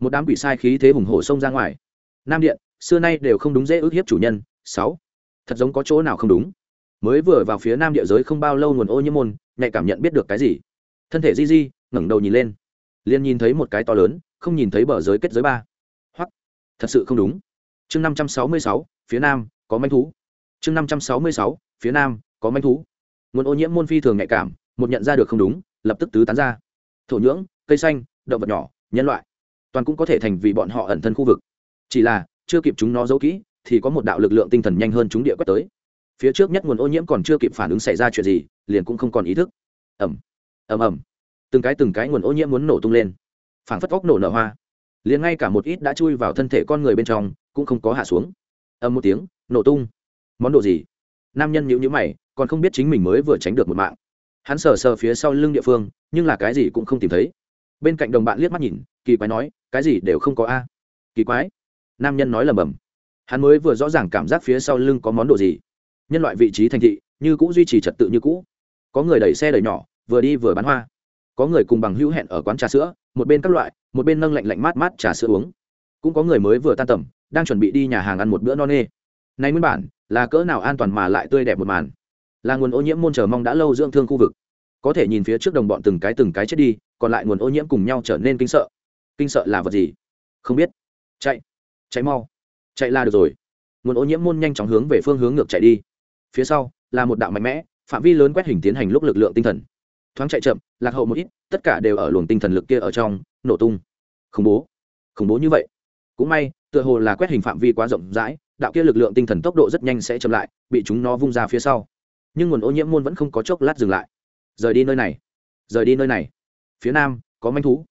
một đám quỷ sai khí thế hùng hổ xông ra ngoài. Nam điện, xưa nay đều không đúng dễ ước hiếp chủ nhân. Sáu, thật giống có chỗ nào không đúng. Mới vừa vào phía nam địa giới không bao lâu nguồn ô nhiễm môn, nhạy cảm nhận biết được cái gì. Thân thể di di, ngẩng đầu nhìn lên. Liền nhìn thấy một cái to lớn, không nhìn thấy bờ giới kết giới ba. Hoặc thật sự không đúng. Chương năm trăm sáu mươi sáu, phía nam, có manh thú. Chương năm trăm sáu mươi sáu, phía nam, có manh thú. Nguồn ô nhiễm môn phi thường nhạy cảm, một nhận ra được không đúng, lập tức tứ tán ra. Thổ nhưỡng, cây xanh, động vật nhỏ, nhân loại toàn cũng có thể thành vì bọn họ ẩn thân khu vực. Chỉ là, chưa kịp chúng nó giấu kỹ, thì có một đạo lực lượng tinh thần nhanh hơn chúng địa quét tới. Phía trước nhất nguồn ô nhiễm còn chưa kịp phản ứng xảy ra chuyện gì, liền cũng không còn ý thức. Ẩm ẩm ẩm từng cái từng cái nguồn ô nhiễm muốn nổ tung lên. Phảng phất óc nổ nở hoa. Liền ngay cả một ít đã chui vào thân thể con người bên trong, cũng không có hạ xuống. Ầm một tiếng, nổ tung. Món đồ gì? Nam nhân nhíu nhíu mày, còn không biết chính mình mới vừa tránh được một mạng. Hắn sờ sờ phía sau lưng địa phương, nhưng là cái gì cũng không tìm thấy. Bên cạnh đồng bạn liếc mắt nhìn, kỳ quái nói cái gì đều không có a. Kỳ quái. Nam nhân nói lầm bầm. Hắn mới vừa rõ ràng cảm giác phía sau lưng có món đồ gì. Nhân loại vị trí thành thị, như cũ duy trì trật tự như cũ. Có người đẩy xe đẩy nhỏ, vừa đi vừa bán hoa. Có người cùng bằng hữu hẹn ở quán trà sữa, một bên các loại, một bên nâng lạnh lạnh mát mát trà sữa uống. Cũng có người mới vừa tan tầm, đang chuẩn bị đi nhà hàng ăn một bữa no nê. Nay nguyên bản, là cỡ nào an toàn mà lại tươi đẹp một màn. Là nguồn ô nhiễm môn chờ mong đã lâu dưỡng thương khu vực. Có thể nhìn phía trước đồng bọn từng cái từng cái chết đi, còn lại nguồn ô nhiễm cùng nhau trở nên kinh sợ kinh sợ là vật gì? Không biết. Chạy. Chạy mau. Chạy là được rồi. Nguồn ô nhiễm môn nhanh chóng hướng về phương hướng ngược chạy đi. Phía sau, là một đạo mạnh mẽ, phạm vi lớn quét hình tiến hành lúc lực lượng tinh thần. Thoáng chạy chậm, lạc hậu một ít, tất cả đều ở luồng tinh thần lực kia ở trong, nổ tung. Khủng bố. Khủng bố như vậy. Cũng may, tựa hồ là quét hình phạm vi quá rộng rãi, đạo kia lực lượng tinh thần tốc độ rất nhanh sẽ chậm lại, bị chúng nó vung ra phía sau. Nhưng nguồn ô nhiễm môn vẫn không có chốc lát dừng lại. Rời đi nơi này. Rời đi nơi này. Phía nam, có manh thú.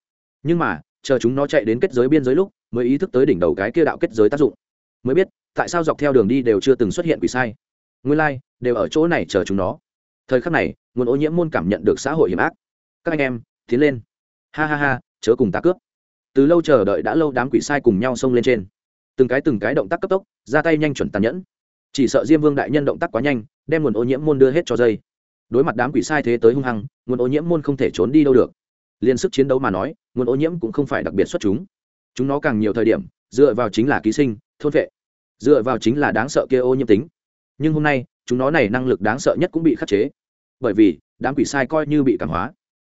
Nhưng mà chờ chúng nó chạy đến kết giới biên giới lúc mới ý thức tới đỉnh đầu cái kia đạo kết giới tác dụng. Mới biết tại sao dọc theo đường đi đều chưa từng xuất hiện quỷ sai. Nguyên lai、like, đều ở chỗ này chờ chúng nó. Thời khắc này nguồn ô nhiễm môn cảm nhận được xã hội hiểm ác. Các anh em tiến lên. Ha ha ha chớ cùng ta cướp. Từ lâu chờ đợi đã lâu đám quỷ sai cùng nhau xông lên trên. Từng cái từng cái động tác cấp tốc ra tay nhanh chuẩn tàn nhẫn. Chỉ sợ diêm vương đại nhân động tác quá nhanh đem nguồn ô nhiễm môn đưa hết cho dây. Đối mặt đám quỷ sai thế tới hung hăng nguồn ô nhiễm môn không thể trốn đi đâu được liên sức chiến đấu mà nói, nguồn ô nhiễm cũng không phải đặc biệt xuất chúng. Chúng nó càng nhiều thời điểm, dựa vào chính là ký sinh, thôn vệ. Dựa vào chính là đáng sợ kia ô nhiễm tính. Nhưng hôm nay, chúng nó này năng lực đáng sợ nhất cũng bị khắc chế. Bởi vì, đám quỷ sai coi như bị cảm hóa.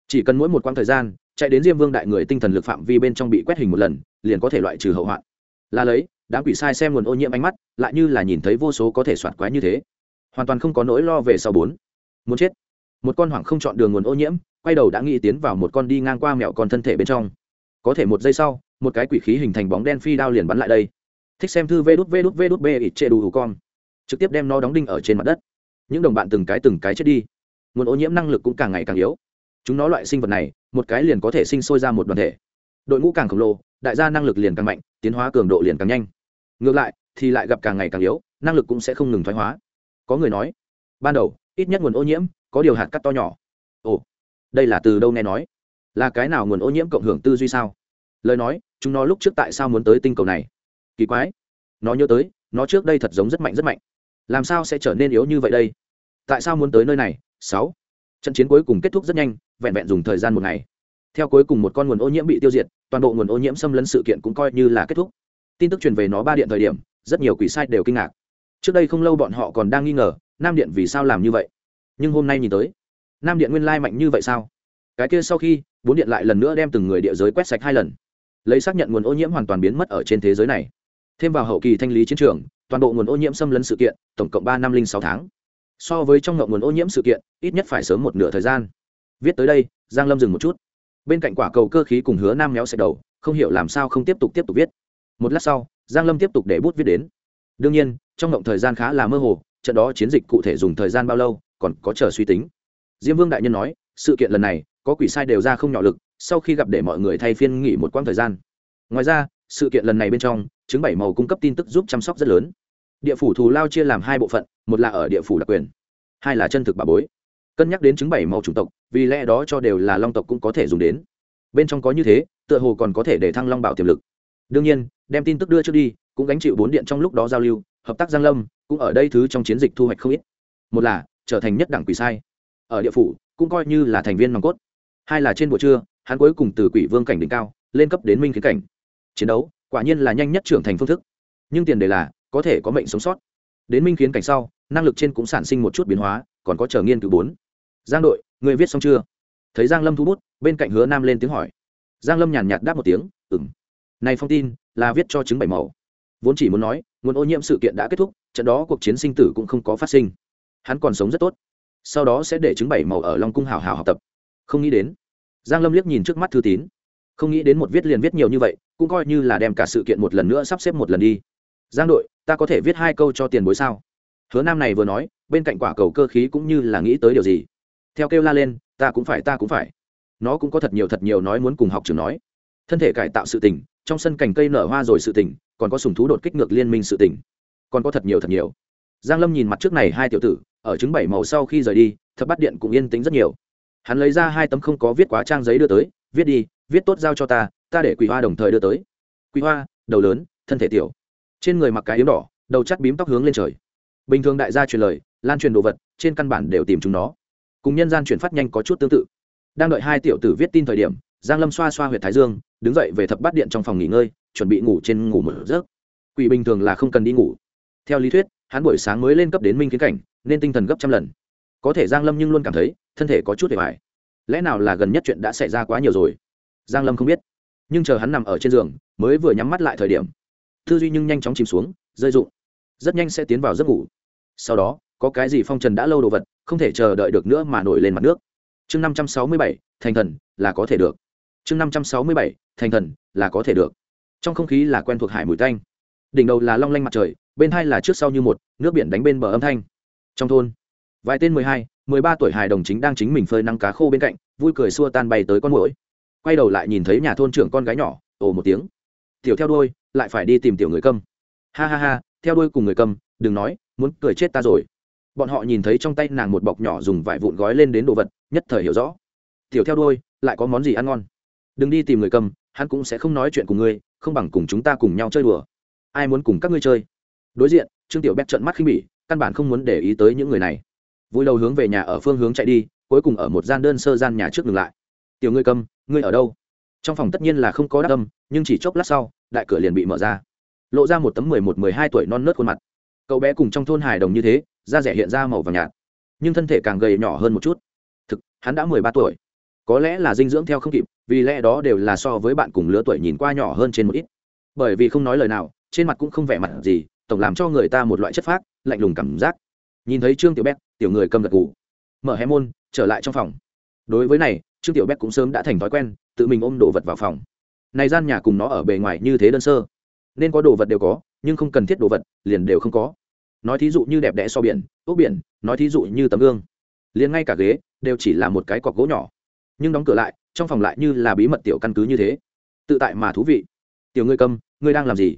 Chỉ cần mỗi một quãng thời gian, chạy đến diêm vương đại người tinh thần lực phạm vi bên trong bị quét hình một lần, liền có thể loại trừ hậu hoạn. Là lấy, đám quỷ sai xem nguồn ô nhiễm ánh mắt, lại như là nhìn thấy vô số có thể soạt quái như thế. Hoàn toàn không có nỗi lo về sau bốn. Muốn chết. Một con hoảng không chọn đường nguồn ô nhiễm quay đầu đã nghĩ tiến vào một con đi ngang qua mẹo con thân thể bên trong. Có thể một giây sau, một cái quỷ khí hình thành bóng đen phi đao liền bắn lại đây. Thích xem thư vê đút vê đút vê đút bê ít chê đủ con. Trực tiếp đem nó đóng đinh ở trên mặt đất. Những đồng bạn từng cái từng cái chết đi. Nguồn ô nhiễm năng lực cũng càng ngày càng yếu. Chúng nó loại sinh vật này, một cái liền có thể sinh sôi ra một đoàn thể. Đội ngũ càng khổng lồ, đại gia năng lực liền càng mạnh, tiến hóa cường độ liền càng nhanh. Ngược lại, thì lại gặp càng ngày càng yếu, năng lực cũng sẽ không ngừng thoái hóa. Có người nói, ban đầu, ít nhất nguồn ô nhiễm, có điều hạt cắt to nhỏ. Ồ đây là từ đâu nghe nói? Là cái nào nguồn ô nhiễm cộng hưởng tư duy sao? Lời nói, chúng nó lúc trước tại sao muốn tới tinh cầu này? Kỳ quái. Nó nhớ tới, nó trước đây thật giống rất mạnh rất mạnh. Làm sao sẽ trở nên yếu như vậy đây? Tại sao muốn tới nơi này? Sáu. Trận chiến cuối cùng kết thúc rất nhanh, vẹn vẹn dùng thời gian một ngày. Theo cuối cùng một con nguồn ô nhiễm bị tiêu diệt, toàn bộ nguồn ô nhiễm xâm lấn sự kiện cũng coi như là kết thúc. Tin tức truyền về nó ba điện thời điểm, rất nhiều quỷ sai đều kinh ngạc. Trước đây không lâu bọn họ còn đang nghi ngờ, nam điện vì sao làm như vậy? Nhưng hôm nay nhìn tới nam điện nguyên lai mạnh như vậy sao? Cái kia sau khi, bốn điện lại lần nữa đem từng người địa giới quét sạch hai lần. Lấy xác nhận nguồn ô nhiễm hoàn toàn biến mất ở trên thế giới này. Thêm vào hậu kỳ thanh lý chiến trường, toàn bộ nguồn ô nhiễm xâm lấn sự kiện, tổng cộng ba năm linh sáu tháng. So với trong ngộng nguồn ô nhiễm sự kiện, ít nhất phải sớm một nửa thời gian. Viết tới đây, giang lâm dừng một chút. Bên cạnh quả cầu cơ khí cùng hứa nam méo xẹt đầu, không hiểu làm sao không tiếp tục tiếp tục viết. Một lát sau, giang lâm tiếp tục để bút viết đến. Đương nhiên, trong ngộng thời gian khá là mơ hồ, trận đó chiến dịch cụ thể dùng thời gian bao lâu, còn có chờ suy tính diêm vương đại nhân nói, sự kiện lần này, có quỷ sai đều ra không nhỏ lực, sau khi gặp để mọi người thay phiên nghỉ một quãng thời gian. Ngoài ra, sự kiện lần này bên trong chứng bảy màu cung cấp tin tức giúp chăm sóc rất lớn. Địa phủ thù lao chia làm hai bộ phận, một là ở địa phủ đặc quyền, hai là chân thực bà bối. Cân nhắc đến chứng bảy màu chủng tộc, vì lẽ đó cho đều là long tộc cũng có thể dùng đến. Bên trong có như thế, tựa hồ còn có thể để thăng long bảo tiềm lực. Đương nhiên, đem tin tức đưa trước đi, cũng gánh chịu bốn điện trong lúc đó giao lưu, hợp tác giang lâm, cũng ở đây thứ trong chiến dịch thu hoạch không ít. Một là, trở thành nhất đẳng quỷ sai ở địa phủ, cũng coi như là thành viên nòng cốt. Hai là trên buổi trưa, hắn cuối cùng từ quỷ vương cảnh đỉnh cao, lên cấp đến minh khí cảnh. Chiến đấu, quả nhiên là nhanh nhất trưởng thành phương thức. Nhưng tiền đề là, có thể có mệnh sống sót. Đến minh khiến cảnh sau, năng lực trên cũng sản sinh một chút biến hóa, còn có chờ nghiên cứu bốn. Giang đội, người viết xong chưa? Thấy giang lâm thu bút, bên cạnh hứa nam lên tiếng hỏi. Giang lâm nhàn nhạt đáp một tiếng ừng này phong tin, là viết cho chứng bảy màu. Vốn chỉ muốn nói, nguồn ô nhiễm sự kiện đã kết thúc, trận đó cuộc chiến sinh tử cũng không có phát sinh. Hắn còn sống rất tốt sau đó sẽ để chứng bảy màu ở long cung hào hào học tập. Không nghĩ đến. Giang lâm liếc nhìn trước mắt thư tín. Không nghĩ đến một viết liền viết nhiều như vậy, cũng coi như là đem cả sự kiện một lần nữa sắp xếp một lần đi. Giang đội, ta có thể viết hai câu cho tiền bối sao? Hứa nam này vừa nói, bên cạnh quả cầu cơ khí cũng như là nghĩ tới điều gì. Theo kêu la lên, ta cũng phải, ta cũng phải. Nó cũng có thật nhiều thật nhiều nói muốn cùng học trường nói. Thân thể cải tạo sự tình, trong sân cành cây nở hoa rồi sự tình, còn có sùng thú đột kích ngược liên minh sự tình. Còn có thật nhiều thật nhiều. Giang lâm nhìn mặt trước này hai tiểu tử ở chứng bảy màu sau khi rời đi, thập bắt điện cũng yên tĩnh rất nhiều. Hắn lấy ra hai tấm không có viết quá trang giấy đưa tới, viết đi, viết tốt giao cho ta ta để quỳ hoa đồng thời đưa tới. Quỳ hoa, đầu lớn, thân thể tiểu. Trên người mặc cái yếm đỏ, đầu chắt bím tóc hướng lên trời. Bình thường đại gia truyền lời, lan truyền đồ vật, trên căn bản đều tìm chúng nó. Cùng nhân gian chuyển phát nhanh có chút tương tự. Đang đợi hai tiểu tử viết tin thời điểm, giang lâm xoa xoa huyệt thái dương, đứng dậy về thập bát điện trong phòng nghỉ ngơi, chuẩn bị ngủ trên ngủ mở giấc. Quỷ bình thường là không cần đi ngủ. Theo lý thuyết, hắn buổi sáng mới lên cấp đến minh kiến cảnh nên tinh thần gấp trăm lần. Có thể giang lâm nhưng luôn cảm thấy, thân thể có chút hề hoài lẽ nào là gần nhất chuyện đã xảy ra quá nhiều rồi? Giang lâm không biết. Nhưng chờ hắn nằm ở trên giường, mới vừa nhắm mắt lại thời điểm. Tư duy nhưng nhanh chóng chìm xuống, rơi rụng. Rất nhanh sẽ tiến vào giấc ngủ. Sau đó, có cái gì phong trần đã lâu đồ vật, không thể chờ đợi được nữa mà nổi lên mặt nước. Chương năm trăm sáu mươi bảy, thành thần, là có thể được. Chương năm trăm sáu mươi bảy, thành thần, là có thể được. Trong không khí là quen thuộc hải mùi tanh. Đỉnh đầu là long lanh mặt trời, bên hai là trước sau như một, nước biển đánh bên bờ âm thanh trong thôn, vài tên mười hai, mười ba tuổi hài đồng chính đang chính mình phơi nắng cá khô bên cạnh, vui cười xua tan bay tới con mũi quay đầu lại nhìn thấy nhà thôn trưởng con gái nhỏ, ồ một tiếng. Tiểu theo đuôi, lại phải đi tìm tiểu người câm. Ha ha ha, theo đuôi cùng người câm, đừng nói, muốn cười chết ta rồi. Bọn họ nhìn thấy trong tay nàng một bọc nhỏ dùng vải vụn gói lên đến đồ vật, nhất thời hiểu rõ. Tiểu theo đuôi, lại có món gì ăn ngon? Đừng đi tìm người cầm hắn cũng sẽ không nói chuyện cùng ngươi, không bằng cùng chúng ta cùng nhau chơi đùa. Ai muốn cùng các ngươi chơi? Đối diện, trương tiểu bét trợn mắt khinh bỉ căn bản không muốn để ý tới những người này. Vui đầu hướng về nhà ở phương hướng chạy đi, cuối cùng ở một gian đơn sơ gian nhà trước ngừng lại. Tiểu ngươi cầm, ngươi ở đâu? Trong phòng tất nhiên là không có đắc âm, nhưng chỉ chốc lát sau, đại cửa liền bị mở ra. Lộ ra một tấm mười một, mười hai tuổi non nớt khuôn mặt. Cậu bé cùng trong thôn hài đồng như thế, da rẻ hiện ra màu vàng nhạt, nhưng thân thể càng gầy nhỏ hơn một chút. Thực, hắn đã mười ba tuổi. Có lẽ là dinh dưỡng theo không kịp, vì lẽ đó đều là so với bạn cùng lứa tuổi nhìn qua nhỏ hơn trên một ít. Bởi vì không nói lời nào, trên mặt cũng không vẻ mặt gì tổng làm cho người ta một loại chất phác, lạnh lùng cảm giác. Nhìn thấy trương tiểu bét, tiểu người cầm gật ngủ mở hé môn, trở lại trong phòng. Đối với này, trương tiểu bét cũng sớm đã thành thói quen, tự mình ôm đồ vật vào phòng. Này gian nhà cùng nó ở bề ngoài như thế đơn sơ. Nên có đồ vật đều có, nhưng không cần thiết đồ vật, liền đều không có. Nói thí dụ như đẹp đẽ so biển, ốc biển, nói thí dụ như tấm gương. Liền ngay cả ghế, đều chỉ là một cái cọc gỗ nhỏ. Nhưng đóng cửa lại, trong phòng lại như là bí mật tiểu căn cứ như thế. Tự tại mà thú vị. Tiểu ngươi cầm ngươi đang làm gì?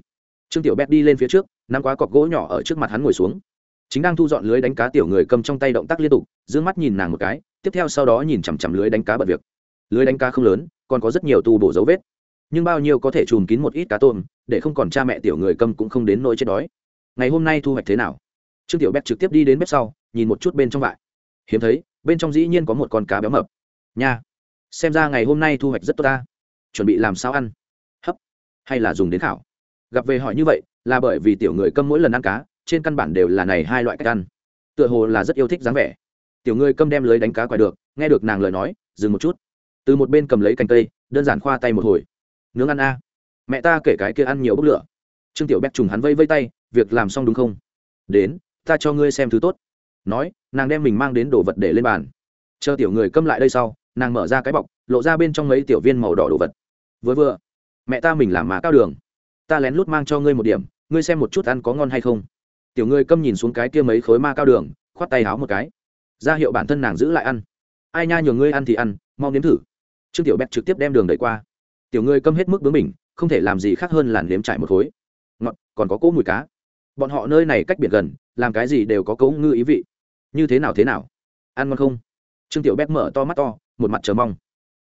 Trương tiểu bét đi lên phía trước nắm quá cọc gỗ nhỏ ở trước mặt hắn ngồi xuống. Chính đang thu dọn lưới đánh cá tiểu người cầm trong tay động tác liên tục d ư ơ n g mắt nhìn nàng một cái, tiếp theo sau đó nhìn chằm chằm lưới đánh cá bật việc. Lưới đánh cá không lớn, còn có rất nhiều tu bổ dấu vết. Nhưng bao nhiêu có thể chùm kín một ít cá tôm, để không còn cha mẹ tiểu người cầm cũng không đến nỗi chết đói. Ngày hôm nay thu hoạch thế nào? Trương tiểu bét trực tiếp đi đến bếp sau, nhìn một chút bên trong vại. Hiếm thấy, bên trong dĩ nhiên có một con cá béo mập. Nha, xem ra ngày hôm nay thu hoạch rất tốt ta. Chuẩn bị làm sao ăn? Hấp. Hay là dùng đến khảo? Gặp về hỏi như vậy, là bởi vì tiểu người câm mỗi lần ăn cá, trên căn bản đều là này hai loại cách ăn. Tựa hồ là rất yêu thích dáng vẻ. Tiểu người câm đem lưới đánh cá quài được, nghe được nàng lời nói, dừng một chút. Từ một bên cầm lấy cành cây, đơn giản khoa tay một hồi. Nướng ăn a. Mẹ ta kể cái kia ăn nhiều bốc lửa. Trương tiểu bét trùng hắn vây vây tay, việc làm xong đúng không? Đến, ta cho ngươi xem thứ tốt. Nói, nàng đem mình mang đến đồ vật để lên bàn. Chờ tiểu người câm lại đây sau, nàng mở ra cái bọc, lộ ra bên trong mấy tiểu viên màu đỏ đồ vật. Vừa vừa, mẹ ta mình làm mà cao đường ta lén lút mang cho ngươi một điểm, ngươi xem một chút ăn có ngon hay không. Tiểu ngươi câm nhìn xuống cái kia mấy khối ma cao đường, khoát tay háo một cái. Ra hiệu bản thân nàng giữ lại ăn. Ai nha nhường ngươi ăn thì ăn, mau nếm thử. Trương tiểu bét trực tiếp đem đường đẩy qua. Tiểu ngươi câm hết mức bướng mình không thể làm gì khác hơn là nếm trải một khối. Ngọt, còn có cỗ mùi cá. Bọn họ nơi này cách biệt gần, làm cái gì đều có cỗ ngư ý vị. Như thế nào thế nào? Ăn ngon không? Trương tiểu bét mở to mắt to, một mặt chờ mong.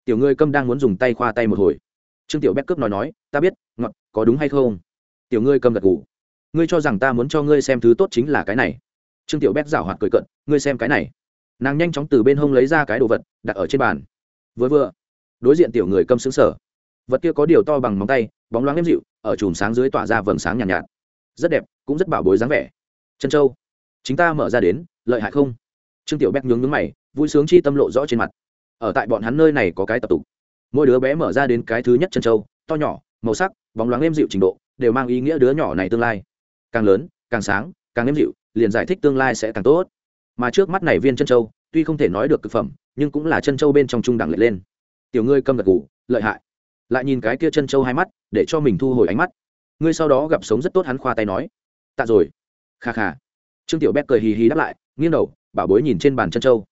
Tiểu ngươi câm đang muốn dùng tay khoa tay một hồi trương tiểu bét cướp nói nói ta biết ngọt có đúng hay không? Tiểu ngươi câm gật ngủ ngươi cho rằng ta muốn cho ngươi xem thứ tốt chính là cái này. Trương tiểu bét giảo hoạt cười cận ngươi xem cái này. Nàng nhanh chóng từ bên hông lấy ra cái đồ vật đặt ở trên bàn. Vừa vừa. Đối diện tiểu người câm xứng sở vật kia có điều to bằng móng tay bóng loáng êm dịu ở chùm sáng dưới tỏa ra vầng sáng nhàn nhạt, nhạt. Rất đẹp cũng rất bảo bối dáng vẻ. Chân châu chính ta mở ra đến lợi hại không? Trương tiểu bét nhướng nhướng mày vui sướng chi tâm lộ rõ trên mặt. Ở tại bọn hắn nơi này có cái tập tục mỗi đứa bé mở ra đến cái thứ nhất chân châu to nhỏ, màu sắc, bóng loáng êm dịu trình độ, đều mang ý nghĩa đứa nhỏ này tương lai. Càng lớn, càng sáng, càng êm dịu, liền giải thích tương lai sẽ càng tốt. Mà trước mắt này viên chân châu tuy không thể nói được thực phẩm, nhưng cũng là chân châu bên trong trung đẳng lệ lên. Tiểu ngươi câm gật gù, lợi hại. Lại nhìn cái kia chân châu hai mắt, để cho mình thu hồi ánh mắt. Ngươi sau đó gặp sống rất tốt hắn khoa tay nói. Tạ rồi. Kha kha. Trương tiểu bét cười hì hì đáp lại, nghiêng đầu, bảo bối nhìn trên bàn chân châu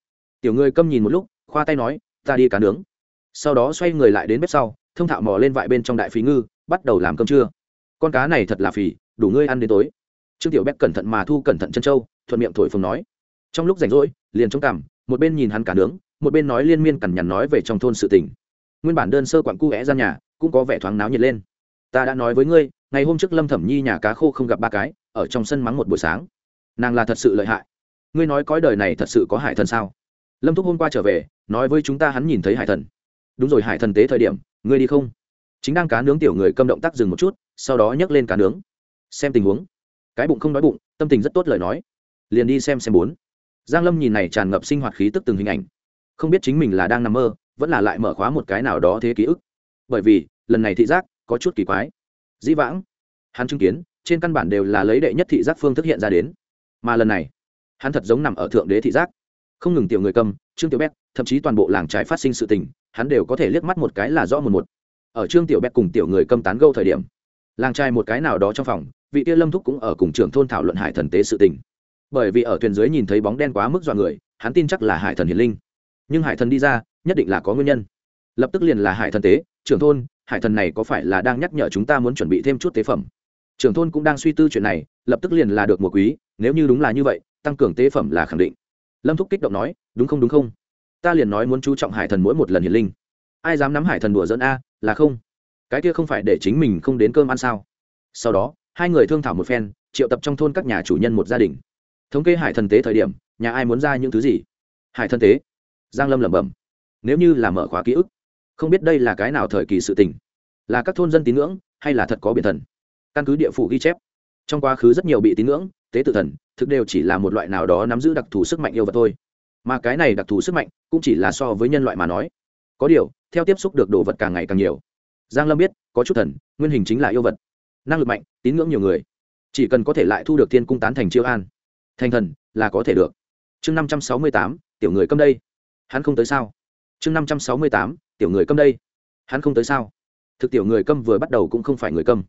tiểu ngươi câm nhìn một lúc, khoa tay nói, ta đi cá nướng sau đó xoay người lại đến bếp sau, thông thạo mò lên vại bên trong đại phí ngư, bắt đầu làm cơm trưa. Con cá này thật là phì, đủ ngươi ăn đến tối. Trương tiểu bếp cẩn thận mà thu cẩn thận chân châu thuận miệng thổi phồng nói. Trong lúc rảnh rỗi, liền trông cằm, một bên nhìn hắn cả nướng, một bên nói liên miên cằn nhằn nói về trong thôn sự tình. Nguyên bản đơn sơ quặn cu vẽ ra nhà, cũng có vẻ thoáng náo nhiệt lên. Ta đã nói với ngươi, ngày hôm trước lâm thẩm nhi nhà cá khô không gặp ba cái, ở trong sân mắng một buổi sáng. Nàng là thật sự lợi hại. Ngươi nói cõi đời này thật sự có hải thần sao? Lâm thúc hôm qua trở về, nói với chúng ta hắn nhìn thấy hải thần đúng rồi hải thần tế thời điểm, ngươi đi không? Chính đang cá nướng tiểu người câm động tác dừng một chút, sau đó nhấc lên cá nướng. Xem tình huống. Cái bụng không đói bụng, tâm tình rất tốt lời nói. Liền đi xem xem bốn. Giang lâm nhìn này tràn ngập sinh hoạt khí tức từng hình ảnh. Không biết chính mình là đang nằm mơ, vẫn là lại mở khóa một cái nào đó thế ký ức. Bởi vì, lần này thị giác có chút kỳ quái. Dĩ vãng, hắn chứng kiến, trên căn bản đều là lấy đệ nhất thị giác phương thức hiện ra đến. Mà lần này, hắn thật giống nằm ở thượng đế thị giác. Không ngừng tiểu người cầm trương tiểu bét, thậm chí toàn bộ làng trái phát sinh sự tình hắn đều có thể liếc mắt một cái là rõ một một. Ở trương tiểu bét cùng tiểu người câm tán gâu thời điểm, làng trai một cái nào đó trong phòng, vị kia lâm thúc cũng ở cùng trưởng thôn thảo luận hải thần tế sự tình. Bởi vì ở thuyền dưới nhìn thấy bóng đen quá mức dọa người, hắn tin chắc là hải thần hiền linh. Nhưng hải thần đi ra, nhất định là có nguyên nhân. Lập tức liền là hải thần tế, trưởng thôn, hải thần này có phải là đang nhắc nhở chúng ta muốn chuẩn bị thêm chút tế phẩm? Trưởng thôn cũng đang suy tư chuyện này, lập tức liền là được mùa quý, nếu như đúng là như vậy, tăng cường tế phẩm là khẳng định. Lâm thúc kích động nói, đúng không đúng không? Ta liền nói muốn chú trọng hải thần mỗi một lần hiền linh. Ai dám nắm hải thần đùa dẫn a, là không. Cái kia không phải để chính mình không đến cơm ăn sao? Sau đó, hai người thương thảo một phen, triệu tập trong thôn các nhà chủ nhân một gia đình. Thống kê hải thần tế thời điểm, nhà ai muốn ra những thứ gì? Hải thần tế. Giang lâm lẩm bẩm. Nếu như là mở khóa ký ức, không biết đây là cái nào thời kỳ sự tình? Là các thôn dân tín ngưỡng, hay là thật có biển thần? Căn cứ địa phủ ghi chép, trong quá khứ rất nhiều bị tín ngưỡng, tế tự thần, thực đều chỉ là một loại nào đó nắm giữ đặc thù sức mạnh yêu vật thôi mà cái này đặc thù sức mạnh cũng chỉ là so với nhân loại mà nói. Có điều, theo tiếp xúc được đồ vật càng ngày càng nhiều. Giang lâm biết, có chút thần, nguyên hình chính là yêu vật. Năng lực mạnh, tín ngưỡng nhiều người. Chỉ cần có thể lại thu được thiên cung tán thành chiêu an. Thành thần, là có thể được. Chương năm trăm sáu mươi tám, tiểu người câm đây. Hắn không tới sao? Chương năm trăm sáu mươi tám, tiểu người câm đây. Hắn không tới sao? Thực tiểu người câm vừa bắt đầu cũng không phải người câm.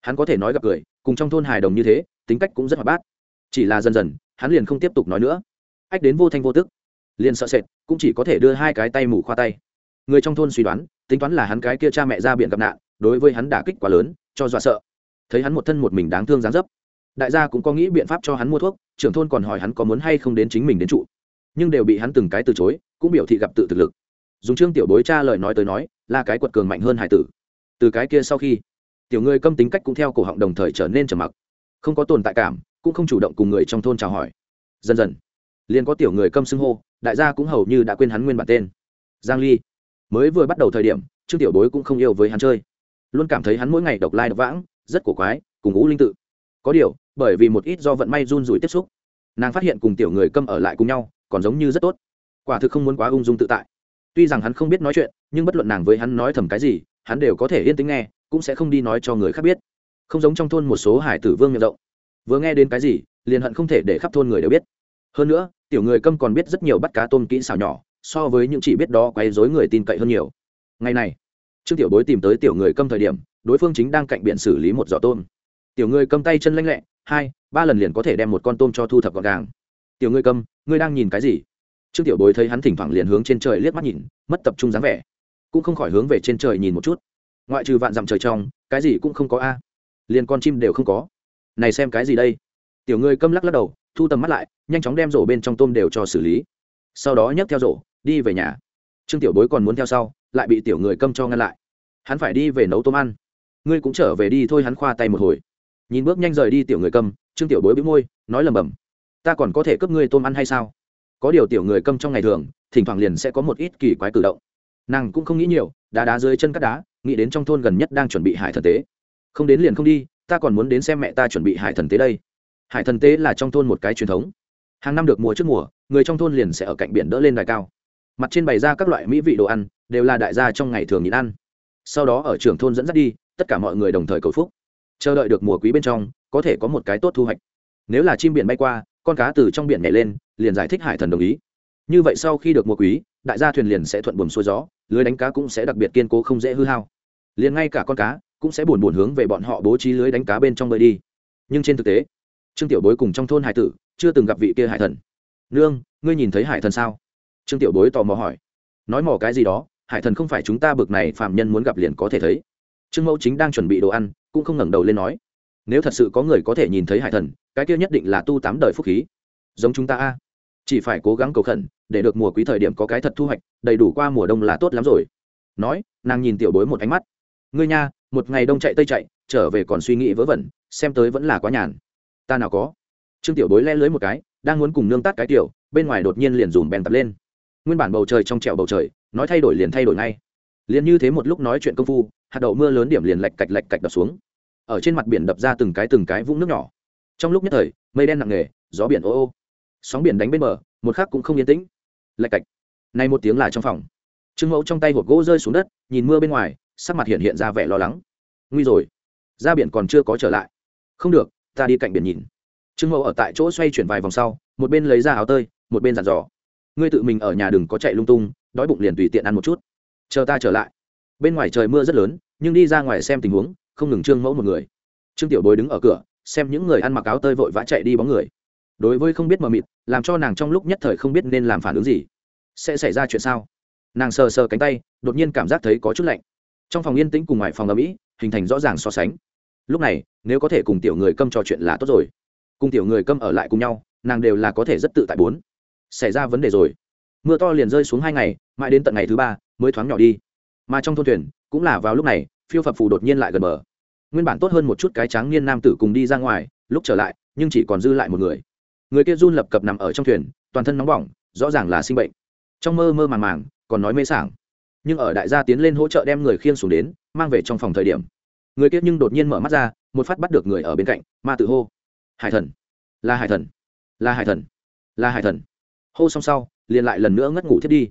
Hắn có thể nói gặp cười, cùng trong thôn hài đồng như thế, tính cách cũng rất hoạt bát. Chỉ là dần dần, hắn liền không tiếp tục nói nữa. Ách đến vô thanh vô tức liền sợ sệt, cũng chỉ có thể đưa hai cái tay mù khoa tay. Người trong thôn suy đoán, tính toán là hắn cái kia cha mẹ ra biển gặp nạn, đối với hắn đả kích quá lớn, cho dọa sợ. Thấy hắn một thân một mình đáng thương dáng dấp, đại gia cũng có nghĩ biện pháp cho hắn mua thuốc, trưởng thôn còn hỏi hắn có muốn hay không đến chính mình đến trụ. Nhưng đều bị hắn từng cái từ chối, cũng biểu thị gặp tự thực lực. Dùng trương tiểu bối cha lời nói tới nói, là cái quật cường mạnh hơn hải tử. Từ cái kia sau khi, tiểu người câm tính cách cũng theo cổ họng đồng thời trở nên trầm mặc. Không có tồn tại cảm, cũng không chủ động cùng người trong thôn chào hỏi. Dần dần, liền có tiểu người câm xưng hô đại gia cũng hầu như đã quên hắn nguyên bản tên. Giang ly. Mới vừa bắt đầu thời điểm, trương tiểu bối cũng không yêu với hắn chơi. Luôn cảm thấy hắn mỗi ngày độc lai độc vãng, rất cổ quái, cùng ngũ linh tự. Có điều, bởi vì một ít do vận may run rủi tiếp xúc, nàng phát hiện cùng tiểu người câm ở lại cùng nhau, còn giống như rất tốt. Quả thực không muốn quá ung dung tự tại. Tuy rằng hắn không biết nói chuyện, nhưng bất luận nàng với hắn nói thầm cái gì, hắn đều có thể yên tĩnh nghe, cũng sẽ không đi nói cho người khác biết. Không giống trong thôn một số hải tử vương miệng rộng. Vừa nghe đến cái gì, liền hận không thể để khắp thôn người đều biết hơn nữa, tiểu người câm còn biết rất nhiều bắt cá tôm kỹ xảo nhỏ, so với những chỉ biết đó quấy dối người tin cậy hơn nhiều. Ngày này, trương tiểu bối tìm tới tiểu người câm thời điểm, đối phương chính đang cạnh biển xử lý một giỏ tôm. Tiểu người câm tay chân lanh lẹ, hai, ba lần liền có thể đem một con tôm cho thu thập gọn gàng. Tiểu người câm, ngươi đang nhìn cái gì? Trương tiểu bối thấy hắn thỉnh thoảng liền hướng trên trời liếc mắt nhìn, mất tập trung dáng vẻ. Cũng không khỏi hướng về trên trời nhìn một chút. Ngoại trừ vạn dặm trời trong, cái gì cũng không có a. Liền con chim đều không có. Này xem cái gì đây? Tiểu người câm lắc lắc đầu thu tầm mắt lại, nhanh chóng đem rổ bên trong tôm đều cho xử lý. Sau đó nhấc theo rổ, đi về nhà. Trương tiểu bối còn muốn theo sau, lại bị tiểu người câm cho ngăn lại. Hắn phải đi về nấu tôm ăn. Ngươi cũng trở về đi thôi, hắn khoa tay một hồi. Nhìn bước nhanh rời đi tiểu người câm, trương tiểu bối bĩu môi, nói lầm bầm ta còn có thể cướp ngươi tôm ăn hay sao? Có điều tiểu người câm trong ngày thường, thỉnh thoảng liền sẽ có một ít kỳ quái cử động. Nàng cũng không nghĩ nhiều, đá đá dưới chân cắt đá, nghĩ đến trong thôn gần nhất đang chuẩn bị hải thần tế. Không đến liền không đi, ta còn muốn đến xem mẹ ta chuẩn bị hải thần tế đây hải thần tế là trong thôn một cái truyền thống. Hàng năm được mùa trước mùa, người trong thôn liền sẽ ở cạnh biển đỡ lên đài cao. Mặt trên bày ra các loại mỹ vị đồ ăn, đều là đại gia trong ngày thường nhịn ăn. Sau đó ở trưởng thôn dẫn dắt đi, tất cả mọi người đồng thời cầu phúc. Chờ đợi được mùa quý bên trong, có thể có một cái tốt thu hoạch. Nếu là chim biển bay qua, con cá từ trong biển nhảy lên, liền giải thích hải thần đồng ý. Như vậy sau khi được mùa quý, đại gia thuyền liền sẽ thuận buồm xuôi gió, lưới đánh cá cũng sẽ đặc biệt kiên cố không dễ hư hao. Liền ngay cả con cá cũng sẽ buồn buồn hướng về bọn họ bố trí lưới đánh cá bên trong bơi đi. Nhưng trên thực tế trương tiểu bối cùng trong thôn hải tử, chưa từng gặp vị kia hải thần. Nương, ngươi nhìn thấy hải thần sao? Trương tiểu bối tò mò hỏi. Nói mò cái gì đó, hải thần không phải chúng ta bực này phạm nhân muốn gặp liền có thể thấy. Trương mẫu chính đang chuẩn bị đồ ăn, cũng không ngẩng đầu lên nói. Nếu thật sự có người có thể nhìn thấy hải thần, cái kia nhất định là tu tám đời phúc khí. Giống chúng ta a. Chỉ phải cố gắng cầu khẩn, để được mùa quý thời điểm có cái thật thu hoạch, đầy đủ qua mùa đông là tốt lắm rồi. Nói, nàng nhìn tiểu bối một ánh mắt. Ngươi nha, một ngày đông chạy tây chạy, trở về còn suy nghĩ vớ vẩn, xem tới vẫn là quá nhàn ta nào có. Trương tiểu bối le lưới một cái, đang muốn cùng nương tát cái tiểu, bên ngoài đột nhiên liền dùm bèn tập lên. Nguyên bản bầu trời trong trẹo bầu trời, nói thay đổi liền thay đổi ngay. Liền như thế một lúc nói chuyện công phu, hạt đậu mưa lớn điểm liền lạch cạch lạch cạch đập xuống. Ở trên mặt biển đập ra từng cái từng cái vũng nước nhỏ. Trong lúc nhất thời, mây đen nặng nề, gió biển ô ô. Sóng biển đánh bên bờ, một khắc cũng không yên tĩnh. Lạch cạch. Nay một tiếng là trong phòng. Trương mẫu trong tay hộp gỗ rơi xuống đất, nhìn mưa bên ngoài, sắc mặt hiện hiện ra vẻ lo lắng. Nguy rồi. Ra biển còn chưa có trở lại. Không được ta đi cạnh biển nhìn. Trương mẫu ở tại chỗ xoay chuyển vài vòng sau, một bên lấy ra áo tơi, một bên dặn dò. Ngươi tự mình ở nhà đừng có chạy lung tung, đói bụng liền tùy tiện ăn một chút. Chờ ta trở lại. Bên ngoài trời mưa rất lớn, nhưng đi ra ngoài xem tình huống, không ngừng trương mẫu một người. Trương tiểu bối đứng ở cửa, xem những người ăn mặc áo tơi vội vã chạy đi bóng người. Đối với không biết mờ mịt, làm cho nàng trong lúc nhất thời không biết nên làm phản ứng gì. Sẽ xảy ra chuyện sao? Nàng sờ sờ cánh tay, đột nhiên cảm giác thấy có chút lạnh. Trong phòng yên tĩnh cùng ngoài phòng ở mỹ hình thành rõ ràng so sánh lúc này, nếu có thể cùng tiểu người câm trò chuyện là tốt rồi. Cùng tiểu người câm ở lại cùng nhau, nàng đều là có thể rất tự tại bốn. Xảy ra vấn đề rồi. Mưa to liền rơi xuống hai ngày, mãi đến tận ngày thứ ba, mới thoáng nhỏ đi. Mà trong thôn thuyền, cũng là vào lúc này, phiêu phập phù đột nhiên lại gần bờ. Nguyên bản tốt hơn một chút cái tráng niên nam tử cùng đi ra ngoài, lúc trở lại, nhưng chỉ còn dư lại một người. Người kia run lập cập nằm ở trong thuyền, toàn thân nóng bỏng, rõ ràng là sinh bệnh. Trong mơ mơ màng màng, còn nói mê sảng. Nhưng ở đại gia tiến lên hỗ trợ đem người khiêng xuống đến, mang về trong phòng thời điểm người kia nhưng đột nhiên mở mắt ra, một phát bắt được người ở bên cạnh, ma tự hô. Hải thần. Là hải thần. Là hải thần. Là hải thần. Hô xong sau, liền lại lần nữa ngất ngủ thiết đi.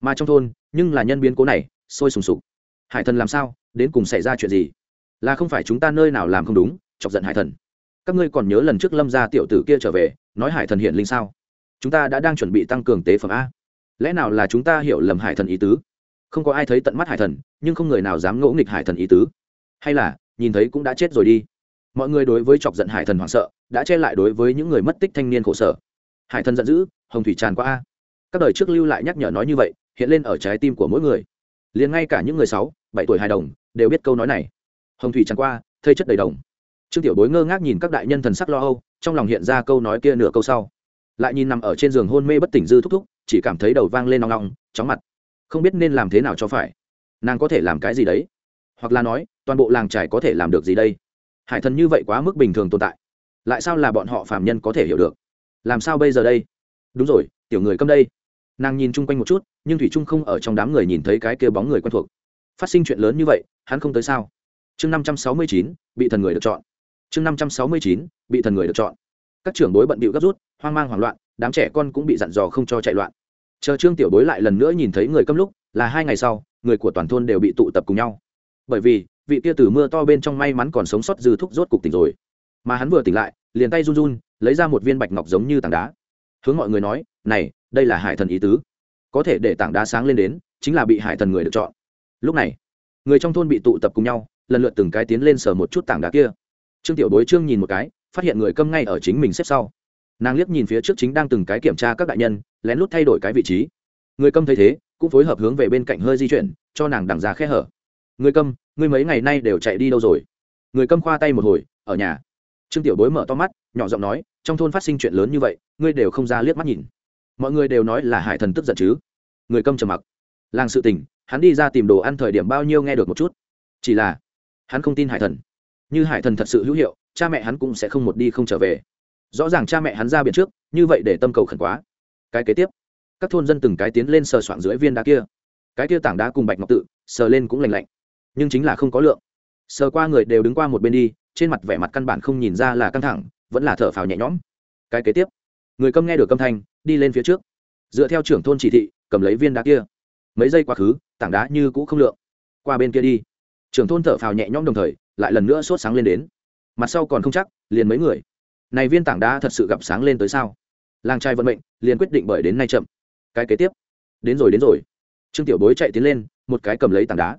Mà trong thôn, nhưng là nhân biến cố này, sôi sùng sục. Hải thần làm sao, đến cùng xảy ra chuyện gì? Là không phải chúng ta nơi nào làm không đúng, chọc giận hải thần. Các ngươi còn nhớ lần trước lâm gia tiểu tử kia trở về, nói hải thần hiện linh sao? Chúng ta đã đang chuẩn bị tăng cường tế phẩm a. Lẽ nào là chúng ta hiểu lầm hải thần ý tứ? Không có ai thấy tận mắt hải thần, nhưng không người nào dám ngỗ nghịch hải thần ý tứ hay là, nhìn thấy cũng đã chết rồi đi. Mọi người đối với chọc giận hải thần hoảng sợ, đã che lại đối với những người mất tích thanh niên khổ sở. Hải thần giận dữ, hồng thủy tràn qua a. Các đời trước lưu lại nhắc nhở nói như vậy, hiện lên ở trái tim của mỗi người. Liền ngay cả những người sáu, bảy tuổi hài đồng, đều biết câu nói này. Hồng thủy tràn qua, thây chất đầy đồng. Trương tiểu bối ngơ ngác nhìn các đại nhân thần sắc lo âu, trong lòng hiện ra câu nói kia nửa câu sau. Lại nhìn nằm ở trên giường hôn mê bất tỉnh dư thúc thúc, chỉ cảm thấy đầu vang lên nong nong, chóng mặt. Không biết nên làm thế nào cho phải. Nàng có thể làm cái gì đấy? Hoặc là nói, toàn bộ làng trải có thể làm được gì đây? Hải thần như vậy quá mức bình thường tồn tại. Lại sao là bọn họ phạm nhân có thể hiểu được? Làm sao bây giờ đây? Đúng rồi, tiểu người câm đây. Nàng nhìn chung quanh một chút, nhưng thủy trung không ở trong đám người nhìn thấy cái kia bóng người quen thuộc. Phát sinh chuyện lớn như vậy, hắn không tới sao? Chương năm trăm sáu mươi chín, bị thần người được chọn. Chương năm trăm sáu mươi chín, bị thần người được chọn. Các trưởng bối bận bịu gấp rút, hoang mang hoảng loạn, đám trẻ con cũng bị dặn dò không cho chạy loạn. Chờ trương tiểu bối lại lần nữa nhìn thấy người câm lúc, là hai ngày sau, người của toàn thôn đều bị tụ tập cùng nhau bởi vì, vị kia từ mưa to bên trong may mắn còn sống sót dư thúc rốt cục tỉnh rồi. Mà hắn vừa tỉnh lại, liền tay run run, lấy ra một viên bạch ngọc giống như tảng đá. Hướng mọi người nói, này, đây là hải thần ý tứ. Có thể để tảng đá sáng lên đến, chính là bị hải thần người được chọn. Lúc này, người trong thôn bị tụ tập cùng nhau, lần lượt từng cái tiến lên sờ một chút tảng đá kia. Trương tiểu bối trương nhìn một cái, phát hiện người câm ngay ở chính mình xếp sau. Nàng liếc nhìn phía trước chính đang từng cái kiểm tra các đại nhân, lén lút thay đổi cái vị trí. Người câm thấy thế, cũng phối hợp hướng về bên cạnh hơi di chuyển, cho nàng đằng ra khe hở người câm, ngươi mấy ngày nay đều chạy đi đâu rồi? Người câm khoa tay một hồi, ở nhà. Trương tiểu bối mở to mắt, nhỏ giọng nói, trong thôn phát sinh chuyện lớn như vậy, ngươi đều không ra liếc mắt nhìn. Mọi người đều nói là hải thần tức giận chứ. Người câm trầm mặc. Làng sự tình, hắn đi ra tìm đồ ăn thời điểm bao nhiêu nghe được một chút. Chỉ là, hắn không tin hải thần. Như hải thần thật sự hữu hiệu, cha mẹ hắn cũng sẽ không một đi không trở về. Rõ ràng cha mẹ hắn ra biển trước, như vậy để tâm cầu khẩn quá. Cái kế tiếp, các thôn dân từng cái tiến lên sờ soạn dưới viên đá kia. Cái kia tảng đá cùng bạch ngọc tự, sờ lên cũng lành lạnh nhưng chính là không có lượng. Sờ qua người đều đứng qua một bên đi, trên mặt vẻ mặt căn bản không nhìn ra là căng thẳng, vẫn là thở phào nhẹ nhõm. Cái kế tiếp, người câm nghe được âm thanh, đi lên phía trước. Dựa theo trưởng thôn chỉ thị, cầm lấy viên đá kia. Mấy giây quá khứ, tảng đá như cũ không lượng. Qua bên kia đi. Trưởng thôn thở phào nhẹ nhõm đồng thời, lại lần nữa sốt sáng lên đến. Mặt sau còn không chắc, liền mấy người. Này viên tảng đá thật sự gặp sáng lên tới sao? Làng trai vận mệnh, liền quyết định bởi đến nay chậm. Cái kế tiếp, đến rồi đến rồi. Trương tiểu bối chạy tiến lên, một cái cầm lấy tảng đá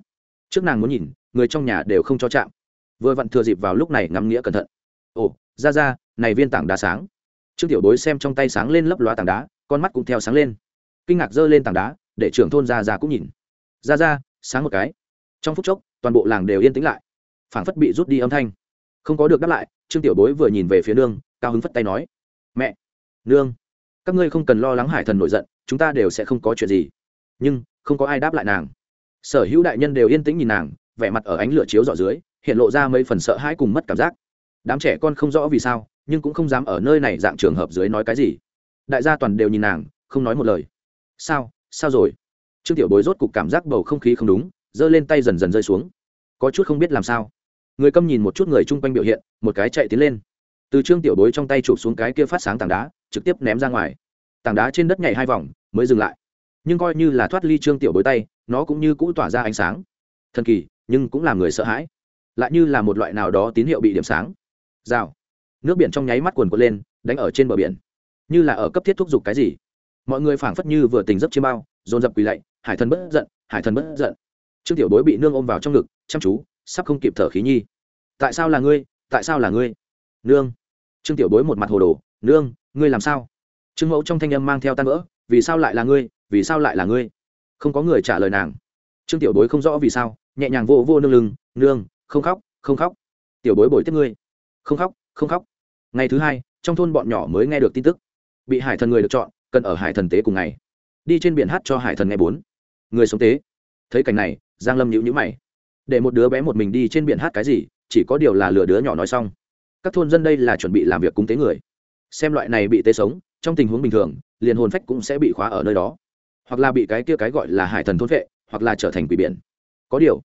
trước nàng muốn nhìn, người trong nhà đều không cho chạm. Vừa vặn thừa dịp vào lúc này ngắm nghĩa cẩn thận. Ồ, ra ra, này viên tảng đá sáng. Trương tiểu bối xem trong tay sáng lên lấp loa tảng đá, con mắt cũng theo sáng lên. Kinh ngạc giơ lên tảng đá, để trưởng thôn ra ra cũng nhìn. Ra ra, sáng một cái. Trong phút chốc, toàn bộ làng đều yên tĩnh lại. Phảng phất bị rút đi âm thanh. Không có được đáp lại, trương tiểu bối vừa nhìn về phía nương, cao hứng phất tay nói. Mẹ, nương, các ngươi không cần lo lắng hải thần nổi giận, chúng ta đều sẽ không có chuyện gì. Nhưng, không có ai đáp lại nàng sở hữu đại nhân đều yên tĩnh nhìn nàng, vẻ mặt ở ánh lửa chiếu dọ dưới, hiện lộ ra mấy phần sợ hãi cùng mất cảm giác. Đám trẻ con không rõ vì sao, nhưng cũng không dám ở nơi này dạng trường hợp dưới nói cái gì. Đại gia toàn đều nhìn nàng, không nói một lời. Sao sao rồi? Trương tiểu bối rốt cục cảm giác bầu không khí không đúng, giơ lên tay dần dần rơi xuống. Có chút không biết làm sao. Người câm nhìn một chút người chung quanh biểu hiện, một cái chạy tiến lên. Từ trương tiểu bối trong tay chụp xuống cái kia phát sáng tảng đá, trực tiếp ném ra ngoài. Tảng đá trên đất nhảy hai vòng, mới dừng lại nhưng coi như là thoát ly trương tiểu bối tay, nó cũng như cũ tỏa ra ánh sáng. Thần kỳ, nhưng cũng làm người sợ hãi. Lại như là một loại nào đó tín hiệu bị điểm sáng. Rào. Nước biển trong nháy mắt quần quật lên, đánh ở trên bờ biển. Như là ở cấp thiết thúc giục cái gì. Mọi người phảng phất như vừa tình giấc chiêm bao, dồn dập quỳ lạy, hải thần bất giận, hải thần bất giận. Trương tiểu bối bị nương ôm vào trong ngực, chăm chú, sắp không kịp thở khí nhi. Tại sao là ngươi? Tại sao là ngươi? Nương. Trương tiểu bối một mặt hồ đồ, nương, ngươi làm sao? Trương mẫu trong thanh âm mang theo tan vỡ, vì sao lại là ngươi? Vì sao lại là ngươi? Không có người trả lời nàng. Trương tiểu bối không rõ vì sao, nhẹ nhàng vô vô nương lưng, nương, không khóc không khóc. Tiểu bối bồi tiếp ngươi. Không khóc không khóc. Ngày thứ hai, trong thôn bọn nhỏ mới nghe được tin tức. Bị hải thần người được chọn, cần ở hải thần tế cùng ngày. Đi trên biển hát cho hải thần nghe bốn. Người sống tế. Thấy cảnh này, giang lâm nhữ nhữ mày. Để một đứa bé một mình đi trên biển hát cái gì, chỉ có điều là lừa đứa nhỏ nói xong. Các thôn dân đây là chuẩn bị làm việc cúng tế người. Xem loại này bị tế sống, trong tình huống bình thường, liền hồn phách cũng sẽ bị khóa ở nơi đó hoặc là bị cái kia cái gọi là hải thần thôn vệ, hoặc là trở thành quỷ biển. Có điều,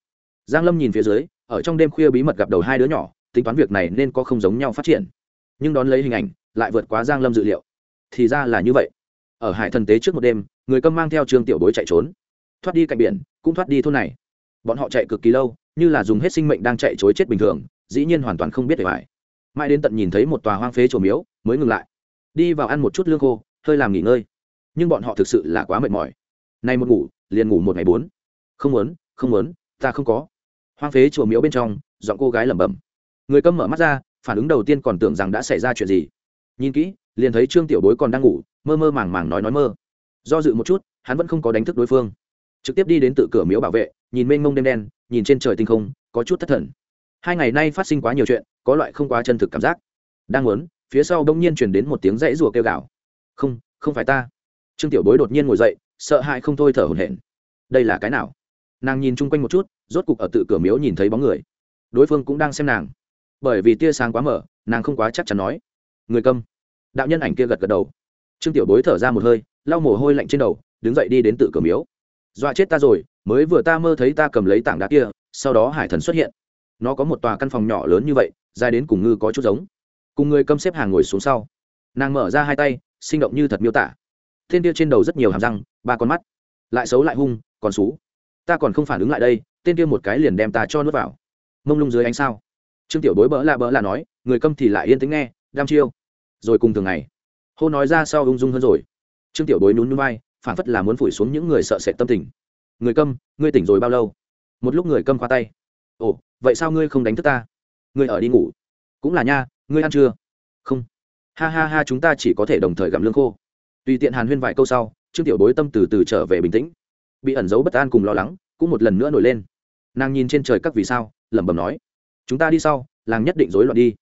giang lâm nhìn phía dưới, ở trong đêm khuya bí mật gặp đầu hai đứa nhỏ, tính toán việc này nên có không giống nhau phát triển. Nhưng đón lấy hình ảnh, lại vượt quá giang lâm dự liệu. Thì ra là như vậy. Ở hải thần tế trước một đêm, người câm mang theo trương tiểu bối chạy trốn. Thoát đi cạnh biển, cũng thoát đi thôn này. Bọn họ chạy cực kỳ lâu, như là dùng hết sinh mệnh đang chạy chối chết bình thường, dĩ nhiên hoàn toàn không biết để phải mãi đến tận nhìn thấy một tòa hoang phế trổ miếu, mới ngừng lại. Đi vào ăn một chút lương khô, hơi làm nghỉ ngơi nhưng bọn họ thực sự là quá mệt mỏi. Nay một ngủ, liền ngủ một ngày bốn. Không muốn không muốn, ta không có. Hoang phế chùa miếu bên trong, giọng cô gái lẩm bẩm. Người câm mở mắt ra, phản ứng đầu tiên còn tưởng rằng đã xảy ra chuyện gì. Nhìn kỹ, liền thấy trương tiểu bối còn đang ngủ, mơ mơ màng màng nói nói mơ. Do dự một chút, hắn vẫn không có đánh thức đối phương. Trực tiếp đi đến tự cửa miếu bảo vệ, nhìn mênh mông đêm đen, nhìn trên trời tinh không, có chút thất thần. Hai ngày nay phát sinh quá nhiều chuyện, có loại không quá chân thực cảm giác. Đang muốn, phía sau đông nhiên chuyển đến một tiếng rẫy rùa kêu gào. Không không phải ta trương tiểu bối đột nhiên ngồi dậy, sợ hãi không thôi thở hổn hển. Đây là cái nào? Nàng nhìn chung quanh một chút, rốt cục ở tự cửa miếu nhìn thấy bóng người. Đối phương cũng đang xem nàng. Bởi vì tia sáng quá mở nàng không quá chắc chắn nói. Người câm đạo nhân ảnh kia gật gật đầu. Trương tiểu bối thở ra một hơi, lau mồ hôi lạnh trên đầu, đứng dậy đi đến tự cửa miếu. Dọa chết ta rồi, mới vừa ta mơ thấy ta cầm lấy tảng đá kia, sau đó hải thần xuất hiện. Nó có một tòa căn phòng nhỏ lớn như vậy, dài đến cùng ngư có chút giống. Cùng người câm xếp hàng ngồi xuống sau. Nàng mở ra hai tay, sinh động như thật miêu tả tên kia trên đầu rất nhiều hàm răng, ba con mắt. Lại xấu lại hung, còn xú. Ta còn không phản ứng lại đây, tên kia một cái liền đem ta cho nuốt vào. Mông lung dưới ánh sao. Trương tiểu bối bỡ là bỡ là nói, người câm thì lại yên tĩnh nghe, đam chiêu. Rồi cùng thường ngày, hô nói ra sau ung dung hơn rồi. Trương tiểu bối nhún nhún vai, phản phất là muốn phủi xuống những người sợ sệt tâm tình. Người câm, ngươi tỉnh rồi bao lâu? Một lúc người câm khoa tay. Ồ, vậy sao ngươi không đánh thức ta? Ngươi ở đi ngủ. Cũng là nha, ngươi ăn chưa không. Ha ha ha, chúng ta chỉ có thể đồng thời gặm lương khô tùy tiện hàn huyên vài câu sau, trương tiểu bối tâm từ từ trở về bình tĩnh. Bị ẩn giấu bất an cùng lo lắng, cũng một lần nữa nổi lên. Nàng nhìn trên trời các vì sao, lẩm bẩm nói, chúng ta đi sau, làng nhất định rối loạn đi.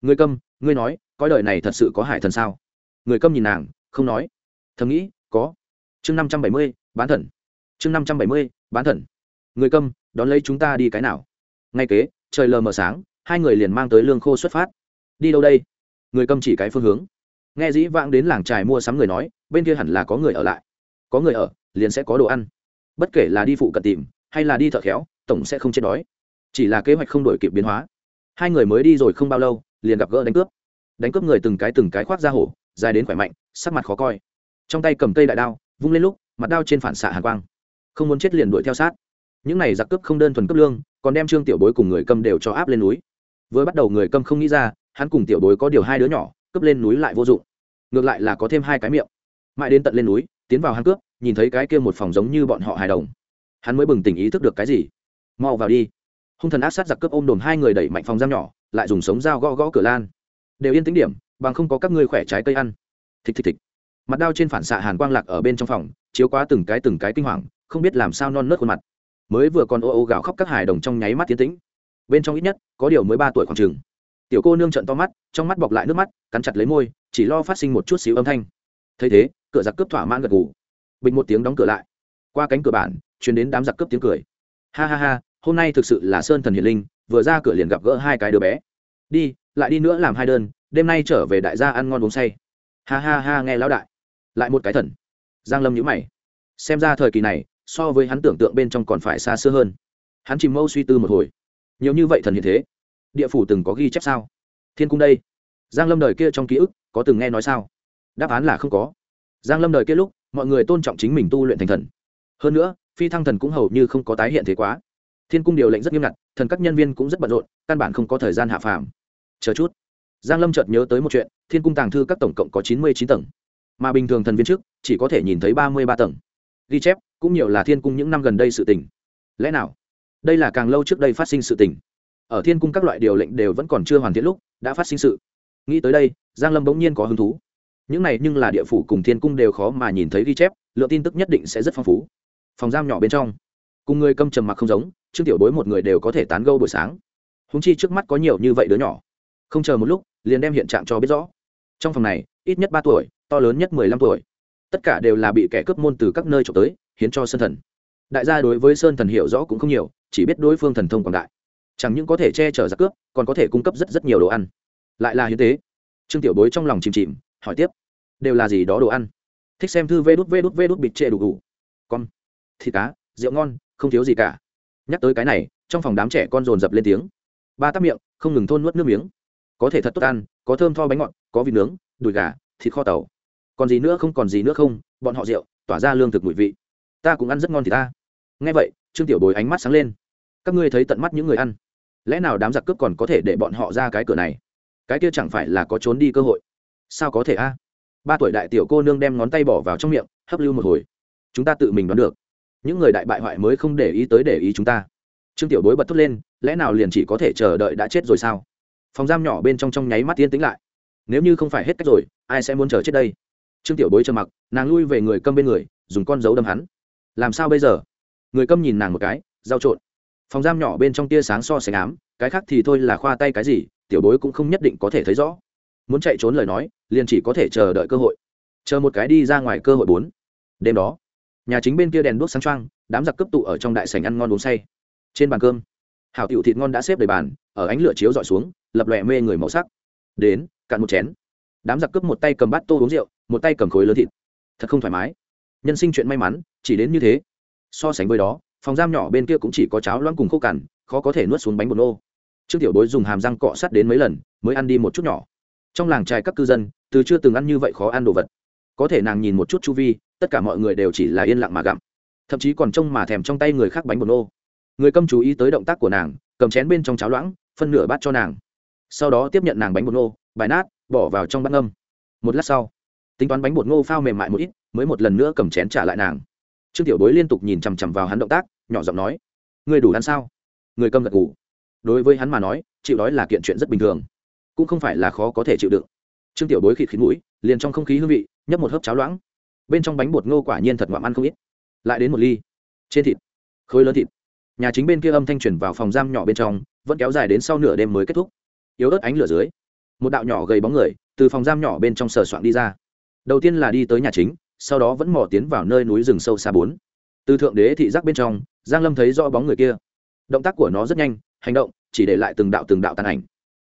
Người câm, ngươi nói, coi đời này thật sự có hải thần sao? Người câm nhìn nàng, không nói. Thầm nghĩ, có. Chương năm trăm bảy mươi, bán thần. Chương năm trăm bảy mươi, bán thần. Người câm, đón lấy chúng ta đi cái nào? Ngay kế, trời lờ mờ sáng, hai người liền mang tới lương khô xuất phát. Đi đâu đây? Người câm chỉ cái phương hướng. Nghe dĩ vãng đến làng trài mua sắm người nói bên kia hẳn là có người ở lại. Có người ở, liền sẽ có đồ ăn. Bất kể là đi phụ cận tìm, hay là đi thợ khéo, tổng sẽ không chết đói. Chỉ là kế hoạch không đổi kịp biến hóa. Hai người mới đi rồi không bao lâu, liền gặp gỡ đánh cướp. Đánh cướp người từng cái từng cái khoác ra hổ, dài đến khỏe mạnh, sắc mặt khó coi. Trong tay cầm cây đại đao, vung lên lúc, mặt đao trên phản xạ hàn quang. Không muốn chết liền đuổi theo sát. Những này giặc cướp không đơn thuần cướp lương, còn đem trương tiểu bối cùng người cầm đều cho áp lên núi. Vừa bắt đầu người cầm không nghĩ ra, hắn cùng tiểu bối có điều hai đứa nhỏ, cướp lên núi lại vô dụng. Ngược lại là có thêm hai cái miệng mãi đến tận lên núi, tiến vào hang cướp, nhìn thấy cái kia một phòng giống như bọn họ hài đồng. Hắn mới bừng tỉnh ý thức được cái gì. Mau vào đi. Hung thần áp sát giặc cướp ôm đồm hai người đẩy mạnh phòng giam nhỏ, lại dùng sống dao gõ gõ cửa lan. Đều yên tính điểm, bằng không có các ngươi khỏe trái cây ăn. Thịch thịch thịch. Mặt đao trên phản xạ hàn quang lạc ở bên trong phòng, chiếu quá từng cái từng cái kinh hoàng, không biết làm sao non nớt khuôn mặt. Mới vừa còn ô ô gào khóc các hài đồng trong nháy mắt tiến tĩnh. Bên trong ít nhất, có điều mới ba tuổi khoảng trường tiểu cô nương trận to mắt, trong mắt bọc lại nước mắt, cắn chặt lấy môi, chỉ lo phát sinh một chút xíu âm thanh thấy thế, cửa giặc cướp thỏa mãn gật gù. Bình một tiếng đóng cửa lại. Qua cánh cửa bản chuyển đến đám giặc cướp tiếng cười. Ha ha ha, hôm nay thực sự là sơn thần hiền linh, vừa ra cửa liền gặp gỡ hai cái đứa bé. Đi, lại đi nữa làm hai đơn, đêm nay trở về đại gia ăn ngon uống say. Ha ha ha, nghe lão đại. Lại một cái thần. Giang lâm nhíu mày. Xem ra thời kỳ này, so với hắn tưởng tượng bên trong còn phải xa xưa hơn. Hắn chìm mâu suy tư một hồi. Nhiều như vậy thần hiện thế. Địa phủ từng có ghi chép sao? Thiên cung đây. Giang lâm đời kia trong ký ức, có từng nghe nói sao? Đáp án là không có. Giang lâm đời kia lúc, mọi người tôn trọng chính mình tu luyện thành thần. Hơn nữa, phi thăng thần cũng hầu như không có tái hiện thế quá. Thiên cung điều lệnh rất nghiêm ngặt, thần các nhân viên cũng rất bận rộn, căn bản không có thời gian hạ phàm. Chờ chút. Giang lâm chợt nhớ tới một chuyện, thiên cung tàng thư các tổng cộng có chín mươi chín tầng. Mà bình thường thần viên trước, chỉ có thể nhìn thấy ba mươi ba tầng. Ghi chép, cũng nhiều là thiên cung những năm gần đây sự tình. Lẽ nào? Đây là càng lâu trước đây phát sinh sự tình. Ở thiên cung các loại điều lệnh đều vẫn còn chưa hoàn thiện lúc, đã phát sinh sự. Nghĩ tới đây, giang lâm bỗng nhiên có hứng thú những này nhưng là địa phủ cùng thiên cung đều khó mà nhìn thấy ghi chép, lượng tin tức nhất định sẽ rất phong phú. Phòng giam nhỏ bên trong, cùng người câm trầm mặc không giống, trương tiểu bối một người đều có thể tán gâu buổi sáng. Húng chi trước mắt có nhiều như vậy đứa nhỏ. Không chờ một lúc, liền đem hiện trạng cho biết rõ. Trong phòng này, ít nhất ba tuổi, to lớn nhất mười lăm tuổi. Tất cả đều là bị kẻ cướp môn từ các nơi trộm tới, hiến cho sơn thần. Đại gia đối với sơn thần hiểu rõ cũng không nhiều, chỉ biết đối phương thần thông quảng đại. Chẳng những có thể che chở giặc cướp, còn có thể cung cấp rất rất nhiều đồ ăn. Lại là hiến tế. Trương tiểu bối trong lòng chìm chìm hỏi tiếp. Đều là gì đó đồ ăn? Thích xem thư vê đút vê đút vê đút bịt trệ đủ đủ. Con, thịt cá, rượu ngon, không thiếu gì cả. Nhắc tới cái này, trong phòng đám trẻ con dồn dập lên tiếng. Ba tắc miệng, không ngừng thôn nuốt nước miếng. Có thể thật tốt ăn, có thơm tho bánh ngọt, có vịt nướng, đùi gà, thịt kho tàu. Còn gì nữa không, còn gì nữa không, bọn họ rượu, tỏa ra lương thực mùi vị. Ta cũng ăn rất ngon thì ta. Nghe vậy, trương tiểu bồi ánh mắt sáng lên. Các ngươi thấy tận mắt những người ăn. Lẽ nào đám giặc cướp còn có thể để bọn họ ra cái cửa này? Cái kia chẳng phải là có trốn đi cơ hội? Sao có thể a? Ba tuổi đại tiểu cô nương đem ngón tay bỏ vào trong miệng, hấp lưu một hồi. Chúng ta tự mình đoán được. Những người đại bại hoại mới không để ý tới để ý chúng ta. Trương tiểu bối bật thốt lên, lẽ nào liền chỉ có thể chờ đợi đã chết rồi sao? Phòng giam nhỏ bên trong trong nháy mắt tiên tính lại. Nếu như không phải hết cách rồi, ai sẽ muốn chờ chết đây? Trương tiểu bối trầm mặc, nàng lui về người câm bên người, dùng con dấu đâm hắn. Làm sao bây giờ? Người câm nhìn nàng một cái giao trộn. Phòng giam nhỏ bên trong tia sáng so sánh ám, cái khác thì thôi là khoa tay cái gì, tiểu bối cũng không nhất định có thể thấy rõ muốn chạy trốn lời nói, liền chỉ có thể chờ đợi cơ hội. Chờ một cái đi ra ngoài cơ hội bốn. Đêm đó, nhà chính bên kia đèn đuốc sáng trăng đám giặc cấp tụ ở trong đại sảnh ăn ngon uống say. Trên bàn cơm, hảo tiểu thịt ngon đã xếp đầy bàn, ở ánh lửa chiếu dọi xuống, lập lòe mê người màu sắc. Đến, cạn một chén. Đám giặc cướp một tay cầm bát tô uống rượu, một tay cầm khối lớn thịt. Thật không thoải mái. Nhân sinh chuyện may mắn, chỉ đến như thế. So sánh với đó, phòng giam nhỏ bên kia cũng chỉ có cháo loãng cùng khô cằn, khó có thể nuốt xuống bánh bột nô. Trương tiểu bối dùng hàm răng cọ sắt đến mấy lần, mới ăn đi một chút nhỏ trong làng trai các cư dân, từ chưa từng ăn như vậy khó ăn đồ vật. Có thể nàng nhìn một chút chu vi, tất cả mọi người đều chỉ là yên lặng mà gặm. Thậm chí còn trông mà thèm trong tay người khác bánh bột nô. Người câm chú ý tới động tác của nàng, cầm chén bên trong cháo loãng, phân nửa bát cho nàng. Sau đó tiếp nhận nàng bánh bột nô, bài nát, bỏ vào trong bát ngâm. Một lát sau, tính toán bánh bột ngô phao mềm mại một ít, mới một lần nữa cầm chén trả lại nàng. Trương tiểu bối liên tục nhìn chằm chằm vào hắn động tác, nhỏ giọng nói người đủ ăn sao? Người câm gật ngủ đối với hắn mà nói, chịu đói là kiện chuyện rất bình thường cũng không phải là khó có thể chịu đựng. Trương tiểu bối khịt khít mũi, liền trong không khí hương vị, nhấp một hớp cháo loãng. Bên trong bánh bột ngô quả nhiên thật ngoạm ăn không ít. Lại đến một ly. Trên thịt. Khối lớn thịt. Nhà chính bên kia âm thanh truyền vào phòng giam nhỏ bên trong, vẫn kéo dài đến sau nửa đêm mới kết thúc. Yếu ớt ánh lửa dưới, một đạo nhỏ gầy bóng người từ phòng giam nhỏ bên trong sờ soạn đi ra. Đầu tiên là đi tới nhà chính, sau đó vẫn mò tiến vào nơi núi rừng sâu xa bốn. Từ thượng đế thị giác bên trong, giang lâm thấy rõ bóng người kia. Động tác của nó rất nhanh, hành động, chỉ để lại từng đạo từng đạo tàn ảnh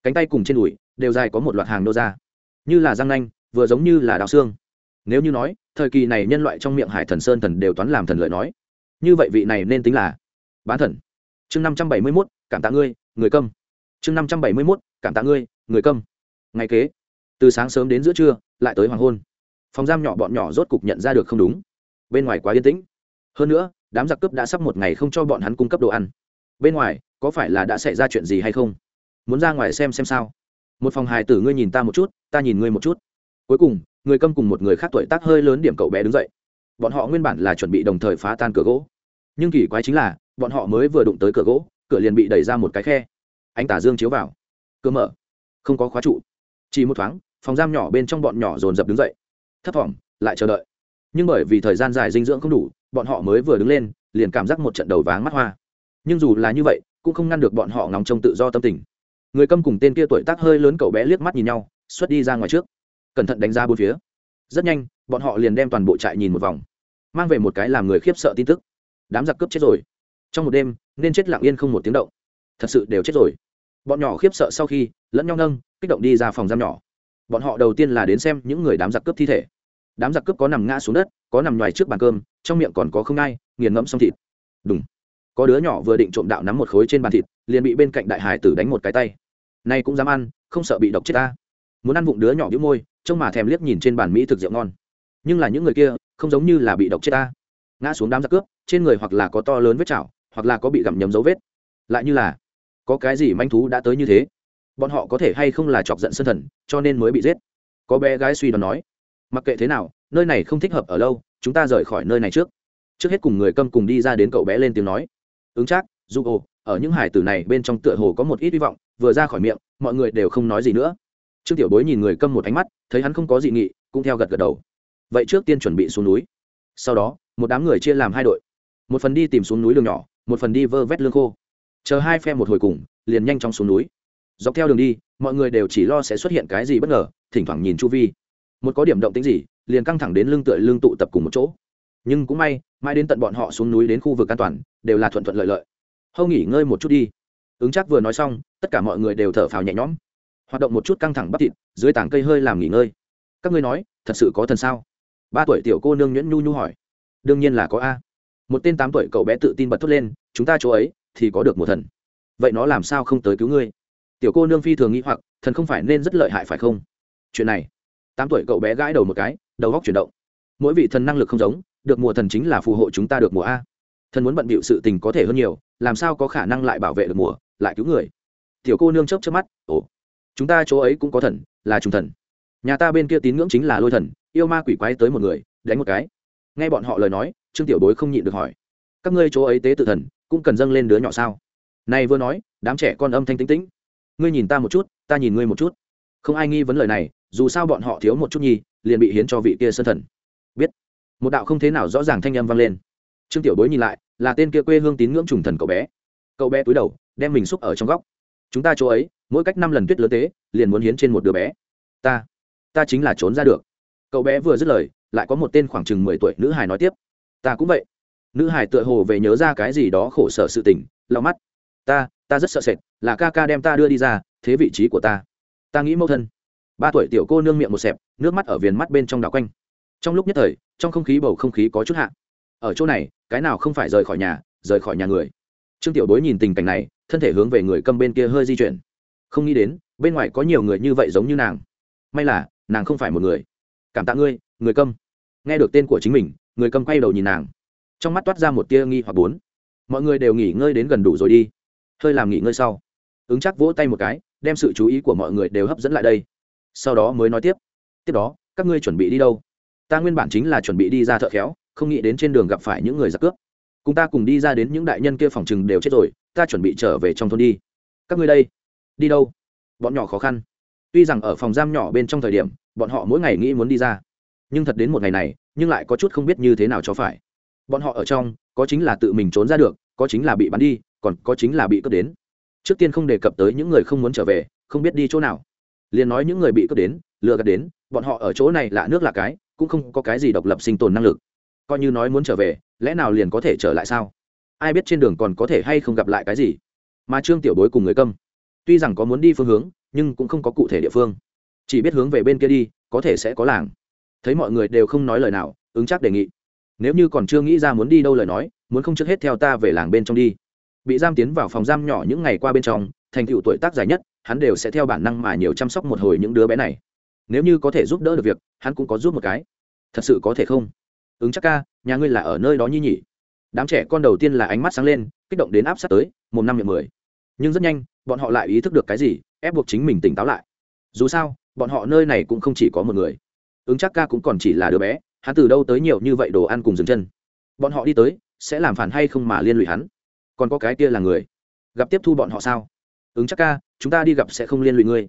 cánh tay cùng trên đùi đều dài có một loạt hàng nô ra. Như là răng nanh, vừa giống như là đào xương. Nếu như nói, thời kỳ này nhân loại trong miệng hải thần sơn thần đều toán làm thần lợi nói. Như vậy vị này nên tính là bán thần. Chương năm trăm bảy mươi mốt, cảm tạ ngươi, người câm. Chương năm trăm bảy mươi mốt, cảm tạ ngươi, người câm. Ngày kế, từ sáng sớm đến giữa trưa, lại tới hoàng hôn. Phòng giam nhỏ bọn nhỏ rốt cục nhận ra được không đúng. Bên ngoài quá yên tĩnh. Hơn nữa, đám giặc cướp đã sắp một ngày không cho bọn hắn cung cấp đồ ăn. Bên ngoài, có phải là đã xảy ra chuyện gì hay không? Muốn ra ngoài xem xem sao. Một phòng hài tử ngươi nhìn ta một chút, ta nhìn ngươi một chút. Cuối cùng, người câm cùng một người khác tuổi tác hơi lớn điểm cậu bé đứng dậy. Bọn họ nguyên bản là chuẩn bị đồng thời phá tan cửa gỗ. Nhưng kỳ quái chính là, bọn họ mới vừa đụng tới cửa gỗ, cửa liền bị đẩy ra một cái khe. Anh tả dương chiếu vào. Cửa mở. Không có khóa trụ. Chỉ một thoáng, phòng giam nhỏ bên trong bọn nhỏ dồn dập đứng dậy. Thấp thỏm, lại chờ đợi. Nhưng bởi vì thời gian dài dinh dưỡng không đủ, bọn họ mới vừa đứng lên, liền cảm giác một trận đầu váng mắt hoa. Nhưng dù là như vậy, cũng không ngăn được bọn họ ngóng trông tự do tâm tình người câm cùng tên kia tuổi tác hơi lớn cậu bé liếc mắt nhìn nhau, xuất đi ra ngoài trước. Cẩn thận đánh ra bốn phía. Rất nhanh, bọn họ liền đem toàn bộ trại nhìn một vòng. Mang về một cái làm người khiếp sợ tin tức. Đám giặc cướp chết rồi. Trong một đêm, nên chết lặng yên không một tiếng động. Thật sự đều chết rồi. Bọn nhỏ khiếp sợ sau khi, lẫn nhau nâng, kích động đi ra phòng giam nhỏ. Bọn họ đầu tiên là đến xem những người đám giặc cướp thi thể. Đám giặc cướp có nằm ngã xuống đất, có nằm ngoài trước bàn cơm, trong miệng còn có không ai, nghiền ngẫm xong thịt. Đúng có đứa nhỏ vừa định trộm đạo nắm một khối trên bàn thịt, liền bị bên cạnh đại hải tử đánh một cái tay nay cũng dám ăn, không sợ bị độc chết ta. Muốn ăn vụng đứa nhỏ đĩu môi, trông mà thèm liếc nhìn trên bàn mỹ thực rượu ngon. Nhưng là những người kia, không giống như là bị độc chết ta. Ngã xuống đám giặc cướp, trên người hoặc là có to lớn vết chảo, hoặc là có bị gặm nhấm dấu vết. Lại như là, có cái gì manh thú đã tới như thế? Bọn họ có thể hay không là chọc giận sân thần, cho nên mới bị giết? Có bé gái suy đoán nói, mặc kệ thế nào, nơi này không thích hợp ở lâu, chúng ta rời khỏi nơi này trước. Trước hết cùng người câm cùng đi ra đến cậu bé lên tiếng nói. Ứng chắc dù ồ ở những hải tử này bên trong tựa hồ có một ít hy vọng, vừa ra khỏi miệng, mọi người đều không nói gì nữa. Trương tiểu bối nhìn người câm một ánh mắt, thấy hắn không có gì nghị, cũng theo gật gật đầu. Vậy trước tiên chuẩn bị xuống núi. Sau đó, một đám người chia làm hai đội. Một phần đi tìm xuống núi đường nhỏ, một phần đi vơ vét lương khô. Chờ hai phe một hồi cùng, liền nhanh chóng xuống núi. Dọc theo đường đi, mọi người đều chỉ lo sẽ xuất hiện cái gì bất ngờ, thỉnh thoảng nhìn chu vi. Một có điểm động tính gì, liền căng thẳng đến lưng tựa lưng tụ tập cùng một chỗ. Nhưng cũng may, mãi đến tận bọn họ xuống núi đến khu vực an toàn, đều là thuận thuận lợi lợi hâu nghỉ ngơi một chút đi. Ứng chắc vừa nói xong, tất cả mọi người đều thở phào nhẹ nhõm. Hoạt động một chút căng thẳng bắp thịt, dưới tảng cây hơi làm nghỉ ngơi. Các ngươi nói, thật sự có thần sao? Ba tuổi tiểu cô nương nhuyễn nhu nhu hỏi. Đương nhiên là có a. Một tên tám tuổi cậu bé tự tin bật thốt lên, chúng ta chỗ ấy thì có được một thần. Vậy nó làm sao không tới cứu ngươi? Tiểu cô nương phi thường nghĩ hoặc, thần không phải nên rất lợi hại phải không? Chuyện này, tám tuổi cậu bé gãi đầu một cái, đầu góc chuyển động. Mỗi vị thần năng lực không giống, được mùa thần chính là phù hộ chúng ta được mùa a. Thần muốn bận bịu sự tình có thể hơn nhiều làm sao có khả năng lại bảo vệ được mùa, lại cứu người? Tiểu cô nương chớp chớp mắt, ồ, chúng ta chỗ ấy cũng có thần, là trùng thần. Nhà ta bên kia tín ngưỡng chính là lôi thần, yêu ma quỷ quái tới một người, đánh một cái. Nghe bọn họ lời nói, trương tiểu bối không nhịn được hỏi, các ngươi chỗ ấy tế tự thần, cũng cần dâng lên đứa nhỏ sao? Này vừa nói, đám trẻ con âm thanh tĩnh tĩnh, ngươi nhìn ta một chút, ta nhìn ngươi một chút. Không ai nghi vấn lời này, dù sao bọn họ thiếu một chút nhi, liền bị hiến cho vị kia sơn thần. Biết, một đạo không thế nào rõ ràng thanh âm vang lên. Trương tiểu bối nhìn lại là tên kia quê hương tín ngưỡng trùng thần cậu bé. Cậu bé cúi đầu, đem mình xúc ở trong góc. Chúng ta chỗ ấy, mỗi cách năm lần tuyết lớn tế liền muốn hiến trên một đứa bé. Ta ta chính là trốn ra được. Cậu bé vừa dứt lời, lại có một tên khoảng chừng mười tuổi nữ hài nói tiếp. Ta cũng vậy. Nữ hài tựa hồ về nhớ ra cái gì đó khổ sở sự tình, lau mắt. Ta ta rất sợ sệt, là ca ca đem ta đưa đi ra, thế vị trí của ta. Ta nghĩ mẫu thân. Ba tuổi tiểu cô nương miệng một xẹp, nước mắt ở viền mắt bên trong đảo quanh. Trong lúc nhất thời, trong không khí bầu không khí có chút hạ. Ở chỗ này cái nào không phải rời khỏi nhà, rời khỏi nhà người. Trương tiểu bối nhìn tình cảnh này, thân thể hướng về người câm bên kia hơi di chuyển. Không nghĩ đến, bên ngoài có nhiều người như vậy giống như nàng. May là, nàng không phải một người. Cảm tạ ngươi, người câm nghe được tên của chính mình, người câm quay đầu nhìn nàng. Trong mắt toát ra một tia nghi hoặc bốn. Mọi người đều nghỉ ngơi đến gần đủ rồi đi. Hơi làm nghỉ ngơi sau. Ứng chắc vỗ tay một cái, đem sự chú ý của mọi người đều hấp dẫn lại đây. Sau đó mới nói tiếp. Tiếp đó, các ngươi chuẩn bị đi đâu? Ta nguyên bản chính là chuẩn bị đi ra thợ khéo không nghĩ đến trên đường gặp phải những người giặc cướp. Cùng ta cùng đi ra đến những đại nhân kia phòng chừng đều chết rồi, ta chuẩn bị trở về trong thôn đi. Các ngươi đây, đi đâu? Bọn nhỏ khó khăn. Tuy rằng ở phòng giam nhỏ bên trong thời điểm, bọn họ mỗi ngày nghĩ muốn đi ra, nhưng thật đến một ngày này, nhưng lại có chút không biết như thế nào cho phải. Bọn họ ở trong, có chính là tự mình trốn ra được, có chính là bị bắn đi, còn có chính là bị cướp đến. Trước tiên không đề cập tới những người không muốn trở về, không biết đi chỗ nào. Liền nói những người bị cướp đến, lừa gạt đến, bọn họ ở chỗ này là nước là cái, cũng không có cái gì độc lập sinh tồn năng lực coi như nói muốn trở về, lẽ nào liền có thể trở lại sao? Ai biết trên đường còn có thể hay không gặp lại cái gì? Mà trương tiểu bối cùng người câm, tuy rằng có muốn đi phương hướng, nhưng cũng không có cụ thể địa phương. Chỉ biết hướng về bên kia đi, có thể sẽ có làng. Thấy mọi người đều không nói lời nào, ứng chắc đề nghị. Nếu như còn chưa nghĩ ra muốn đi đâu lời nói, muốn không trước hết theo ta về làng bên trong đi. Bị giam tiến vào phòng giam nhỏ những ngày qua bên trong, thành tựu tuổi tác dài nhất, hắn đều sẽ theo bản năng mà nhiều chăm sóc một hồi những đứa bé này. Nếu như có thể giúp đỡ được việc, hắn cũng có giúp một cái. Thật sự có thể không? Ứng chắc ca, nhà ngươi là ở nơi đó nhi nhỉ? Đám trẻ con đầu tiên là ánh mắt sáng lên, kích động đến áp sát tới một năm miệng mười. Nhưng rất nhanh, bọn họ lại ý thức được cái gì, ép buộc chính mình tỉnh táo lại. Dù sao, bọn họ nơi này cũng không chỉ có một người. Ứng chắc ca cũng còn chỉ là đứa bé, hắn từ đâu tới nhiều như vậy đồ ăn cùng dừng chân. Bọn họ đi tới, sẽ làm phản hay không mà liên lụy hắn? Còn có cái kia là người. Gặp tiếp thu bọn họ sao? Ứng chắc ca, chúng ta đi gặp sẽ không liên lụy ngươi.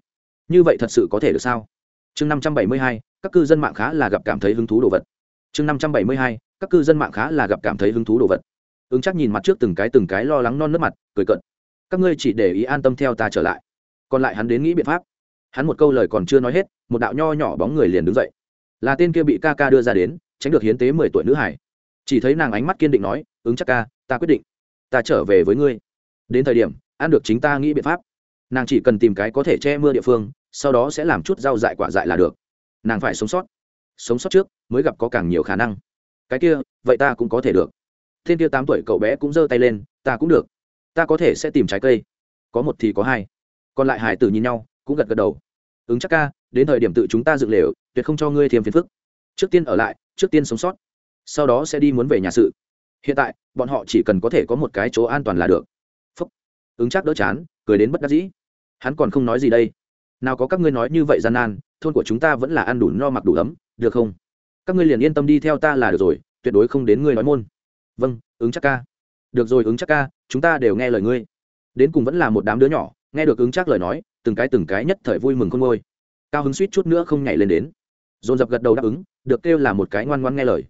Như vậy thật sự có thể được sao? Chương năm trăm bảy mươi hai, các cư dân mạng khá là gặp cảm thấy hứng thú đồ vật chương năm trăm bảy mươi hai, các cư dân mạng khá là gặp cảm thấy hứng thú đồ vật. Ứng chắc nhìn mặt trước từng cái từng cái lo lắng non nước mặt, cười cận các ngươi chỉ để ý an tâm theo ta trở lại. Còn lại hắn đến nghĩ biện pháp. Hắn một câu lời còn chưa nói hết, một đạo nho nhỏ bóng người liền đứng dậy. Là tên kia bị ca ca đưa ra đến, tránh được hiến tế mười tuổi nữ hải. Chỉ thấy nàng ánh mắt kiên định nói, ứng chắc ca, ta quyết định. Ta trở về với ngươi. Đến thời điểm, ăn được chính ta nghĩ biện pháp. Nàng chỉ cần tìm cái có thể che mưa địa phương, sau đó sẽ làm chút rau dại quả dại là được. Nàng phải sống sót sống sót trước mới gặp có càng nhiều khả năng. Cái kia, vậy ta cũng có thể được. Thiên kia tám tuổi cậu bé cũng giơ tay lên, ta cũng được. Ta có thể sẽ tìm trái cây. Có một thì có hai. Còn lại hải tử nhìn nhau, cũng gật gật đầu. Ứng chắc ca, đến thời điểm tự chúng ta dựng lều, tuyệt không cho ngươi thêm phiền phức. Trước tiên ở lại, trước tiên sống sót. Sau đó sẽ đi muốn về nhà sự. Hiện tại, bọn họ chỉ cần có thể có một cái chỗ an toàn là được. Phúc. Ứng chắc đỡ chán, cười đến bất đắc dĩ. Hắn còn không nói gì đây. Nào có các ngươi nói như vậy gian nan thôn của chúng ta vẫn là ăn đủ no mặc đủ ấm, được không? Các ngươi liền yên tâm đi theo ta là được rồi, tuyệt đối không đến ngươi nói môn. Vâng ứng chắc ca. Được rồi, ứng chắc ca, chúng ta đều nghe lời ngươi. Đến cùng vẫn là một đám đứa nhỏ, nghe được ứng chắc lời nói, từng cái từng cái nhất thời vui mừng không ngôi cao hứng suýt chút nữa không nhảy lên đến. Dồn dập gật đầu đáp ứng, được kêu là một cái ngoan ngoan nghe lời.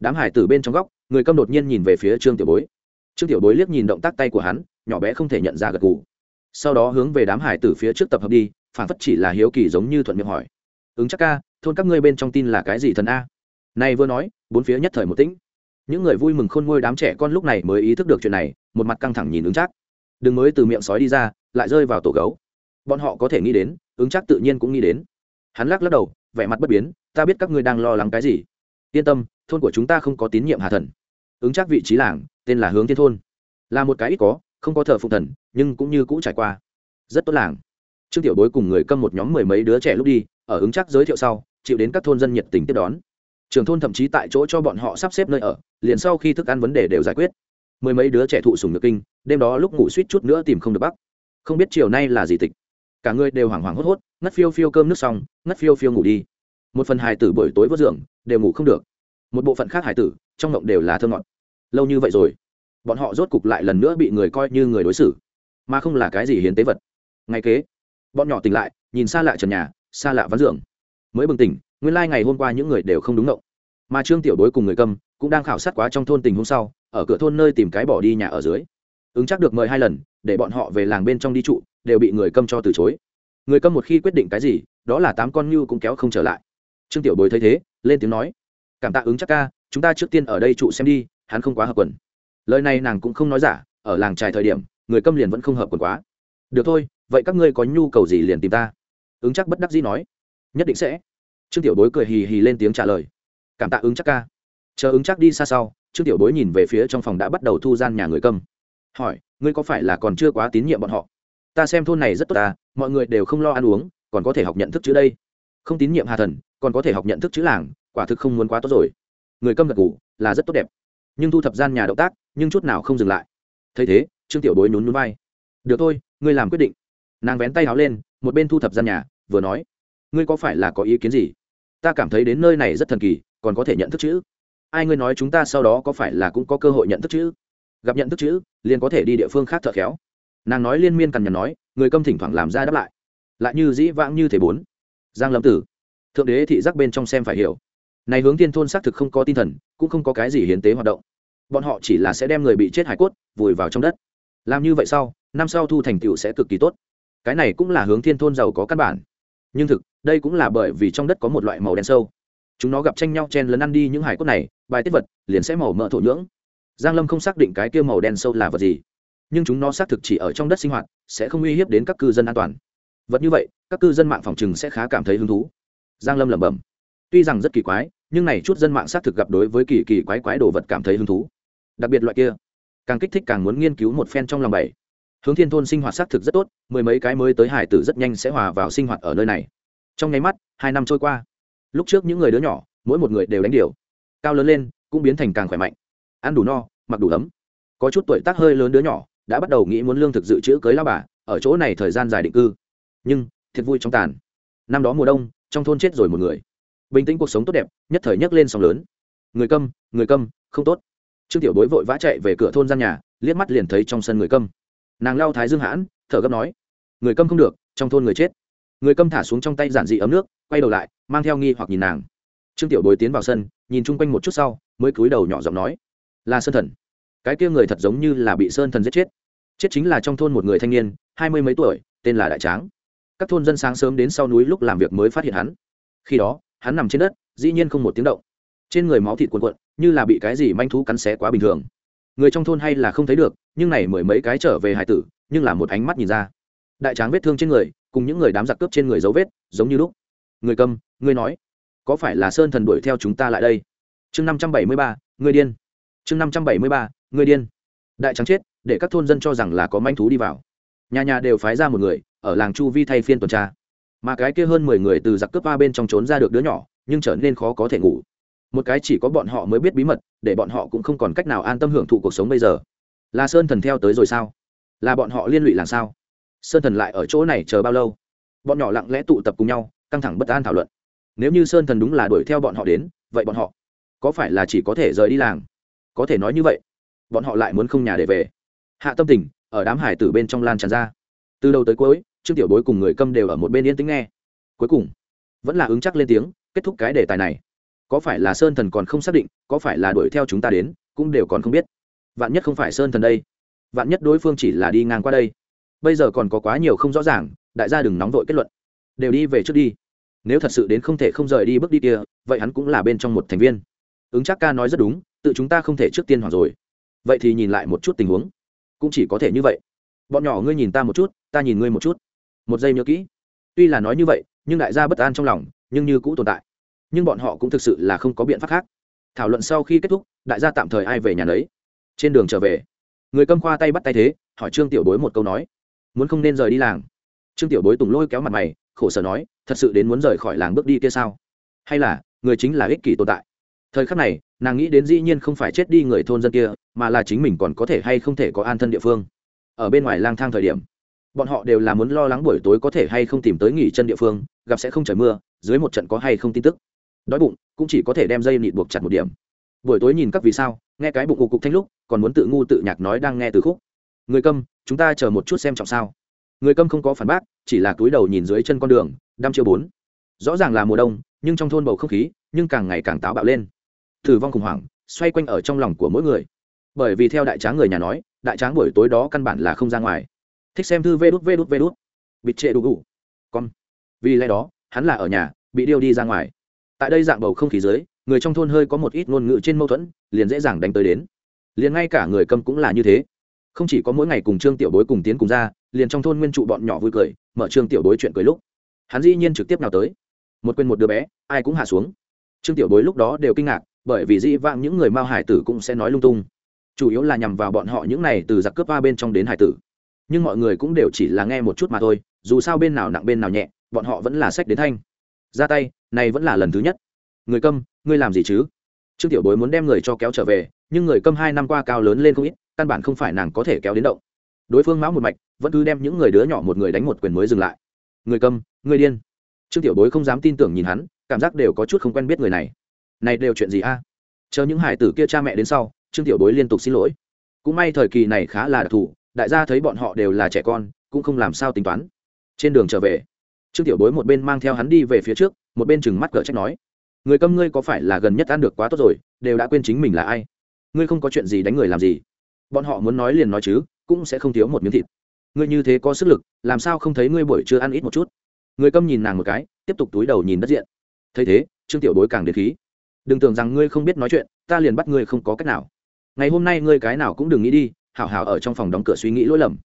Đám hải tử bên trong góc, người câm đột nhiên nhìn về phía trương tiểu bối. Trương tiểu bối liếc nhìn động tác tay của hắn, nhỏ bé không thể nhận ra gật gù. Sau đó hướng về đám hải tử phía trước tập hợp đi phản phất chỉ là hiếu kỳ giống như thuận miệng hỏi ứng chắc ca, thôn các ngươi bên trong tin là cái gì thần a? Này vừa nói, bốn phía nhất thời một tĩnh. Những người vui mừng khôn ngôi đám trẻ con lúc này mới ý thức được chuyện này, một mặt căng thẳng nhìn ứng chắc đừng mới từ miệng sói đi ra, lại rơi vào tổ gấu. Bọn họ có thể nghĩ đến, ứng chắc tự nhiên cũng nghĩ đến. Hắn lắc lắc đầu, vẻ mặt bất biến, ta biết các ngươi đang lo lắng cái gì. Yên tâm, thôn của chúng ta không có tín nhiệm hà thần. Ứng chắc vị trí làng, tên là hướng thiên thôn. Là một cái ít có, không có thờ phụng thần, nhưng cũng như cũ trải qua. Rất tốt làng. Trương tiểu bối cùng người câm một nhóm mười mấy đứa trẻ lúc đi ở ứng chắc giới thiệu sau, chịu đến các thôn dân nhiệt tình tiếp đón. Trường thôn thậm chí tại chỗ cho bọn họ sắp xếp nơi ở, liền sau khi thức ăn vấn đề đều giải quyết. Mười mấy đứa trẻ thụ sùng được kinh, đêm đó lúc ngủ suýt chút nữa tìm không được bắc không biết chiều nay là gì tịch. Cả người đều hoảng hoảng hốt hốt, ngất phiêu phiêu cơm nước xong, ngất phiêu phiêu ngủ đi. Một phần hài tử buổi tối vớt giường, đều ngủ không được. Một bộ phận khác hài tử, trong mộng đều là thơ ngọt. Lâu như vậy rồi, bọn họ rốt cục lại lần nữa bị người coi như người đối xử. Mà không là cái gì hiến tế vật. Ngay kế, bọn nhỏ tỉnh lại, nhìn xa lại trần nhà xa lạ ván dưỡng mới bừng tỉnh, nguyên lai、like、ngày hôm qua những người đều không đúng ngộng. Mà trương tiểu đối cùng người cầm cũng đang khảo sát quá trong thôn tình hôm sau, ở cửa thôn nơi tìm cái bỏ đi nhà ở dưới. Ứng chắc được mời hai lần, để bọn họ về làng bên trong đi trụ, đều bị người câm cho từ chối. Người câm một khi quyết định cái gì, đó là tám con ngưu cũng kéo không trở lại. Trương tiểu bối thấy thế, lên tiếng nói, cảm tạ ứng chắc ca, chúng ta trước tiên ở đây trụ xem đi, hắn không quá hợp quần. Lời này nàng cũng không nói giả, ở làng trài thời điểm, người câm liền vẫn không hợp quần quá. Được thôi, vậy các ngươi có nhu cầu gì liền tìm ta ứng chắc bất đắc dĩ nói. Nhất định sẽ. Trương tiểu bối cười hì hì lên tiếng trả lời. Cảm tạ ứng chắc ca. Chờ ứng chắc đi xa sau, trương tiểu bối nhìn về phía trong phòng đã bắt đầu thu gian nhà người câm hỏi, ngươi có phải là còn chưa quá tín nhiệm bọn họ? Ta xem thôn này rất tốt ta, mọi người đều không lo ăn uống, còn có thể học nhận thức chữ đây. Không tín nhiệm hà thần, còn có thể học nhận thức chữ làng, quả thực không muốn quá tốt rồi. Người câm gật ngủ là rất tốt đẹp. Nhưng thu thập gian nhà động tác, nhưng chút nào không dừng lại. Thấy thế, trương tiểu bối nhún núi vai. Được thôi, ngươi làm quyết định. Nàng vén tay áo lên, một bên thu thập gian nhà vừa nói, ngươi có phải là có ý kiến gì? Ta cảm thấy đến nơi này rất thần kỳ, còn có thể nhận thức chữ. Ai ngươi nói chúng ta sau đó có phải là cũng có cơ hội nhận thức chữ? Gặp nhận thức chữ, liền có thể đi địa phương khác thợ khéo. Nàng nói liên miên cằn nhằn nói, người câm thỉnh thoảng làm ra đáp lại. Lại như dĩ vãng như thể bốn. Giang lâm tử, thượng đế thị giác bên trong xem phải hiểu. Này hướng tiên thôn xác thực không có tinh thần, cũng không có cái gì hiến tế hoạt động. Bọn họ chỉ là sẽ đem người bị chết hải cốt, vùi vào trong đất. Làm như vậy sau, năm sau thu thành tựu sẽ cực kỳ tốt. Cái này cũng là hướng thiên thôn giàu có căn bản nhưng thực, đây cũng là bởi vì trong đất có một loại màu đen sâu. Chúng nó gặp tranh nhau chen lấn ăn đi những hải cốt này, bài tiết vật, liền sẽ màu mỡ thổ nhưỡng. Giang lâm không xác định cái kia màu đen sâu là vật gì, nhưng chúng nó xác thực chỉ ở trong đất sinh hoạt, sẽ không uy hiếp đến các cư dân an toàn. Vật như vậy, các cư dân mạng phòng trừng sẽ khá cảm thấy hứng thú. Giang lâm lẩm bẩm, tuy rằng rất kỳ quái, nhưng này chút dân mạng xác thực gặp đối với kỳ kỳ quái quái đồ vật cảm thấy hứng thú. Đặc biệt loại kia, càng kích thích càng muốn nghiên cứu một phen trong lòng bảy hướng thiên thôn sinh hoạt xác thực rất tốt, mười mấy cái mới tới hải tử rất nhanh sẽ hòa vào sinh hoạt ở nơi này. Trong nháy mắt, hai năm trôi qua. Lúc trước những người đứa nhỏ, mỗi một người đều đánh điều. Cao lớn lên, cũng biến thành càng khỏe mạnh. Ăn đủ no, mặc đủ ấm. Có chút tuổi tác hơi lớn đứa nhỏ, đã bắt đầu nghĩ muốn lương thực dự trữ cưới lao bà, ở chỗ này thời gian dài định cư. Nhưng, thiệt vui trong tàn. Năm đó mùa đông, trong thôn chết rồi một người. Bình tĩnh cuộc sống tốt đẹp, nhất thời nhấc lên sóng lớn. Người câm người câm, không tốt. Trương tiểu bối vội vã chạy về cửa thôn gian nhà, liếc mắt liền thấy trong sân người câm nàng lao thái dương hãn, thở gấp nói, người câm không được, trong thôn người chết. Người câm thả xuống trong tay giản dị ấm nước, quay đầu lại, mang theo nghi hoặc nhìn nàng. Trương tiểu bối tiến vào sân, nhìn chung quanh một chút sau, mới cúi đầu nhỏ giọng nói, là sơn thần. Cái kia người thật giống như là bị sơn thần giết chết. Chết chính là trong thôn một người thanh niên, hai mươi mấy tuổi, tên là đại tráng. Các thôn dân sáng sớm đến sau núi lúc làm việc mới phát hiện hắn. Khi đó, hắn nằm trên đất, dĩ nhiên không một tiếng động. Trên người máu thịt cuồn cuộn, như là bị cái gì manh thú cắn xé quá bình thường người trong thôn hay là không thấy được, nhưng này mười mấy cái trở về hải tử, nhưng là một ánh mắt nhìn ra. Đại tráng vết thương trên người, cùng những người đám giặc cướp trên người dấu vết, giống như lúc. Người cầm, người nói, có phải là sơn thần đuổi theo chúng ta lại đây? Chương năm trăm bảy mươi ba, người điên. Chương năm trăm bảy mươi ba, người điên. Đại tráng chết, để các thôn dân cho rằng là có manh thú đi vào. Nhà nhà đều phái ra một người, ở làng chu vi thay phiên tuần tra. Mà cái kia hơn mười người từ giặc cướp ba bên trong trốn ra được đứa nhỏ, nhưng trở nên khó có thể ngủ một cái chỉ có bọn họ mới biết bí mật, để bọn họ cũng không còn cách nào an tâm hưởng thụ cuộc sống bây giờ. Là sơn thần theo tới rồi sao? Là bọn họ liên lụy làm sao? Sơn thần lại ở chỗ này chờ bao lâu? Bọn nhỏ lặng lẽ tụ tập cùng nhau, căng thẳng bất an thảo luận. Nếu như sơn thần đúng là đuổi theo bọn họ đến, vậy bọn họ có phải là chỉ có thể rời đi làng? Có thể nói như vậy, bọn họ lại muốn không nhà để về. Hạ tâm tình, ở đám hải tử bên trong lan tràn ra. Từ đầu tới cuối, trương tiểu bối cùng người câm đều ở một bên yên tĩnh nghe. Cuối cùng, vẫn là ứng chắc lên tiếng, kết thúc cái đề tài này có phải là sơn thần còn không xác định, có phải là đuổi theo chúng ta đến, cũng đều còn không biết. Vạn nhất không phải sơn thần đây. Vạn nhất đối phương chỉ là đi ngang qua đây. Bây giờ còn có quá nhiều không rõ ràng, đại gia đừng nóng vội kết luận. Đều đi về trước đi. Nếu thật sự đến không thể không rời đi bước đi kia, vậy hắn cũng là bên trong một thành viên. Ứng chắc ca nói rất đúng, tự chúng ta không thể trước tiên hoặc rồi. Vậy thì nhìn lại một chút tình huống. Cũng chỉ có thể như vậy. Bọn nhỏ ngươi nhìn ta một chút, ta nhìn ngươi một chút. Một giây nhớ kỹ. Tuy là nói như vậy, nhưng đại gia bất an trong lòng, nhưng như cũ tồn tại nhưng bọn họ cũng thực sự là không có biện pháp khác. Thảo luận sau khi kết thúc, đại gia tạm thời ai về nhà lấy trên đường trở về, người câm khoa tay bắt tay thế, hỏi trương tiểu bối một câu nói. Muốn không nên rời đi làng? Trương tiểu bối tùng lôi kéo mặt mày, khổ sở nói, thật sự đến muốn rời khỏi làng bước đi kia sao? Hay là, người chính là ích kỷ tồn tại? Thời khắc này, nàng nghĩ đến dĩ nhiên không phải chết đi người thôn dân kia, mà là chính mình còn có thể hay không thể có an thân địa phương. Ở bên ngoài lang thang thời điểm, bọn họ đều là muốn lo lắng buổi tối có thể hay không tìm tới nghỉ chân địa phương, gặp sẽ không trời mưa, dưới một trận có hay không tin tức đói bụng, cũng chỉ có thể đem dây nịt buộc chặt một điểm. Buổi tối nhìn các vì sao, nghe cái bụng cục cục thanh lúc, còn muốn tự ngu tự nhạc nói đang nghe từ khúc. Người câm, chúng ta chờ một chút xem trọng sao. Người câm không có phản bác, chỉ là túi đầu nhìn dưới chân con đường, đăm chiêu bốn. Rõ ràng là mùa đông, nhưng trong thôn bầu không khí, nhưng càng ngày càng táo bạo lên. Thử vong khủng hoảng, xoay quanh ở trong lòng của mỗi người. Bởi vì theo đại tráng người nhà nói, đại tráng buổi tối đó căn bản là không ra ngoài. Thích xem thư vê đút vê đút vê đút. Bịt trệ đủ đủ con. Vì lẽ đó, hắn là ở nhà, bị điêu đi ra ngoài tại đây dạng bầu không khí dưới, người trong thôn hơi có một ít ngôn ngữ trên mâu thuẫn, liền dễ dàng đánh tới đến. Liền ngay cả người câm cũng là như thế. Không chỉ có mỗi ngày cùng trương tiểu bối cùng tiến cùng ra, liền trong thôn nguyên trụ bọn nhỏ vui cười, mở trương tiểu bối chuyện cười lúc, hắn dĩ nhiên trực tiếp nào tới. Một quên một đứa bé, ai cũng hạ xuống. Trương tiểu bối lúc đó đều kinh ngạc, bởi vì dĩ vãng những người mao hải tử cũng sẽ nói lung tung. Chủ yếu là nhằm vào bọn họ những này từ giặc cướp ba bên trong đến hải tử. Nhưng mọi người cũng đều chỉ là nghe một chút mà thôi, dù sao bên nào nặng bên nào nhẹ, bọn họ vẫn là sách đến thanh. Ra tay này vẫn là lần thứ nhất. Người câm, ngươi làm gì chứ? Trương tiểu bối muốn đem người cho kéo trở về, nhưng người câm hai năm qua cao lớn lên không ít, căn bản không phải nàng có thể kéo đến động. Đối phương mão một mạch, vẫn cứ đem những người đứa nhỏ một người đánh một quyền mới dừng lại. Người câm, người điên. Trương tiểu bối không dám tin tưởng nhìn hắn, cảm giác đều có chút không quen biết người này. Này đều chuyện gì a? Chờ những hải tử kia cha mẹ đến sau, trương tiểu bối liên tục xin lỗi. Cũng may thời kỳ này khá là đặc thù, đại gia thấy bọn họ đều là trẻ con, cũng không làm sao tính toán. Trên đường trở về, trương tiểu bối một bên mang theo hắn đi về phía trước một bên chừng mắt cờ trách nói, người câm ngươi có phải là gần nhất ăn được quá tốt rồi, đều đã quên chính mình là ai? Ngươi không có chuyện gì đánh người làm gì? Bọn họ muốn nói liền nói chứ, cũng sẽ không thiếu một miếng thịt. Ngươi như thế có sức lực, làm sao không thấy ngươi buổi trưa ăn ít một chút? Người câm nhìn nàng một cái, tiếp tục túi đầu nhìn đất diện. Thấy thế, trương tiểu bối càng đến khí. Đừng tưởng rằng ngươi không biết nói chuyện, ta liền bắt ngươi không có cách nào. Ngày hôm nay ngươi cái nào cũng đừng nghĩ đi, hảo hảo ở trong phòng đóng cửa suy nghĩ lỗi lầm.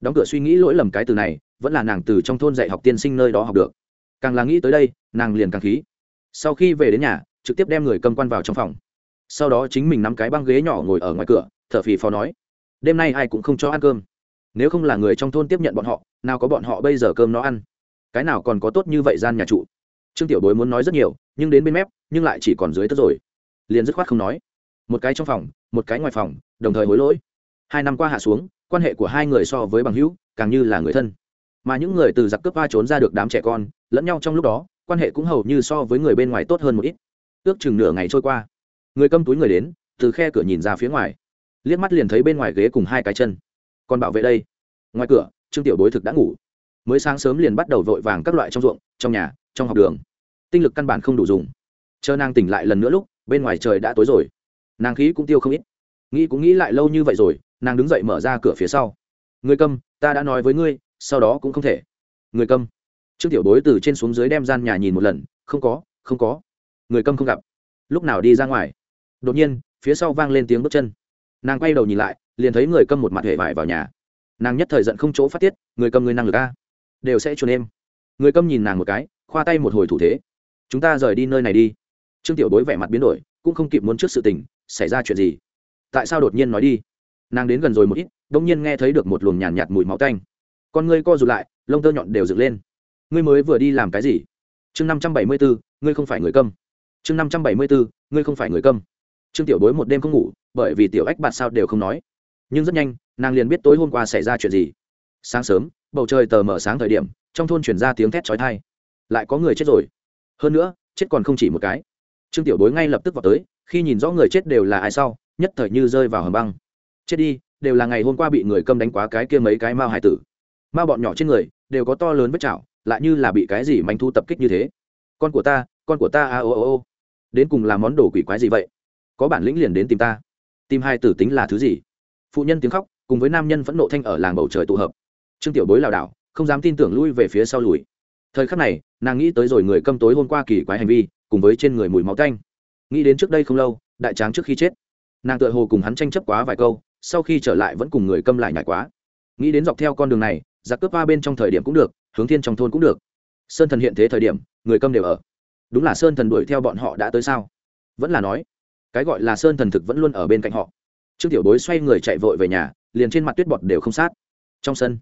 Đóng cửa suy nghĩ lỗi lầm cái từ này, vẫn là nàng từ trong thôn dạy học tiên sinh nơi đó học được càng là nghĩ tới đây, nàng liền càng khí. Sau khi về đến nhà, trực tiếp đem người cầm quan vào trong phòng. Sau đó chính mình nắm cái băng ghế nhỏ ngồi ở ngoài cửa, thở phì phò nói, đêm nay ai cũng không cho ăn cơm. Nếu không là người trong thôn tiếp nhận bọn họ, nào có bọn họ bây giờ cơm nó ăn? Cái nào còn có tốt như vậy gian nhà trụ? Trương tiểu bối muốn nói rất nhiều, nhưng đến bên mép, nhưng lại chỉ còn dưới tất rồi. Liền dứt khoát không nói. Một cái trong phòng, một cái ngoài phòng, đồng thời hối lỗi. Hai năm qua hạ xuống, quan hệ của hai người so với bằng hữu, càng như là người thân mà những người từ giặc cướp va trốn ra được đám trẻ con, lẫn nhau trong lúc đó, quan hệ cũng hầu như so với người bên ngoài tốt hơn một ít. Ước chừng nửa ngày trôi qua, người câm túi người đến, từ khe cửa nhìn ra phía ngoài. Liếc mắt liền thấy bên ngoài ghế cùng hai cái chân. Còn bảo vệ đây. Ngoài cửa, trương tiểu bối thực đã ngủ. Mới sáng sớm liền bắt đầu vội vàng các loại trong ruộng, trong nhà, trong học đường. Tinh lực căn bản không đủ dùng. Chờ nàng tỉnh lại lần nữa lúc, bên ngoài trời đã tối rồi. Nàng khí cũng tiêu không ít. Nghĩ cũng nghĩ lại lâu như vậy rồi, nàng đứng dậy mở ra cửa phía sau. Người câm, ta đã nói với ngươi sau đó cũng không thể. Người câm. Trương tiểu bối từ trên xuống dưới đem gian nhà nhìn một lần không có không có. Người câm không gặp. Lúc nào đi ra ngoài? Đột nhiên phía sau vang lên tiếng bước chân. Nàng quay đầu nhìn lại liền thấy người câm một mặt hệ vải vào nhà. Nàng nhất thời giận không chỗ phát tiết người cầm người năng lực a. Đều sẽ chuồn em. Người câm nhìn nàng một cái khoa tay một hồi thủ thế. Chúng ta rời đi nơi này đi. Trương tiểu bối vẻ mặt biến đổi cũng không kịp muốn trước sự tình xảy ra chuyện gì? Tại sao đột nhiên nói đi? Nàng đến gần rồi một ít đ ỗ n g nhiên nghe thấy được một luồng nhàn nhạt, nhạt mùi máu canh con ngươi co rụt lại, lông tơ nhọn đều dựng lên. Ngươi mới vừa đi làm cái gì? Chương năm trăm bảy mươi bốn, ngươi không phải người câm. Chương năm trăm bảy mươi bốn, ngươi không phải người câm. Trương tiểu bối một đêm không ngủ, bởi vì tiểu ách bạt sao đều không nói. Nhưng rất nhanh, nàng liền biết tối hôm qua xảy ra chuyện gì. Sáng sớm, bầu trời tờ mở sáng thời điểm, trong thôn chuyển ra tiếng thét trói thai lại có người chết rồi. Hơn nữa, chết còn không chỉ một cái. Trương tiểu bối ngay lập tức vào tới, khi nhìn rõ người chết đều là ai sau, nhất thời như rơi vào hầm băng. Chết đi, đều là ngày hôm qua bị người câm đánh quá cái kia mấy cái mao hải tử ma bọn nhỏ trên người đều có to lớn vết chảo, lại như là bị cái gì manh thu tập kích như thế. Con của ta, con của ta, a, ô ô ô. Đến cùng là món đồ quỷ quái gì vậy? Có bản lĩnh liền đến tìm ta. Tìm hai tử tính là thứ gì? Phụ nhân tiếng khóc, cùng với nam nhân phẫn nộ thanh ở làng bầu trời tụ hợp. Trương tiểu bối lảo đảo, không dám tin tưởng lui về phía sau lùi. Thời khắc này, nàng nghĩ tới rồi người câm tối hôm qua kỳ quái hành vi, cùng với trên người mùi máu tanh. Nghĩ đến trước đây không lâu, đại tráng trước khi chết, nàng tựa hồ cùng hắn tranh chấp quá vài câu, sau khi trở lại vẫn cùng người câm lại nhảy quá nghĩ đến dọc theo con đường này, giặc cướp va bên trong thời điểm cũng được, hướng thiên trong thôn cũng được. Sơn thần hiện thế thời điểm, người câm đều ở. Đúng là sơn thần đuổi theo bọn họ đã tới sao? Vẫn là nói, cái gọi là sơn thần thực vẫn luôn ở bên cạnh họ. Trương tiểu bối xoay người chạy vội về nhà, liền trên mặt tuyết bọt đều không sát. Trong sân,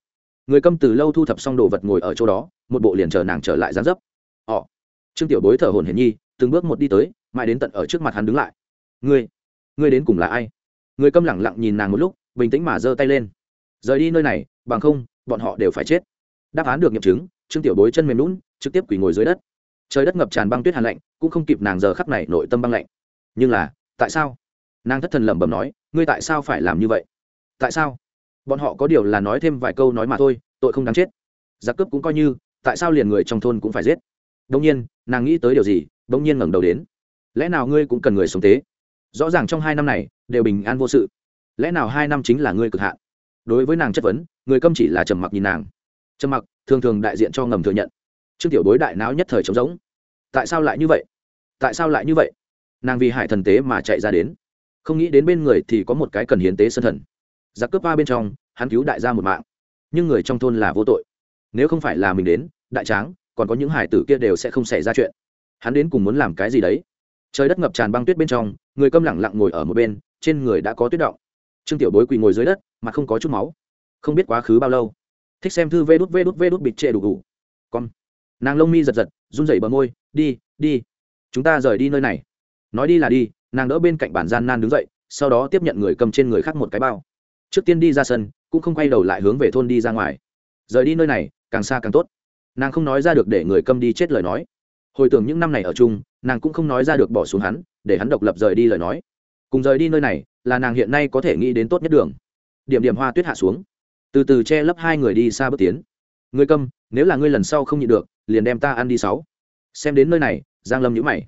người câm từ lâu thu thập xong đồ vật ngồi ở chỗ đó, một bộ liền chờ nàng trở lại gián dấp. Họ, trương tiểu bối thở hồn hiển nhi, từng bước một đi tới, mãi đến tận ở trước mặt hắn đứng lại. Ngươi ngươi đến cùng là ai? Người câm lẳng lặng nhìn nàng một lúc, bình tĩnh mà giơ tay lên rời đi nơi này, bằng không, bọn họ đều phải chết. Đáp án được nghiệm chứng, trương tiểu bối chân mềm lún trực tiếp quỳ ngồi dưới đất. Trời đất ngập tràn băng tuyết hàn lạnh, cũng không kịp nàng giờ khắp này nội tâm băng lạnh. Nhưng là, tại sao? Nàng thất thần lẩm bẩm nói, ngươi tại sao phải làm như vậy? Tại sao? Bọn họ có điều là nói thêm vài câu nói mà thôi, tội không đáng chết. Giặc cướp cũng coi như, tại sao liền người trong thôn cũng phải giết? Đông nhiên, nàng nghĩ tới điều gì đông nhiên ngẩng đầu đến. Lẽ nào ngươi cũng cần người sống tế rõ ràng trong hai năm này, đều bình an vô sự. Lẽ nào hai năm chính là ngươi cực hạn? Đối với nàng chất vấn, người câm chỉ là trầm mặc nhìn nàng. Trầm mặc, thường thường đại diện cho ngầm thừa nhận. Trương tiểu bối đại não nhất thời trống rỗng. Tại sao lại như vậy? Tại sao lại như vậy? Nàng vì hải thần tế mà chạy ra đến. Không nghĩ đến bên người thì có một cái cần hiến tế sân thần. Giặc cướp ba bên trong, hắn cứu đại gia một mạng. Nhưng người trong thôn là vô tội. Nếu không phải là mình đến, đại tráng, còn có những hải tử kia đều sẽ không xảy ra chuyện. Hắn đến cùng muốn làm cái gì đấy? Trời đất ngập tràn băng tuyết bên trong, người câm lẳng lặng ngồi ở một bên, trên người đã có tuyết động trương tiểu bối quỳ ngồi dưới đất, mà không có chút máu. Không biết quá khứ bao lâu. Thích xem thư vê đút vê đút vê đút bịt trệ đủ đủ. Con. Nàng lông mi giật giật, run rẩy bờ môi, đi đi. Chúng ta rời đi nơi này. Nói đi là đi, nàng đỡ bên cạnh bản gian nan đứng dậy, sau đó tiếp nhận người cầm trên người khác một cái bao. Trước tiên đi ra sân, cũng không quay đầu lại hướng về thôn đi ra ngoài. Rời đi nơi này, càng xa càng tốt. Nàng không nói ra được để người cầm đi chết lời nói. Hồi tưởng những năm này ở chung, nàng cũng không nói ra được bỏ xuống hắn, để hắn độc lập rời đi lời nói. Cùng rời đi nơi này là nàng hiện nay có thể nghĩ đến tốt nhất đường. Điểm điểm hoa tuyết hạ xuống. Từ từ che lấp hai người đi xa bước tiến. Ngươi câm, nếu là ngươi lần sau không nhịn được, liền đem ta ăn đi sáu. Xem đến nơi này, giang lâm nhíu mày.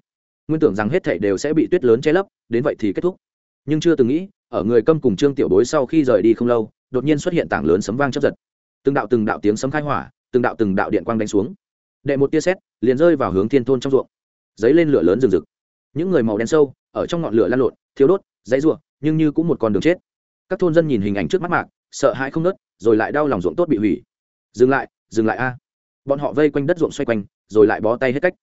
Nguyên tưởng rằng hết thảy đều sẽ bị tuyết lớn che lấp, đến vậy thì kết thúc. Nhưng chưa từng nghĩ, ở người câm cùng trương tiểu bối sau khi rời đi không lâu, đột nhiên xuất hiện tảng lớn sấm vang chớp giật. Từng đạo từng đạo tiếng sấm khai hỏa, từng đạo từng đạo điện quang đánh xuống. Đệ một tia sét, liền rơi vào hướng thiên thôn trong ruộng. Giấy lên lửa lớn rừng rực. Những người màu đen sâu, ở trong ngọn lửa lan lộn thiếu đốt, dãy ruộng nhưng như cũng một con đường chết. Các thôn dân nhìn hình ảnh trước mắt mạc sợ hãi không nớt rồi lại đau lòng ruộng tốt bị hủy. Dừng lại dừng lại a. Bọn họ vây quanh đất ruộng xoay quanh rồi lại bó tay hết cách.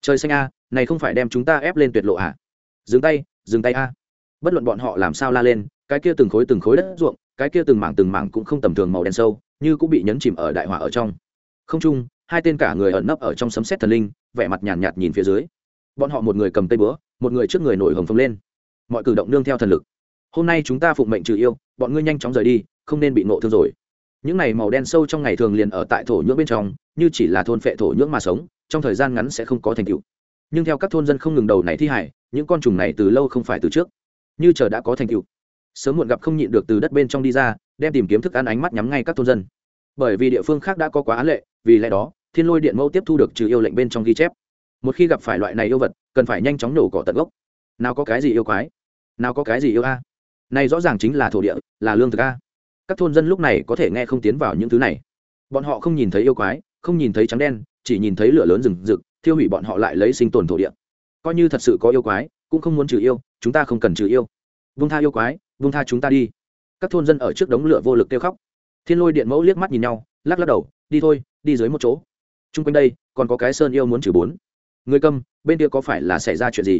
Trời xanh a này không phải đem chúng ta ép lên tuyệt lộ à? Dừng tay dừng tay a. Bất luận bọn họ làm sao la lên cái kia từng khối từng khối đất ruộng cái kia từng mảng từng mảng cũng không tầm thường màu đen sâu như cũng bị nhấn chìm ở đại hỏa ở trong. Không chung hai tên cả người ẩn nấp ở trong sấm xét thần linh vẻ mặt nhàn nhạt, nhạt nhìn phía dưới. Bọn họ một người cầm tay búa một người trước người nổi hồng phồng lên. Mọi cử động nương theo thần lực hôm nay chúng ta phụng mệnh trừ yêu, bọn ngươi nhanh chóng rời đi, không nên bị nộ thương rồi. Những này màu đen sâu trong ngày thường liền ở tại thổ nhưỡng bên trong, như chỉ là thôn phệ thổ nhưỡng mà sống, trong thời gian ngắn sẽ không có thành tựu. Nhưng theo các thôn dân không ngừng đầu này thi hải những con trùng này từ lâu không phải từ trước, như chờ đã có thành tựu. Sớm muộn gặp không nhịn được từ đất bên trong đi ra, đem tìm kiếm thức ăn ánh mắt nhắm ngay các thôn dân. Bởi vì địa phương khác đã có quá án lệ, vì lẽ đó, thiên lôi điện mẫu tiếp thu được trừ yêu lệnh bên trong ghi chép. Một khi gặp phải loại này yêu vật, cần phải nhanh chóng nổ cỏ tận gốc. Nào có cái gì yêu quái? Nào có cái gì yêu a? Này rõ ràng chính là thổ địa, là lương thực a. Các thôn dân lúc này có thể nghe không tiến vào những thứ này. Bọn họ không nhìn thấy yêu quái, không nhìn thấy trắng đen, chỉ nhìn thấy lửa lớn rừng rực, thiêu hủy bọn họ lại lấy sinh tồn thổ địa. Coi như thật sự có yêu quái, cũng không muốn trừ yêu, chúng ta không cần trừ yêu. Vung tha yêu quái, vung tha chúng ta đi. Các thôn dân ở trước đống lửa vô lực kêu khóc. Thiên lôi điện mẫu liếc mắt nhìn nhau, lắc lắc đầu, đi thôi, đi dưới một chỗ. T r u n g quanh đây, còn có cái sơn yêu muốn trừ bốn. Người câm bên kia có phải là xảy ra chuyện gì?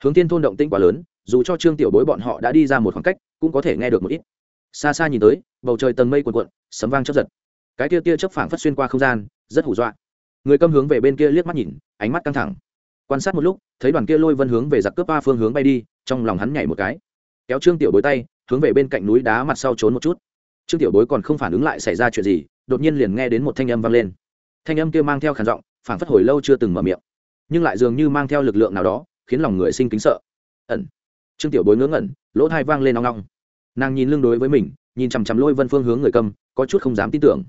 Hướng tiên thôn động tĩnh quá lớn dù cho trương tiểu bối bọn họ đã đi ra một khoảng cách, cũng có thể nghe được một ít. Xa xa nhìn tới, bầu trời tầng mây cuộn cuộn, sấm vang chấp giật. Cái tia tia chấp phảng phất xuyên qua không gian, rất hủ dọa. Người câm hướng về bên kia liếc mắt nhìn, ánh mắt căng thẳng. Quan sát một lúc, thấy đoàn kia lôi vân hướng về giặc cướp ba phương hướng bay đi, trong lòng hắn nhảy một cái. Kéo trương tiểu bối tay, hướng về bên cạnh núi đá mặt sau trốn một chút. Trương tiểu bối còn không phản ứng lại xảy ra chuyện gì, đột nhiên liền nghe đến một thanh âm vang lên. Thanh âm kia mang theo khản giọng phản phất hồi lâu chưa từng mở miệng, nhưng lại dường như mang theo lực lượng nào đó, khiến lòng người sinh kính sợ. Ẩn trương tiểu bối ngớ ngẩn, lỗ thai vang lên nong nong nàng nhìn lưng đối với mình, nhìn chằm chằm lôi vân phương hướng người câm, có chút không dám tin tưởng.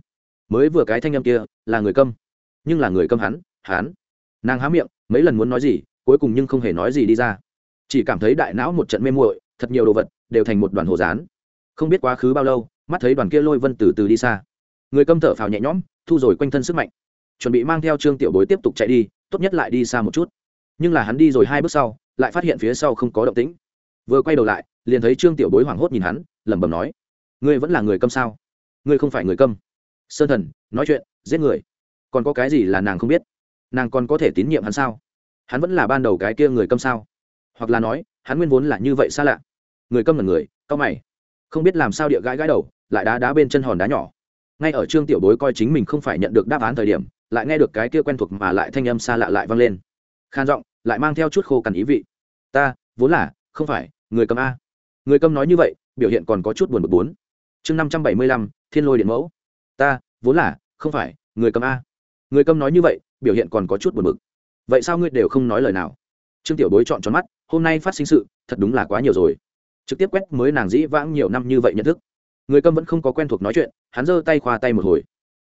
Mới vừa cái thanh âm kia, là người câm. Nhưng là người câm hắn hắn. Nàng há miệng, mấy lần muốn nói gì, cuối cùng nhưng không hề nói gì đi ra. Chỉ cảm thấy đại não một trận mê muội, thật nhiều đồ vật, đều thành một đoàn hồ dán không biết quá khứ bao lâu, mắt thấy đoàn kia lôi vân từ từ đi xa. Người câm thở phào nhẹ nhõm, thu rồi quanh thân sức mạnh. Chuẩn bị mang theo trương tiểu bối tiếp tục chạy đi, tốt nhất lại đi xa một chút. Nhưng là hắn đi rồi hai bước sau, lại phát hiện phía sau không có động tĩnh vừa quay đầu lại, liền thấy trương tiểu bối hoảng hốt nhìn hắn, lẩm bẩm nói, ngươi vẫn là người câm sao? Ngươi không phải người câm. Sơn thần, nói chuyện, giết người. Còn có cái gì là nàng không biết? Nàng còn có thể tín nhiệm hắn sao? Hắn vẫn là ban đầu cái kia người câm sao? Hoặc là nói, hắn nguyên vốn là như vậy xa lạ. Người câm là người cau mày. Không biết làm sao địa gãi gãi đầu, lại đá đá bên chân hòn đá nhỏ. Ngay ở trương tiểu bối coi chính mình không phải nhận được đáp án thời điểm, lại nghe được cái kia quen thuộc mà lại thanh âm xa lạ lại vang lên. Khan giọng, lại mang theo chút khô cằn ý vị. Ta, vốn là, không phải người cầm a. Người cầm nói như vậy, biểu hiện còn có chút buồn bực bốn. Chương năm trăm bảy mươi lăm, thiên lôi điện mẫu. Ta, vốn là, không phải, người cầm a. Người cầm nói như vậy, biểu hiện còn có chút buồn bực. Vậy sao ngươi đều không nói lời nào? Trương tiểu bối chọn tròn mắt, hôm nay phát sinh sự, thật đúng là quá nhiều rồi. Trực tiếp quét mới nàng dĩ vãng nhiều năm như vậy nhận thức. Người cầm vẫn không có quen thuộc nói chuyện, hắn giơ tay khoa tay một hồi,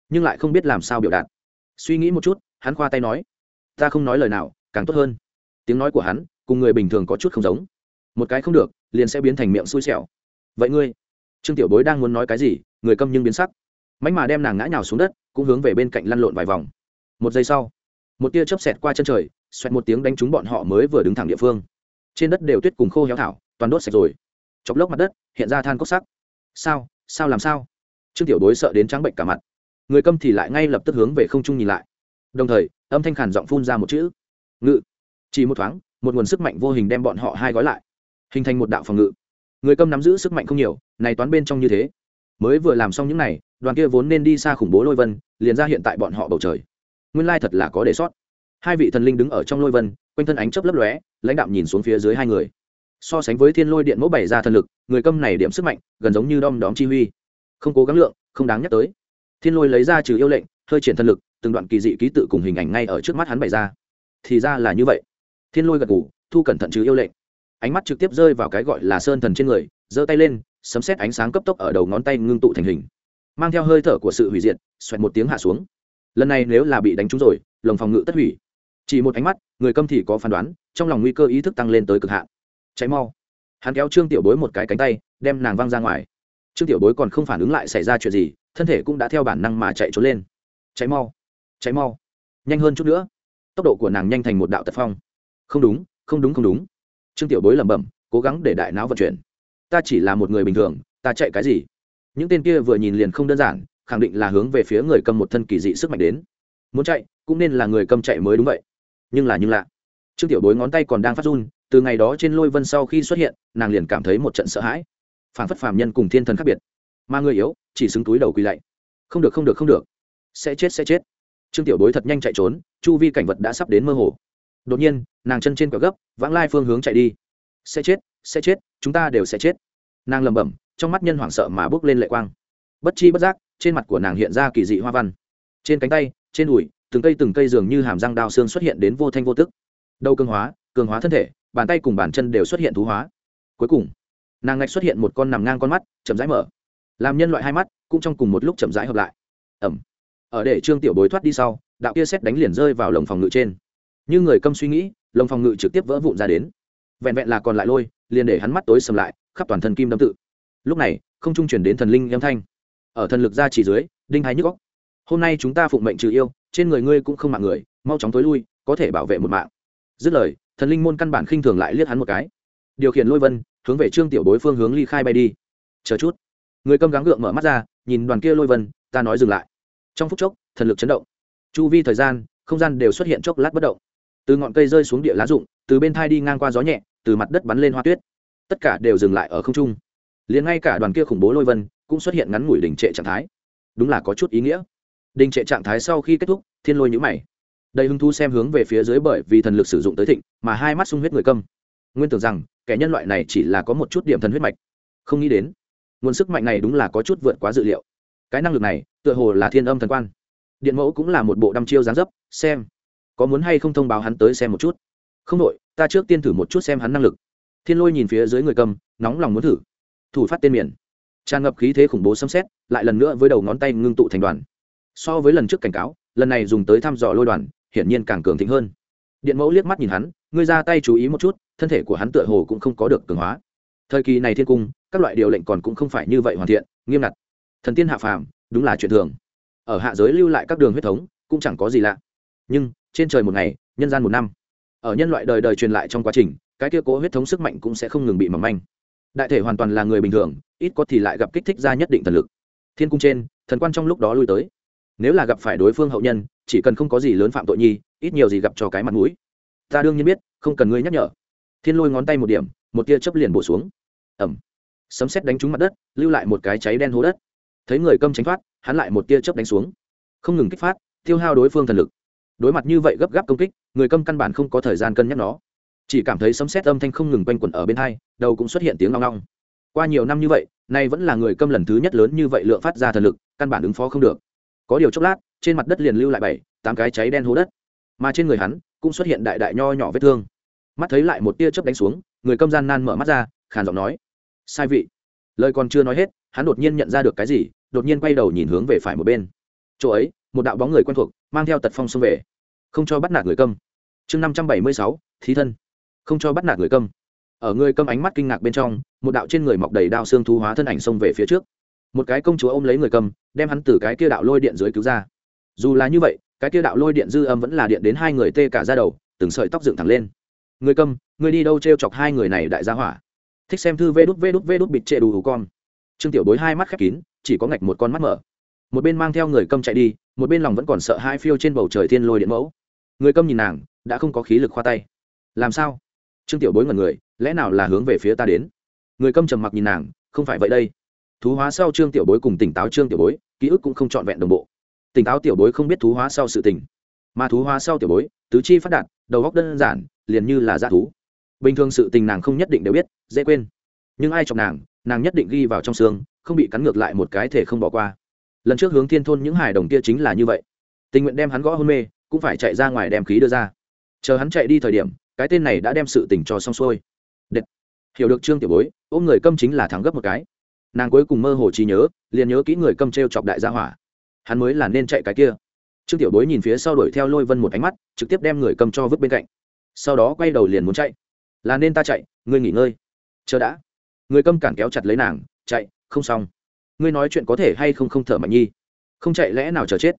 nhưng lại không biết làm sao biểu đạt. Suy nghĩ một chút, hắn khoa tay nói, ta không nói lời nào, càng tốt hơn. Tiếng nói của hắn, cùng người bình thường có chút không giống một cái không được, liền sẽ biến thành miệng xui xẻo. Vậy ngươi? Trương tiểu bối đang muốn nói cái gì, người câm nhưng biến sắc. Mánh mà đem nàng ngã nhào xuống đất, cũng hướng về bên cạnh lăn lộn vài vòng. Một giây sau, một tia chớp xẹt qua chân trời, xoẹt một tiếng đánh trúng bọn họ mới vừa đứng thẳng địa phương. Trên đất đều tuyết cùng khô héo thảo, toàn đốt sạch rồi. Chọc lốc mặt đất, hiện ra than cốc sắc. Sao? Sao làm sao? Trương tiểu đối sợ đến trắng bệnh cả mặt. Người câm thì lại ngay lập tức hướng về không trung nhìn lại. Đồng thời, âm thanh khản giọng phun ra một chữ. Ngự. Chỉ một thoáng, một nguồn sức mạnh vô hình đem bọn họ hai gói lại hình thành một đạo phòng ngự. Người câm nắm giữ sức mạnh không nhiều, này toán bên trong như thế. Mới vừa làm xong những này, đoàn kia vốn nên đi xa khủng bố lôi vân, liền ra hiện tại bọn họ bầu trời. Nguyên lai thật là có đề sót. Hai vị thần linh đứng ở trong lôi vân, quanh thân ánh chớp lấp lóe, lãnh đạo nhìn xuống phía dưới hai người. So sánh với thiên lôi điện mẫu bảy ra thần lực, người câm này điểm sức mạnh, gần giống như đom đóm chi huy. Không cố gắng lượng, không đáng nhắc tới. Thiên lôi lấy ra trừ yêu lệnh, hơi triển thần lực, từng đoạn kỳ dị ký tự cùng hình ảnh ngay ở trước mắt hắn bày ra. Thì ra là như vậy. Thiên lôi gật ngủ thu cẩn thận trừ yêu lệnh ánh mắt trực tiếp rơi vào cái gọi là sơn thần trên người, giơ tay lên, sấm xét ánh sáng cấp tốc ở đầu ngón tay ngưng tụ thành hình. Mang theo hơi thở của sự hủy diệt, xoẹt một tiếng hạ xuống. Lần này nếu là bị đánh trúng rồi, lồng phòng ngự tất hủy. Chỉ một ánh mắt, người câm thì có phán đoán, trong lòng nguy cơ ý thức tăng lên tới cực hạn. Cháy mau. Hắn kéo trương tiểu bối một cái cánh tay, đem nàng văng ra ngoài. Trương tiểu bối còn không phản ứng lại xảy ra chuyện gì, thân thể cũng đã theo bản năng mà chạy trốn lên. Cháy mau. Cháy mau. Nhanh hơn chút nữa. Tốc độ của nàng nhanh thành một đạo tật phong. Không đúng không đúng không đúng trương tiểu bối lẩm bẩm, cố gắng để đại não vận chuyển. Ta chỉ là một người bình thường, ta chạy cái gì? Những tên kia vừa nhìn liền không đơn giản, khẳng định là hướng về phía người cầm một thân kỳ dị sức mạnh đến. Muốn chạy, cũng nên là người cầm chạy mới đúng vậy. Nhưng là nhưng lạ. Trương tiểu bối ngón tay còn đang phát run, từ ngày đó trên lôi vân sau khi xuất hiện, nàng liền cảm thấy một trận sợ hãi. Phản phất phàm nhân cùng thiên thần khác biệt. Mà người yếu, chỉ xứng túi đầu quỳ lạy. Không được không được không được. Sẽ chết sẽ chết. Trương tiểu bối thật nhanh chạy trốn, chu vi cảnh vật đã sắp đến mơ hồ đột nhiên, nàng chân trên quả gấp, vãng lai phương hướng chạy đi. Sẽ chết sẽ chết, chúng ta đều sẽ chết. Nàng lẩm bẩm, trong mắt nhân hoảng sợ mà bước lên lệ quang. Bất chi bất giác, trên mặt của nàng hiện ra kỳ dị hoa văn. Trên cánh tay, trên đùi, từng cây từng cây dường như hàm răng đao xương xuất hiện đến vô thanh vô tức. Đầu cường hóa cường hóa thân thể, bàn tay cùng bàn chân đều xuất hiện thú hóa. Cuối cùng, nàng ngạch xuất hiện một con nằm ngang con mắt, chậm rãi mở. Làm nhân loại hai mắt cũng trong cùng một lúc chậm rãi hợp lại. Ẩm. Ở để trương tiểu bối thoát đi sau, đạo kia xét đánh liền rơi vào lồng phòng ngự trên như người câm suy nghĩ lồng phòng ngự trực tiếp vỡ vụn ra đến. Vẹn vẹn là còn lại lôi, liền để hắn mắt tối sầm lại, khắp toàn thân kim đâm tự. Lúc này, không trung chuyển đến thần linh âm thanh. Ở thần lực ra chỉ dưới, đinh hai nhức góc hôm nay chúng ta phụng mệnh trừ yêu, trên người ngươi cũng không mạng người, mau chóng tối lui, có thể bảo vệ một mạng. Dứt lời, thần linh môn căn bản khinh thường lại liếc hắn một cái. Điều khiển lôi vân, hướng về trương tiểu bối phương hướng ly khai bay đi. Chờ chút. Người câm gắng gượng mở mắt ra, nhìn đoàn kia lôi vân, ta nói dừng lại. Trong phút chốc, thần lực chấn động. Chu vi thời gian, không gian đều xuất hiện chốc lát bất động từ ngọn cây rơi xuống địa lá rụng, từ bên thai đi ngang qua gió nhẹ, từ mặt đất bắn lên hoa tuyết. Tất cả đều dừng lại ở không trung. Liền ngay cả đoàn kia khủng bố lôi vân cũng xuất hiện ngắn ngủi đình trệ trạng thái. Đúng là có chút ý nghĩa. Đình trệ trạng thái sau khi kết thúc, thiên lôi nhữ mày. Đầy hứng thú xem hướng về phía dưới bởi vì thần lực sử dụng tới thịnh, mà hai mắt sung huyết người câm. Nguyên tưởng rằng, kẻ nhân loại này chỉ là có một chút điểm thần huyết mạch. Không nghĩ đến, nguồn sức mạnh này đúng là có chút vượt quá dự liệu. Cái năng lực này, tựa hồ là thiên âm thần quan. Điện mẫu cũng là một bộ đăm chiêu dáng dấp, xem có muốn hay không thông báo hắn tới xem một chút? Không đội, ta trước tiên thử một chút xem hắn năng lực. Thiên lôi nhìn phía dưới người cầm, nóng lòng muốn thử. Thủ phát tên miền. Tràn ngập khí thế khủng bố xâm xét, lại lần nữa với đầu ngón tay ngưng tụ thành đoàn. So với lần trước cảnh cáo, lần này dùng tới thăm dò lôi đoàn, hiển nhiên càng cường thịnh hơn. Điện mẫu liếc mắt nhìn hắn, ngươi ra tay chú ý một chút, thân thể của hắn tựa hồ cũng không có được cường hóa. Thời kỳ này thiên cung, các loại điều lệnh còn cũng không phải như vậy hoàn thiện, nghiêm ngặt. Thần tiên hạ phàm, đúng là chuyện thường. Ở hạ giới lưu lại các đường huyết thống, cũng chẳng có gì lạ. Nhưng trên trời một ngày, nhân gian một năm. Ở nhân loại đời đời truyền lại trong quá trình, cái kia cố huyết thống sức mạnh cũng sẽ không ngừng bị mỏng manh. Đại thể hoàn toàn là người bình thường, ít có thì lại gặp kích thích ra nhất định thần lực. Thiên cung trên, thần quan trong lúc đó lui tới. Nếu là gặp phải đối phương hậu nhân, chỉ cần không có gì lớn phạm tội nhi, ít nhiều gì gặp cho cái mặt mũi. Ta đương nhiên biết, không cần ngươi nhắc nhở. Thiên lôi ngón tay một điểm, một tia chấp liền bổ xuống. Ẩm sấm xét đánh trúng mặt đất, lưu lại một cái cháy đen hố đất. Thấy người câm tránh thoát, hắn lại một tia chớp đánh xuống. Không ngừng kích phát, tiêu hao đối phương thần lực đối mặt như vậy gấp gáp công kích, người câm căn bản không có thời gian cân nhắc nó. Chỉ cảm thấy sấm xét âm thanh không ngừng quanh quẩn ở bên hai, đầu cũng xuất hiện tiếng long long qua nhiều năm như vậy, nay vẫn là người câm lần thứ nhất lớn như vậy lượng phát ra thần lực, căn bản ứng phó không được. Có điều chốc lát, trên mặt đất liền lưu lại bảy, tám cái cháy đen hố đất. Mà trên người hắn, cũng xuất hiện đại đại nho nhỏ vết thương. Mắt thấy lại một tia chớp đánh xuống, người câm gian nan mở mắt ra, khàn giọng nói, sai vị. Lời còn chưa nói hết, hắn đột nhiên nhận ra được cái gì, đột nhiên quay đầu nhìn hướng về phải một bên. Chỗ ấy một đạo bóng người quen thuộc mang theo tật phong xông về. Không cho bắt nạt người câm. Chương năm trăm bảy mươi sáu, thí thân. Không cho bắt nạt người câm. Ở người câm ánh mắt kinh ngạc bên trong, một đạo trên người mọc đầy đao xương thu hóa thân ảnh xông về phía trước. Một cái công chúa ôm lấy người câm, đem hắn từ cái kia đạo lôi điện dưới cứu ra. Dù là như vậy, cái kia đạo lôi điện dư âm vẫn là điện đến hai người tê cả ra đầu, từng sợi tóc dựng thẳng lên. Người câm, người đi đâu t r e o chọc hai người này đại gia hỏa? Thích xem thư vê đút vê đút vê đút bịt trệ đủ hù con. Trương tiểu bối hai mắt khép kín, chỉ có ngạch một con mắt mở. Một bên mang theo người câm chạy đi một bên lòng vẫn còn sợ hai phiêu trên bầu trời thiên lôi điện mẫu. Người câm nhìn nàng, đã không có khí lực khoa tay. Làm sao? Trương tiểu bối ngần người, lẽ nào là hướng về phía ta đến? Người câm trầm mặc nhìn nàng, không phải vậy đây. Thú hóa sau trương tiểu bối cùng tỉnh táo trương tiểu bối, ký ức cũng không trọn vẹn đồng bộ. Tỉnh táo tiểu bối không biết thú hóa sau sự tình. Mà thú hóa sau tiểu bối, tứ chi phát đạt, đầu góc đơn giản, liền như là g thú. Bình thường sự tình nàng không nhất định đều biết, dễ quên. Nhưng ai chọc nàng nàng nhất định ghi vào trong xương, không bị cắn ngược lại một cái thể không bỏ qua lần trước hướng thiên thôn những hài đồng kia chính là như vậy. Tình nguyện đem hắn gõ hôn mê, cũng phải chạy ra ngoài đem khí đưa ra. Chờ hắn chạy đi thời điểm, cái tên này đã đem sự tình cho xong xuôi. Đệt. hiểu được trương tiểu bối, ôm người câm chính là thắng gấp một cái. Nàng cuối cùng mơ hồ trí nhớ, liền nhớ kỹ người câm t r e o chọc đại gia hỏa. Hắn mới là nên chạy cái kia. Trương tiểu bối nhìn phía sau đuổi theo lôi vân một ánh mắt, trực tiếp đem người cầm cho vứt bên cạnh. Sau đó quay đầu liền muốn chạy. Là nên ta chạy, ngươi nghỉ ngơi. Chờ đã. Người câm cản kéo chặt lấy nàng, chạy, không xong ngươi nói chuyện có thể hay không không thở mạnh nhi? Không chạy lẽ nào chờ chết?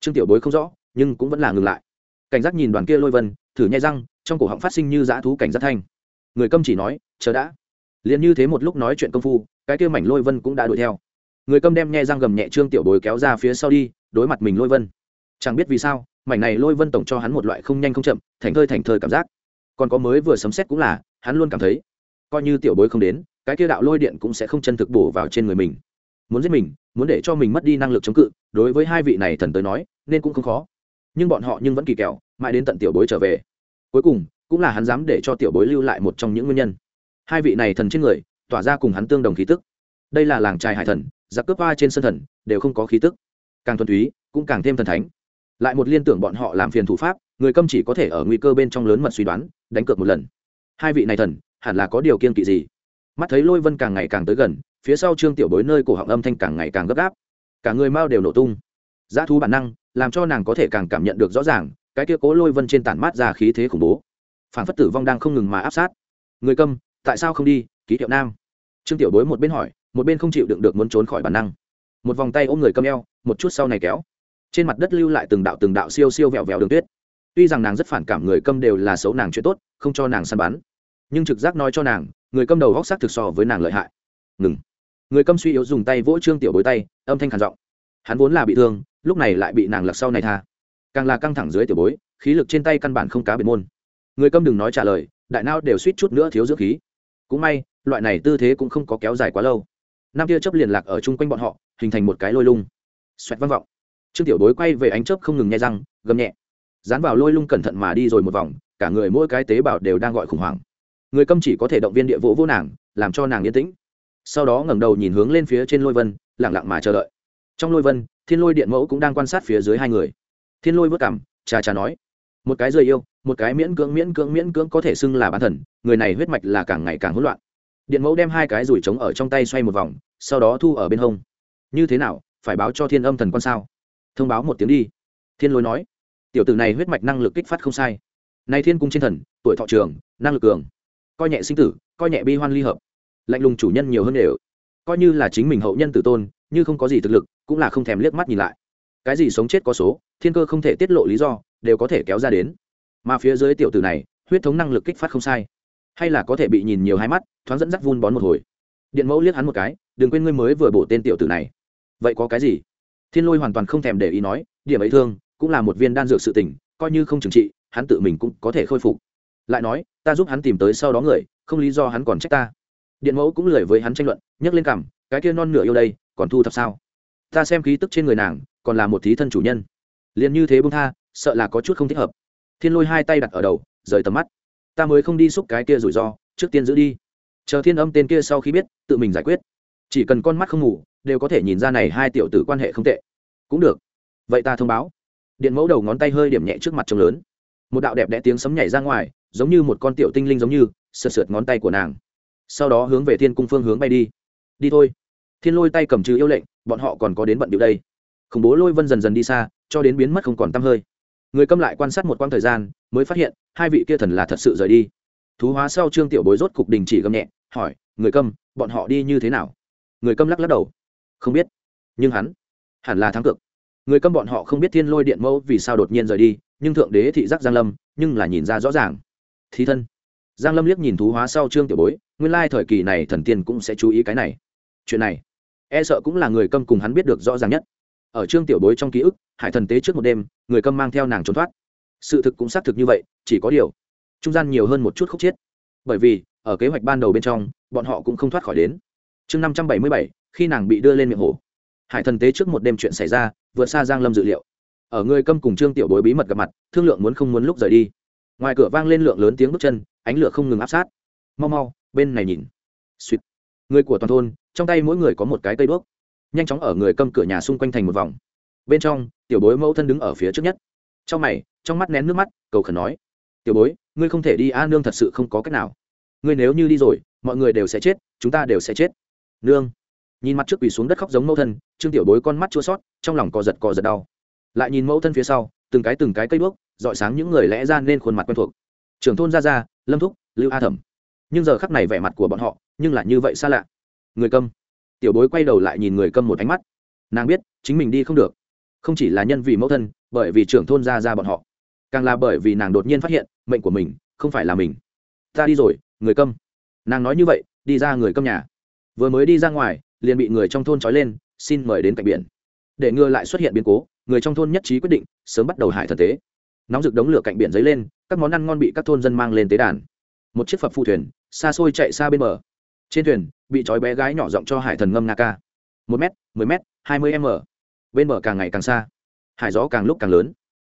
Trương tiểu bối không rõ, nhưng cũng vẫn là ngừng lại. Cảnh giác nhìn đoàn kia lôi vân, thử nhai răng, trong cổ họng phát sinh như dã thú cảnh giác thanh. Người câm chỉ nói, chờ đã. Liền như thế một lúc nói chuyện công phu, cái kia mảnh lôi vân cũng đã đuổi theo. Người câm đem nhai răng gầm nhẹ trương tiểu bối kéo ra phía sau đi, đối mặt mình lôi vân. Chẳng biết vì sao, mảnh này lôi vân tổng cho hắn một loại không nhanh không chậm thành thơi thành thơi cảm giác. Còn có mới vừa sấm xét cũng là, hắn luôn cảm thấy, coi như tiểu bối không đến, cái kia đạo lôi điện cũng sẽ không chân thực bổ vào trên người mình muốn giết mình, muốn để cho mình mất đi năng lực chống cự, đối với hai vị này thần tới nói, nên cũng không khó. Nhưng bọn họ nhưng vẫn kỳ kẹo mãi đến tận tiểu bối trở về. Cuối cùng, cũng là hắn dám để cho tiểu bối lưu lại một trong những nguyên nhân. Hai vị này thần trên người, tỏa ra cùng hắn tương đồng khí tức. Đây là làng trai hải thần, giặc cướp hoa trên sân thần, đều không có khí tức. Càng thuần túy, cũng càng thêm thần thánh. Lại một liên tưởng bọn họ làm phiền thủ pháp, người câm chỉ có thể ở nguy cơ bên trong lớn mật suy đoán, đánh cược một lần. Hai vị này thần, hẳn là có điều kiên kỵ gì? Mắt thấy lôi vân càng ngày càng tới gần phía sau trương tiểu bối nơi cổ họng âm thanh càng ngày càng gấp gáp. Cả người mao đều nổ tung. Giá thú bản năng, làm cho nàng có thể càng cảm nhận được rõ ràng, cái kia cố lôi vân trên tản mát ra khí thế khủng bố. Phản phất tử vong đang không ngừng mà áp sát. Người câm, tại sao không đi, ký hiệu nam? Trương tiểu bối một bên hỏi, một bên không chịu đựng được muốn trốn khỏi bản năng. Một vòng tay ôm người câm eo, một chút sau này kéo. Trên mặt đất lưu lại từng đạo từng đạo siêu siêu vẹo vẹo đường tuyết. Tuy rằng nàng rất phản cảm người câm đều là xấu nàng chuyện tốt, không cho nàng săn bắn. Nhưng trực giác nói cho nàng, người câm đầu góc sắc thực so với nàng lợi hại. Ngừng người câm suy yếu dùng tay vỗ trương tiểu bối tay, âm thanh khản giọng. Hắn vốn là bị thương, lúc này lại bị nàng lặc sau này tha. Càng là căng thẳng dưới tiểu bối, khí lực trên tay căn bản không cá biệt môn. Người câm đừng nói trả lời, đại nao đều suýt chút nữa thiếu dưỡng khí. Cũng may, loại này tư thế cũng không có kéo dài quá lâu. Nam tia chớp liền lạc ở chung quanh bọn họ, hình thành một cái lôi lung. Xoẹt vang vọng. Trương tiểu bối quay về ánh chớp không ngừng nhai răng, gầm nhẹ. Dán vào lôi lung cẩn thận mà đi rồi một vòng, cả người mỗi cái tế bào đều đang gọi khủng hoảng. Người câm chỉ có thể động viên địa vỗ vô nàng, làm cho nàng yên tĩnh sau đó ngẩng đầu nhìn hướng lên phía trên lôi vân lẳng lặng mà chờ đợi. Trong lôi vân, thiên lôi điện mẫu cũng đang quan sát phía dưới hai người. Thiên lôi vớt cảm trà trà nói, một cái rời yêu, một cái miễn cưỡng miễn cưỡng miễn cưỡng có thể xưng là bán thần, người này huyết mạch là càng ngày càng hỗn loạn. Điện mẫu đem hai cái rủi trống ở trong tay xoay một vòng, sau đó thu ở bên hông. Như thế nào, phải báo cho thiên âm thần quan sao? Thông báo một tiếng đi. Thiên lôi nói, tiểu tử này huyết mạch năng lực kích phát không sai. Nay thiên cung trên thần, tuổi thọ trường, năng lực cường. Coi nhẹ sinh tử, coi nhẹ bi hoan ly hợp lạnh lùng chủ nhân nhiều hơn đều. Coi như là chính mình hậu nhân tử tôn như không có gì thực lực cũng là không thèm liếc mắt nhìn lại. Cái gì sống chết có số thiên cơ không thể tiết lộ lý do đều có thể kéo ra đến. Mà phía dưới tiểu tử này huyết thống năng lực kích phát không sai. Hay là có thể bị nhìn nhiều hai mắt thoáng dẫn dắt vun bón một hồi. Điện mẫu liếc hắn một cái đừng quên ngươi mới vừa bổ tên tiểu tử này. Vậy có cái gì? Thiên lôi hoàn toàn không thèm để ý nói điểm ấy thương cũng là một viên đan dược sự tỉnh, coi như không trừng trị hắn tự mình cũng có thể khôi phục. Lại nói ta giúp hắn tìm tới sau đó người không lý do hắn còn trách ta điện mẫu cũng lười với hắn tranh luận, nhấc lên cằm, cái kia non nửa yêu đây, còn thu thập sao? Ta xem khí tức trên người nàng, còn là một thí thân chủ nhân. Liền như thế bông tha, sợ là có chút không thích hợp. Thiên lôi hai tay đặt ở đầu, rời tầm mắt. Ta mới không đi xúc cái kia rủi ro, trước tiên giữ đi. Chờ thiên âm tên kia sau khi biết, tự mình giải quyết. Chỉ cần con mắt không ngủ, đều có thể nhìn ra này hai tiểu tử quan hệ không tệ. Cũng được. Vậy ta thông báo. Điện mẫu đầu ngón tay hơi điểm nhẹ trước mặt trông lớn. Một đạo đẹp đẽ tiếng sấm nhảy ra ngoài, giống như một con tiểu tinh linh giống như, sượt sượt ngón tay của nàng sau đó hướng về thiên cung phương hướng bay đi. Đi thôi. Thiên lôi tay cầm trừ yêu lệnh, bọn họ còn có đến bận điệu đây. Khủng bố lôi vân dần dần đi xa, cho đến biến mất không còn t hơi. Người câm lại quan sát một quãng thời gian, mới phát hiện, hai vị kia thần là thật sự rời đi. Thú hóa sau trương tiểu bối rốt cục đình chỉ gầm nhẹ, hỏi, người câm, bọn họ đi như thế nào? Người câm lắc lắc đầu. Không biết. Nhưng hắn, hẳn là thắng cực người câm bọn họ không biết thiên lôi điện mẫu vì sao đột nhiên rời đi, nhưng thượng đế thị giác giang lâm, nhưng là nhìn ra rõ ràng. Thí thân giang lâm liếc nhìn thú hóa sau trương tiểu bối, nguyên lai thời kỳ này thần tiên cũng sẽ chú ý cái này. Chuyện này e sợ cũng là người câm cùng hắn biết được rõ ràng nhất. Ở trương tiểu bối trong ký ức, hải thần tế trước một đêm, người câm mang theo nàng trốn thoát. Sự thực cũng xác thực như vậy, chỉ có điều, trung gian nhiều hơn một chút khúc chiết bởi vì, ở kế hoạch ban đầu bên trong, bọn họ cũng không thoát khỏi đến. Chương năm trăm bảy mươi bảy, khi nàng bị đưa lên miệng hồ hải thần tế trước một đêm chuyện xảy ra, vượt xa giang lâm dự liệu. Ở người câm cùng trương tiểu bối bí mật gặp mặt, thương lượng muốn không muốn lúc rời đi. Ngoài cửa vang lên lượng lớn tiếng bước chân ánh lửa không ngừng áp sát. Mau mau, bên này nhìn. Suýt người của toàn thôn, trong tay mỗi người có một cái cây đuốc. Nhanh chóng ở người câm cửa nhà xung quanh thành một vòng. Bên trong, tiểu bối mẫu thân đứng ở phía trước nhất. Trong mày, trong mắt nén nước mắt, cầu khẩn nói. Tiểu bối, ngươi không thể đi a, nương thật sự không có cách nào. Ngươi nếu như đi rồi, mọi người đều sẽ chết, chúng ta đều sẽ chết. Nương. Nhìn mặt trước quỳ xuống đất khóc giống mẫu thân, trương tiểu bối con mắt chua sót trong lòng cò giật cò giật đau. Lại nhìn mẫu thân phía sau, từng cái từng cái cây đuốc dọi sáng những người lẽ ra nên khuôn mặt quen thuộc. Trưởng thôn ra ra lâm thúc, lưu a thẩm. Nhưng giờ khắc này vẻ mặt của bọn họ, nhưng lại như vậy xa lạ. Người câm. Tiểu bối quay đầu lại nhìn người câm một ánh mắt. Nàng biết, chính mình đi không được. Không chỉ là nhân vì mẫu thân, bởi vì trưởng thôn ra ra bọn họ. Càng là bởi vì nàng đột nhiên phát hiện, mệnh của mình, không phải là mình. Ta đi rồi, người câm. Nàng nói như vậy, đi ra người câm nhà. Vừa mới đi ra ngoài, liền bị người trong thôn trói lên, xin mời đến cạnh biển. Để ngừa lại xuất hiện biến cố, người trong thôn nhất trí quyết định, sớm bắt đầu hải thần tế nóng rực đống lửa cạnh biển dấy lên, các món ăn ngon bị các thôn dân mang lên tế đàn. Một chiếc phập phu thuyền, xa xôi chạy xa bên bờ. Trên thuyền, bị trói bé gái nhỏ giọng cho hải thần ngâm nga ca. Một m mười m hai mươi m. Bên bờ càng ngày càng xa. Hải gió càng lúc càng lớn.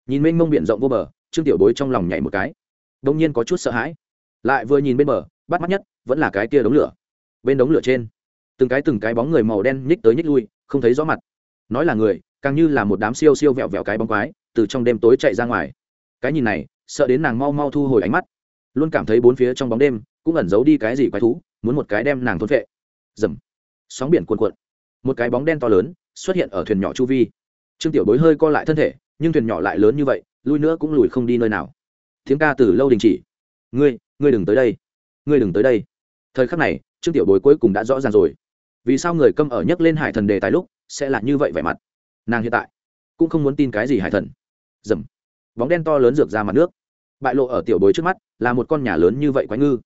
Nhìn mênh mông biển rộng vô bờ, trương tiểu bối trong lòng nhảy một cái. Đông nhiên có chút sợ hãi. Lại vừa nhìn bên bờ, bắt mắt nhất vẫn là cái tia đống lửa. Bên đống lửa trên, từng cái từng cái bóng người màu đen nhích tới nhích lui, không thấy rõ mặt. Nói là người, càng như là một đám siêu siêu vẹo vẹo cái bóng quái, từ trong đêm tối chạy ra ngoài cái nhìn này, sợ đến nàng mau mau thu hồi ánh mắt. Luôn cảm thấy bốn phía trong bóng đêm cũng ẩn giấu đi cái gì quái thú, muốn một cái đem nàng thôn vệ dầm sóng biển cuồn cuộn. Một cái bóng đen to lớn xuất hiện ở thuyền nhỏ chu vi. Trương tiểu bối hơi co lại thân thể, nhưng thuyền nhỏ lại lớn như vậy, lui nữa cũng lùi không đi nơi nào. Tiếng ca từ lâu đình chỉ. Ngươi ngươi đừng tới đây. Ngươi đừng tới đây. Thời khắc này, trương tiểu bối cuối cùng đã rõ ràng rồi. Vì sao người câm ở nhấc lên hải thần đề tài lúc sẽ là như vậy vẻ mặt? Nàng hiện tại cũng không muốn tin cái gì hải thần. Dầm bóng đen to lớn rực ra mặt nước. Bại lộ ở tiểu bối trước mắt, là một con nhà lớn như vậy quái ngư.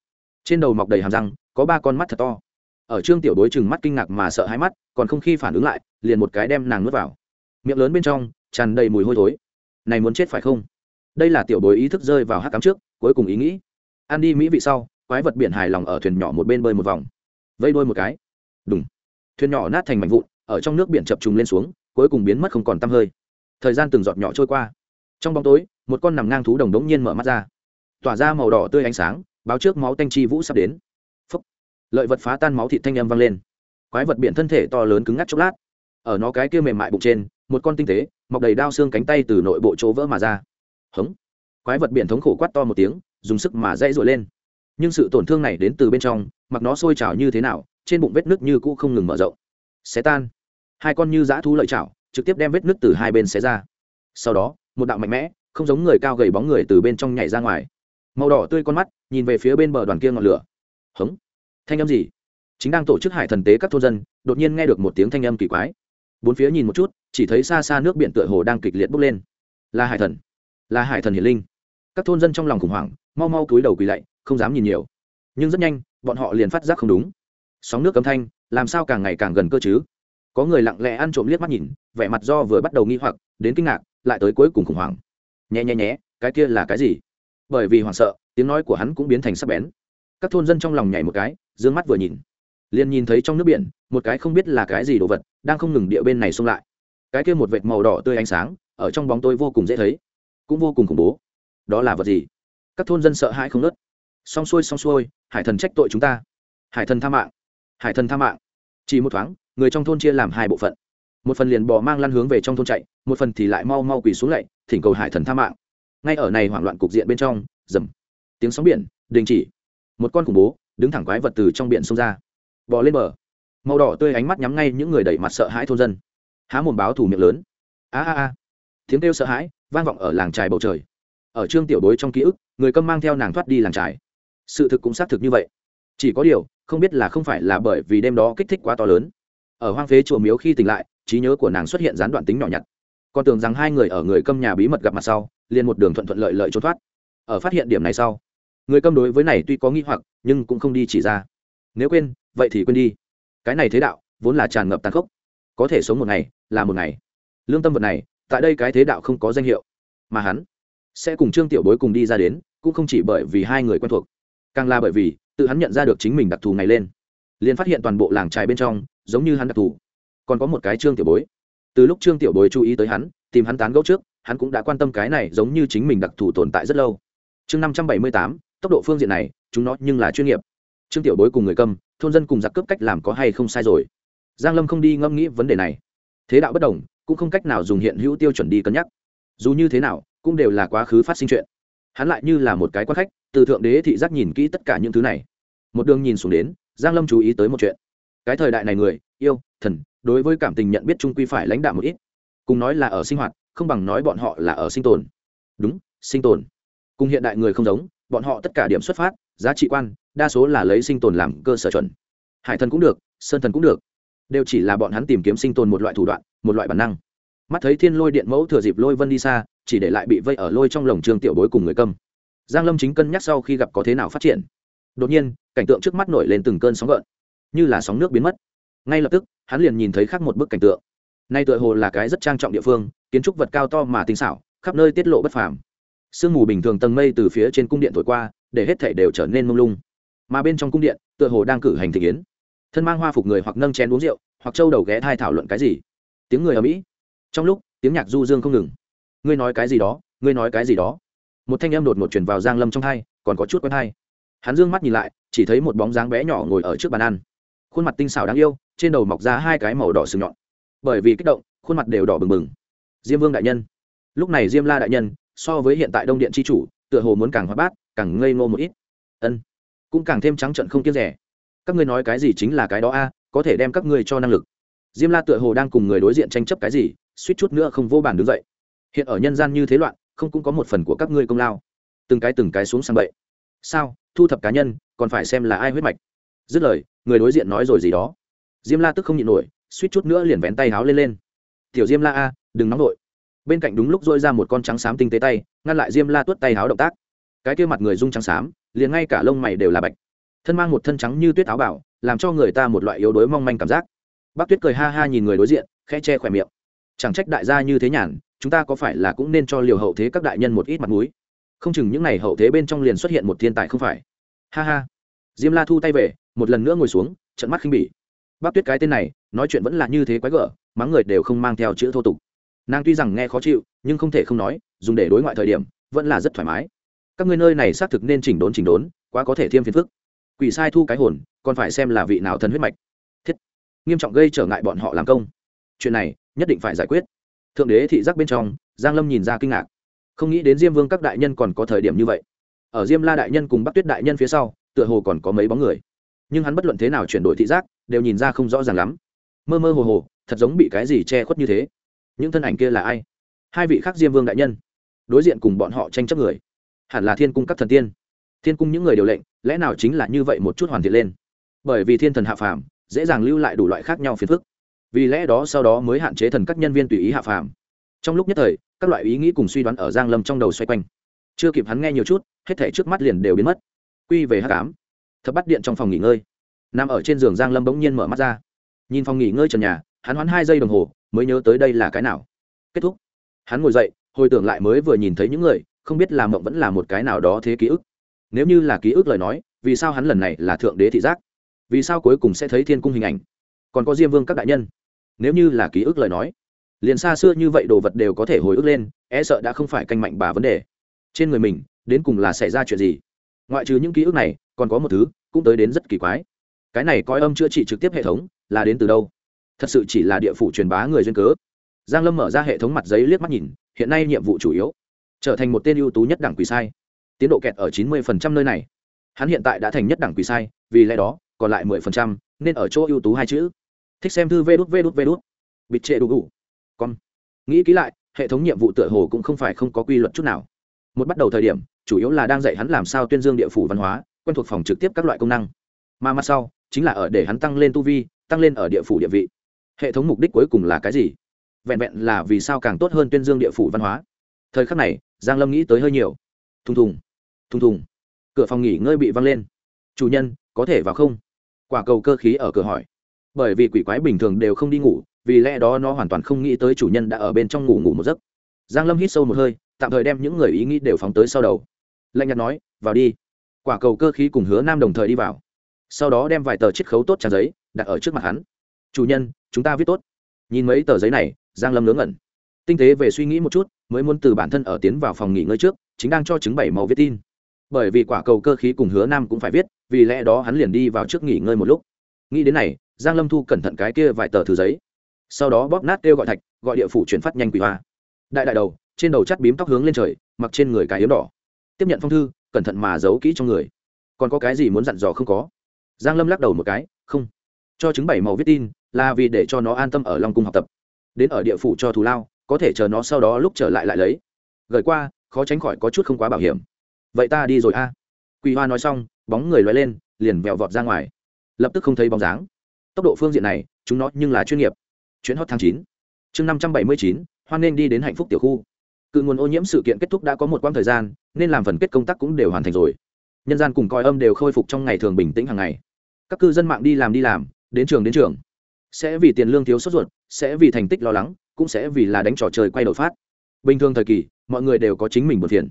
Trên đầu mọc đầy hàm răng, có ba con mắt thật to. Ở trương tiểu bối chừng mắt kinh ngạc mà sợ hai mắt, còn không khi phản ứng lại, liền một cái đem nàng nuốt vào. Miệng lớn bên trong, tràn đầy mùi hôi thối. Này muốn chết phải không? Đây là tiểu bối ý thức rơi vào hát cám trước, cuối cùng ý nghĩ. Ăn đi mỹ vị sau, quái vật biển hài lòng ở thuyền nhỏ một bên bơi một vòng. Vây đôi một cái. Đúng thuyền nhỏ nát thành mảnh vụn, ở trong nước biển chập trùng lên xuống, cuối cùng biến mất không còn tăm hơi. Thời gian từng giọt nhỏ trôi qua trong bóng tối, một con nằm ngang thú đồng đống nhiên mở mắt ra. Tỏa ra màu đỏ tươi ánh sáng, báo trước máu tanh chi vũ sắp đến. Phúc. lợi vật phá tan máu thịt thanh âm vang lên. Quái vật biển thân thể to lớn cứng ngắc chốc lát. Ở nó cái kia mềm mại bụng trên, một con tinh tế, mọc đầy đao xương cánh tay từ nội bộ chỗ vỡ mà ra. Hống. Quái vật biển thống khổ quát to một tiếng, dùng sức mà dãy rụi lên. Nhưng sự tổn thương này đến từ bên trong, mặc nó sôi trào như thế nào, trên bụng vết nứt như cũ không ngừng mở rộng. Xé tan. Hai con như dã thú lợi chảo, trực tiếp đem vết nứt từ hai bên xé ra. Sau đó một đạo mạnh mẽ, không giống người cao gầy bóng người từ bên trong nhảy ra ngoài. Màu đỏ tươi con mắt, nhìn về phía bên bờ đoàn kia ngọn lửa. Hống. Thanh âm gì? Chính đang tổ chức hải thần tế các thôn dân, đột nhiên nghe được một tiếng thanh âm kỳ quái. Bốn phía nhìn một chút, chỉ thấy xa xa nước biển tựa hồ đang kịch liệt bốc lên. Là hải thần. Là hải thần hiền linh. Các thôn dân trong lòng khủng hoảng, mau mau cúi đầu quỳ lạy, không dám nhìn nhiều. Nhưng rất nhanh, bọn họ liền phát giác không đúng. Sóng nước cấm thanh, làm sao càng ngày càng gần cơ chứ? Có người lặng lẽ ăn trộm liếc mắt nhìn, vẻ mặt do vừa bắt đầu nghi hoặc, đến kinh ngạc lại tới cuối cùng khủng hoảng. Nhẹ nhẹ nhé cái kia là cái gì? Bởi vì hoảng sợ, tiếng nói của hắn cũng biến thành sắc bén. Các thôn dân trong lòng nhảy một cái d ư ơ n g mắt vừa nhìn. Liền nhìn thấy trong nước biển, một cái không biết là cái gì đồ vật, đang không ngừng địa bên này xông lại. Cái kia một vệt màu đỏ tươi ánh sáng, ở trong bóng tôi vô cùng dễ thấy, cũng vô cùng khủng bố. Đó là vật gì? Các thôn dân sợ hãi không nớt xong xuôi xong xuôi, hải thần trách tội chúng ta. Hải thần tha mạng. Hải thần tha mạng. Chỉ một thoáng, người trong thôn chia làm hai bộ phận một phần liền bò mang lăn hướng về trong thôn chạy, một phần thì lại mau mau quỳ xuống lạy, thỉnh cầu hải thần tha mạng. Ngay ở này hoảng loạn cục diện bên trong dầm tiếng sóng biển, đình chỉ. Một con khủng bố, đứng thẳng quái vật từ trong biển xông ra. Bò lên bờ. Màu đỏ tươi ánh mắt nhắm ngay những người đẩy mặt sợ hãi thôn dân. Há mồm báo thủ miệng lớn. A a a. Tiếng kêu sợ hãi vang vọng ở làng trài bầu trời. Ở trương tiểu đối trong ký ức, người câm mang theo nàng thoát đi làng trài. Sự thực cũng xác thực như vậy. Chỉ có điều, không biết là không phải là bởi vì đêm đó kích thích quá to lớn. Ở hoang phế chùa miếu khi tỉnh lại trí nhớ của nàng xuất hiện gián đoạn tính nhỏ nhặt. Còn tưởng rằng hai người ở người câm nhà bí mật gặp mặt sau, liền một đường thuận thuận lợi lợi trốn thoát. Ở phát hiện điểm này sau, người câm đối với này tuy có nghi hoặc, nhưng cũng không đi chỉ ra. Nếu quên, vậy thì quên đi. Cái này thế đạo, vốn là tràn ngập tàn khốc. Có thể sống một ngày, là một ngày. Lương tâm vật này, tại đây cái thế đạo không có danh hiệu. Mà hắn sẽ cùng trương tiểu bối cùng đi ra đến, cũng không chỉ bởi vì hai người quen thuộc, càng là bởi vì tự hắn nhận ra được chính mình đặc thù ngày lên. Liền phát hiện toàn bộ làng trài bên trong, giống như hắn đặc thù còn có một cái trương tiểu bối. Từ lúc trương tiểu bối chú ý tới hắn, tìm hắn tán gẫu trước, hắn cũng đã quan tâm cái này giống như chính mình đặc thù tồn tại rất lâu. Chương năm trăm bảy mươi tám, tốc độ phương diện này, chúng nó nhưng là chuyên nghiệp. Trương tiểu bối cùng người cầm, thôn dân cùng giặc cướp cách làm có hay không sai rồi. Giang lâm không đi ngẫm nghĩ vấn đề này. Thế đạo bất đồng, cũng không cách nào dùng hiện hữu tiêu chuẩn đi cân nhắc. Dù như thế nào, cũng đều là quá khứ phát sinh chuyện. Hắn lại như là một cái quan khách, từ thượng đế thị giác nhìn kỹ tất cả những thứ này. Một đường nhìn xuống đến, giang lâm chú ý tới một chuyện. Cái thời đại này người, yêu, thần đối với cảm tình nhận biết trung quy phải lãnh đạo một ít. Cùng nói là ở sinh hoạt, không bằng nói bọn họ là ở sinh tồn. Đúng, sinh tồn. Cùng hiện đại người không giống, bọn họ tất cả điểm xuất phát, giá trị quan, đa số là lấy sinh tồn làm cơ sở chuẩn. Hải thần cũng được, sơn thần cũng được. Đều chỉ là bọn hắn tìm kiếm sinh tồn một loại thủ đoạn, một loại bản năng. Mắt thấy thiên lôi điện mẫu thừa dịp lôi vân đi xa, chỉ để lại bị vây ở lôi trong lồng trường tiểu bối cùng người câm giang lâm chính cân nhắc sau khi gặp có thế nào phát triển. Đột nhiên, cảnh tượng trước mắt nổi lên từng cơn sóng gợn, như là sóng nước biến mất ngay lập tức, hắn liền nhìn thấy khác một bức cảnh tượng. Nay tựa hồ là cái rất trang trọng địa phương, kiến trúc vật cao to mà tinh xảo, khắp nơi tiết lộ bất phàm. Sương mù bình thường tầng mây từ phía trên cung điện thổi qua, để hết thảy đều trở nên mông lung. Mà bên trong cung điện, tựa hồ đang cử hành thị kiến thân mang hoa phục người hoặc nâng chén uống rượu, hoặc trâu đầu ghé thai thảo luận cái gì. Tiếng người ở mỹ. Trong lúc, tiếng nhạc du dương không ngừng. Ngươi nói cái gì đó, ngươi nói cái gì đó. Một thanh âm đột ngột chuyển vào giang lâm trong thai, còn có chút quen thai. Hắn dương mắt nhìn lại, chỉ thấy một bóng dáng bé nhỏ ngồi ở trước bàn ăn. Khuôn mặt tinh xảo đáng yêu trên đầu mọc ra hai cái màu đỏ sừng nhọn. Bởi vì kích động, khuôn mặt đều đỏ bừng bừng. Diêm vương đại nhân. Lúc này diêm la đại nhân, so với hiện tại đông điện tri chủ, tựa hồ muốn càng hóa bát, càng ngây ngô một ít. Ân. Cũng càng thêm trắng trận không tiếc rẻ. Các ngươi nói cái gì chính là cái đó a, có thể đem các ngươi cho năng lực. Diêm la tựa hồ đang cùng người đối diện tranh chấp cái gì, suýt chút nữa không vô bản đứng dậy. Hiện ở nhân gian như thế loạn, không cũng có một phần của các ngươi công lao. Từng cái từng cái xuống sang bậy. Sao? Thu thập cá nhân, còn phải xem là ai huyết mạch. Dứt lời, người đối diện nói rồi gì đó diêm la tức không nhịn nổi, suýt chút nữa liền vén tay háo lên lên. Tiểu diêm la a, đừng nóng nổi bên cạnh đúng lúc dôi ra một con trắng xám tinh tế tay, ngăn lại diêm la tuốt tay háo động tác. Cái kia mặt người rung trắng xám, liền ngay cả lông mày đều là bạch. Thân mang một thân trắng như tuyết áo bảo, làm cho người ta một loại yếu đuối mong manh cảm giác. Bác tuyết cười ha ha nhìn người đối diện khe che khỏe miệng. Chẳng trách đại gia như thế nhàn, chúng ta có phải là cũng nên cho liều hậu thế các đại nhân một ít mặt mũi? Không chừng những n à y hậu thế bên trong liền xuất hiện một thiên tài không phải. Ha ha. Diêm la thu tay về, một lần nữa ngồi xuống, trận mắt khinh bỉ bác tuyết cái tên này, nói chuyện vẫn là như thế quái gở, mắng người đều không mang theo chữ thô tục. Nàng tuy rằng nghe khó chịu, nhưng không thể không nói, dùng để đối ngoại thời điểm, vẫn là rất thoải mái. Các ngươi nơi này xác thực nên chỉnh đốn chỉnh đốn, quá có thể thêm phiền phức. Quỷ sai thu cái hồn, còn phải xem là vị nào thần huyết mạch. Thiết. Nghiêm trọng gây trở ngại bọn họ làm công. Chuyện này, nhất định phải giải quyết. Thượng đế thị giác bên trong, giang lâm nhìn ra kinh ngạc. Không nghĩ đến diêm vương các đại nhân còn có thời điểm như vậy. Ở diêm la đại nhân cùng bắc tuyết đại nhân phía sau, tựa hồ còn có mấy bóng người. Nhưng hắn bất luận thế nào chuyển đổi thị giác đều nhìn ra không rõ ràng lắm. Mơ mơ hồ hồ, thật giống bị cái gì che khuất như thế. Những thân ảnh kia là ai? Hai vị khác diêm vương đại nhân. Đối diện cùng bọn họ tranh chấp người. Hẳn là thiên cung các thần tiên. Thiên cung những người điều lệnh, lẽ nào chính là như vậy một chút hoàn thiện lên? Bởi vì thiên thần hạ phàm, dễ dàng lưu lại đủ loại khác nhau phiền phức. Vì lẽ đó sau đó mới hạn chế thần các nhân viên tùy ý hạ phàm. Trong lúc nhất thời, các loại ý nghĩ cùng suy đoán ở giang lâm trong đầu xoay quanh. Chưa kịp hắn nghe nhiều chút, hết thể trước mắt liền đều biến mất. Quy về hát cám thập bắt điện trong phòng nghỉ ngơi nằm ở trên giường giang lâm bỗng nhiên mở mắt ra. Nhìn phòng nghỉ ngơi trần nhà, hắn hoán hai giây đồng hồ, mới nhớ tới đây là cái nào. Kết thúc. Hắn ngồi dậy, hồi tưởng lại mới vừa nhìn thấy những người, không biết là mộng vẫn là một cái nào đó thế ký ức. Nếu như là ký ức lời nói, vì sao hắn lần này là thượng đế thị giác? Vì sao cuối cùng sẽ thấy thiên cung hình ảnh? Còn có diêm vương các đại nhân. Nếu như là ký ức lời nói, liền xa xưa như vậy đồ vật đều có thể hồi ức lên e sợ đã không phải canh mạnh bà vấn đề. Trên người mình, đến cùng là xảy ra chuyện gì? Ngoại trừ những ký ức này, còn có một thứ cũng tới đến rất kỳ quái cái này coi âm chữa trị trực tiếp hệ thống là đến từ đâu? Thật sự chỉ là địa phủ truyền bá người duyên cớ. Giang lâm mở ra hệ thống mặt giấy liếc mắt nhìn, hiện nay nhiệm vụ chủ yếu trở thành một tên ưu tú nhất đảng quỷ sai. Tiến độ kẹt ở chín mươi nơi này. Hắn hiện tại đã thành nhất đảng quỷ sai, vì lẽ đó, còn lại mười phần trăm nên ở chỗ ưu tú hai chữ. Thích xem thư vê đút vê đút vê đút. Bịt trệ đủ đủ. Con nghĩ kỹ lại, hệ thống nhiệm vụ tựa hồ cũng không phải không có quy luật chút nào. Một bắt đầu thời điểm, chủ yếu là đang dạy hắn làm sao tuyên dương địa phủ văn hóa, quen thuộc phòng trực tiếp các loại công năng mà mặt sau chính là ở để hắn tăng lên tu vi, tăng lên ở địa phủ địa vị. Hệ thống mục đích cuối cùng là cái gì? Vẹn vẹn là vì sao càng tốt hơn tuyên dương địa phủ văn hóa. Thời khắc này, giang lâm nghĩ tới hơi nhiều. Thùng thùng thùng thùng. Cửa phòng nghỉ ngơi bị văng lên. Chủ nhân, có thể vào không? Quả cầu cơ khí ở cửa hỏi. Bởi vì quỷ quái bình thường đều không đi ngủ, vì lẽ đó nó hoàn toàn không nghĩ tới chủ nhân đã ở bên trong ngủ ngủ một giấc. Giang lâm hít sâu một hơi, tạm thời đem những người ý nghĩ đều phóng tới sau đầu. Lạnh nhạt nói, vào đi. Quả cầu cơ khí cùng hứa nam đồng thời đi vào sau đó đem vài tờ chiết khấu tốt trang giấy đặt ở trước mặt hắn. Chủ nhân, chúng ta viết tốt. Nhìn mấy tờ giấy này, giang lâm ngớ ngẩn. Tinh tế về suy nghĩ một chút, mới muốn từ bản thân ở tiến vào phòng nghỉ ngơi trước, chính đang cho chứng bảy màu viết tin. Bởi vì quả cầu cơ khí cùng hứa nam cũng phải viết, vì lẽ đó hắn liền đi vào trước nghỉ ngơi một lúc. Nghĩ đến này, giang lâm thu cẩn thận cái kia vài tờ thư giấy. Sau đó bóp nát kêu gọi thạch, gọi địa phủ chuyển phát nhanh quỷ hoa. Đại đại đầu, trên đầu chắt bím tóc hướng lên trời, mặc trên người cái yếm đỏ. Tiếp nhận phong thư, cẩn thận mà giấu kỹ trong người. Còn có cái gì muốn dặn dò không có? Giang lâm lắc đầu một cái, không, cho chứng bảy màu viết tin, là vì để cho nó an tâm ở long cung học tập. Đến ở địa phủ cho thù lao, có thể chờ nó sau đó lúc trở lại lại lấy. Gửi qua, khó tránh khỏi có chút không quá bảo hiểm. Vậy ta đi rồi a. Quỳ hoa nói xong, bóng người loay lên, liền vẹo vọt ra ngoài. Lập tức không thấy bóng dáng. Tốc độ phương diện này, chúng nó nhưng là chuyên nghiệp. Chuyến hot tháng chín. Chương năm trăm bảy mươi chín, hoan nên đi đến hạnh phúc tiểu khu. Cự nguồn ô nhiễm sự kiện kết thúc đã có một quãng thời gian, nên làm phần kết công tác cũng đều hoàn thành rồi. Nhân gian cùng coi âm đều khôi phục trong ngày thường bình tĩnh hàng ngày các cư dân mạng đi làm đi làm, đến trường đến trường. Sẽ vì tiền lương thiếu sốt ruột, sẽ vì thành tích lo lắng, cũng sẽ vì là đánh trò chơi quay đầu phát. Bình thường thời kỳ, mọi người đều có chính mình một phiền.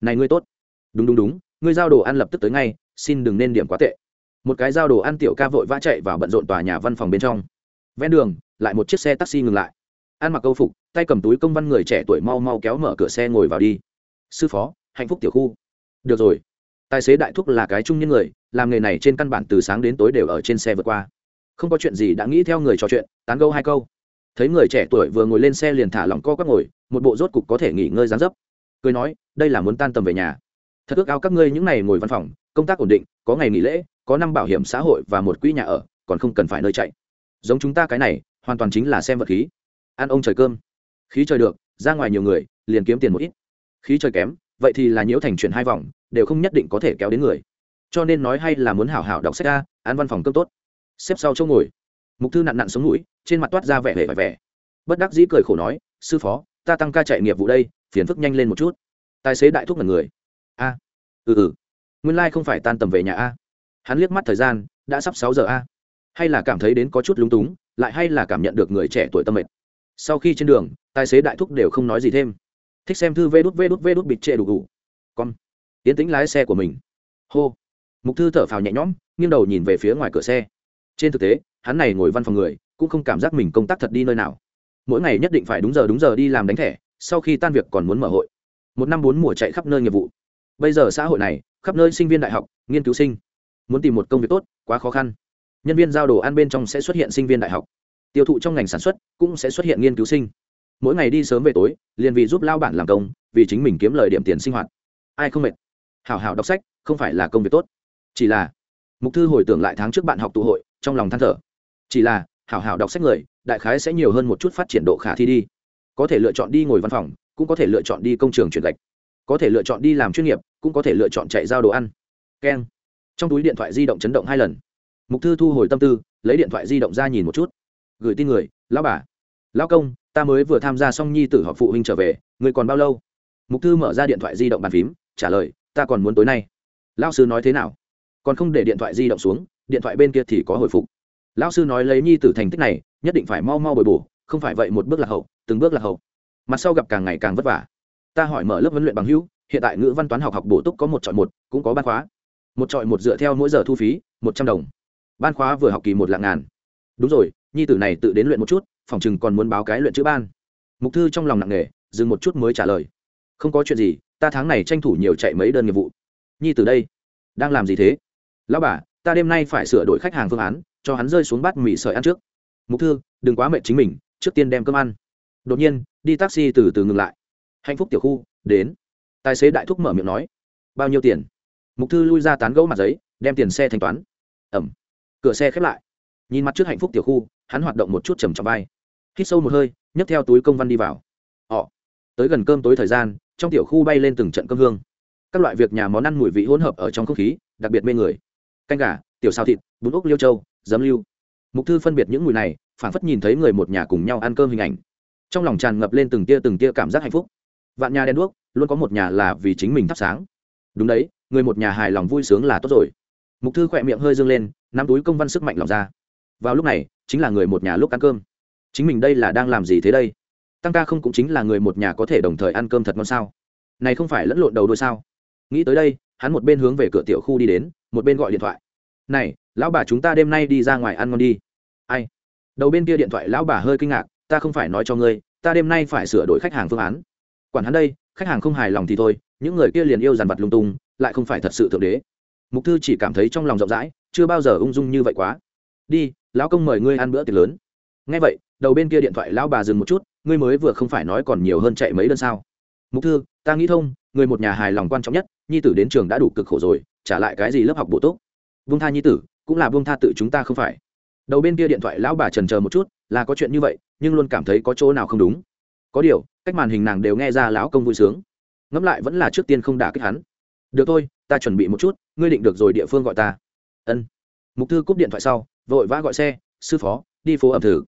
Này ngươi tốt. Đúng đúng đúng, ngươi giao đồ ăn lập tức tới ngay, xin đừng nên điểm quá tệ. Một cái giao đồ ăn tiểu ca vội vã chạy vào bận rộn tòa nhà văn phòng bên trong. Ven đường, lại một chiếc xe taxi ngừng lại. Ăn mặc câu phục, tay cầm túi công văn người trẻ tuổi mau mau kéo mở cửa xe ngồi vào đi. Sư phó, hạnh phúc tiểu khu. Được rồi. Tài xế đại thúc là cái trung nhân người làm nghề này trên căn bản từ sáng đến tối đều ở trên xe vượt qua. Không có chuyện gì đã nghĩ theo người trò chuyện, tán gâu hai câu. Thấy người trẻ tuổi vừa ngồi lên xe liền thả lỏng co các ngồi, một bộ rốt cục có thể nghỉ ngơi dán dấp. Cười nói, đây là muốn tan tầm về nhà. Thật ước ao các ngươi những ngày ngồi văn phòng, công tác ổn định, có ngày nghỉ lễ, có năm bảo hiểm xã hội và một quỹ nhà ở, còn không cần phải nơi chạy. Giống chúng ta cái này, hoàn toàn chính là xem vật khí. Ăn ông trời cơm. Khí trời được, ra ngoài nhiều người, liền kiếm tiền một ít. Khí trời kém, vậy thì là nhiễu thành chuyển hai vòng, đều không nhất định có thể kéo đến người cho nên nói hay là muốn hảo hảo đọc sách ra ăn văn phòng cơm tốt. Xếp sau chỗ ngồi. Mục thư nặn nặn sống mũi, trên mặt toát ra vẻ vẻ vẻ vẻ. Bất đắc dĩ cười khổ nói, sư phó, ta tăng ca chạy nghiệp vụ đây, phiền phức nhanh lên một chút. Tài xế đại thúc là người. A ừ ừ. Nguyên lai、like、không phải tan tầm về nhà a. Hắn liếc mắt thời gian, đã sắp sáu giờ a. Hay là cảm thấy đến có chút lúng túng, lại hay là cảm nhận được người trẻ tuổi tâm mệt. Sau khi trên đường, tài xế đại thúc đều không nói gì thêm. Thích xem thư vê đút vê đút vê đút bịt trệ đủ đủ. Con, tiến tính lái xe của mình. Hô mục thư thở phào nhẹ nhõm, nghiêng đầu nhìn về phía ngoài cửa xe. Trên thực tế, hắn này ngồi văn phòng người, cũng không cảm giác mình công tác thật đi nơi nào. Mỗi ngày nhất định phải đúng giờ đúng giờ đi làm đánh thẻ, sau khi tan việc còn muốn mở hội. Một năm bốn mùa chạy khắp nơi nghiệp vụ. Bây giờ xã hội này, khắp nơi sinh viên đại học, nghiên cứu sinh. Muốn tìm một công việc tốt, quá khó khăn. Nhân viên giao đồ ăn bên trong sẽ xuất hiện sinh viên đại học. Tiêu thụ trong ngành sản xuất cũng sẽ xuất hiện nghiên cứu sinh. Mỗi ngày đi sớm về tối, liền vì giúp lao bản làm công, vì chính mình kiếm lời điểm tiền sinh hoạt. Ai không mệt? Hảo hảo đọc sách, không phải là công việc tốt chỉ là, mục thư hồi tưởng lại tháng trước bạn học tụ hội, trong lòng than thở. Chỉ là, hảo hảo đọc sách người, đại khái sẽ nhiều hơn một chút phát triển độ khả thi đi. Có thể lựa chọn đi ngồi văn phòng, cũng có thể lựa chọn đi công trường chuyển gạch. Có thể lựa chọn đi làm chuyên nghiệp, cũng có thể lựa chọn chạy giao đồ ăn. Keng. Trong túi điện thoại di động chấn động hai lần. Mục thư thu hồi tâm tư, lấy điện thoại di động ra nhìn một chút. Gửi tin người, lão bà. Lão công, ta mới vừa tham gia xong nhi tử họp phụ huynh trở về, người còn bao lâu? Mục thư mở ra điện thoại di động bàn phím, trả lời, ta còn muốn tối nay. Lão sư nói thế nào? Còn không để điện thoại di động xuống, điện thoại bên kia thì có hồi phục. Lão sư nói lấy nhi tử thành tích này, nhất định phải mau mau bồi bổ, không phải vậy một bước là hậu, từng bước là hậu. Mặt sau gặp càng ngày càng vất vả. Ta hỏi mở lớp huấn luyện bằng hữu, hiện tại ngữ văn toán học học bổ túc có một chọn một, cũng có ban khóa. Một chọn một dựa theo mỗi giờ thu phí, một trăm đồng. Ban khóa vừa học kỳ một lạng ngàn. Đúng rồi, nhi tử này tự đến luyện một chút, phòng chừng còn muốn báo cái luyện chữ ban. Mục thư trong lòng nặng nề, dừng một chút mới trả lời. Không có chuyện gì, ta tháng này tranh thủ nhiều chạy mấy đơn nghiệp vụ. Nhi tử đây, đang làm gì thế? Lão bà, ta đêm nay phải sửa đổi khách hàng phương án, cho hắn rơi xuống bát mì sợi ăn trước. Mục thư, đừng quá mệt chính mình, trước tiên đem cơm ăn. Đột nhiên, đi taxi từ từ ngừng lại. Hạnh phúc tiểu khu, đến. Tài xế đại thúc mở miệng nói. Bao nhiêu tiền? Mục thư lui ra tán gẫu mặt giấy, đem tiền xe thanh toán. Ẩm. Cửa xe khép lại. Nhìn mặt trước hạnh phúc tiểu khu, hắn hoạt động một chút trầm trọng vai. Hít sâu một hơi, nhấc theo túi công văn đi vào. Ọ tới gần cơm tối thời gian, trong tiểu khu bay lên từng trận cơm hương. Các loại việc nhà món ăn mùi vị hỗn hợp ở trong không khí, đặc biệt mê người canh gà, tiểu sao thịt, bún ốc liêu châu giấm lưu mục thư phân biệt những mùi này phản phất nhìn thấy người một nhà cùng nhau ăn cơm hình ảnh. Trong lòng tràn ngập lên từng tia từng tia cảm giác hạnh phúc. Vạn nhà đen đuốc, luôn có một nhà là vì chính mình thắp sáng. Đúng đấy, người một nhà hài lòng vui sướng là tốt rồi. Mục thư khỏe miệng hơi dâng lên, nắm túi công văn sức mạnh lòng ra. Vào lúc này, chính là người một nhà lúc ăn cơm. Chính mình đây là đang làm gì thế đây? Tăng ca không cũng chính là người một nhà có thể đồng thời ăn cơm thật ngon sao? Này không phải lẫn lộn đầu đôi sao? Nghĩ tới đây hắn một bên hướng về cửa tiểu khu đi đến, một bên gọi điện thoại. Này, lão bà chúng ta đêm nay đi ra ngoài ăn ngon đi. Ai? Đầu bên kia điện thoại lão bà hơi kinh ngạc, ta không phải nói cho ngươi, ta đêm nay phải sửa đổi khách hàng phương án. Quản hắn đây, khách hàng không hài lòng thì thôi, những người kia liền yêu dàn vật lung tung, lại không phải thật sự thượng đế. Mục thư chỉ cảm thấy trong lòng rộng rãi, chưa bao giờ ung dung như vậy quá. Đi, lão công mời ngươi ăn bữa tiệc lớn. Ngay vậy, đầu bên kia điện thoại lão bà dừng một chút, ngươi mới vừa không phải nói còn nhiều hơn chạy mấy đơn sao? Mục thư, ta nghĩ thông người một nhà hài lòng quan trọng nhất, nhi tử đến trường đã đủ cực khổ rồi, trả lại cái gì lớp học bổ túc? Vương tha nhi tử, cũng là vương tha tự chúng ta không phải. Đầu bên kia điện thoại lão bà trần chờ một chút, là có chuyện như vậy, nhưng luôn cảm thấy có chỗ nào không đúng. Có điều, cách màn hình nàng đều nghe ra lão công vui sướng. Ngẫm lại vẫn là trước tiên không đả kích hắn. Được thôi, ta chuẩn bị một chút, ngươi định được rồi địa phương gọi ta. Ân. Mục thư cúp điện thoại sau, vội vã gọi xe, sư phó, đi phố ẩm thử.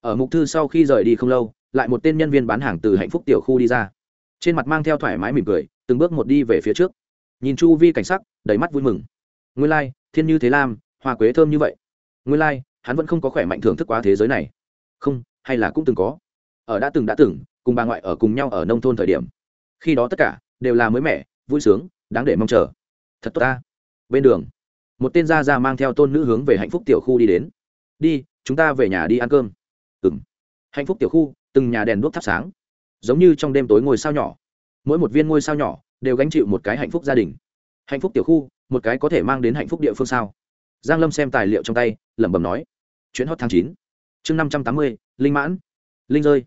ở mục thư sau khi rời đi không lâu, lại một tên nhân viên bán hàng từ hạnh phúc tiểu khu đi ra. Trên mặt mang theo thoải mái mỉm cười từng bước một đi về phía trước. Nhìn chu vi cảnh sắc đầy mắt vui mừng. Nguyên lai、like, thiên như thế lam hoa quế thơm như vậy. Nguyên lai、like, hắn vẫn không có khỏe mạnh thưởng thức quá thế giới này. Không hay là cũng từng có. Ở đã từng đã từng cùng bà ngoại ở cùng nhau ở nông thôn thời điểm. Khi đó tất cả đều là mới mẻ vui sướng đáng để mong chờ. Thật tốt ta. Bên đường một tên gia gia mang theo tôn nữ hướng về hạnh phúc tiểu khu đi đến. Đi chúng ta về nhà đi ăn cơm. Ừ m hạnh phúc tiểu khu từng nhà đèn đuốc thắp sáng. Giống như trong đêm tối ngôi sao nhỏ mỗi một viên ngôi sao nhỏ đều gánh chịu một cái hạnh phúc gia đình. Hạnh phúc tiểu khu, một cái có thể mang đến hạnh phúc địa phương sao? Giang lâm xem tài liệu trong tay, lẩm bẩm nói. Chuyến hot tháng chín, chương năm trăm tám mươi, linh mãn, linh rơi.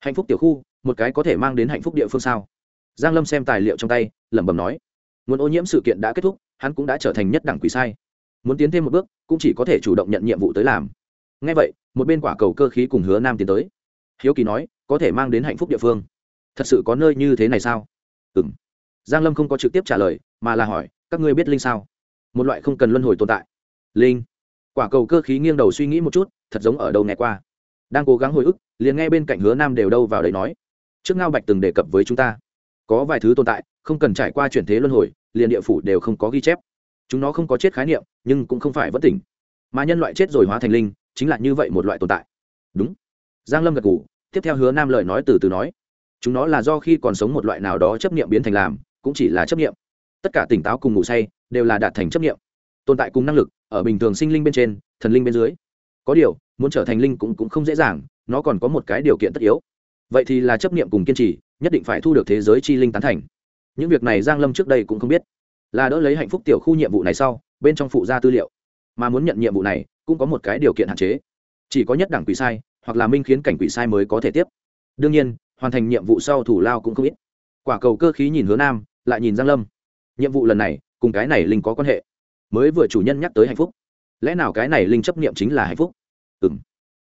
Hạnh phúc tiểu khu, một cái có thể mang đến hạnh phúc địa phương sao? Giang lâm xem tài liệu trong tay, lẩm bẩm nói. Nguồn ô nhiễm sự kiện đã kết thúc, hắn cũng đã trở thành nhất đẳng quỷ sai. Muốn tiến thêm một bước, cũng chỉ có thể chủ động nhận nhiệm vụ tới làm. Ngay vậy, một bên quả cầu cơ khí cùng hứa nam tiến tới. Hiếu kỳ nói, có thể mang đến hạnh phúc địa phương thật sự có nơi như thế này sao? Ừ m giang lâm không có trực tiếp trả lời, mà là hỏi, các ngươi biết linh sao? Một loại không cần luân hồi tồn tại. Linh. Quả cầu cơ khí nghiêng đầu suy nghĩ một chút, thật giống ở đâu nghe qua. Đang cố gắng hồi ức, liền nghe bên cạnh hứa nam đều đâu vào đấy nói. Trước ngao bạch từng đề cập với chúng ta, có vài thứ tồn tại, không cần trải qua chuyển thế luân hồi, liền địa phủ đều không có ghi chép. Chúng nó không có chết khái niệm, nhưng cũng không phải vẫn tỉnh. Mà nhân loại chết rồi hóa thành linh, chính là như vậy một loại tồn tại. Đúng. Giang lâm gật ngủ tiếp theo hứa nam lời nói từ từ nói chúng nó là do khi còn sống một loại nào đó chấp niệm biến thành làm cũng chỉ là chấp niệm. Tất cả tỉnh táo cùng ngủ say đều là đạt thành chấp niệm. Tồn tại cùng năng lực ở bình thường sinh linh bên trên thần linh bên dưới. Có điều muốn trở thành linh cũng, cũng không dễ dàng nó còn có một cái điều kiện tất yếu. Vậy thì là chấp niệm cùng kiên trì nhất định phải thu được thế giới chi linh tán thành. Những việc này giang lâm trước đây cũng không biết. Là đỡ lấy hạnh phúc tiểu khu nhiệm vụ này sau bên trong phụ gia tư liệu. Mà muốn nhận nhiệm vụ này cũng có một cái điều kiện hạn chế. Chỉ có nhất đẳng quỷ sai hoặc là minh khiến cảnh quỷ sai mới có thể tiếp. Đương nhiên hoàn thành nhiệm vụ sau thủ lao cũng không ít. Quả cầu cơ khí nhìn hứa nam, lại nhìn giang lâm. Nhiệm vụ lần này, cùng cái này linh có quan hệ. Mới vừa chủ nhân nhắc tới hạnh phúc. Lẽ nào cái này linh chấp niệm chính là hạnh phúc? Ừ m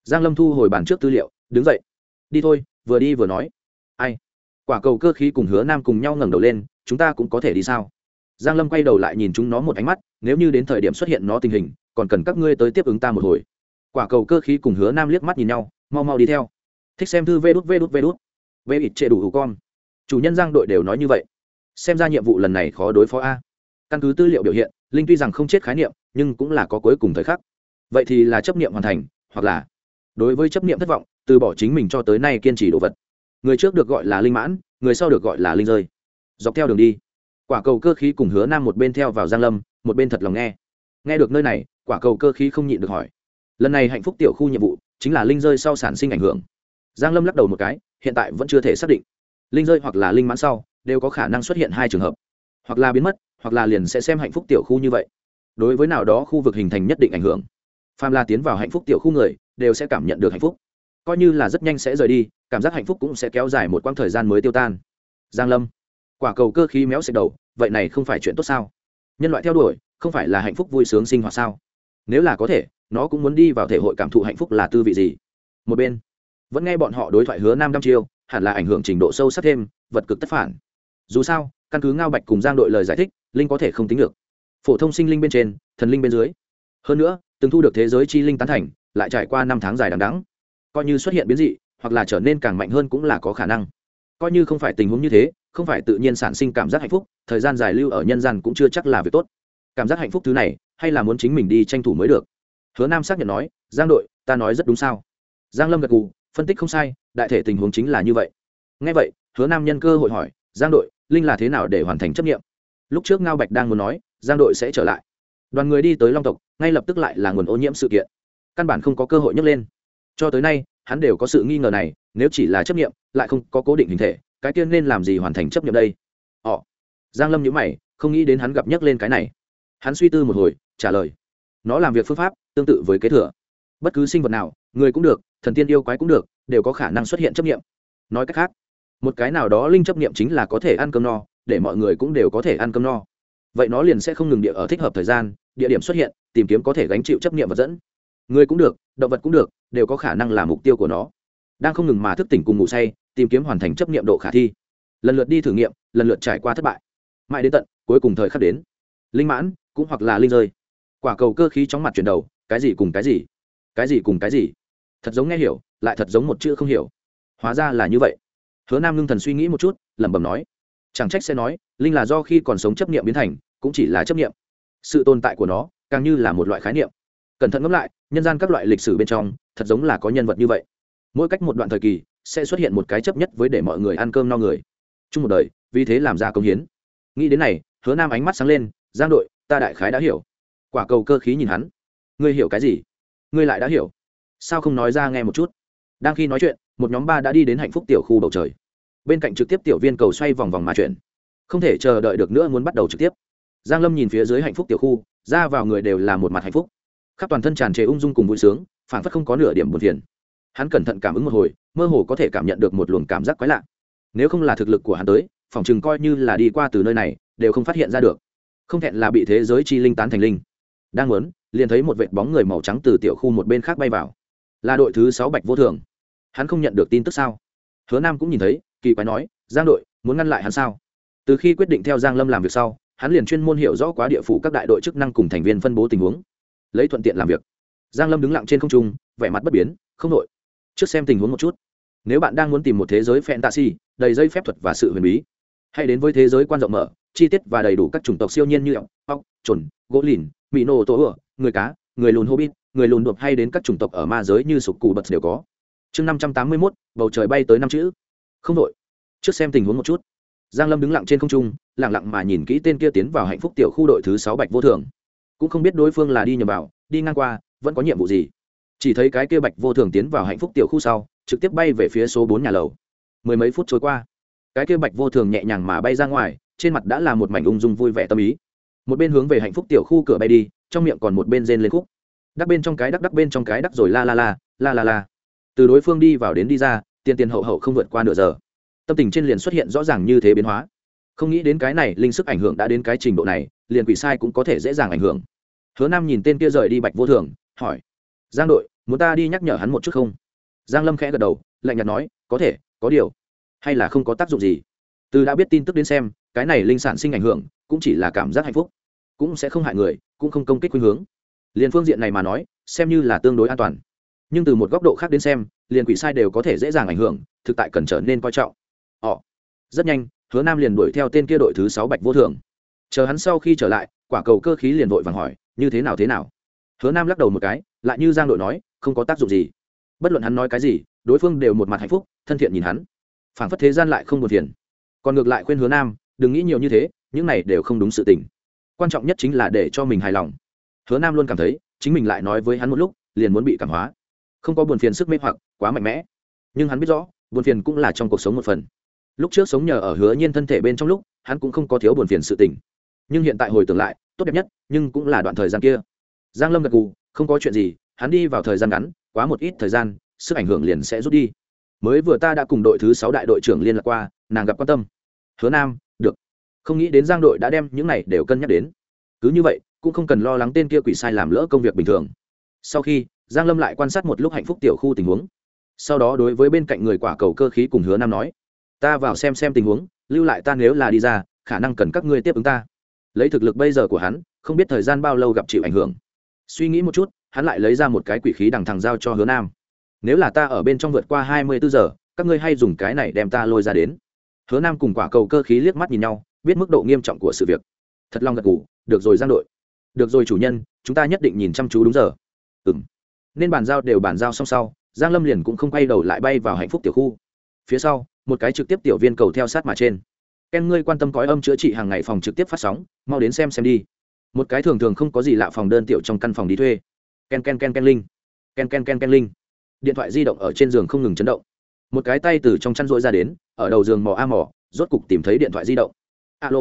giang lâm thu hồi bàn trước tư liệu, đứng dậy. Đi thôi, vừa đi vừa nói. Ai? Quả cầu cơ khí cùng hứa nam cùng nhau ngẩng đầu lên, chúng ta cũng có thể đi sao? Giang lâm quay đầu lại nhìn chúng nó một ánh mắt, nếu như đến thời điểm xuất hiện nó tình hình, còn cần các ngươi tới tiếp ứng ta một hồi. Quả cầu cơ khí cùng hứa nam liếc mắt nhìn nhau, mau mau đi theo. Thích xem thư vê đút vê đút vê đút vê ít trệ đủ hữu con. Chủ nhân giang đội đều nói như vậy. Xem ra nhiệm vụ lần này khó đối phó a. Căn cứ tư liệu biểu hiện, linh tuy rằng không chết khái niệm, nhưng cũng là có cuối cùng thời khắc. Vậy thì là chấp niệm hoàn thành, hoặc là đối với chấp niệm thất vọng, từ bỏ chính mình cho tới nay kiên trì đồ vật. Người trước được gọi là linh mãn, người sau được gọi là linh rơi. Dọc theo đường đi, quả cầu cơ khí cùng hứa nam một bên theo vào giang lâm, một bên thật lòng nghe. Nghe được nơi này, quả cầu cơ khí không nhịn được hỏi. Lần này hạnh phúc tiểu khu nhiệm vụ, chính là linh rơi sau sản sinh ảnh hưởng. Giang lâm lắc đầu một cái hiện tại vẫn chưa thể xác định. Linh rơi hoặc là linh mãn sau, đều có khả năng xuất hiện hai trường hợp. Hoặc là biến mất, hoặc là liền sẽ xem hạnh phúc tiểu khu như vậy. Đối với nào đó khu vực hình thành nhất định ảnh hưởng. Phàm là tiến vào hạnh phúc tiểu khu người, đều sẽ cảm nhận được hạnh phúc. Coi như là rất nhanh sẽ rời đi, cảm giác hạnh phúc cũng sẽ kéo dài một quãng thời gian mới tiêu tan. Giang lâm, quả cầu cơ khí méo xẹt đầu, vậy này không phải chuyện tốt sao? Nhân loại theo đuổi, không phải là hạnh phúc vui sướng sinh hoạt sao? Nếu là có thể, nó cũng muốn đi vào thể hội cảm thụ hạnh phúc là tư vị gì? Một bên vẫn nghe bọn họ đối thoại hứa nam đăm chiêu, hẳn là ảnh hưởng trình độ sâu sắc thêm, vật cực tất phản. Dù sao, căn cứ ngao bạch cùng giang đội lời giải thích, linh có thể không tính được. Phổ thông sinh linh bên trên, thần linh bên dưới. Hơn nữa, từng thu được thế giới chi linh tán thành, lại trải qua năm tháng dài đằng đắng coi như xuất hiện biến dị, hoặc là trở nên càng mạnh hơn cũng là có khả năng. Coi như không phải tình huống như thế, không phải tự nhiên sản sinh cảm giác hạnh phúc, thời gian dài lưu ở nhân gian cũng chưa chắc là việc tốt. Cảm giác hạnh phúc thứ này, hay là muốn chính mình đi tranh thủ mới được. Hứa nam xác nhận nói, giang đội, ta nói rất đúng sao? Giang lâm gật gù phân tích không sai, đại thể tình huống chính là như vậy. Ngay vậy, hứa nam nhân cơ hội hỏi, giang đội, linh là thế nào để hoàn thành chấp nghiệm? Lúc trước ngao bạch đang muốn nói, giang đội sẽ trở lại. Đoàn người đi tới long tộc, ngay lập tức lại là nguồn ô nhiễm sự kiện. Căn bản không có cơ hội nhấc lên. Cho tới nay, hắn đều có sự nghi ngờ này, nếu chỉ là chấp nghiệm, lại không có cố định hình thể, cái tiên nên làm gì hoàn thành chấp nghiệm đây? Ồ giang lâm nhữ mày, không nghĩ đến hắn gặp nhấc lên cái này. Hắn suy tư một hồi, trả lời. Nó làm việc phương pháp tương tự với kế thừa. Bất cứ sinh vật nào, người cũng được thần tiên yêu quái cũng được, đều có khả năng xuất hiện chấp nghiệm nói cách khác, một cái nào đó linh chấp nghiệm chính là có thể ăn cơm no, để mọi người cũng đều có thể ăn cơm no. Vậy nó liền sẽ không ngừng địa ở thích hợp thời gian, địa điểm xuất hiện, tìm kiếm có thể gánh chịu chấp nghiệm vật dẫn. Người cũng được, động vật cũng được, đều có khả năng là mục tiêu của nó. Đang không ngừng mà thức tỉnh cùng ngủ say, tìm kiếm hoàn thành chấp nghiệm độ khả thi. Lần lượt đi thử nghiệm, lần lượt trải qua thất bại. Mãi đến tận, cuối cùng thời khắc đến. Linh mãn, cũng hoặc là linh rơi. Quả cầu cơ khí chóng mặt chuyển đầu, cái gì cùng cái gì? Cái gì cùng cái gì? Thật giống nghe hiểu, lại thật giống một chữ không hiểu. Hóa ra là như vậy. Hứa nam ngưng thần suy nghĩ một chút, lẩm bẩm nói, chẳng trách sẽ nói, linh là do khi còn sống chấp nghiệm biến thành, cũng chỉ là chấp nghiệm sự tồn tại của nó, càng như là một loại khái niệm. Cẩn thận ngẫm lại, nhân gian các loại lịch sử bên trong, thật giống là có nhân vật như vậy. Mỗi cách một đoạn thời kỳ, sẽ xuất hiện một cái chấp nhất với để mọi người ăn cơm no người. Chung một đời, vì thế làm ra công hiến. Nghĩ đến này, hứa nam ánh mắt sáng lên, giang đội, ta đại khái đã hiểu. Quả cầu cơ khí nhìn hắn. Ngươi hiểu cái gì? Ngươi lại đã hiểu sao không nói ra nghe một chút? Đang khi nói chuyện, một nhóm ba đã đi đến hạnh phúc tiểu khu bầu trời. Bên cạnh trực tiếp tiểu viên cầu xoay vòng vòng mà chuyển. Không thể chờ đợi được nữa muốn bắt đầu trực tiếp. Giang lâm nhìn phía dưới hạnh phúc tiểu khu, ra vào người đều là một mặt hạnh phúc. Khắp toàn thân tràn trề ung dung cùng vui sướng phản phất không có nửa điểm buồn phiền. Hắn cẩn thận cảm ứng một hồi, mơ hồ có thể cảm nhận được một luồng cảm giác quái lạ. Nếu không là thực lực của hắn tới, phòng chừng coi như là đi qua từ nơi này, đều không phát hiện ra được. Không thẹn là bị thế giới chi linh tán thành linh. Đang muốn, liền thấy một vệt bóng người màu trắng từ tiểu khu một bên khác bay vào là đội thứ sáu bạch vô thường. Hắn không nhận được tin tức sao? Hứa nam cũng nhìn thấy, kỳ quái nói, giang đội, muốn ngăn lại hắn sao? Từ khi quyết định theo giang lâm làm việc sau, hắn liền chuyên môn hiểu rõ quá địa phủ các đại đội chức năng cùng thành viên phân bố tình huống. Lấy thuận tiện làm việc. Giang lâm đứng lặng trên không trung, vẻ mặt bất biến, không nội trước xem tình huống một chút. Nếu bạn đang muốn tìm một thế giới fantasy, đầy dây phép thuật và sự huyền bí, hãy đến với thế giới quan rộng mở, chi tiết và đầy đủ các chủng tộc siêu nhiên như ốc ốc trồn gỗ lìn mỹ nô tổ ửa, người cá, người lùn hobbit người lùn đột hay đến các chủng tộc ở ma giới như sục cù bật đều có. Chương năm trăm tám mươi mốt, bầu trời bay tới năm chữ. Không đội trước xem tình huống một chút. Giang lâm đứng lặng trên không trung, lặng lặng mà nhìn kỹ tên kia tiến vào hạnh phúc tiểu khu đội thứ sáu bạch vô thường. Cũng không biết đối phương là đi nhầm vào, đi ngang qua, vẫn có nhiệm vụ gì. Chỉ thấy cái kia bạch vô thường tiến vào hạnh phúc tiểu khu sau, trực tiếp bay về phía số bốn nhà lầu. Mười mấy phút trôi qua, cái kia bạch vô thường nhẹ nhàng mà bay ra ngoài, trên mặt đã là một mảnh ung dung vui vẻ tâm ý. Một bên hướng về hạnh phúc tiểu khu cửa bay đi, trong miệng còn một bên rên lên khúc đắc bên trong cái đắc đắc bên trong cái đắc rồi la la la la la la. Từ đối phương đi vào đến đi ra, tiền tiền hậu hậu không vượt qua nửa giờ. Tâm tình trên liền xuất hiện rõ ràng như thế biến hóa. Không nghĩ đến cái này linh sức ảnh hưởng đã đến cái trình độ này, liền quỷ sai cũng có thể dễ dàng ảnh hưởng. Hứa nam nhìn tên kia rời đi bạch vô thường, hỏi, giang đội, muốn ta đi nhắc nhở hắn một chút không? Giang lâm khẽ gật đầu, lạnh nhạt nói, có thể, có điều, hay là không có tác dụng gì. Từ đã biết tin tức đến xem, cái này linh sản sinh ảnh hưởng, cũng chỉ là cảm giác hạnh phúc, cũng sẽ không hại người, cũng không công kích khuynh hướng liền phương diện này mà nói, xem như là tương đối an toàn. Nhưng từ một góc độ khác đến xem, liền quỷ sai đều có thể dễ dàng ảnh hưởng, thực tại cần trở nên coi trọng. Họ, rất nhanh, hứa nam liền đuổi theo tên kia đội thứ sáu bạch vô thường chờ hắn sau khi trở lại, quả cầu cơ khí liền vội vàng hỏi, như thế nào thế nào? Hứa nam lắc đầu một cái, lại như giang đội nói, không có tác dụng gì. Bất luận hắn nói cái gì, đối phương đều một mặt hạnh phúc, thân thiện nhìn hắn. Phảng phất thế gian lại không buồn phiền. Còn ngược lại khuyên hứa nam, đừng nghĩ nhiều như thế, những này đều không đúng sự tình. Quan trọng nhất chính là để cho mình hài lòng hứa nam luôn cảm thấy, chính mình lại nói với hắn một lúc, liền muốn bị cảm hóa. Không có buồn phiền sức mê hoặc, quá mạnh mẽ. Nhưng hắn biết rõ, buồn phiền cũng là trong cuộc sống một phần. Lúc trước sống nhờ ở hứa nhiên thân thể bên trong lúc, hắn cũng không có thiếu buồn phiền sự tình. Nhưng hiện tại hồi tưởng lại, tốt đẹp nhất, nhưng cũng là đoạn thời gian kia. Giang lâm gật gù, không có chuyện gì, hắn đi vào thời gian ngắn, quá một ít thời gian, sức ảnh hưởng liền sẽ rút đi. Mới vừa ta đã cùng đội thứ sáu đại đội trưởng liên lạc qua, nàng gặp quan tâm. Hứa nam, được. Không nghĩ đến giang đội đã đem những này đều cân nhắc đến. Cứ như vậy cũng không cần lo lắng tên kia quỷ sai làm lỡ công việc bình thường. Sau khi, giang lâm lại quan sát một lúc hạnh phúc tiểu khu tình huống. Sau đó đối với bên cạnh người quả cầu cơ khí cùng hứa nam nói, ta vào xem xem tình huống, lưu lại ta nếu là đi ra, khả năng cần các ngươi tiếp ứng ta. Lấy thực lực bây giờ của hắn, không biết thời gian bao lâu gặp chịu ảnh hưởng. Suy nghĩ một chút, hắn lại lấy ra một cái quỷ khí đằng thằng giao cho hứa nam. Nếu là ta ở bên trong vượt qua hai mươi bốn giờ, các ngươi hay dùng cái này đem ta lôi ra đến. Hứa nam cùng quả cầu cơ khí liếc mắt nhìn nhau, biết mức độ nghiêm trọng của sự việc. Thật lòng gật ngủ được rồi giang đội được rồi chủ nhân, chúng ta nhất định nhìn chăm chú đúng giờ. Ừ m nên bàn giao đều bàn giao xong sau, giang lâm liền cũng không quay đầu lại bay vào hạnh phúc tiểu khu. Phía sau, một cái trực tiếp tiểu viên cầu theo sát mà trên. Ken ngươi quan tâm cõi âm chữa trị hàng ngày phòng trực tiếp phát sóng, mau đến xem xem đi. Một cái thường thường không có gì lạ phòng đơn tiểu trong căn phòng đi thuê. Ken ken ken ken linh. Ken ken ken ken linh. Điện thoại di động ở trên giường không ngừng chấn động. Một cái tay từ trong chăn rỗi ra đến, ở đầu giường mò a mò, rốt cục tìm thấy điện thoại di động. Alo.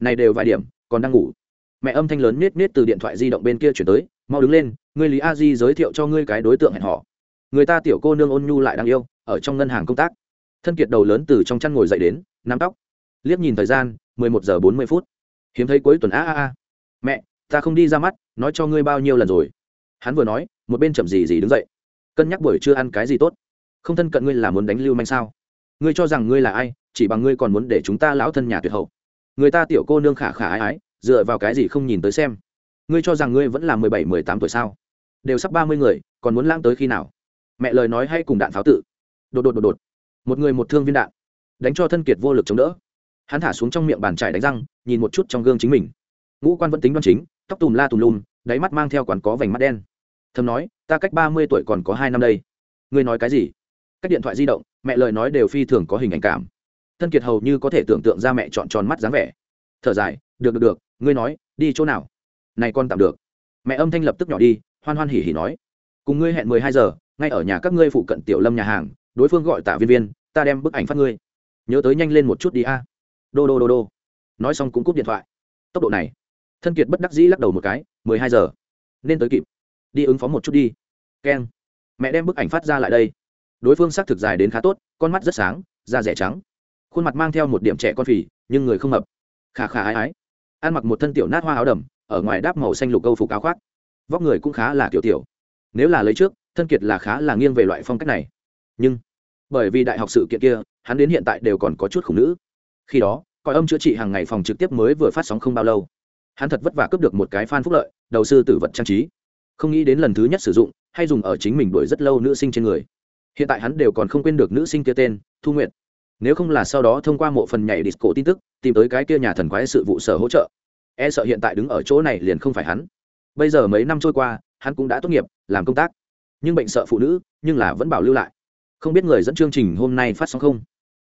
Này đều vài điểm, còn đang ngủ mẹ âm thanh lớn nết nết từ điện thoại di động bên kia chuyển tới, mau đứng lên, ngươi lý a di giới thiệu cho ngươi cái đối tượng hẹn họ người ta tiểu cô nương ôn nhu lại đang yêu, ở trong ngân hàng công tác. Thân kiệt đầu lớn từ trong chăn ngồi dậy đến, nắm tóc. Liếc nhìn thời gian, mười một giờ bốn mươi phút. Hiếm thấy cuối tuần, a a a, mẹ, ta không đi ra mắt, nói cho ngươi bao nhiêu lần rồi. Hắn vừa nói, một bên chậm gì gì đứng dậy. Cân nhắc buổi chưa ăn cái gì tốt? Không thân cận ngươi là muốn đánh lưu manh sao? Ngươi cho rằng ngươi là ai, chỉ bằng ngươi còn muốn để chúng ta lão thân nhà tuyệt hậu. Người ta tiểu cô nương khả khả ái ái dựa vào cái gì không nhìn tới xem? Ngươi cho rằng ngươi vẫn là mười bảy, mười tám tuổi sao? Đều sắp ba mươi người, còn muốn lãng tới khi nào? Mẹ lời nói hay cùng đạn pháo tự. Đột đột đột đột. Một người một thương viên đạn. Đánh cho thân kiệt vô lực chống đỡ. Hắn thả xuống trong miệng bàn trải đánh răng, nhìn một chút trong gương chính mình. Ngũ quan vẫn tính đoan chính, tóc tùm la tùm lùm đáy mắt mang theo quán có vành mắt đen. Thầm nói, ta cách ba mươi tuổi còn có hai năm đây. Ngươi nói cái gì? Cách điện thoại di động, mẹ lời nói đều phi thường có hình ảnh cảm. Thân kiệt hầu như có thể tưởng tượng ra mẹ chọn tròn mắt dáng vẻ. Thở dài, được được được ngươi nói, đi chỗ nào? Này con tạm được. Mẹ âm thanh lập tức nhỏ đi, hoan hoan hỉ hỉ nói. Cùng ngươi hẹn mười hai giờ, ngay ở nhà các ngươi phụ cận tiểu lâm nhà hàng, đối phương gọi tạ viên viên, ta đem bức ảnh phát ngươi. Nhớ tới nhanh lên một chút đi a. Đô đô đô đô. Nói xong cũng cúp điện thoại. Tốc độ này. Thân kiệt bất đắc dĩ lắc đầu một cái, mười hai giờ. Nên tới kịp. Đi ứng phó một chút đi. Keng. Mẹ đem bức ảnh phát ra lại đây. Đối phương xác thực dài đến khá tốt, con mắt rất sáng, da rẻ trắng. Khuôn mặt mang theo một điểm trẻ con phì, nhưng người không hợp khả khả ái ái ăn mặc một thân tiểu nát hoa áo đầm, ở ngoài đáp màu xanh lục câu phục áo khoác. Vóc người cũng khá là kiểu tiểu. Nếu là lấy trước, thân kiệt là khá là nghiêng về loại phong cách này. Nhưng, bởi vì đại học sự kiện kia, hắn đến hiện tại đều còn có chút khủng nữ. Khi đó, coi âm chữa trị hàng ngày phòng trực tiếp mới vừa phát sóng không bao lâu. Hắn thật vất vả cướp được một cái fan phúc lợi, đầu sư tử vật trang trí. Không nghĩ đến lần thứ nhất sử dụng, hay dùng ở chính mình đuổi rất lâu nữ sinh trên người. Hiện tại hắn đều còn không quên được nữ sinh kia tên, thu nguyện nếu không là sau đó thông qua một phần nhảy disco tin tức, tìm tới cái kia nhà thần quái sự vụ sở hỗ trợ. E sợ hiện tại đứng ở chỗ này liền không phải hắn. Bây giờ mấy năm trôi qua, hắn cũng đã tốt nghiệp, làm công tác. Nhưng bệnh sợ phụ nữ, nhưng là vẫn bảo lưu lại. Không biết người dẫn chương trình hôm nay phát sóng không?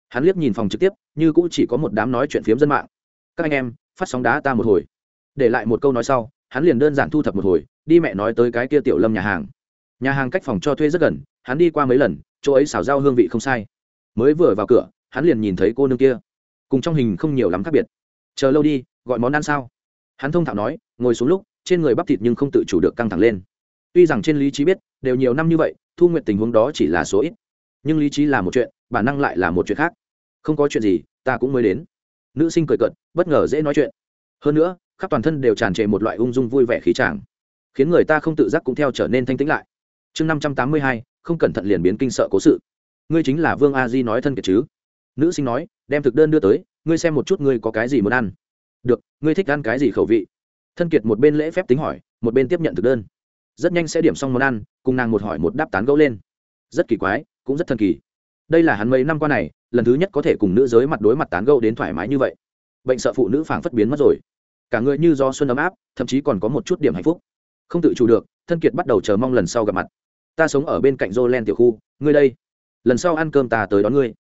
Hắn liếc nhìn phòng trực tiếp, như cũng chỉ có một đám nói chuyện phiếm dân mạng. Các anh em, phát sóng đá ta một hồi. Để lại một câu nói sau, hắn liền đơn giản thu thập một hồi, đi mẹ nói tới cái kia tiểu lâm nhà hàng. Nhà hàng cách phòng cho thuê rất gần, hắn đi qua mấy lần, chỗ ấy xào rau hương vị không sai. Mới vừa vào cửa hắn liền nhìn thấy cô nương kia. Cùng trong hình không nhiều lắm khác biệt. Chờ lâu đi, gọi món ăn sao? Hắn thông thạo nói, ngồi xuống lúc, trên người bắp thịt nhưng không tự chủ được căng thẳng lên. Tuy rằng trên lý trí biết, đều nhiều năm như vậy, thu nguyện tình huống đó chỉ là số ít. Nhưng lý trí là một chuyện, bản năng lại là một chuyện khác. Không có chuyện gì, ta cũng mới đến. Nữ sinh cười cợt, bất ngờ dễ nói chuyện. Hơn nữa, khắp toàn thân đều tràn trề một loại ung dung vui vẻ khí tràng, khiến người ta không tự giác cũng theo trở nên thanh tĩnh lại. Chương năm trăm tám mươi hai, không cẩn thận liền biến kinh sợ cố sự. Ngươi chính là vương a di nói thân kiệt chứ? Nữ sinh nói, đem thực đơn đưa tới, ngươi xem một chút ngươi có cái gì muốn ăn. Được, ngươi thích ăn cái gì khẩu vị? Thân kiệt một bên lễ phép tính hỏi, một bên tiếp nhận thực đơn. Rất nhanh sẽ điểm xong món ăn, cùng nàng một hỏi một đáp tán gẫu lên. Rất kỳ quái, cũng rất thần kỳ. Đây là hắn mấy năm qua này, lần thứ nhất có thể cùng nữ giới mặt đối mặt tán gẫu đến thoải mái như vậy. Bệnh sợ phụ nữ phảng phất biến mất rồi. Cả người như do xuân ấm áp, thậm chí còn có một chút điểm hạnh phúc. Không tự chủ được, thân kiệt bắt đầu chờ mong lần sau gặp mặt. Ta sống ở bên cạnh Jolen tiểu khu, ngươi đây. Lần sau ăn cơm ta tới đón ngươi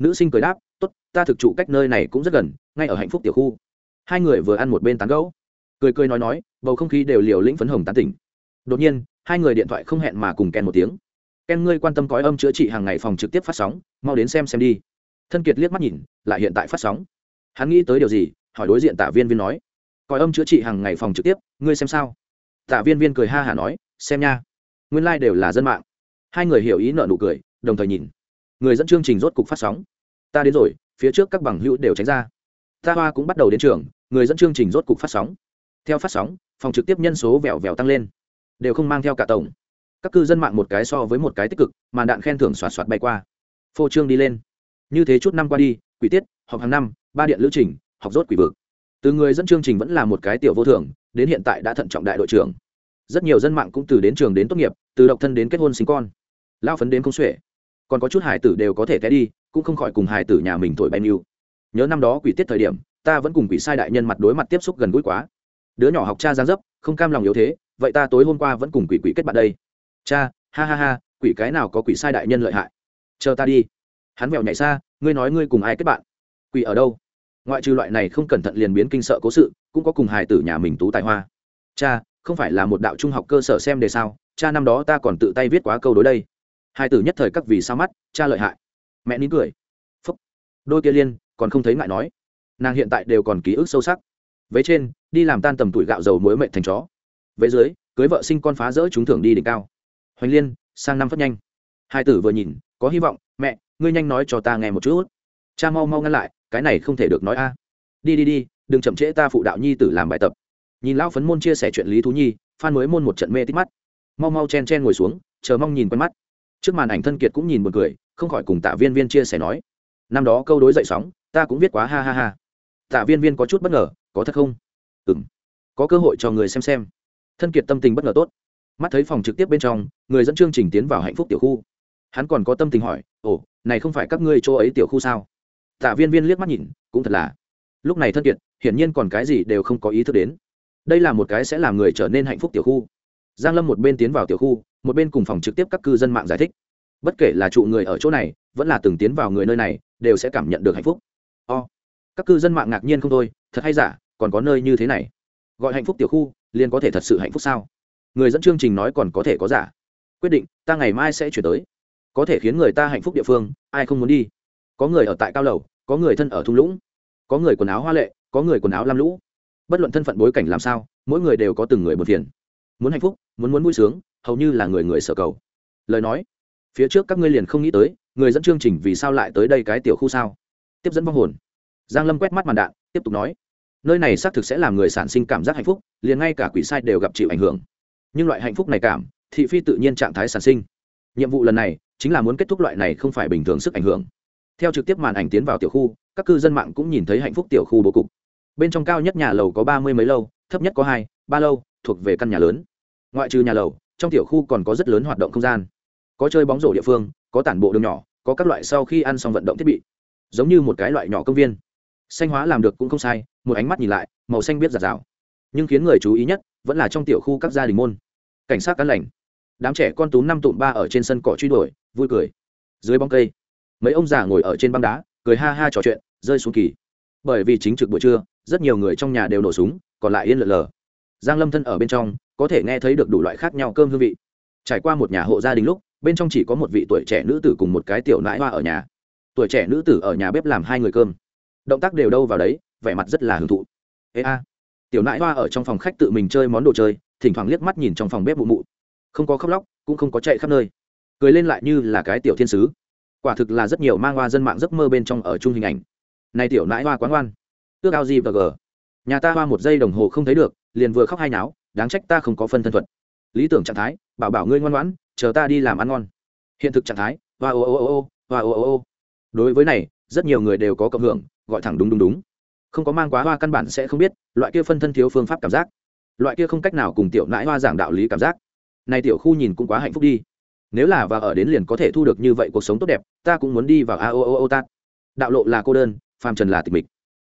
nữ sinh cười đáp, tốt, ta thực trụ cách nơi này cũng rất gần, ngay ở hạnh phúc tiểu khu. Hai người vừa ăn một bên tán gẫu. Cười cười nói nói, bầu không khí đều liều lĩnh phấn hồng tán tỉnh. Đột nhiên, hai người điện thoại không hẹn mà cùng ken một tiếng. Ken ngươi quan tâm cói âm chữa trị hàng ngày phòng trực tiếp phát sóng, mau đến xem xem đi. Thân kiệt liếc mắt nhìn, lại hiện tại phát sóng. Hắn nghĩ tới điều gì, hỏi đối diện Tả viên viên nói còi âm chữa trị hàng ngày phòng trực tiếp, ngươi xem sao? Tả viên viên cười ha hả nói, xem nha, nguyên lai、like、đều là dân mạng. Hai người hiểu ý nợ nụ cười, đồng thời nhìn người dẫn chương trình rốt cục phát sóng. Ta đến rồi, phía trước các bằng hữu đều tránh ra. Ta hoa cũng bắt đầu đến trường, người dẫn chương trình rốt cục phát sóng. Theo phát sóng, phòng trực tiếp nhân số vẹo vẹo tăng lên. Đều không mang theo cả tổng. Các cư dân mạng một cái so với một cái tích cực mà đạn khen thưởng xoạt xoạt bay qua. Phô trương đi lên. Như thế chút năm qua đi, quỷ tiết học hàng năm, ba điện lữ trình, học rốt quỷ vực. Từ người dẫn chương trình vẫn là một cái tiểu vô thường, đến hiện tại đã thận trọng đại đội trưởng. Rất nhiều dân mạng cũng từ đến trường đến tốt nghiệp, từ độc thân đến kết hôn sinh con. Lao phấn đến công xuể còn có chút hải tử đều có thể té đi, cũng không khỏi cùng hải tử nhà mình thổi bay mưu nhớ năm đó quỷ tiết thời điểm, ta vẫn cùng quỷ sai đại nhân mặt đối mặt tiếp xúc gần gũi quá. Đứa nhỏ học cha giang dấp, không cam lòng yếu thế, vậy ta tối hôm qua vẫn cùng quỷ quỷ kết bạn đây. Cha, ha ha ha, quỷ cái nào có quỷ sai đại nhân lợi hại? Chờ ta đi. Hắn vẹo nhảy xa, ngươi nói ngươi cùng ai kết bạn? Quỷ ở đâu? Ngoại trừ loại này không cẩn thận liền biến kinh sợ cố sự, cũng có cùng hài tử nhà mình tú tài hoa. Cha, không phải là một đạo trung học cơ sở xem đề sao? Cha năm đó ta còn tự tay viết quá câu đối đây hai tử nhất thời các vì sao mắt, cha lợi hại. Mẹ nín cười. Phúc. Đôi kia liên, còn không thấy ngại nói. Nàng hiện tại đều còn ký ức sâu sắc. Vế trên, đi làm tan tầm tuổi gạo dầu muối mệnh thành chó. Vế dưới, cưới vợ sinh con phá rỡ chúng thưởng đi đỉnh cao. Hoành liên, sang năm phất nhanh. Hai tử vừa nhìn, có hy vọng, mẹ, ngươi nhanh nói cho ta nghe một chút. Cha mau mau ngăn lại, cái này không thể được nói a. Đi đi đi, đừng chậm trễ ta phụ đạo nhi tử làm bài tập. Nhìn lão phấn môn chia sẻ chuyện lý thú nhi, phan mới môn một trận mê tít mắt. Mau mau chen chen ngồi xuống, chờ mong nhìn quen mắt trước màn ảnh thân kiệt cũng nhìn một cười, không khỏi cùng tạ viên viên chia sẻ nói, năm đó câu đối dậy sóng, ta cũng viết quá ha ha ha. Tạ viên viên có chút bất ngờ, có thật không? Ừ m có cơ hội cho người xem xem. Thân kiệt tâm tình bất ngờ tốt. Mắt thấy phòng trực tiếp bên trong, người dẫn chương trình tiến vào hạnh phúc tiểu khu. Hắn còn có tâm tình hỏi, ồ, này không phải các ngươi chỗ ấy tiểu khu sao? Tạ viên viên liếc mắt nhìn, cũng thật là. Lúc này thân kiệt, hiển nhiên còn cái gì đều không có ý thức đến. Đây là một cái sẽ làm người trở nên hạnh phúc tiểu khu. Giang lâm một bên tiến vào tiểu khu một bên cùng phòng trực tiếp các cư dân mạng giải thích. Bất kể là trụ người ở chỗ này, vẫn là từng tiến vào người nơi này, đều sẽ cảm nhận được hạnh phúc. O、oh. các cư dân mạng ngạc nhiên không thôi, thật hay giả, còn có nơi như thế này. Gọi hạnh phúc tiểu khu, liền có thể thật sự hạnh phúc sao? Người dẫn chương trình nói còn có thể có giả. Quyết định, ta ngày mai sẽ chuyển tới. Có thể khiến người ta hạnh phúc địa phương, ai không muốn đi? Có người ở tại cao lầu, có người thân ở thung lũng. Có người quần áo hoa lệ, có người quần áo lam lũ. Bất luận thân phận bối cảnh làm sao, mỗi người đều có từng người một phiền muốn hạnh phúc, muốn muốn vui sướng, hầu như là người người sở cầu. Lời nói, phía trước các ngươi liền không nghĩ tới, người dẫn chương trình vì sao lại tới đây cái tiểu khu sao? Tiếp dẫn vong hồn. Giang lâm quét mắt màn đạn, tiếp tục nói, nơi này xác thực sẽ làm người sản sinh cảm giác hạnh phúc, liền ngay cả quỷ sai đều gặp chịu ảnh hưởng. Nhưng loại hạnh phúc này cảm, thị phi tự nhiên trạng thái sản sinh. Nhiệm vụ lần này, chính là muốn kết thúc loại này không phải bình thường sức ảnh hưởng. Theo trực tiếp màn ảnh tiến vào tiểu khu, các cư dân mạng cũng nhìn thấy hạnh phúc tiểu khu bố cục. Bên trong cao nhất nhà lầu có ba mươi mấy lâu, thấp nhất có hai, ba lâu, thuộc về căn nhà lớn ngoại trừ nhà lầu, trong tiểu khu còn có rất lớn hoạt động không gian. Có chơi bóng rổ địa phương, có tản bộ đường nhỏ, có các loại sau khi ăn xong vận động thiết bị. Giống như một cái loại nhỏ công viên. Xanh hóa làm được cũng không sai, một ánh mắt nhìn lại, màu xanh biết giạt rào. Nhưng khiến người chú ý nhất vẫn là trong tiểu khu các gia đình môn. Cảnh sát cán lành. Đám trẻ con túm năm tụm ba ở trên sân cỏ truy đuổi, vui cười. Dưới bóng cây, mấy ông già ngồi ở trên băng đá, cười ha ha trò chuyện, rơi xuống kỳ. Bởi vì chính trực buổi trưa, rất nhiều người trong nhà đều nổ súng, còn lại yên lờ lờ giang lâm thân ở bên trong, có thể nghe thấy được đủ loại khác nhau cơm hương vị. Trải qua một nhà hộ gia đình lúc, bên trong chỉ có một vị tuổi trẻ nữ tử cùng một cái tiểu nãi hoa ở nhà. Tuổi trẻ nữ tử ở nhà bếp làm hai người cơm. Động tác đều đâu vào đấy, vẻ mặt rất là hưởng thụ. Ê a. Tiểu nãi hoa ở trong phòng khách tự mình chơi món đồ chơi, thỉnh thoảng liếc mắt nhìn trong phòng bếp mụ mụ. Không có khóc lóc, cũng không có chạy khắp nơi. Cười lên lại như là cái tiểu thiên sứ. Quả thực là rất nhiều mang hoa dân mạng giấc mơ bên trong ở chung hình ảnh. Này tiểu nãi hoa quá ngoan ước ao gì và g nhà ta hoa một giây đồng hồ không thấy được liền vừa khóc hai náo đáng trách ta không có phân thân thuật. Lý tưởng trạng thái, bảo bảo ngươi ngoan ngoãn, chờ ta đi làm ăn ngon. Hiện thực trạng thái và ô ô ô ô hoa ô ô ô. Đối với này, rất nhiều người đều có cộng hưởng, gọi thẳng đúng đúng đúng. Không có mang quá hoa căn bản sẽ không biết, loại kia phân thân thiếu phương pháp cảm giác. Loại kia không cách nào cùng tiểu nãi hoa giảng đạo lý cảm giác. Này tiểu khu nhìn cũng quá hạnh phúc đi. Nếu là và ở đến liền có thể thu được như vậy cuộc sống tốt đẹp, ta cũng muốn đi vào a o o o ta. Đạo lộ là cô đơn, phàm trần là tịch mịch.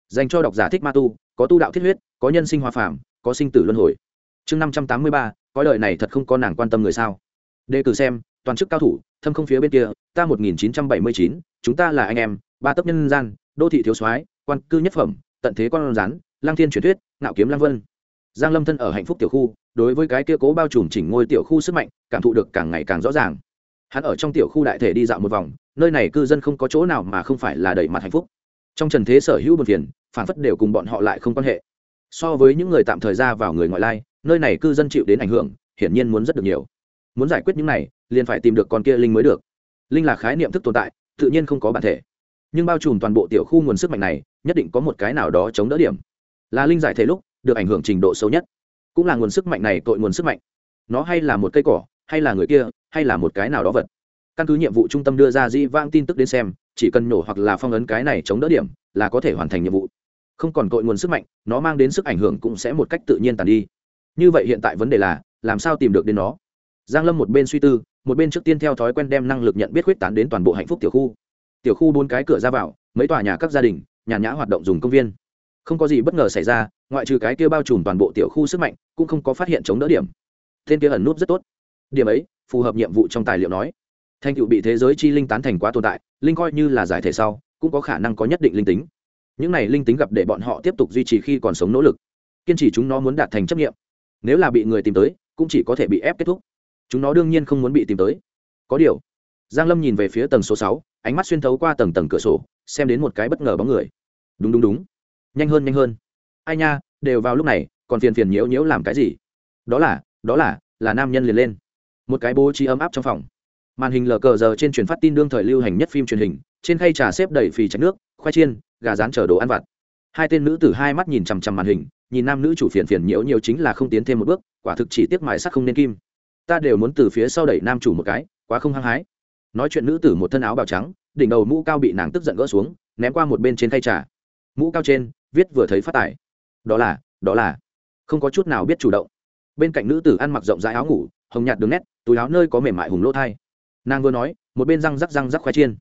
Dành cho độc giả thích ma tu, có tu đạo thiết huyết, có nhân sinh hoa phàm có sinh tử luân hồi. Chương năm trăm tám mươi ba coi đời này thật không có nàng quan tâm người sao? Đề cử xem, toàn chức cao thủ, thâm không phía bên kia, ta một nghìn chín trăm bảy mươi chín, chúng ta là anh em, ba tấc nhân gian, đô thị thiếu soái, quan cư nhất phẩm, tận thế con rắn lang thiên truyền thuyết, ngạo kiếm lang vân. Giang lâm thân ở hạnh phúc tiểu khu, đối với cái kia cố bao trùm chỉnh ngôi tiểu khu sức mạnh, cảm thụ được càng ngày càng rõ ràng. Hắn ở trong tiểu khu đại thể đi dạo một vòng, nơi này cư dân không có chỗ nào mà không phải là đầy mặt hạnh phúc. Trong trần thế sở hữu buồn phiền, phản phất đều cùng bọn họ lại không quan hệ so với những người tạm thời ra vào người ngoại lai, nơi này cư dân chịu đến ảnh hưởng, hiển nhiên muốn rất được nhiều. Muốn giải quyết những này, liền phải tìm được con kia linh mới được. Linh là khái niệm thức tồn tại, tự nhiên không có bản thể. Nhưng bao trùm toàn bộ tiểu khu nguồn sức mạnh này, nhất định có một cái nào đó chống đỡ điểm. Là linh giải thể lúc, được ảnh hưởng trình độ xấu nhất. Cũng là nguồn sức mạnh này tội nguồn sức mạnh. Nó hay là một cây cỏ, hay là người kia, hay là một cái nào đó vật. Căn cứ nhiệm vụ trung tâm đưa ra di vang tin tức đến xem, chỉ cần nổ hoặc là phong ấn cái này chống đỡ điểm, là có thể hoàn thành nhiệm vụ không còn cội nguồn sức mạnh, nó mang đến sức ảnh hưởng cũng sẽ một cách tự nhiên tàn đi. Như vậy hiện tại vấn đề là, làm sao tìm được đến nó? Giang lâm một bên suy tư, một bên trước tiên theo thói quen đem năng lực nhận biết huyết tán đến toàn bộ hạnh phúc tiểu khu. Tiểu khu bốn cái cửa ra vào, mấy tòa nhà các gia đình, nhà nhã hoạt động dùng công viên. Không có gì bất ngờ xảy ra, ngoại trừ cái kia bao trùm toàn bộ tiểu khu sức mạnh, cũng không có phát hiện chống đỡ điểm. Tên kia ẩn nút rất tốt. Điểm ấy, phù hợp nhiệm vụ trong tài liệu nói. Thành tựu bị thế giới chi linh tán thành quá tồn tại, linh coi như là giải thể sau, cũng có khả năng có nhất định linh tính những này linh tính gặp để bọn họ tiếp tục duy trì khi còn sống nỗ lực. Kiên trì chúng nó muốn đạt thành chấp nghiệm nếu là bị người tìm tới, cũng chỉ có thể bị ép kết thúc. Chúng nó đương nhiên không muốn bị tìm tới. Có điều, giang lâm nhìn về phía tầng số sáu, ánh mắt xuyên thấu qua tầng tầng cửa sổ, xem đến một cái bất ngờ bóng người. Đúng đúng đúng. Nhanh hơn nhanh hơn. Ai nha, đều vào lúc này, còn phiền phiền nhiễu nhiễu làm cái gì? Đó là đó là là nam nhân liền lên. Một cái bố trí ấm áp trong phòng. Màn hình lờ cờ giờ trên truyền phát tin đương thời lưu hành nhất phim truyền hình, trên khay trà xếp đầy phì chạch nước, khoai chiên gà rán chờ đồ ăn vặt. Hai tên nữ tử hai mắt nhìn chằm chằm màn hình, nhìn nam nữ chủ phiền phiền nhiễu nhiều chính là không tiến thêm một bước, quả thực chỉ tiếc mài sắc không nên kim. Ta đều muốn từ phía sau đẩy nam chủ một cái, quá không hăng hái. Nói chuyện nữ tử một thân áo bào trắng, đỉnh đầu mũ cao bị nàng tức giận gỡ xuống, ném qua một bên trên khay trà. Mũ cao trên, viết vừa thấy phát tải. Đó là đó là. Không có chút nào biết chủ động. Bên cạnh nữ tử ăn mặc rộng rãi áo ngủ, hồng nhạt đường nét, túi áo nơi có mềm mại hùng lỗ thai. Nàng vừa nói, một bên răng rắc răng rắc khoai chiên.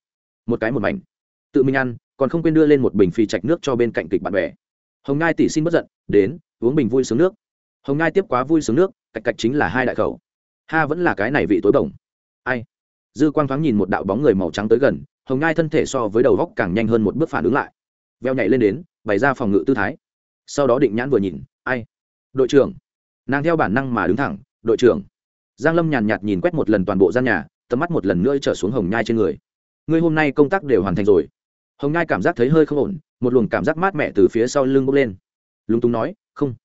Một cái một mảnh. Tự mình ăn còn không quên đưa lên một bình phì chạch nước cho bên cạnh kịch bạn bè. Hồng ngai tỷ xin bất giận, đến, uống bình vui sướng nước. Hồng ngai tiếp quá vui sướng nước, cạch cạch chính là hai đại khẩu. Ha vẫn là cái này vị tối bổng. Ai? Dư quang thoáng nhìn một đạo bóng người màu trắng tới gần, hồng ngai thân thể so với đầu góc càng nhanh hơn một bước phản ứng lại. Veo nhảy lên đến, bày ra phòng ngự tư thái. Sau đó định nhãn vừa nhìn, ai? Đội trưởng. Nàng theo bản năng mà đứng thẳng, đội trưởng. Giang lâm nhàn nhạt nhìn quét một lần toàn bộ gian nhà, tầm mắt một lần nữa trở xuống hồng nhai trên người. Ngươi hôm nay công tác đều hoàn thành rồi hồng nhai cảm giác thấy hơi không ổn, một luồng cảm giác mát mẻ từ phía sau lưng bốc lên. Lúng túng nói, không.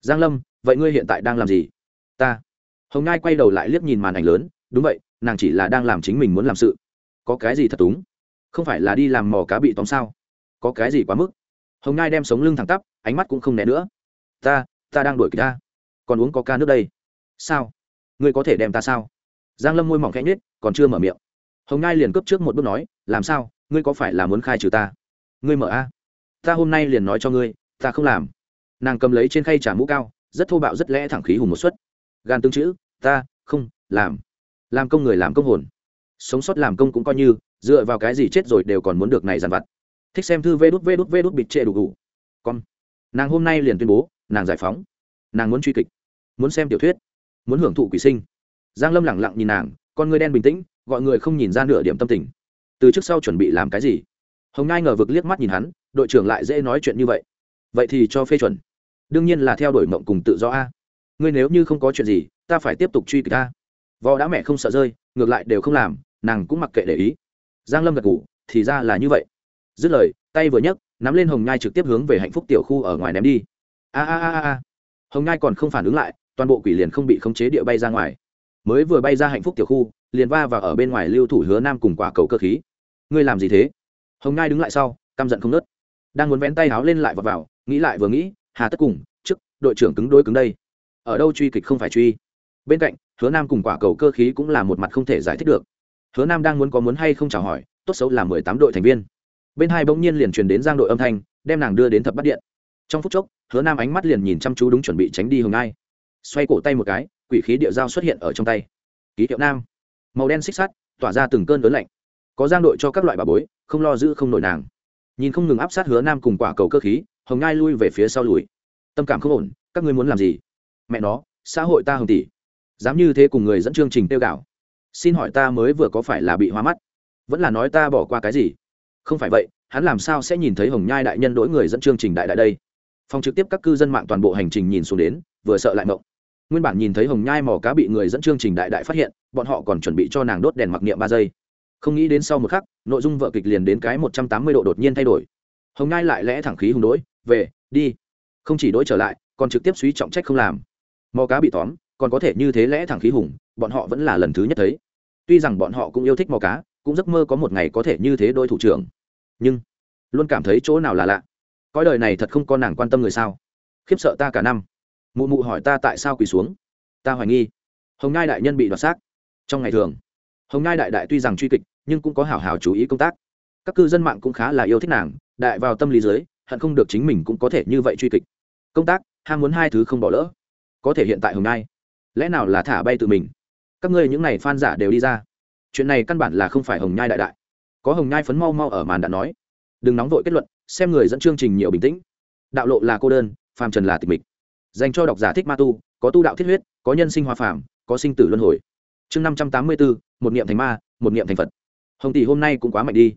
Giang lâm, vậy ngươi hiện tại đang làm gì? Ta. Hồng nhai quay đầu lại liếc nhìn màn ảnh lớn, đúng vậy, nàng chỉ là đang làm chính mình muốn làm sự. Có cái gì thật túng? Không phải là đi làm mò cá bị tóm sao? Có cái gì quá mức? Hồng nhai đem sống lưng thẳng tắp, ánh mắt cũng không né nữa. Ta ta đang đuổi kịp ta. Còn uống có ca nước đây. Sao? Ngươi có thể đem ta sao? Giang lâm môi mỏng khẽ nhếch, còn chưa mở miệng. Hồng nhai liền cướp trước một bước nói, làm sao? Ngươi có phải là muốn khai trừ ta? Ngươi mở a. Ta hôm nay liền nói cho ngươi, ta không làm. Nàng cầm lấy trên khay trà mũ cao, rất thô bạo, rất lẽ thẳng khí hùng một suất. Gan tương chữ, ta, không, làm. Làm công người làm công hồn. Sống sót làm công cũng coi như, dựa vào cái gì chết rồi đều còn muốn được này dàn vặt. Thích xem thư vê đút vê đút vê đút bịt trệ đủ đủ. Con. Nàng hôm nay liền tuyên bố, nàng giải phóng. Nàng muốn truy kịch. Muốn xem tiểu thuyết. Muốn hưởng thụ quỷ sinh. Giang lâm lẳng lặng nhìn nàng, con người đen bình tĩnh, gọi người không nhìn ra nửa điểm tâm tình từ trước sau chuẩn bị làm cái gì? Hồng ngai ngờ vực liếc mắt nhìn hắn, đội trưởng lại dễ nói chuyện như vậy. Vậy thì cho phê chuẩn. Đương nhiên là theo đuổi mộng cùng tự do a. Ngươi nếu như không có chuyện gì, ta phải tiếp tục truy kịch ta vò đã mẹ không sợ rơi, ngược lại đều không làm, nàng cũng mặc kệ để ý. Giang lâm gật ngủ thì ra là như vậy. Dứt lời, tay vừa nhấc, nắm lên hồng nhai trực tiếp hướng về hạnh phúc tiểu khu ở ngoài ném đi. A a a a. Hồng nhai còn không phản ứng lại, toàn bộ quỷ liền không bị khống chế địa bay ra ngoài. Mới vừa bay ra hạnh phúc tiểu khu liền va vào ở bên ngoài lưu thủ hứa nam cùng quả cầu cơ khí. Ngươi làm gì thế? Hồng ngai đứng lại sau, căm giận không nớt đang muốn vén tay háo lên lại và vào, nghĩ lại vừa nghĩ, hà tất cùng trước đội trưởng cứng đôi cứng đây. Ở đâu truy kịch không phải truy? Bên cạnh, hứa nam cùng quả cầu cơ khí cũng là một mặt không thể giải thích được. Hứa nam đang muốn có muốn hay không chào hỏi, tốt xấu là mười tám đội thành viên. Bên hai bỗng nhiên liền truyền đến giang đội âm thanh, đem nàng đưa đến thập bắt điện. Trong phút chốc, hứa nam ánh mắt liền nhìn chăm chú đúng chuẩn bị tránh đi hồng ngai xoay cổ tay một cái, quỷ khí địa dao xuất hiện ở trong tay. Ký hiệu nam màu đen xích sắt, tỏa ra từng cơn lớn lạnh. Có giang đội cho các loại bà bối, không lo giữ không nổi nàng. Nhìn không ngừng áp sát hứa nam cùng quả cầu cơ khí, hồng ngai lui về phía sau lùi. Tâm cảm không ổn, các ngươi muốn làm gì? Mẹ nó, xã hội ta hồng tỷ. Dám như thế cùng người dẫn chương trình tiêu gạo. Xin hỏi ta mới vừa có phải là bị hoa mắt? Vẫn là nói ta bỏ qua cái gì? Không phải vậy, hắn làm sao sẽ nhìn thấy hồng nhai đại nhân đỗi người dẫn chương trình đại đại đây? Phòng trực tiếp các cư dân mạng toàn bộ hành trình nhìn xuống đến, vừa sợ lại mộng nguyên bản nhìn thấy hồng nhai mò cá bị người dẫn chương trình đại đại phát hiện, bọn họ còn chuẩn bị cho nàng đốt đèn mặc niệm ba giây. Không nghĩ đến sau một khắc, nội dung vợ kịch liền đến cái một trăm tám mươi độ đột nhiên thay đổi. Hồng nhai lại lẽ thẳng khí hùng đỗi về, đi. Không chỉ đỗi trở lại, còn trực tiếp suy trọng trách không làm. Mò cá bị tóm, còn có thể như thế lẽ thẳng khí hùng, bọn họ vẫn là lần thứ nhất thấy. Tuy rằng bọn họ cũng yêu thích mò cá, cũng giấc mơ có một ngày có thể như thế đôi thủ trưởng. Nhưng, luôn cảm thấy chỗ nào là lạ? Cõi đời này thật không có nàng quan tâm người sao? Khiếp sợ ta cả năm mụ mụ hỏi ta tại sao quỳ xuống? Ta hoài nghi. Hồng ngai đại nhân bị đoạt xác. Trong ngày thường, hồng ngai đại đại tuy rằng truy kịch, nhưng cũng có hào hào chú ý công tác. Các cư dân mạng cũng khá là yêu thích nàng, đại vào tâm lý giới hận không được chính mình cũng có thể như vậy truy kịch. Công tác, ham muốn hai thứ không bỏ lỡ. Có thể hiện tại hồng ngai lẽ nào là thả bay tự mình? Các ngươi những này n giả đều đi ra. Chuyện này căn bản là không phải hồng nhai đại đại. Có hồng nhai phấn mau mau ở màn đã nói. Đừng nóng vội kết luận, xem người dẫn chương trình nhiều bình tĩnh. Đạo lộ là cô đơn, phàm trần là tịch mịch dành cho độc giả thích ma tu, có tu đạo thiết huyết, có nhân sinh hoa phàm, có sinh tử luân hồi. Chương năm trăm tám mươi bốn một niệm thành ma, một niệm thành phật. Hồng tỷ hôm nay cũng quá mạnh đi.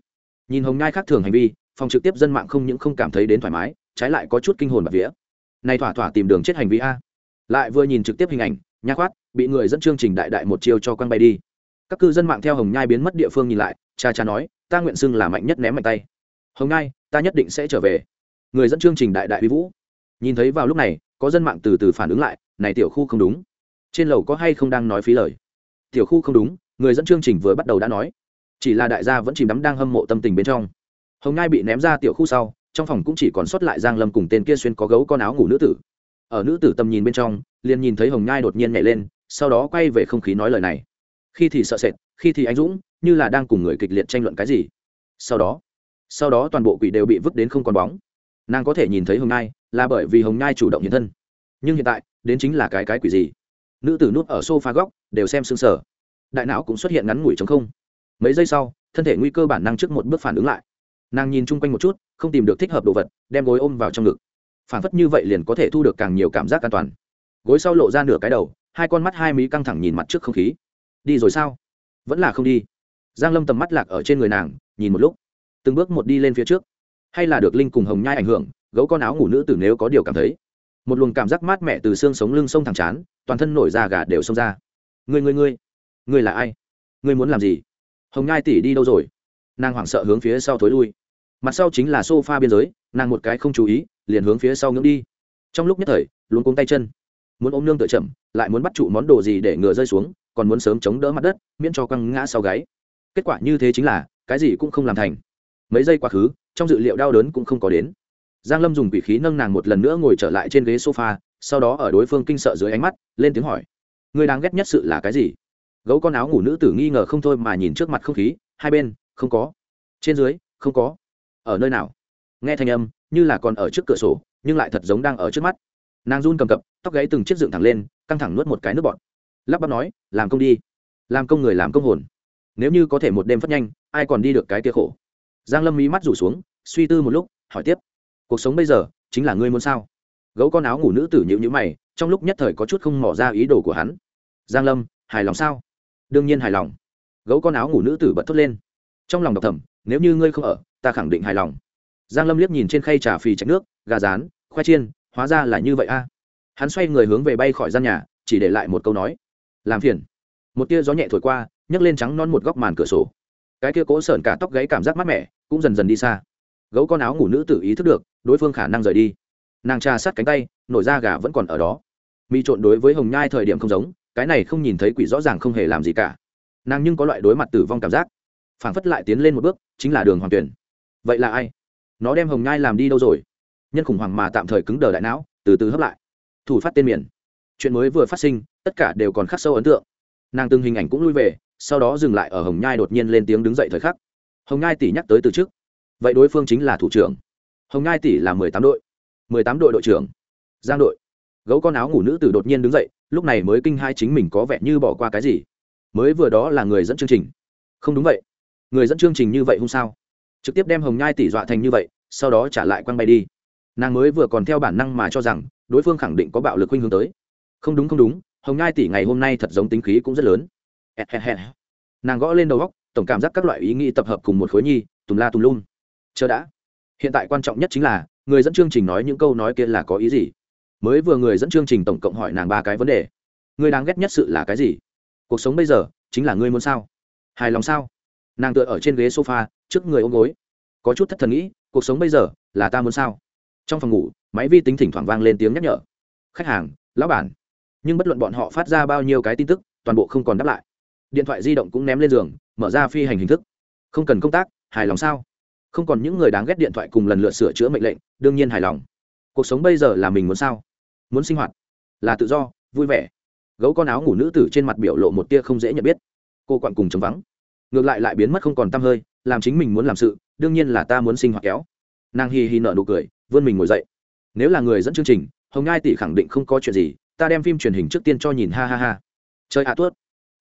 Nhìn hồng nhai khác thường hành vi, phòng trực tiếp dân mạng không những không cảm thấy đến thoải mái, trái lại có chút kinh hồn bạc vía. Này thỏa thỏa tìm đường chết hành vi a. Lại vừa nhìn trực tiếp hình ảnh, nha khoát, bị người dẫn chương trình đại đại một chiêu cho quăng bay đi. Các cư dân mạng theo hồng nhai biến mất địa phương nhìn lại, cha cha nói, ta nguyện xưng là mạnh nhất ném mạnh tay. Hồng nhai, ta nhất định sẽ trở về. Người dẫn chương trình đại đại uy vũ. Nhìn thấy vào lúc này có dân mạng từ từ phản ứng lại, này tiểu khu không đúng. Trên lầu có hay không đang nói phí lời? Tiểu khu không đúng, người dẫn chương trình vừa bắt đầu đã nói. Chỉ là đại gia vẫn chìm đắm đang hâm mộ tâm tình bên trong. Hồng nhai bị ném ra tiểu khu sau, trong phòng cũng chỉ còn sót lại giang lâm cùng tên kia xuyên có gấu con áo ngủ nữ tử. Ở nữ tử tầm nhìn bên trong, liền nhìn thấy hồng nhai đột nhiên nhảy lên, sau đó quay về không khí nói lời này. Khi thì sợ sệt, khi thì anh dũng, như là đang cùng người kịch liệt tranh luận cái gì. Sau đó sau đó toàn bộ quỷ đều bị vứt đến không còn bóng. Nàng có thể nhìn thấy hồng nhai là bởi vì hồng nhai chủ động hiện thân. Nhưng hiện tại, đến chính là cái cái quỷ gì? Nữ tử nút ở s o f a góc, đều xem xương sở đại não cũng xuất hiện ngắn ngủi chống không. Mấy giây sau, thân thể nguy cơ bản năng trước một bước phản ứng lại. Nàng nhìn chung quanh một chút, không tìm được thích hợp đồ vật, đem gối ôm vào trong ngực. Phản phất như vậy liền có thể thu được càng nhiều cảm giác an toàn. Gối sau lộ ra nửa cái đầu, hai con mắt hai mí căng thẳng nhìn mặt trước không khí. Đi rồi sao? Vẫn là không đi. Giang lâm tầm mắt lạc ở trên người nàng, nhìn một lúc. Từng bước một đi lên phía trước. Hay là được linh cùng hồng nhai ảnh hưởng gấu con áo ngủ nữ tử nếu có điều cảm thấy. Một luồng cảm giác mát mẻ từ xương sống lưng sông thẳng chán, toàn thân nổi da gà đều xông ra. Người người người người là ai? Người muốn làm gì? Hồng nhai tỷ đi đâu rồi? Nàng hoảng sợ hướng phía sau thối lui. Mặt sau chính là s o f a biên giới, nàng một cái không chú ý, liền hướng phía sau ngưỡng đi. Trong lúc nhất thời luôn cuống tay chân. Muốn ôm nương tự chậm, lại muốn bắt trụ món đồ gì để ngừa rơi xuống, còn muốn sớm chống đỡ mặt đất, miễn cho quăng ngã sau gáy. Kết quả như thế chính là, cái gì cũng không làm thành. Mấy giây quá khứ, trong dự liệu đau đớn cũng không có đến giang lâm dùng quỷ khí nâng nàng một lần nữa ngồi trở lại trên ghế sofa, sau đó ở đối phương kinh sợ dưới ánh mắt, lên tiếng hỏi người đáng ghét nhất sự là cái gì? Gấu con áo ngủ nữ tử nghi ngờ không thôi mà nhìn trước mặt không khí, hai bên, không có. Trên dưới, không có. Ở nơi nào? Nghe thanh âm, như là còn ở trước cửa sổ, nhưng lại thật giống đang ở trước mắt. Nàng run cầm cập, tóc gáy từng chiếc dựng thẳng lên, căng thẳng nuốt một cái nước bọt. Lắp bắp nói, làm công đi. Làm công người làm công hồn. Nếu như có thể một đêm phát nhanh, ai còn đi được cái kia khổ? Giang lâm mí mắt rủ xuống, suy tư một lúc, hỏi tiếp cuộc sống bây giờ chính là ngươi muốn sao? Gấu con áo ngủ nữ tử nhịu nhữ mày, trong lúc nhất thời có chút không mỏ ra ý đồ của hắn. Giang lâm, hài lòng sao? Đương nhiên hài lòng. Gấu con áo ngủ nữ tử bật thốt lên. Trong lòng độc thầm, nếu như ngươi không ở, ta khẳng định hài lòng. Giang lâm liếc nhìn trên khay trà phì chạch nước, gà rán, khoai chiên, hóa ra là như vậy a. Hắn xoay người hướng về bay khỏi gian nhà, chỉ để lại một câu nói. Làm phiền. Một tia gió nhẹ thổi qua, nhấc lên trắng non một góc màn cửa sổ. Cái kia cố sởn cả tóc gáy cảm giác mát mẻ, cũng dần dần đi xa. Gấu con áo ngủ nữ tự ý thức được đối phương khả năng rời đi. Nàng trà sát cánh tay, nổi da gà vẫn còn ở đó. Mi trộn đối với hồng nhai thời điểm không giống, cái này không nhìn thấy quỷ rõ ràng không hề làm gì cả. Nàng nhưng có loại đối mặt tử vong cảm giác. Phảng phất lại tiến lên một bước, chính là đường hoàng tuyển. Vậy là ai? Nó đem hồng nhai làm đi đâu rồi? Nhân khủng hoảng mà tạm thời cứng đờ đại não, từ từ hấp lại. Thủ phát tên miền. Chuyện mới vừa phát sinh, tất cả đều còn khắc sâu ấn tượng. Nàng từng hình ảnh cũng lui về, sau đó dừng lại ở hồng nhai đột nhiên lên tiếng đứng dậy thời khắc. Hồng nhai tỷ nhắc tới từ trước vậy đối phương chính là thủ trưởng hồng nhai tỷ là mười tám đội. Mười tám đội đội trưởng. Giang đội. Gấu con áo ngủ nữ tử đột nhiên đứng dậy, lúc này mới kinh hai chính mình có vẻ như bỏ qua cái gì. Mới vừa đó là người dẫn chương trình. Không đúng vậy. Người dẫn chương trình như vậy không sao. Trực tiếp đem hồng nhai tỷ dọa thành như vậy, sau đó trả lại quăng bay đi. Nàng mới vừa còn theo bản năng mà cho rằng, đối phương khẳng định có bạo lực khuynh hướng tới. Không đúng không đúng, hồng nhai tỷ ngày hôm nay thật giống tính khí cũng rất lớn. Nàng gõ lên đầu góc tổng cảm giác các loại ý nghĩ tập hợp cùng một khối nhi, tùm la tùm lum. Chờ đã hiện tại quan trọng nhất chính là, người dẫn chương trình nói những câu nói kia là có ý gì? Mới vừa người dẫn chương trình tổng cộng hỏi nàng ba cái vấn đề. Người đáng ghét nhất sự là cái gì? Cuộc sống bây giờ, chính là ngươi muốn sao? Hài lòng sao? Nàng tựa ở trên ghế sofa, trước người ôm gối. Có chút thất thần nghĩ, cuộc sống bây giờ, là ta muốn sao? Trong phòng ngủ, máy vi tính thỉnh thoảng vang lên tiếng nhắc nhở. Khách hàng, lão bản. Nhưng bất luận bọn họ phát ra bao nhiêu cái tin tức, toàn bộ không còn đáp lại. Điện thoại di động cũng ném lên giường, mở ra phi hành hình thức. Không cần công tác, hài lòng sao? Không còn những người đáng ghét điện thoại cùng lần lượt sửa chữa mệnh lệnh, đương nhiên hài lòng. Cuộc sống bây giờ là mình muốn sao? Muốn sinh hoạt? Là tự do, vui vẻ. Gấu con áo ngủ nữ tử trên mặt biểu lộ một tia không dễ nhận biết. Cô quặn cùng chấm vắng. Ngược lại lại biến mất không còn t hơi, làm chính mình muốn làm sự, đương nhiên là ta muốn sinh hoạt kéo. Nàng hì hì nợ nụ cười, vươn mình ngồi dậy. Nếu là người dẫn chương trình, hồng ngai tỷ khẳng định không có chuyện gì, ta đem phim truyền hình trước tiên cho nhìn, ha ha ha. Chơi hạ à tuốt.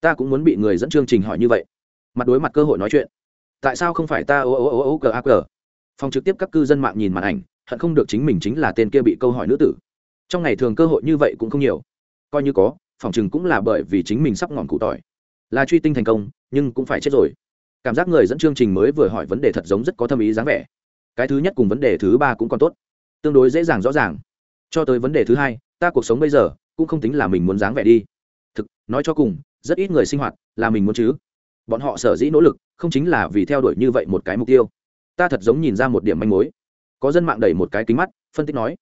Ta cũng muốn bị người dẫn chương trình hỏi như vậy. Mặt đối mặt cơ hội nói chuyện tại sao không phải ta ô ô ô ô cờ a cờ? Phòng trực tiếp các cư dân mạng nhìn màn ảnh, hận không được chính mình chính là tên kia bị câu hỏi nữ tử. Trong ngày thường cơ hội như vậy cũng không nhiều. Coi như có, phòng chừng cũng là bởi vì chính mình sắp ngọn cụ tỏi. Là truy tinh thành công, nhưng cũng phải chết rồi. Cảm giác người dẫn chương trình mới vừa hỏi vấn đề thật giống rất có tâm ý dáng vẻ. Cái thứ nhất cùng vấn đề thứ ba cũng còn tốt. Tương đối dễ dàng rõ ràng. Cho tới vấn đề thứ hai, ta cuộc sống bây giờ cũng không tính là mình muốn dáng vẻ đi. Thực, nói cho cùng, rất ít người sinh hoạt là mình muốn chứ bọn họ sở dĩ nỗ lực, không chính là vì theo đuổi như vậy một cái mục tiêu. Ta thật giống nhìn ra một điểm manh mối. Có dân mạng đẩy một cái kính mắt, phân tích nói,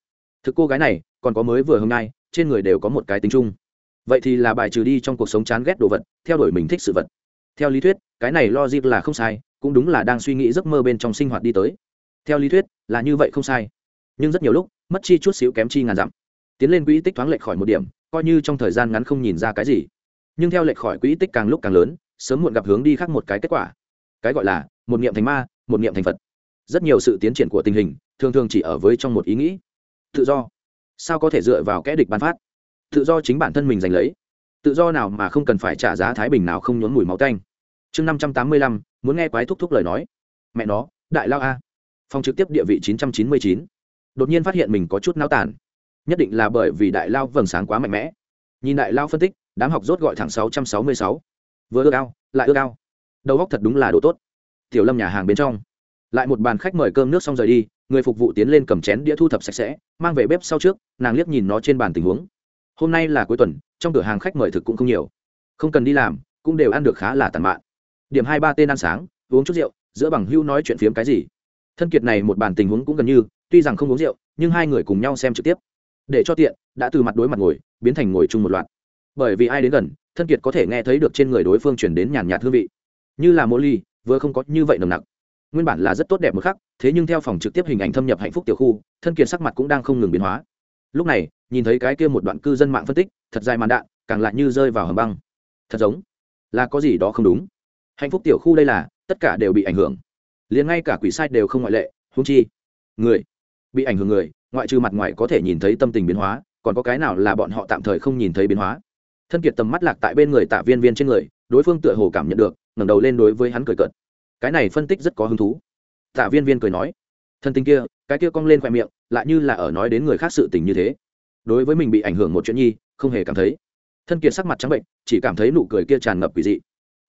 thực cô gái này, còn có mới vừa hôm nay, trên người đều có một cái tính chung. Vậy thì là bài trừ đi trong cuộc sống chán ghét đồ vật, theo đuổi mình thích sự vật. Theo lý thuyết, cái này logic là không sai, cũng đúng là đang suy nghĩ giấc mơ bên trong sinh hoạt đi tới. Theo lý thuyết, là như vậy không sai. Nhưng rất nhiều lúc, mất chi chút xíu kém chi ngàn dặm. Tiến lên quỹ tích thoáng lệch khỏi một điểm, coi như trong thời gian ngắn không nhìn ra cái gì. Nhưng theo lệch khỏi quỹ tích càng lúc càng lớn sớm muộn gặp hướng đi khác một cái kết quả. Cái gọi là, một niệm thành ma, một niệm thành phật. Rất nhiều sự tiến triển của tình hình, thường thường chỉ ở với trong một ý nghĩ. Tự do. Sao có thể dựa vào kẽ địch ban phát? Tự do chính bản thân mình giành lấy. Tự do nào mà không cần phải trả giá thái bình nào không nhốn mùi máu tanh. Chương năm trăm tám mươi lăm, muốn nghe quái thúc thúc lời nói. Mẹ nó, đại lao a. Phòng trực tiếp địa vị chín trăm chín mươi chín. Đột nhiên phát hiện mình có chút náo tàn. Nhất định là bởi vì đại lao vầng sáng quá mạnh mẽ. Nhìn đại lao phân tích, đám học rốt gọi thẳng sáu trăm sáu mươi sáu vừa ưa cao lại ưa cao đầu góc thật đúng là đồ tốt. Tiểu lâm nhà hàng bên trong. Lại một bàn khách mời cơm nước xong rời đi, người phục vụ tiến lên cầm chén đĩa thu thập sạch sẽ, mang về bếp sau trước, nàng liếc nhìn nó trên bàn tình huống. Hôm nay là cuối tuần, trong cửa hàng khách mời thực cũng không nhiều. Không cần đi làm, cũng đều ăn được khá là tàn mạn. Điểm hai ba tên ăn sáng, uống chút rượu, giữa bằng hưu nói chuyện phiếm cái gì. Thân kiệt này một bàn tình huống cũng gần như, tuy rằng không uống rượu, nhưng hai người cùng nhau xem trực tiếp. Để cho tiện, đã từ mặt đối mặt ngồi, biến thành ngồi chung một loạt. Bởi vì ai đến gần thân kiệt có thể nghe thấy được trên người đối phương chuyển đến nhàn nhạt hương vị. Như là mô ly, vừa không có như vậy nồng nặc. Nguyên bản là rất tốt đẹp một khắc, thế nhưng theo phòng trực tiếp hình ảnh thâm nhập hạnh phúc tiểu khu, thân kiệt sắc mặt cũng đang không ngừng biến hóa. Lúc này, nhìn thấy cái kia một đoạn cư dân mạng phân tích, thật dài màn đạn, càng lại như rơi vào hầm băng. Thật giống là có gì đó không đúng. Hạnh phúc tiểu khu đây là, tất cả đều bị ảnh hưởng. Liền ngay cả quỷ sai đều không ngoại lệ húng chi, người bị ảnh hưởng người, ngoại trừ mặt ngoài có thể nhìn thấy tâm tình biến hóa, còn có cái nào là bọn họ tạm thời không nhìn thấy biến hóa? Thân kiệt tầm mắt lạc tại bên người tạ viên viên trên người, đối phương tựa hồ cảm nhận được, ngẩng đầu lên đối với hắn cười cợt. Cái này phân tích rất có hứng thú. Tạ viên viên cười nói thân tình kia, cái kia cong lên khoe miệng, lại như là ở nói đến người khác sự tình như thế. Đối với mình bị ảnh hưởng một chuyện nhi, không hề cảm thấy. Thân kiệt sắc mặt trắng bệnh, chỉ cảm thấy nụ cười kia tràn ngập quỷ dị.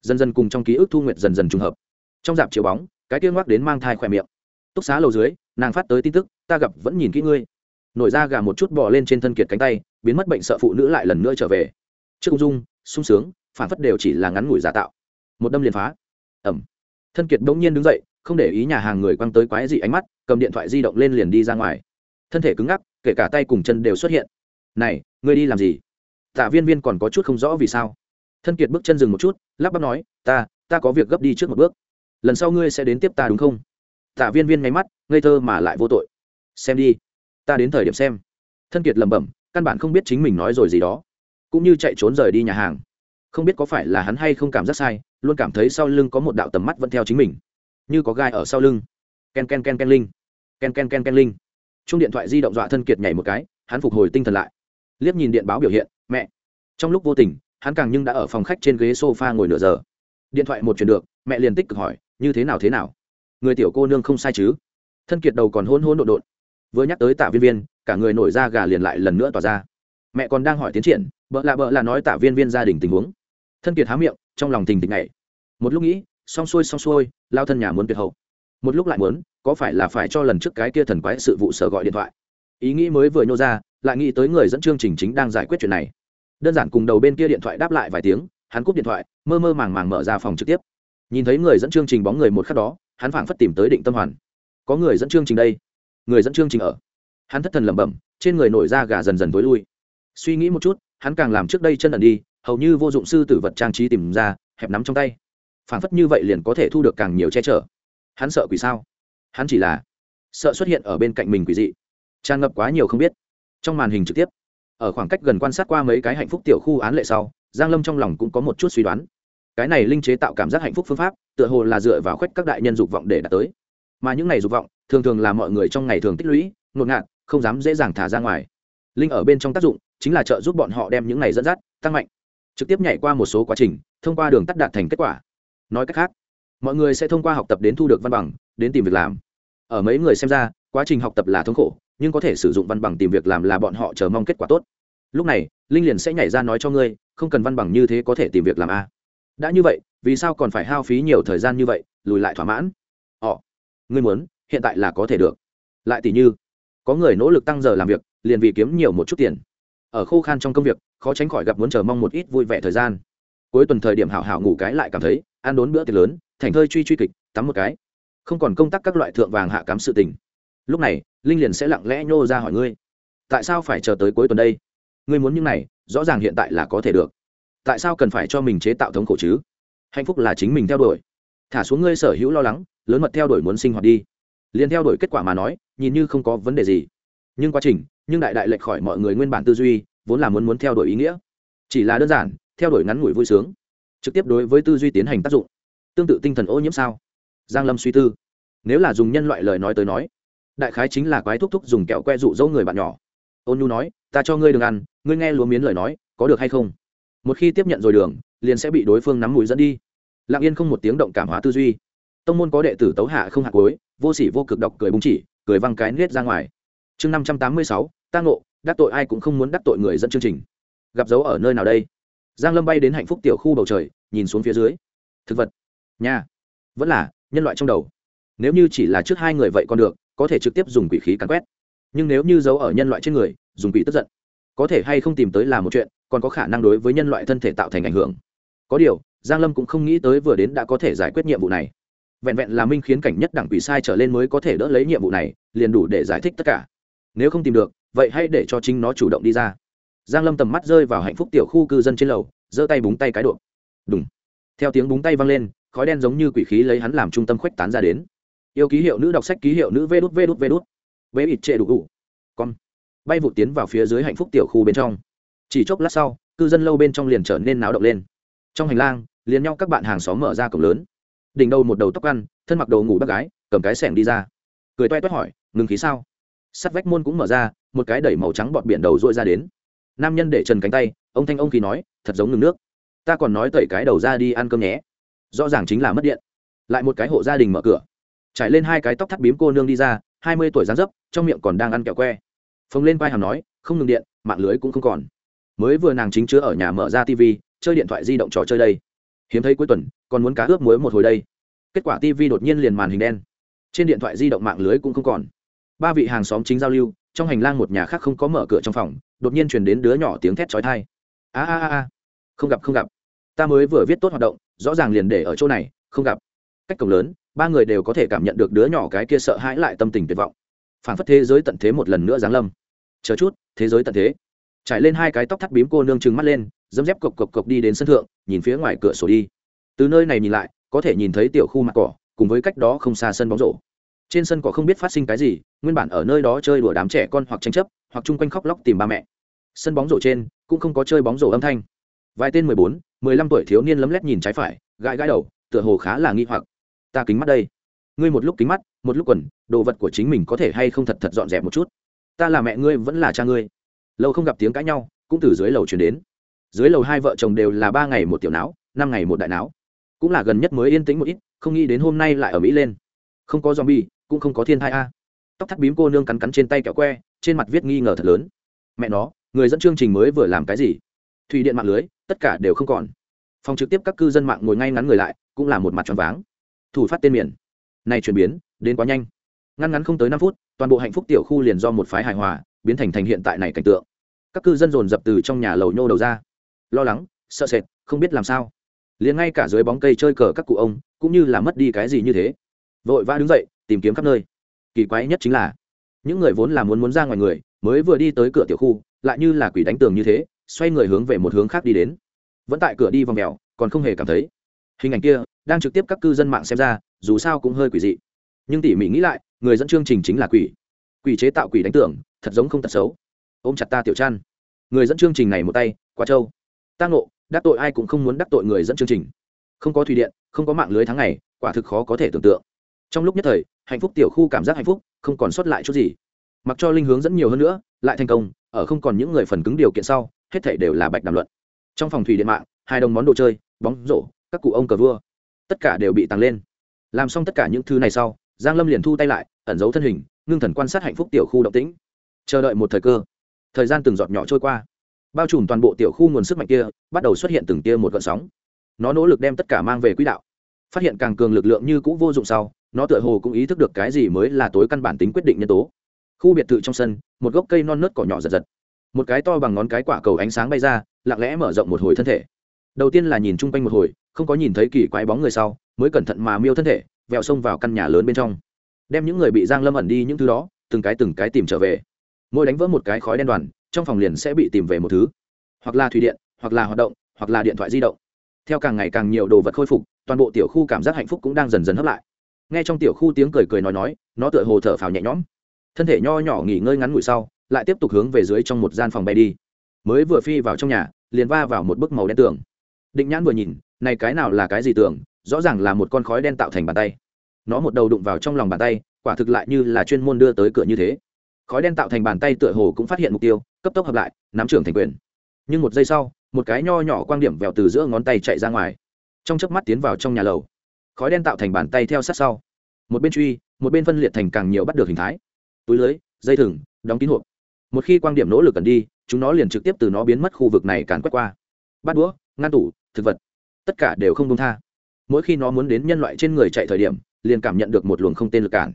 Dần dần cùng trong ký ức thu nguyệt dần dần trùng hợp. Trong dạp chiếu bóng, cái kia ngoắc đến mang thai khoe miệng. Túc xá lầu dưới, nàng phát tới tin tức, ta gặp, vẫn nhìn kỹ ngươi. Nổi ra gà một chút bỏ lên trên thân kiệt cánh tay, biến mất bệnh sợ phụ nữ lại lần nữa trở về trước ung dung, sung sướng phản phất đều chỉ là ngắn ngủi giả tạo. Một đâm liền phá. Ẩm thân kiệt bỗng nhiên đứng dậy, không để ý nhà hàng người quăng tới quái dị ánh mắt, cầm điện thoại di động lên liền đi ra ngoài. Thân thể cứng ngắc, kể cả tay cùng chân đều xuất hiện. Này, ngươi đi làm gì? Tạ viên viên còn có chút không rõ vì sao. Thân kiệt bước chân dừng một chút, lắp bắp nói, ta ta có việc gấp đi trước một bước. Lần sau ngươi sẽ đến tiếp ta đúng không? Tạ viên viên nháy mắt, ngây thơ mà lại vô tội. Xem đi, ta đến thời điểm xem. Thân kiệt lẩm bẩm, căn bản không biết chính mình nói rồi gì đó cũng như chạy trốn rời đi nhà hàng. Không biết có phải là hắn hay không cảm giác sai, luôn cảm thấy sau lưng có một đạo tầm mắt vẫn theo chính mình. Như có gai ở sau lưng. Ken ken ken ken linh. Ken ken ken ken linh. Chung điện thoại di động dọa thân kiệt nhảy một cái, hắn phục hồi tinh thần lại. Liếc nhìn điện báo biểu hiện, mẹ. Trong lúc vô tình, hắn càng nhưng đã ở phòng khách trên ghế s o f a ngồi nửa giờ. Điện thoại một chuyển được, mẹ liền tích cực hỏi, như thế nào thế nào? Người tiểu cô nương không sai chứ? Thân kiệt đầu còn hôn hôn đ ộ độn. Vừa nhắc tới tạ viên viên, cả người nổi ra gà liền lại lần nữa tỏa ra mẹ còn đang hỏi tiến triển, bợ lạ bợ là nói tạ viên viên gia đình tình huống. Thân kiệt há miệng, trong lòng tình tình này một lúc nghĩ, xong xuôi xong xuôi, lao thân nhà muốn tuyệt hậu. Một lúc lại muốn, có phải là phải cho lần trước cái kia thần quái sự vụ sở gọi điện thoại? Ý nghĩ mới vừa nhô ra, lại nghĩ tới người dẫn chương trình chính đang giải quyết chuyện này. Đơn giản cùng đầu bên kia điện thoại đáp lại vài tiếng, hắn cúp điện thoại, mơ mơ màng màng mở ra phòng trực tiếp. Nhìn thấy người dẫn chương trình bóng người một khắc đó, hắn phảng phất tìm tới định tâm hoàn. Có người dẫn chương trình đây. Người dẫn chương trình ở. Hắn thất thần lẩm bẩm, trên người nổi da gà dần dần tối lui suy nghĩ một chút, hắn càng làm trước đây chân ẩn đi, hầu như vô dụng sư tử vật trang trí tìm ra, hẹp nắm trong tay. Phản phất như vậy liền có thể thu được càng nhiều che chở. Hắn sợ quỷ sao? Hắn chỉ là sợ xuất hiện ở bên cạnh mình quỷ dị. Tràn ngập quá nhiều không biết. Trong màn hình trực tiếp, ở khoảng cách gần quan sát qua mấy cái hạnh phúc tiểu khu án lệ sau, giang lâm trong lòng cũng có một chút suy đoán. Cái này linh chế tạo cảm giác hạnh phúc phương pháp, tựa hồ là dựa vào khuếch các đại nhân dục vọng để đạt tới. Mà những này dục vọng, thường thường là mọi người trong ngày thường tích lũy, ngột ngạt, không dám dễ dàng thả ra ngoài linh ở bên trong tác dụng chính là trợ giúp bọn họ đem những này dẫn dắt tăng mạnh. Trực tiếp nhảy qua một số quá trình thông qua đường tắt đạt thành kết quả. Nói cách khác mọi người sẽ thông qua học tập đến thu được văn bằng đến tìm việc làm. Ở mấy người xem ra quá trình học tập là thống khổ nhưng có thể sử dụng văn bằng tìm việc làm là bọn họ chờ mong kết quả tốt. Lúc này linh liền sẽ nhảy ra nói cho ngươi không cần văn bằng như thế có thể tìm việc làm a. Đã như vậy vì sao còn phải hao phí nhiều thời gian như vậy lùi lại thỏa mãn? Ồ, ngươi muốn hiện tại là có thể được. Lại tỷ như có người nỗ lực tăng giờ làm việc, liền vì kiếm nhiều một chút tiền. Ở khô khan trong công việc, khó tránh khỏi gặp muốn chờ mong một ít vui vẻ thời gian. Cuối tuần thời điểm hảo hảo ngủ cái lại cảm thấy, ăn đốn bữa tiệc lớn, thành thơi truy truy kịch, tắm một cái. Không còn công tác các loại thượng vàng hạ cám sự tình. Lúc này, linh liền sẽ lặng lẽ nhô ra hỏi ngươi, tại sao phải chờ tới cuối tuần đây? Ngươi muốn những này, rõ ràng hiện tại là có thể được. Tại sao cần phải cho mình chế tạo thống khổ chứ? Hạnh phúc là chính mình theo đuổi. Thả xuống ngươi sở hữu lo lắng, lớn mật theo đuổi muốn sinh hoạt đi liền theo đuổi kết quả mà nói, nhìn như không có vấn đề gì. Nhưng quá trình, nhưng đại đại lệch khỏi mọi người nguyên bản tư duy, vốn là muốn muốn theo đuổi ý nghĩa. Chỉ là đơn giản, theo đuổi ngắn ngủi vui sướng, trực tiếp đối với tư duy tiến hành tác dụng. Tương tự tinh thần ô nhiễm sao? Giang lâm suy tư. Nếu là dùng nhân loại lời nói tới nói, đại khái chính là quái thúc thúc dùng kẹo que dụ dỗ người bạn nhỏ. Ôn nhu nói, ta cho ngươi đường ăn, ngươi nghe lúa miến lời nói, có được hay không? Một khi tiếp nhận rồi đường, liền sẽ bị đối phương nắm mũi dẫn đi. Lặng yên không một tiếng động cảm hóa tư duy tông môn có đệ tử tấu hạ không hạ cuối, vô sỉ vô cực độc cười bung chỉ, cười văng cái nết ra ngoài. Chương năm trăm tám mươi sáu tang ngộ, đắc tội ai cũng không muốn đắc tội người dẫn chương trình. Gặp dấu ở nơi nào đây? Giang lâm bay đến hạnh phúc tiểu khu bầu trời, nhìn xuống phía dưới. Thực vật. Nhà. Vẫn là, nhân loại trong đầu. Nếu như chỉ là trước hai người vậy còn được, có thể trực tiếp dùng quỷ khí cắn quét. Nhưng nếu như giấu ở nhân loại trên người, dùng quỷ tức giận. Có thể hay không tìm tới là một chuyện, còn có khả năng đối với nhân loại thân thể tạo thành ảnh hưởng. Có điều, giang lâm cũng không nghĩ tới vừa đến đã có thể giải quyết nhiệm vụ này vẹn vẹn là minh khiến cảnh nhất đẳng quỷ sai trở lên mới có thể đỡ lấy nhiệm vụ này, liền đủ để giải thích tất cả. Nếu không tìm được, vậy hãy để cho chính nó chủ động đi ra. Giang lâm tầm mắt rơi vào hạnh phúc tiểu khu cư dân trên lầu, giơ tay búng tay cái độ đúng theo tiếng búng tay vang lên, khói đen giống như quỷ khí lấy hắn làm trung tâm khuếch tán ra đến. Yêu ký hiệu nữ đọc sách, ký hiệu nữ vê đút vê đút vê đút. Vê ít trệ đủ đủ con. Bay vụ tiến vào phía dưới hạnh phúc tiểu khu bên trong. Chỉ chốc lát sau, cư dân lâu bên trong liền trở nên náo động lên. Trong hành lang, liền nhau các bạn hàng xóm mở ra cổng lớn đỉnh đầu một đầu tóc ăn, thân mặc đồ ngủ bác gái, cầm cái sẻng đi ra. Cười toe toét hỏi, ngừng khí sao? Sắt vách môn cũng mở ra, một cái đẩy màu trắng bọt biển đầu dội ra đến. Nam nhân để trần cánh tay, ông thanh ông khí nói, thật giống ngừng nước. Ta còn nói tẩy cái đầu ra đi ăn cơm nhé. Rõ ràng chính là mất điện. Lại một cái hộ gia đình mở cửa. Trải lên hai cái tóc thắt bím cô nương đi ra, hai mươi tuổi dáng dấp, trong miệng còn đang ăn kẹo que. Phồng lên vai hàm nói, không ngừng điện, mạng lưới cũng không còn. Mới vừa nàng chính chứa ở nhà mở ra tv chơi điện thoại di động trò chơi đây hiếm thấy cuối tuần, còn muốn cá ướp muối một hồi đây. Kết quả tv đột nhiên liền màn hình đen. Trên điện thoại di động mạng lưới cũng không còn. Ba vị hàng xóm chính giao lưu, trong hành lang một nhà khác không có mở cửa trong phòng, đột nhiên chuyển đến đứa nhỏ tiếng thét trói thai a a a a. Không gặp không gặp. Ta mới vừa viết tốt hoạt động, rõ ràng liền để ở chỗ này, không gặp. Cách cổng lớn, ba người đều có thể cảm nhận được đứa nhỏ cái kia sợ hãi lại tâm tình tuyệt vọng. Phản phất thế giới tận thế một lần nữa giáng lâm. Chờ chút, thế giới tận thế. Trải lên hai cái tóc thắt bím cô nương trừng mắt lên dấm dép cộc cộc cộc đi đến sân thượng, nhìn phía ngoài cửa sổ đi. Từ nơi này nhìn lại, có thể nhìn thấy tiểu khu mặt cỏ, cùng với cách đó không xa sân bóng rổ. Trên sân cỏ không biết phát sinh cái gì, nguyên bản ở nơi đó chơi đùa đám trẻ con hoặc tranh chấp, hoặc chung quanh khóc lóc tìm ba mẹ. Sân bóng rổ trên, cũng không có chơi bóng rổ âm thanh. Vài tên mười bốn, mười lăm tuổi thiếu niên lấm lét nhìn trái phải, gãi gãi đầu, tựa hồ khá là nghi hoặc. Ta kính mắt đây. Ngươi một lúc kính mắt, một lúc quần, đồ vật của chính mình có thể hay không thật thật dọn dẹp một chút? Ta là mẹ ngươi vẫn là cha ngươi. Lâu không gặp tiếng cãi nhau, cũng từ dưới lầu chuyển đến dưới lầu hai vợ chồng đều là ba ngày một tiểu não năm ngày một đại não cũng là gần nhất mới yên tĩnh một ít, không nghĩ đến hôm nay lại ở mỹ lên. Không có zombie, cũng không có thiên thai a. Tóc thắt bím cô nương cắn cắn trên tay kẹo que, trên mặt viết nghi ngờ thật lớn. Mẹ nó, người dẫn chương trình mới vừa làm cái gì? Thủy điện mạng lưới, tất cả đều không còn. Phòng trực tiếp các cư dân mạng ngồi ngay ngắn người lại, cũng là một mặt tròn váng. Thủ phát tên miền. Này chuyển biến, đến quá nhanh. Ngăn ngắn không tới năm phút, toàn bộ hạnh phúc tiểu khu liền do một phái hài hòa, biến thành thành hiện tại này cảnh tượng. Các cư dân dồn dập từ trong nhà lầu nhô đầu ra lo lắng sợ sệt không biết làm sao. Liền ngay cả dưới bóng cây chơi cờ các cụ ông cũng như là mất đi cái gì như thế. Vội vã đứng dậy tìm kiếm khắp nơi. Kỳ quái nhất chính là những người vốn là muốn muốn ra ngoài người mới vừa đi tới cửa tiểu khu lại như là quỷ đánh tường như thế xoay người hướng về một hướng khác đi đến. Vẫn tại cửa đi vòng mèo còn không hề cảm thấy. Hình ảnh kia đang trực tiếp các cư dân mạng xem ra dù sao cũng hơi quỷ dị. Nhưng tỉ mỉ nghĩ lại người dẫn chương trình chính là quỷ. Quỷ chế tạo quỷ đánh tưởng thật giống không tật xấu. Ôm chặt ta tiểu trăn, người dẫn chương trình này một tay quá trâu ta ngộ, đắc tội ai cũng không muốn đắc tội người dẫn chương trình. Không có thủy điện, không có mạng lưới tháng ngày, quả thực khó có thể tưởng tượng. Trong lúc nhất thời, hạnh phúc tiểu khu cảm giác hạnh phúc, không còn sót lại chút gì. Mặc cho linh hướng dẫn nhiều hơn nữa, lại thành công, ở không còn những người phần cứng điều kiện sau, hết thảy đều là bạch đàm luận. Trong phòng thủy điện mạng, hai đồng món đồ chơi, bóng rổ, các cụ ông cờ vua, tất cả đều bị tăng lên. Làm xong tất cả những thứ này sau, giang lâm liền thu tay lại, ẩn giấu thân hình, ngưng thần quan sát hạnh phúc tiểu khu động tĩnh. Chờ đợi một thời cơ, thời gian từng giọt nhỏ trôi qua bao trùm toàn bộ tiểu khu nguồn sức mạnh kia, bắt đầu xuất hiện từng tia một gợn sóng. Nó nỗ lực đem tất cả mang về quỹ đạo. Phát hiện càng cường lực lượng như cũ vô dụng sau, nó tựa hồ cũng ý thức được cái gì mới là tối căn bản tính quyết định nhân tố. Khu biệt thự trong sân, một gốc cây non nớt cỏ nhỏ giật giật. Một cái to bằng ngón cái quả cầu ánh sáng bay ra, lặng lẽ mở rộng một hồi thân thể. Đầu tiên là nhìn chung quanh một hồi, không có nhìn thấy kỳ quái bóng người sau, mới cẩn thận mà miêu thân thể, vẹo xông vào căn nhà lớn bên trong. Đem những người bị giang lâm ẩn đi những thứ đó, từng cái từng cái tìm trở về. Mỗi đánh vỡ một cái khói đen đoàn trong phòng liền sẽ bị tìm về một thứ. Hoặc là thủy điện, hoặc là hoạt động, hoặc là điện thoại di động. Theo càng ngày càng nhiều đồ vật khôi phục, toàn bộ tiểu khu cảm giác hạnh phúc cũng đang dần dần hấp lại. Nghe trong tiểu khu tiếng cười cười nói nói, nó tựa hồ thở phào nhẹ nhõm. Thân thể nho nhỏ nghỉ ngơi ngắn ngủi sau, lại tiếp tục hướng về dưới trong một gian phòng bay đi. Mới vừa phi vào trong nhà, liền va vào một bức màu đen tường. Định nhãn vừa nhìn, này cái nào là cái gì tường? Rõ ràng là một con khói đen tạo thành bàn tay. Nó một đầu đụng vào trong lòng bàn tay, quả thực lại như là chuyên môn đưa tới cửa như thế. Khói đen tạo thành bàn tay tựa hồ cũng phát hiện mục tiêu cấp tốc hợp lại, nắm trưởng thành quyền. Nhưng một giây sau, một cái nho nhỏ quan điểm vèo từ giữa ngón tay chạy ra ngoài. Trong chớp mắt tiến vào trong nhà lầu. Khói đen tạo thành bàn tay theo sát sau. Một bên truy, một bên phân liệt thành càng nhiều bắt được hình thái. Túi lưới, dây thừng, đóng kín hộp. Một khi quan điểm nỗ lực cần đi, chúng nó liền trực tiếp từ nó biến mất khu vực này càn quét qua. Bát đũa, ngăn tủ, thực vật. Tất cả đều không công tha. Mỗi khi nó muốn đến nhân loại trên người chạy thời điểm, liền cảm nhận được một luồng không tên lực cản.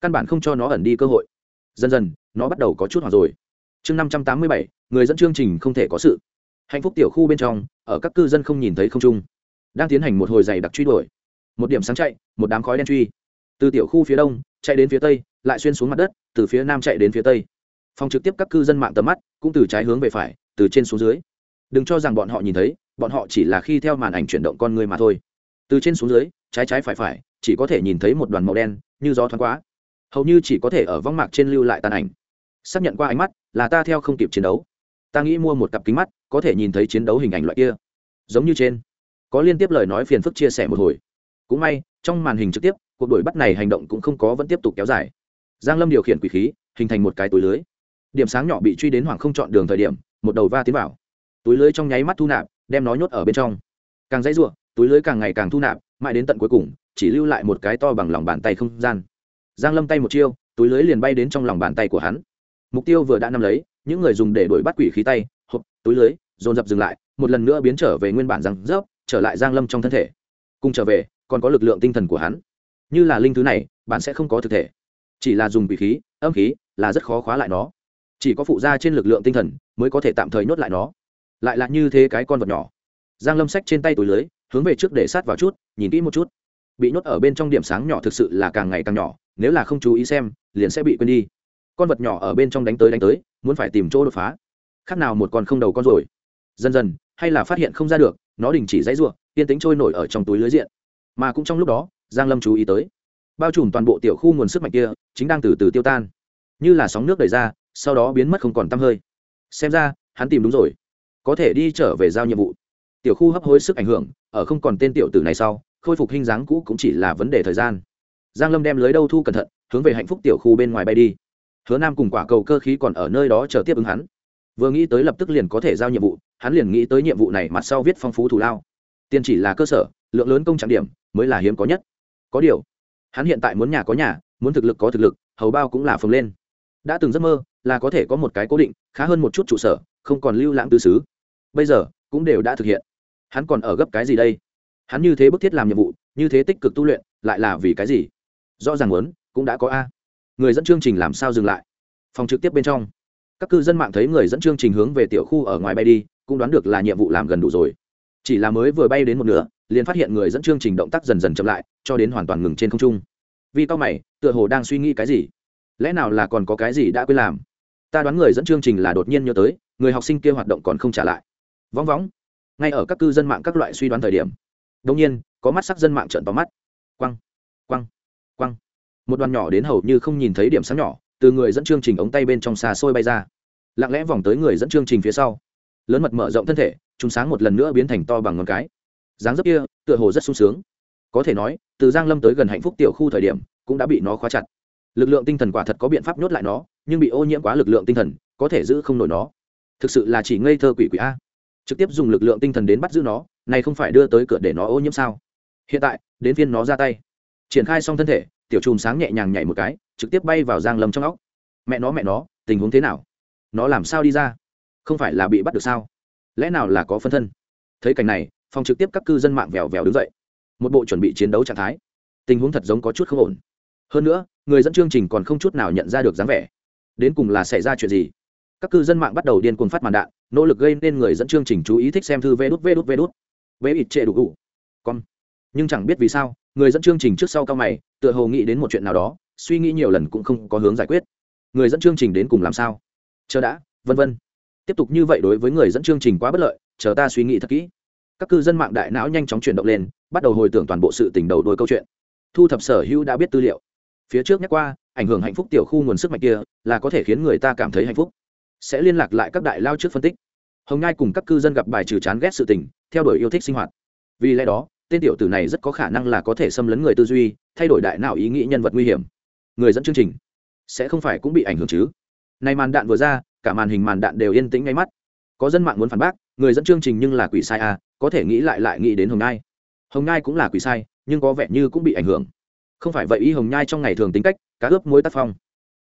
Căn bản không cho nó ẩn đi cơ hội. Dần dần, nó bắt đầu có chút hoặc rồi chương năm trăm tám mươi bảy, người dẫn chương trình không thể có sự. Hạnh phúc tiểu khu bên trong, ở các cư dân không nhìn thấy không trung, đang tiến hành một hồi dày đặc truy đuổi. Một điểm sáng chạy, một đám khói đen truy. Từ tiểu khu phía đông, chạy đến phía tây, lại xuyên xuống mặt đất, từ phía nam chạy đến phía tây. Phòng trực tiếp các cư dân mạng tầm mắt, cũng từ trái hướng về phải, từ trên xuống dưới. Đừng cho rằng bọn họ nhìn thấy, bọn họ chỉ là khi theo màn ảnh chuyển động con người mà thôi. Từ trên xuống dưới, trái trái phải phải, chỉ có thể nhìn thấy một đoàn màu đen, như gió thoáng quá hầu như chỉ có thể ở vong mạc trên lưu lại tàn ảnh. Xác nhận qua ánh mắt là ta theo không kịp chiến đấu. Ta nghĩ mua một cặp kính mắt, có thể nhìn thấy chiến đấu hình ảnh loại kia. Giống như trên, có liên tiếp lời nói phiền phức chia sẻ một hồi. Cũng may, trong màn hình trực tiếp, cuộc đuổi bắt này hành động cũng không có vẫn tiếp tục kéo dài. Giang lâm điều khiển quỷ khí, hình thành một cái túi lưới. Điểm sáng nhỏ bị truy đến hoàng không chọn đường thời điểm, một đầu va tiến vào. Túi lưới trong nháy mắt thu nạp, đem nó nhốt ở bên trong. Càng dãy ruộng, túi lưới càng ngày càng thu nạp, mãi đến tận cuối cùng, chỉ lưu lại một cái to bằng lòng bàn tay không gian. Giang lâm tay một chiêu, túi lưới liền bay đến trong lòng bàn tay của hắn mục tiêu vừa đã nắm lấy, những người dùng để đuổi bắt quỷ khí tay, hộp, túi lưới, dồn dập dừng lại, một lần nữa biến trở về nguyên bản răng rớp, trở lại giang lâm trong thân thể. Cùng trở về, còn có lực lượng tinh thần của hắn. Như là linh thứ này, bạn sẽ không có thực thể. Chỉ là dùng quỷ khí, âm khí, là rất khó khóa lại nó. Chỉ có phụ gia trên lực lượng tinh thần mới có thể tạm thời nhốt lại nó. Lại là như thế cái con vật nhỏ. Giang lâm sách trên tay túi lưới, hướng về trước để sát vào chút, nhìn kỹ một chút. Bị nhốt ở bên trong điểm sáng nhỏ thực sự là càng ngày càng nhỏ, nếu là không chú ý xem, liền sẽ bị quên đi con vật nhỏ ở bên trong đánh tới đánh tới, muốn phải tìm chỗ đột phá. Khác nào một con không đầu con rồi. Dần dần, hay là phát hiện không ra được, nó đình chỉ dãy ruộng, yên tính trôi nổi ở trong túi lưới diện. Mà cũng trong lúc đó, giang lâm chú ý tới, bao trùm toàn bộ tiểu khu nguồn sức mạnh kia, chính đang từ từ tiêu tan. Như là sóng nước đẩy ra, sau đó biến mất không còn tăm hơi. Xem ra, hắn tìm đúng rồi. Có thể đi trở về giao nhiệm vụ. Tiểu khu hấp hối sức ảnh hưởng, ở không còn tên tiểu tử này sau, khôi phục hình dáng cũ cũng chỉ là vấn đề thời gian. Giang lâm đem lưới đâu thu cẩn thận, hướng về hạnh phúc tiểu khu bên ngoài bay đi hứa nam cùng quả cầu cơ khí còn ở nơi đó chờ tiếp ứng hắn. Vừa nghĩ tới lập tức liền có thể giao nhiệm vụ, hắn liền nghĩ tới nhiệm vụ này mặt sau viết phong phú thù lao. Tiền chỉ là cơ sở, lượng lớn công trạng điểm mới là hiếm có nhất. Có điều, hắn hiện tại muốn nhà có nhà, muốn thực lực có thực lực, hầu bao cũng là phồng lên. Đã từng giấc mơ là có thể có một cái cố định, khá hơn một chút trụ sở, không còn lưu lãng tư xứ. Bây giờ, cũng đều đã thực hiện. Hắn còn ở gấp cái gì đây? Hắn như thế bức thiết làm nhiệm vụ, như thế tích cực tu luyện, lại là vì cái gì? Rõ ràng muốn, cũng đã có a người dẫn chương trình làm sao dừng lại? Phòng trực tiếp bên trong. Các cư dân mạng thấy người dẫn chương trình hướng về tiểu khu ở ngoài bay đi, cũng đoán được là nhiệm vụ làm gần đủ rồi. Chỉ là mới vừa bay đến một nửa, liền phát hiện người dẫn chương trình động tác dần dần chậm lại, cho đến hoàn toàn ngừng trên không trung. Vì tao mày, tựa hồ đang suy nghĩ cái gì? Lẽ nào là còn có cái gì đã quên làm? Ta đoán người dẫn chương trình là đột nhiên nhớ tới, người học sinh kia hoạt động còn không trả lại. Vóng vóng. Ngay ở các cư dân mạng các loại suy đoán thời điểm đông nhiên, có mắt sắc dân mạng trợn tóm mắt. Quăng quăng. Quăng một đoàn nhỏ đến hầu như không nhìn thấy điểm sáng nhỏ, từ người dẫn chương trình ống tay bên trong xa xôi bay ra. Lặng lẽ vòng tới người dẫn chương trình phía sau. Lớn mật mở rộng thân thể, chúng sáng một lần nữa biến thành to bằng ngón cái. Dáng dấp kia, tựa hồ rất sung sướng. Có thể nói, từ giang lâm tới gần hạnh phúc tiểu khu thời điểm, cũng đã bị nó khóa chặt. Lực lượng tinh thần quả thật có biện pháp nhốt lại nó, nhưng bị ô nhiễm quá lực lượng tinh thần, có thể giữ không nổi nó. Thực sự là chỉ ngây thơ quỷ quỷ a. Trực tiếp dùng lực lượng tinh thần đến bắt giữ nó, này không phải đưa tới cửa để nó ô nhiễm sao? Hiện tại, đến phiên nó ra tay. Triển khai xong thân thể tiểu chùm sáng nhẹ nhàng nhảy một cái, trực tiếp bay vào giang lâm trong óc. Mẹ nó mẹ nó, tình huống thế nào? Nó làm sao đi ra? Không phải là bị bắt được sao? Lẽ nào là có phân thân? Thấy cảnh này, phòng trực tiếp các cư dân mạng vèo vèo đứng dậy. Một bộ chuẩn bị chiến đấu trạng thái. Tình huống thật giống có chút không ổn. Hơn nữa, người dẫn chương trình còn không chút nào nhận ra được dáng vẻ. Đến cùng là xảy ra chuyện gì? Các cư dân mạng bắt đầu điên cuồng phát màn đạn, nỗ lực gây nên người dẫn chương trình chú ý thích xem thư vê đút vê đút vê đút. Vê ít trệ đủ đủ. Con nhưng chẳng biết vì sao người dẫn chương trình trước sau cao mày, tựa hồ nghĩ đến một chuyện nào đó, suy nghĩ nhiều lần cũng không có hướng giải quyết. Người dẫn chương trình đến cùng làm sao? Chờ đã, vân vân. Tiếp tục như vậy đối với người dẫn chương trình quá bất lợi, chờ ta suy nghĩ thật kỹ. Các cư dân mạng đại não nhanh chóng chuyển động lên, bắt đầu hồi tưởng toàn bộ sự tình đầu đôi câu chuyện. Thu thập sở hữu đã biết tư liệu. Phía trước nhắc qua, ảnh hưởng hạnh phúc tiểu khu nguồn sức mạnh kia là có thể khiến người ta cảm thấy hạnh phúc. Sẽ liên lạc lại các đại lao trước phân tích. Hồng ngai cùng các cư dân gặp bài trừ chán ghét sự tình, theo đuổi yêu thích sinh hoạt. Vì lẽ đó tên tiểu tử này rất có khả năng là có thể xâm lấn người tư duy, thay đổi đại nào ý nghĩ nhân vật nguy hiểm. Người dẫn chương trình sẽ không phải cũng bị ảnh hưởng chứ? Này màn đạn vừa ra, cả màn hình màn đạn đều yên tĩnh ngay mắt. Có dân mạng muốn phản bác, người dẫn chương trình nhưng là quỷ sai à có thể nghĩ lại lại nghĩ đến hồng nai hồng nai cũng là quỷ sai, nhưng có vẻ như cũng bị ảnh hưởng. Không phải vậy y hồng nhai trong ngày thường tính cách, cá ướp mối tác phong.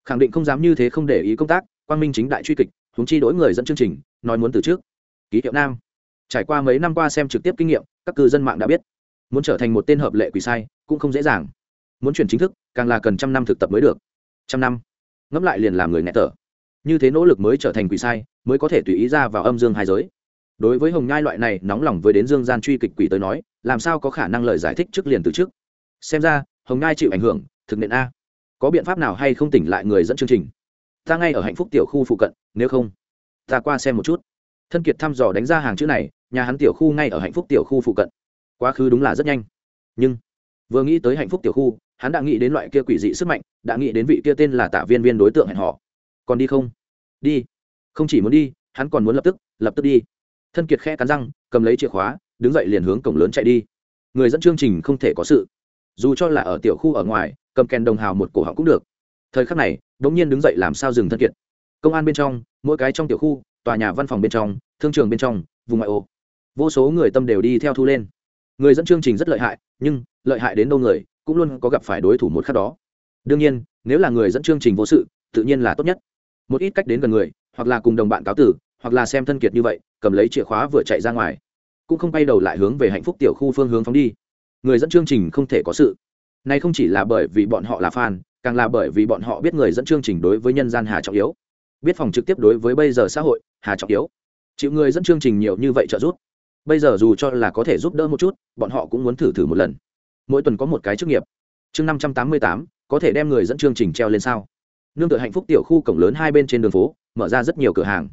Khẳng định không dám như thế không để ý công tác Quan minh chính đại truy kịch húng chi đổi người dẫn chương trình, nói muốn từ trước. Ký hiệu nam. Trải qua mấy năm qua xem trực tiếp kinh nghiệm, các cư dân mạng đã biết muốn trở thành một tên hợp lệ quỷ sai cũng không dễ dàng. Muốn chuyển chính thức, càng là cần trăm năm thực tập mới được. Trăm năm. Ngẫm lại liền làm người nghe tở như thế nỗ lực mới trở thành quỷ sai, mới có thể tùy ý ra vào âm dương hai giới. Đối với hồng nhai loại này nóng lòng với đến dương gian truy kịch quỷ tới nói, làm sao có khả năng lời giải thích trước liền từ trước? Xem ra, hồng nhai chịu ảnh hưởng, thực nện a. Có biện pháp nào hay không tỉnh lại người dẫn chương trình? Ta ngay ở hạnh phúc tiểu khu phụ cận, nếu không, ta qua xem một chút. Thân kiệt thăm dò đánh ra hàng chữ này, nhà hắn tiểu khu ngay ở hạnh phúc tiểu khu phụ cận quá khứ đúng là rất nhanh. Nhưng, vừa nghĩ tới hạnh phúc tiểu khu, hắn đã nghĩ đến loại kia quỷ dị sức mạnh, đã nghĩ đến vị kia tên là tạ viên viên đối tượng hẹn họ còn đi không? Đi. Không chỉ muốn đi, hắn còn muốn lập tức lập tức đi. Thân kiệt khe cắn răng, cầm lấy chìa khóa, đứng dậy liền hướng cổng lớn chạy đi. Người dẫn chương trình không thể có sự. Dù cho là ở tiểu khu ở ngoài, cầm kèn đồng hào một cổ họng cũng được. Thời khắc này đ ỗ n g nhiên đứng dậy làm sao dừng thân kiệt. Công an bên trong, mỗi cái trong tiểu khu, tòa nhà văn phòng bên trong, thương trường bên trong, vùng ngoại ô. Vô số người tâm đều đi theo thu lên người dẫn chương trình rất lợi hại, nhưng lợi hại đến đâu người cũng luôn có gặp phải đối thủ một khắc đó. Đương nhiên, nếu là người dẫn chương trình vô sự, tự nhiên là tốt nhất. Một ít cách đến gần người, hoặc là cùng đồng bạn cáo tử, hoặc là xem thân kiệt như vậy, cầm lấy chìa khóa vừa chạy ra ngoài, cũng không bay đầu lại hướng về hạnh phúc tiểu khu phương hướng phóng đi. Người dẫn chương trình không thể có sự. Này không chỉ là bởi vì bọn họ là fan, càng là bởi vì bọn họ biết người dẫn chương trình đối với nhân gian hà trọng yếu. Biết phòng trực tiếp đối với bây giờ xã hội, hà trọng yếu. Chịu người dẫn chương trình nhiều như vậy trợ giúp bây giờ dù cho là có thể giúp đỡ một chút, bọn họ cũng muốn thử thử một lần. Mỗi tuần có một cái chức nghiệp. Chương năm trăm tám mươi tám, có thể đem người dẫn chương trình treo lên sao? Nương tựa hạnh phúc tiểu khu cổng lớn hai bên trên đường phố, mở ra rất nhiều cửa hàng.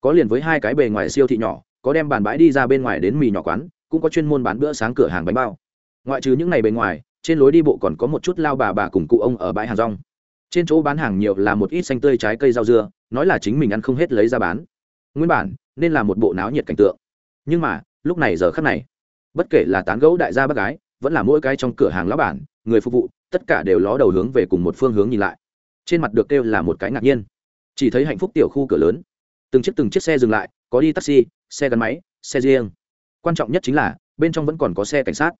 Có liền với hai cái bề ngoài siêu thị nhỏ, có đem bàn bãi đi ra bên ngoài đến mì nhỏ quán, cũng có chuyên môn bán bữa sáng cửa hàng bánh bao. Ngoại trừ những ngày bề ngoài, trên lối đi bộ còn có một chút lao bà bà cùng cụ ông ở bãi hàng rong. Trên chỗ bán hàng nhiều là một ít xanh tươi trái cây rau dưa, nói là chính mình ăn không hết lấy ra bán. Nguyên bản, nên là một bộ náo nhiệt cảnh tượng. Nhưng mà lúc này giờ khắc này, bất kể là tán gẫu đại gia bác gái, vẫn là mỗi cái trong cửa hàng lão bản, người phục vụ, tất cả đều ló đầu hướng về cùng một phương hướng nhìn lại. Trên mặt được kêu là một cái ngạc nhiên. Chỉ thấy hạnh phúc tiểu khu cửa lớn. Từng chiếc từng chiếc xe dừng lại, có đi taxi, xe gắn máy, xe riêng. Quan trọng nhất chính là, bên trong vẫn còn có xe cảnh sát.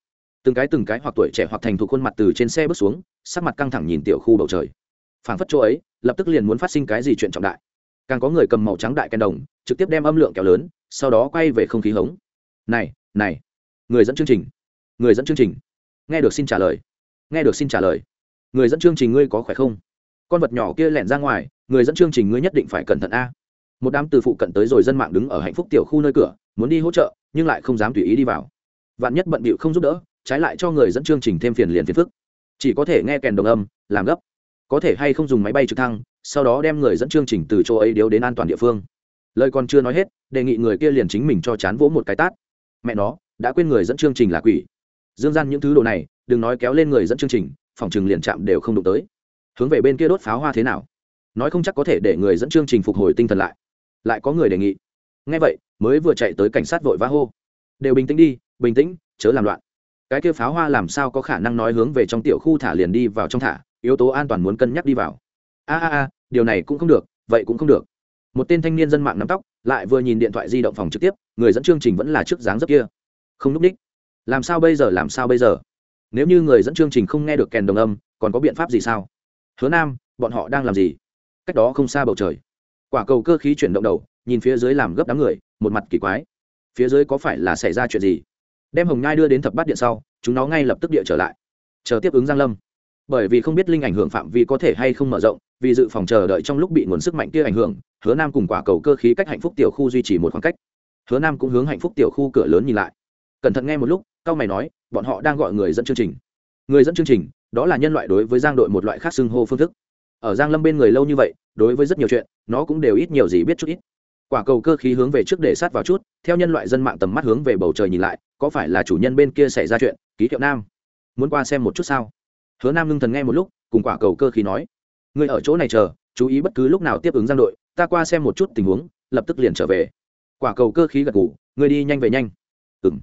Từng cái từng cái hoặc tuổi trẻ hoặc thành thục khuôn mặt từ trên xe bước xuống, sắc mặt căng thẳng nhìn tiểu khu bầu trời. Phảng phất chỗ ấy, lập tức liền muốn phát sinh cái gì chuyện trọng đại. Càng có người cầm màu trắng đại kèn đồng, trực tiếp đem âm lượng kéo lớn, sau đó quay về không khí hống này này. Người dẫn chương trình. Người dẫn chương trình. Nghe được xin trả lời. Nghe được xin trả lời. Người dẫn chương trình ngươi có khỏe không? Con vật nhỏ kia lẻn ra ngoài, người dẫn chương trình ngươi nhất định phải cẩn thận a. Một đám từ phụ cận tới rồi dân mạng đứng ở hạnh phúc tiểu khu nơi cửa, muốn đi hỗ trợ, nhưng lại không dám tùy ý đi vào. Vạn nhất bận bịu không giúp đỡ, trái lại cho người dẫn chương trình thêm phiền liền phiền phức. Chỉ có thể nghe kèn đồng âm, làm gấp. Có thể hay không dùng máy bay trực thăng, sau đó đem người dẫn chương trình từ chỗ ấy điếu đến an toàn địa phương. Lời còn chưa nói hết, đề nghị người kia liền chính mình cho chán vỗ một cái tát mẹ nó, đã quên người dẫn chương trình là quỷ. Dương gian những thứ đồ này, đừng nói kéo lên người dẫn chương trình, phòng chừng liền chạm đều không đụng tới. Hướng về bên kia đốt pháo hoa thế nào? Nói không chắc có thể để người dẫn chương trình phục hồi tinh thần lại. Lại có người đề nghị. Ngay vậy, mới vừa chạy tới cảnh sát vội vã hô. Đều bình tĩnh đi, bình tĩnh, chớ làm loạn. Cái kia pháo hoa làm sao có khả năng nói hướng về trong tiểu khu thả liền đi vào trong thả, yếu tố an toàn muốn cân nhắc đi vào. A a a, điều này cũng không được, vậy cũng không được. Một tên thanh niên dân mạng nắm tóc lại vừa nhìn điện thoại di động phòng trực tiếp, người dẫn chương trình vẫn là trước dáng rất kia. Không núp đích. Làm sao bây giờ, làm sao bây giờ? Nếu như người dẫn chương trình không nghe được kèn đồng âm, còn có biện pháp gì sao? Hứa nam, bọn họ đang làm gì? Cách đó không xa bầu trời. Quả cầu cơ khí chuyển động đầu, nhìn phía dưới làm gấp đám người, một mặt kỳ quái. Phía dưới có phải là xảy ra chuyện gì? Đem hồng nhai đưa đến thập bát điện sau, chúng nó ngay lập tức địa trở lại. Chờ tiếp ứng giang lâm bởi vì không biết linh ảnh hưởng phạm vi có thể hay không mở rộng, vì dự phòng chờ đợi trong lúc bị nguồn sức mạnh kia ảnh hưởng, hứa nam cùng quả cầu cơ khí cách hạnh phúc tiểu khu duy trì một khoảng cách. Hứa nam cũng hướng hạnh phúc tiểu khu cửa lớn nhìn lại. Cẩn thận nghe một lúc cao mày nói, bọn họ đang gọi người dẫn chương trình. Người dẫn chương trình, đó là nhân loại đối với giang đội một loại khác xưng hô phương thức. Ở giang lâm bên người lâu như vậy, đối với rất nhiều chuyện, nó cũng đều ít nhiều gì biết chút ít. Quả cầu cơ khí hướng về trước để sát vào chút, theo nhân loại dân mạng tầm mắt hướng về bầu trời nhìn lại, có phải là chủ nhân bên kia xảy ra chuyện, ký hiệu nam? Muốn qua xem một chút sao? Hứa nam ngưng thần nghe một lúc, cùng quả cầu cơ khí nói người ở chỗ này chờ, chú ý bất cứ lúc nào tiếp ứng giang đội, ta qua xem một chút tình huống, lập tức liền trở về. Quả cầu cơ khí gật ngủ người đi nhanh về nhanh. Ừng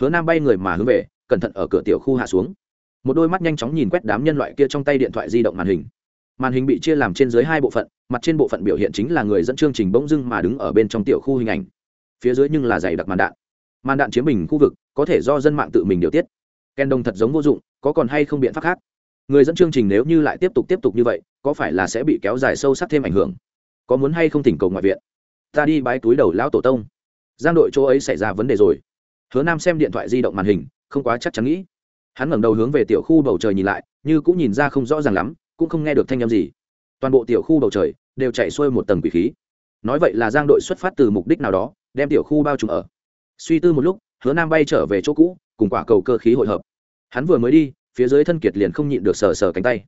hứa nam bay người mà hướng về, cẩn thận ở cửa tiểu khu hạ xuống. Một đôi mắt nhanh chóng nhìn quét đám nhân loại kia trong tay điện thoại di động màn hình. Màn hình bị chia làm trên dưới hai bộ phận, mặt trên bộ phận biểu hiện chính là người dẫn chương trình bỗng dưng mà đứng ở bên trong tiểu khu hình ảnh. Phía dưới nhưng là dày đặc màn đạn. Màn đạn chiếm bình khu vực, có thể do dân mạng tự mình điều tiết. Ken đông thật giống vô dụng, có còn hay không biện pháp khác? Người dẫn chương trình nếu như lại tiếp tục tiếp tục như vậy, có phải là sẽ bị kéo dài sâu sắc thêm ảnh hưởng? Có muốn hay không thỉnh cầu ngoại viện? Ta đi bái túi đầu lão tổ tông. Giang đội chỗ ấy xảy ra vấn đề rồi. Hứa nam xem điện thoại di động màn hình, không quá chắc chắn nghĩ. Hắn ngẩng đầu hướng về tiểu khu bầu trời nhìn lại, như cũng nhìn ra không rõ ràng lắm, cũng không nghe được thanh âm gì. Toàn bộ tiểu khu bầu trời đều chạy xuôi một tầng quỷ khí. Nói vậy là giang đội xuất phát từ mục đích nào đó, đem tiểu khu bao trùm ở. Suy tư một lúc, hứa nam bay trở về chỗ cũ, cùng quả cầu cơ khí hội hợp. Hắn vừa mới đi phía dưới thân kiệt liền không nhịn được sờ sờ cánh tay.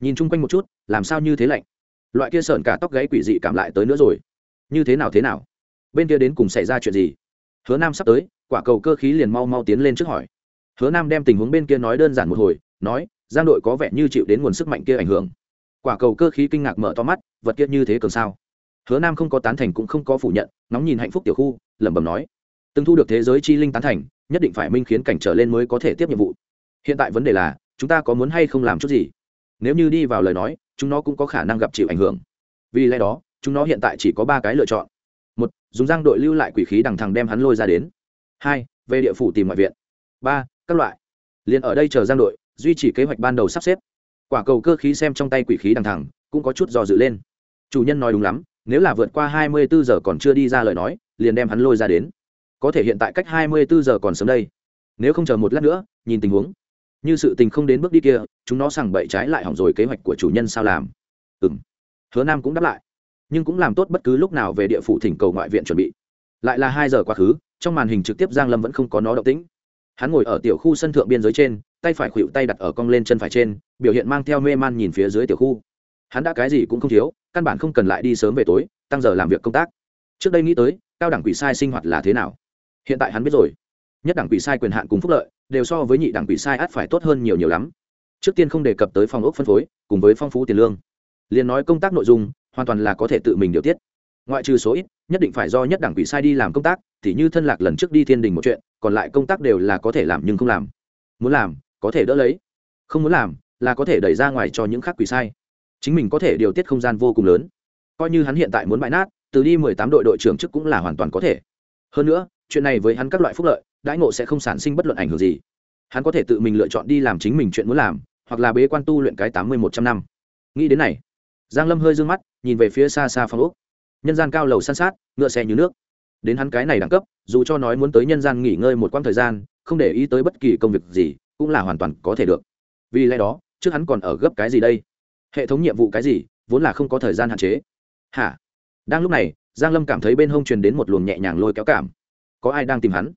Nhìn chung quanh một chút, làm sao như thế lạnh? Loại kia sợn cả tóc gáy quỷ dị cảm lại tới nữa rồi. Như thế nào thế nào? Bên kia đến cùng xảy ra chuyện gì? Hứa nam sắp tới, quả cầu cơ khí liền mau mau tiến lên trước hỏi. Hứa nam đem tình huống bên kia nói đơn giản một hồi, nói, giang đội có vẻ như chịu đến nguồn sức mạnh kia ảnh hưởng. Quả cầu cơ khí kinh ngạc mở to mắt, vật kia như thế cường sao? Hứa nam không có tán thành cũng không có phủ nhận nóng nhìn hạnh phúc tiểu khu, lẩm bẩm nói, từng thu được thế giới chi linh tán thành, nhất định phải minh khiến cảnh trở lên mới có thể tiếp nhiệm vụ hiện tại vấn đề là, chúng ta có muốn hay không làm chút gì? Nếu như đi vào lời nói, chúng nó cũng có khả năng gặp chịu ảnh hưởng. Vì lẽ đó, chúng nó hiện tại chỉ có ba cái lựa chọn. Một, dùng giang đội lưu lại quỷ khí đằng thằng đem hắn lôi ra đến. Hai, về địa phủ tìm ngoại viện. Ba, các loại. Liền ở đây chờ giang đội, duy trì kế hoạch ban đầu sắp xếp. Quả cầu cơ khí xem trong tay quỷ khí đằng thẳng cũng có chút dò dự lên. Chủ nhân nói đúng lắm, nếu là vượt qua hai mươi bốn giờ còn chưa đi ra lời nói, liền đem hắn lôi ra đến. Có thể hiện tại cách hai mươi bốn giờ còn sớm đây. Nếu không chờ một lát nữa, nhìn tình huống như sự tình không đến bước đi kia, chúng nó sằng bậy trái lại hỏng rồi kế hoạch của chủ nhân sao làm? Ừ m hứa nam cũng đáp lại. Nhưng cũng làm tốt bất cứ lúc nào về địa phủ thỉnh cầu ngoại viện chuẩn bị. Lại là hai giờ quá khứ, trong màn hình trực tiếp giang lâm vẫn không có nó động tĩnh. Hắn ngồi ở tiểu khu sân thượng biên giới trên, tay phải khuỵu tay đặt ở cong lên chân phải trên, biểu hiện mang theo mê man nhìn phía dưới tiểu khu. Hắn đã cái gì cũng không thiếu, căn bản không cần lại đi sớm về tối, tăng giờ làm việc công tác. Trước đây nghĩ tới, cao đẳng quỷ sai sinh hoạt là thế nào? Hiện tại hắn biết rồi nhất đẳng quỷ sai quyền hạn cùng phúc lợi, đều so với nhị đẳng quỷ sai át phải tốt hơn nhiều nhiều lắm. Trước tiên không đề cập tới phòng ốc phân phối, cùng với phong phú tiền lương. Liền nói công tác nội dung, hoàn toàn là có thể tự mình điều tiết. Ngoại trừ số ít, nhất định phải do nhất đảng quỷ sai đi làm công tác, thì như thân lạc lần trước đi thiên đình một chuyện, còn lại công tác đều là có thể làm nhưng không làm. Muốn làm, có thể đỡ lấy. Không muốn làm, là có thể đẩy ra ngoài cho những khác quỷ sai. Chính mình có thể điều tiết không gian vô cùng lớn. Coi như hắn hiện tại muốn bãi nát, từ đi mười tám đội đội trưởng chức cũng là hoàn toàn có thể. Hơn nữa, chuyện này với hắn các loại phúc lợi đãi ngộ sẽ không sản sinh bất luận ảnh hưởng gì. Hắn có thể tự mình lựa chọn đi làm chính mình chuyện muốn làm, hoặc là bế quan tu luyện cái tám mươi một trăm năm. Nghĩ đến này, giang lâm hơi d ư ơ n g mắt, nhìn về phía xa xa phong úc nhân gian cao lầu san sát, ngựa xe như nước. Đến hắn cái này đẳng cấp, dù cho nói muốn tới nhân gian nghỉ ngơi một quãng thời gian, không để ý tới bất kỳ công việc gì, cũng là hoàn toàn có thể được. Vì lẽ đó, trước hắn còn ở gấp cái gì đây? Hệ thống nhiệm vụ cái gì, vốn là không có thời gian hạn chế. Hả? Đang lúc này, giang lâm cảm thấy bên hông truyền đến một luồng nhẹ nhàng lôi kéo cảm. Có ai đang tìm hắn?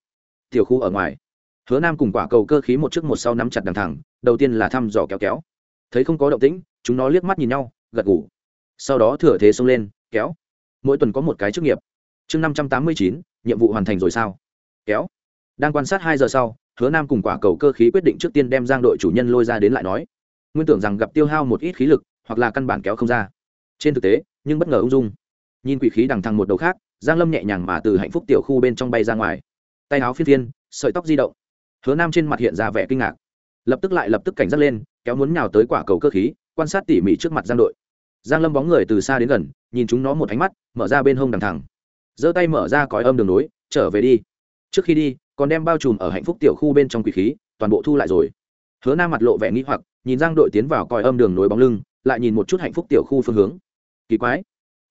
Tiểu khu ở ngoài. Hứa nam cùng quả cầu cơ khí một trước một sau nắm chặt đằng thẳng, đầu tiên là thăm dò kéo kéo. Thấy không có động tĩnh, chúng nó liếc mắt nhìn nhau, gật ngủ sau đó thừa thế xông lên, kéo. Mỗi tuần có một cái chức nghiệp. Chương năm trăm tám mươi chín, nhiệm vụ hoàn thành rồi sao? Kéo. Đang quan sát hai giờ sau, hứa nam cùng quả cầu cơ khí quyết định trước tiên đem giang đội chủ nhân lôi ra đến lại nói. Nguyên tưởng rằng gặp tiêu hao một ít khí lực, hoặc là căn bản kéo không ra. Trên thực tế, nhưng bất ngờ ung dung. Nhìn quỷ khí đằng thăng một đầu khác, giang lâm nhẹ nhàng mà từ hạnh phúc tiểu khu bên trong bay ra ngoài tay áo phiên phiên, sợi tóc di động. Hứa nam trên mặt hiện ra vẻ kinh ngạc. Lập tức lại lập tức cảnh giác lên, kéo muốn nhào tới quả cầu cơ khí, quan sát tỉ mỉ trước mặt giang đội. Giang lâm bóng người từ xa đến gần, nhìn chúng nó một ánh mắt, mở ra bên hông đằng thẳng. Giơ tay mở ra cõi âm đường nối, trở về đi. Trước khi đi, còn đem bao trùm ở hạnh phúc tiểu khu bên trong quỷ khí, toàn bộ thu lại rồi. Hứa nam mặt lộ vẻ nghĩ hoặc, nhìn giang đội tiến vào còi âm đường nối bóng lưng, lại nhìn một chút hạnh phúc tiểu khu phương hướng. Kỳ quái.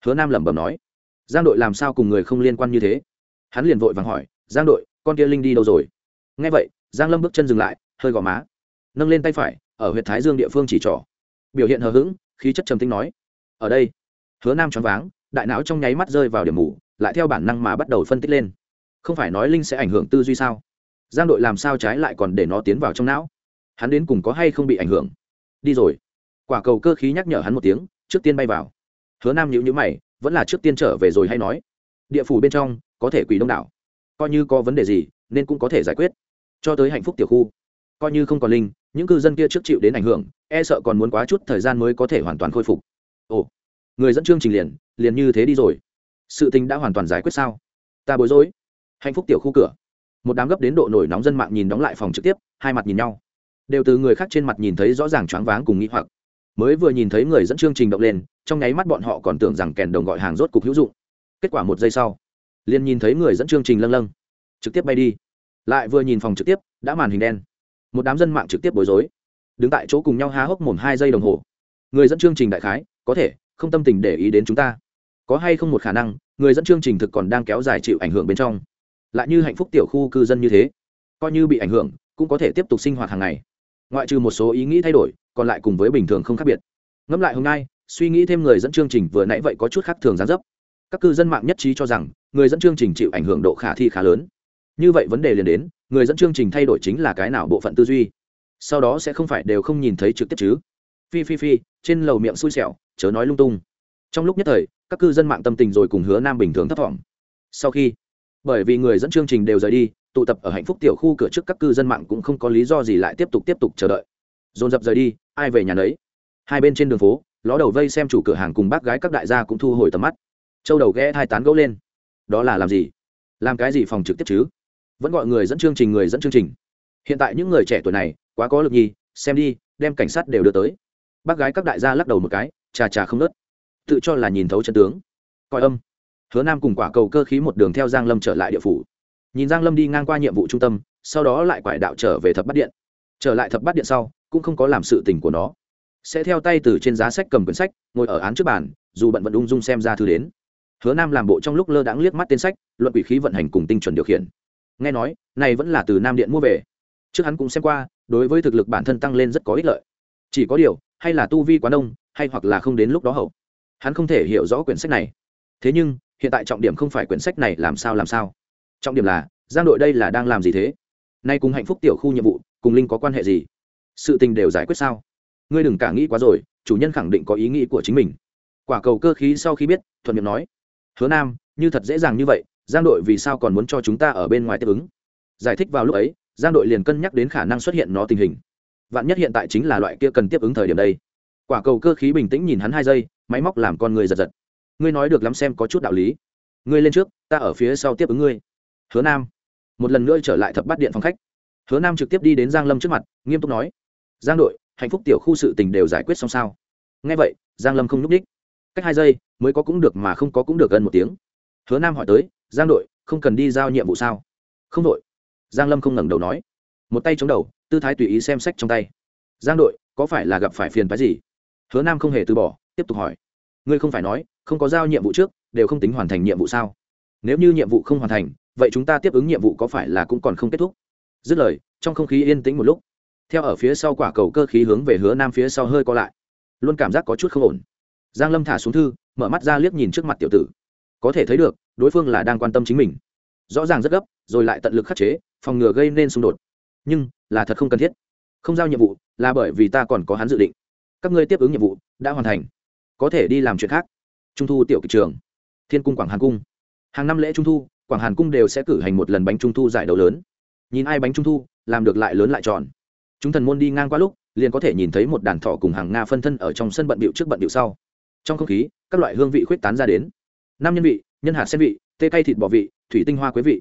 Hứa nam lẩm bẩm nói. Giang đội làm sao cùng người không liên quan như thế? Hắn liền vội vàng hỏi giang đội, con kia linh đi đâu rồi? Nghe vậy, giang lâm bước chân dừng lại, hơi gò má. Nâng lên tay phải, ở huyện thái dương địa phương chỉ trỏ. Biểu hiện hờ hững, khí chất trầm tinh nói, ở đây. Hứa nam choáng váng, đại não trong nháy mắt rơi vào điểm mù, lại theo bản năng mà bắt đầu phân tích lên. Không phải nói linh sẽ ảnh hưởng tư duy sao? Giang đội làm sao trái lại còn để nó tiến vào trong não? Hắn đến cùng có hay không bị ảnh hưởng? Đi rồi. Quả cầu cơ khí nhắc nhở hắn một tiếng, trước tiên bay vào. Hứa nam nhữ nhữ mày, vẫn là trước tiên trở về rồi hay nói. Địa phủ bên trong, có thể quỷ đông đảo coi như có vấn đề gì, nên cũng có thể giải quyết. Cho tới hạnh phúc tiểu khu, coi như không còn linh, những cư dân kia trước chịu đến ảnh hưởng e sợ còn muốn quá chút thời gian mới có thể hoàn toàn khôi phục. Ồ, người dẫn chương trình liền liền như thế đi rồi. Sự tình đã hoàn toàn giải quyết sao? Ta bối rối. Hạnh phúc tiểu khu cửa. Một đám gấp đến độ nổi nóng dân mạng nhìn đóng lại phòng trực tiếp, hai mặt nhìn nhau. Đều từ người khác trên mặt nhìn thấy rõ ràng choáng váng cùng nghĩ hoặc. Mới vừa nhìn thấy người dẫn chương trình động lên, trong nháy mắt bọn họ còn tưởng rằng kèn đồng gọi hàng rốt cục hữu dụng. Kết quả một giây sau liền nhìn thấy người dẫn chương trình lâng lâng. Trực tiếp bay đi. Lại vừa nhìn phòng trực tiếp, đã màn hình đen. Một đám dân mạng trực tiếp bối rối. Đứng tại chỗ cùng nhau há hốc mồm hai giây đồng hồ. Người dẫn chương trình đại khái, có thể, không tâm tình để ý đến chúng ta. Có hay không một khả năng, người dẫn chương trình thực còn đang kéo dài chịu ảnh hưởng bên trong. Lại như hạnh phúc tiểu khu cư dân như thế, coi như bị ảnh hưởng, cũng có thể tiếp tục sinh hoạt hàng ngày. Ngoại trừ một số ý nghĩ thay đổi, còn lại cùng với bình thường không khác biệt. Ngẫm lại hôm nay, suy nghĩ thêm người dẫn chương trình vừa nãy vậy có chút khác thường gián dấp. Các cư dân mạng nhất trí cho rằng người dẫn chương trình chịu ảnh hưởng độ khả thi khá lớn. Như vậy vấn đề liền đến, người dẫn chương trình thay đổi chính là cái nào bộ phận tư duy. Sau đó sẽ không phải đều không nhìn thấy trực tiếp chứ. Phi phi phi, trên lầu miệng xui xẻo, chớ nói lung tung. Trong lúc nhất thời, các cư dân mạng tâm tình rồi cùng hứa nam bình thường thấp thỏm. Sau khi, bởi vì người dẫn chương trình đều rời đi, tụ tập ở hạnh phúc tiểu khu cửa trước các cư dân mạng cũng không có lý do gì lại tiếp tục tiếp tục chờ đợi. Dồn dập rời đi, ai về nhà nấy. Hai bên trên đường phố, ló đầu vây xem chủ cửa hàng cùng bác gái các đại gia cũng thu hồi tầm mắt. Châu đầu ghé hai tán gẫu lên đó là làm gì? Làm cái gì phòng trực tiếp chứ? Vẫn gọi người dẫn chương trình, người dẫn chương trình. Hiện tại những người trẻ tuổi này, quá có lực nhi, xem đi, đem cảnh sát đều đưa tới. Bác gái các đại gia lắc đầu một cái, chà chà không nớt. Tự cho là nhìn thấu chân tướng. Coi âm. Hứa nam cùng quả cầu cơ khí một đường theo giang lâm trở lại địa phủ. Nhìn giang lâm đi ngang qua nhiệm vụ trung tâm, sau đó lại quải đạo trở về thập bát điện. Trở lại thập bát điện sau, cũng không có làm sự tình của nó. Sẽ theo tay từ trên giá sách cầm quyển sách, ngồi ở án trước bàn, dù bận vận ung dung xem ra thư đến hứa nam làm bộ trong lúc lơ đãng liếc mắt tên sách, luận quỷ khí vận hành cùng tinh chuẩn điều khiển. Nghe nói, này vẫn là từ nam điện mua về. Trước hắn cũng xem qua, đối với thực lực bản thân tăng lên rất có ích lợi. Chỉ có điều, hay là tu vi quá đông, hay hoặc là không đến lúc đó hậu. Hắn không thể hiểu rõ quyển sách này. Thế nhưng, hiện tại trọng điểm không phải quyển sách này làm sao làm sao. Trọng điểm là, giang đội đây là đang làm gì thế? Nay cùng hạnh phúc tiểu khu nhiệm vụ, cùng linh có quan hệ gì? Sự tình đều giải quyết sao? Ngươi đừng cả nghĩ quá rồi, chủ nhân khẳng định có ý nghĩ của chính mình. Quả cầu cơ khí sau khi biết, thuận miệng nói hứa nam, như thật dễ dàng như vậy, giang đội vì sao còn muốn cho chúng ta ở bên ngoài tiếp ứng? Giải thích vào lúc ấy, giang đội liền cân nhắc đến khả năng xuất hiện nó tình hình. Vạn nhất hiện tại chính là loại kia cần tiếp ứng thời điểm đây. Quả cầu cơ khí bình tĩnh nhìn hắn hai giây, máy móc làm con người giật giật. Ngươi nói được lắm xem có chút đạo lý. Ngươi lên trước, ta ở phía sau tiếp ứng ngươi. Hứa nam, một lần nữa trở lại thập bát điện phòng khách. Hứa nam trực tiếp đi đến giang lâm trước mặt, nghiêm túc nói, giang đội, hạnh phúc tiểu khu sự tình đều giải quyết xong sao? Nghe vậy, giang lâm không n ú c đích cách hai giây, mới có cũng được mà không có cũng được gần một tiếng. Hứa nam hỏi tới, giang đội, không cần đi giao nhiệm vụ sao? Không đội. Giang lâm không ngẩng đầu nói. Một tay chống đầu, tư thái tùy ý xem sách trong tay. Giang đội, có phải là gặp phải phiền phái gì? Hứa nam không hề từ bỏ, tiếp tục hỏi. Ngươi không phải nói, không có giao nhiệm vụ trước, đều không tính hoàn thành nhiệm vụ sao? Nếu như nhiệm vụ không hoàn thành, vậy chúng ta tiếp ứng nhiệm vụ có phải là cũng còn không kết thúc? Dứt lời, trong không khí yên tĩnh một lúc. Theo ở phía sau quả cầu cơ khí hướng về Hứa nam phía sau hơi co lại. Luôn cảm giác có chút không ổn giang lâm thả xuống thư, mở mắt ra liếc nhìn trước mặt tiểu tử. Có thể thấy được, đối phương là đang quan tâm chính mình. Rõ ràng rất gấp, rồi lại tận lực khắc chế, phòng ngừa gây nên xung đột. Nhưng, là thật không cần thiết. Không giao nhiệm vụ, là bởi vì ta còn có hắn dự định. Các ngươi tiếp ứng nhiệm vụ, đã hoàn thành. Có thể đi làm chuyện khác. Trung thu tiểu kịch trường thiên cung quảng hàn cung. Hàng năm lễ trung thu, quảng hàn cung đều sẽ cử hành một lần bánh trung thu giải đấu lớn. Nhìn ai bánh trung thu, làm được lại lớn lại tròn. Chúng thần môn đi ngang qua lúc, liền có thể nhìn thấy một đàn thọ cùng hàng nga phân thân ở trong sân bận bịu trước bận bịu sau trong không khí, các loại hương vị khuyết tán ra đến. Năm nhân vị, nhân hạt sen vị, tê cay thịt bò vị, thủy tinh hoa quế vị.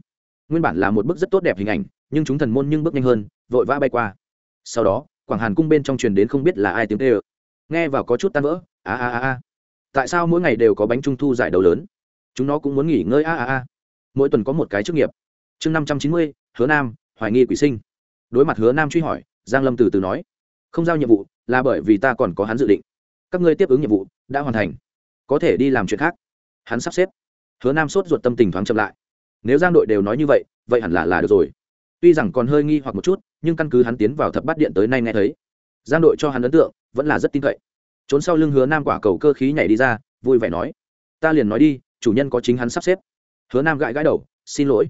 Nguyên bản là một bức rất tốt đẹp hình ảnh, nhưng chúng thần môn nhưng bước nhanh hơn, vội vã bay qua. Sau đó, quảng hàn cung bên trong truyền đến không biết là ai tiếng tê ơ nghe vào có chút tan vỡ, a a a a. Tại sao mỗi ngày đều có bánh trung thu giải đấu lớn? Chúng nó cũng muốn nghỉ ngơi a a a. Mỗi tuần có một cái chức nghiệp. Chương năm trăm chín mươi, hứa nam, hoài nghi quỷ sinh. Đối mặt hứa nam truy hỏi, giang lâm từ từ nói. Không giao nhiệm vụ, là bởi vì ta còn có hắn dự định các ngươi tiếp ứng nhiệm vụ, đã hoàn thành. Có thể đi làm chuyện khác. Hắn sắp xếp. Hứa nam sốt ruột tâm tình thoáng chậm lại. Nếu giang đội đều nói như vậy vậy hẳn là là được rồi. Tuy rằng còn hơi nghi hoặc một chút, nhưng căn cứ hắn tiến vào thập bát điện tới nay nghe thấy, giang đội cho hắn ấn tượng, vẫn là rất tin cậy. Trốn sau lưng hứa nam quả cầu cơ khí nhảy đi ra, vui vẻ nói, ta liền nói đi, chủ nhân có chính hắn sắp xếp. Hứa nam gãi gãi đầu, xin lỗi.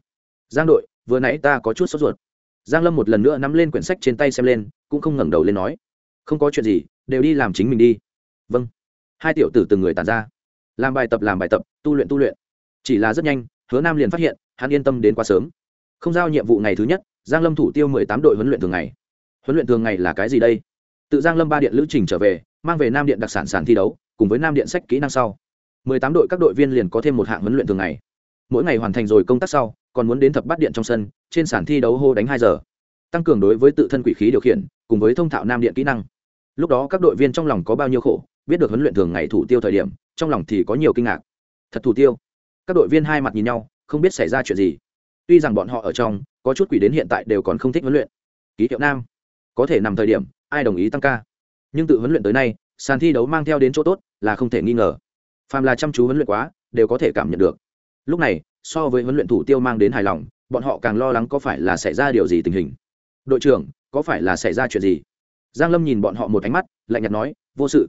Giang đội, vừa nãy ta có chút sốt ruột. Giang lâm một lần nữa nắm lên quyển sách trên tay xem lên, cũng không ngẩng đầu lên nói, không có chuyện gì, đều đi làm chính mình đi vâng. Hai tiểu tử từng người tàn ra. Làm bài tập, làm bài tập, tu luyện tu luyện. Chỉ là rất nhanh, hứa nam liền phát hiện, hắn yên tâm đến quá sớm. Không giao nhiệm vụ ngày thứ nhất, giang lâm thủ tiêu mười tám đội huấn luyện thường ngày. Huấn luyện thường ngày là cái gì đây? Tự giang lâm ba điện lữ trình trở về, mang về nam điện đặc sản sản thi đấu, cùng với nam điện sách kỹ năng sau. mười tám đội các đội viên liền có thêm một hạng huấn luyện thường ngày. Mỗi ngày hoàn thành rồi công tác sau, còn muốn đến thập bát điện trong sân, trên sàn thi đấu hô đánh hai giờ. Tăng cường đối với tự thân quỷ khí điều khiển, cùng với thông thạo nam điện kỹ năng. Lúc đó các đội viên trong lòng có bao nhiêu khổ biết được huấn luyện thường ngày thủ tiêu thời điểm, trong lòng thì có nhiều kinh ngạc. Thật thủ tiêu. Các đội viên hai mặt nhìn nhau, không biết xảy ra chuyện gì. Tuy rằng bọn họ ở trong, có chút quỷ đến hiện tại đều còn không thích huấn luyện. Ký hiệu nam. Có thể nằm thời điểm, ai đồng ý tăng ca? Nhưng tự huấn luyện tới nay, sàn thi đấu mang theo đến chỗ tốt là không thể nghi ngờ. Phàm là chăm chú huấn luyện quá, đều có thể cảm nhận được. Lúc này, so với huấn luyện thủ tiêu mang đến hài lòng, bọn họ càng lo lắng có phải là xảy ra điều gì tình hình. Đội trưởng, có phải là xảy ra chuyện gì? Giang lâm nhìn bọn họ một ánh mắt, lạnh nhạt nói, vô sự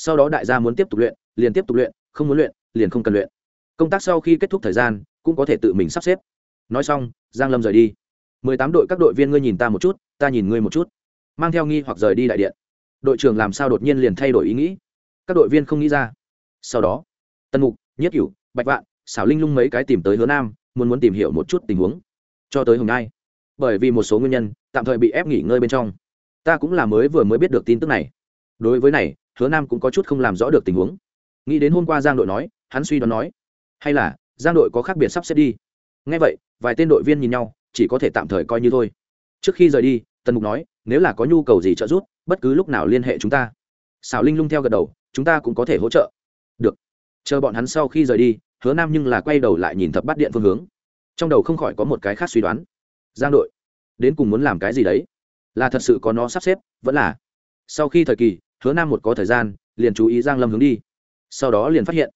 sau đó đại gia muốn tiếp tục luyện, liền tiếp tục luyện, không muốn luyện, liền không cần luyện. Công tác sau khi kết thúc thời gian, cũng có thể tự mình sắp xếp. Nói xong, giang lâm rời đi. Mười tám đội các đội viên ngươi nhìn ta một chút, ta nhìn ngươi một chút. Mang theo nghi hoặc rời đi đại điện. Đội trưởng làm sao đột nhiên liền thay đổi ý nghĩ? Các đội viên không nghĩ ra. Sau đó, tân mục, nhất cửu, bạch vạn xảo linh lung mấy cái tìm tới hứa nam, muốn muốn tìm hiểu một chút tình huống. Cho tới hôm nay, bởi vì một số nguyên nhân, tạm thời bị ép nghỉ ngơi bên trong. Ta cũng là mới vừa mới biết được tin tức này. Đối với này hứa nam cũng có chút không làm rõ được tình huống. Nghĩ đến hôm qua giang đội nói, hắn suy đoán nói, hay là, giang đội có khác biệt sắp xếp đi. Ngay vậy, vài tên đội viên nhìn nhau, chỉ có thể tạm thời coi như thôi. Trước khi rời đi, tần mục nói, nếu là có nhu cầu gì trợ giúp, bất cứ lúc nào liên hệ chúng ta. Xảo linh lung theo gật đầu, chúng ta cũng có thể hỗ trợ. Được. Chờ bọn hắn sau khi rời đi, hứa nam nhưng là quay đầu lại nhìn thập bắt điện phương hướng. Trong đầu không khỏi có một cái khác suy đoán. Giang đội, đến cùng muốn làm cái gì đấy? Là thật sự có nó sắp xếp, vẫn là, sau khi thời kỳ hứa nam một có thời gian, liền chú ý giang lâm hướng đi. Sau đó liền phát hiện,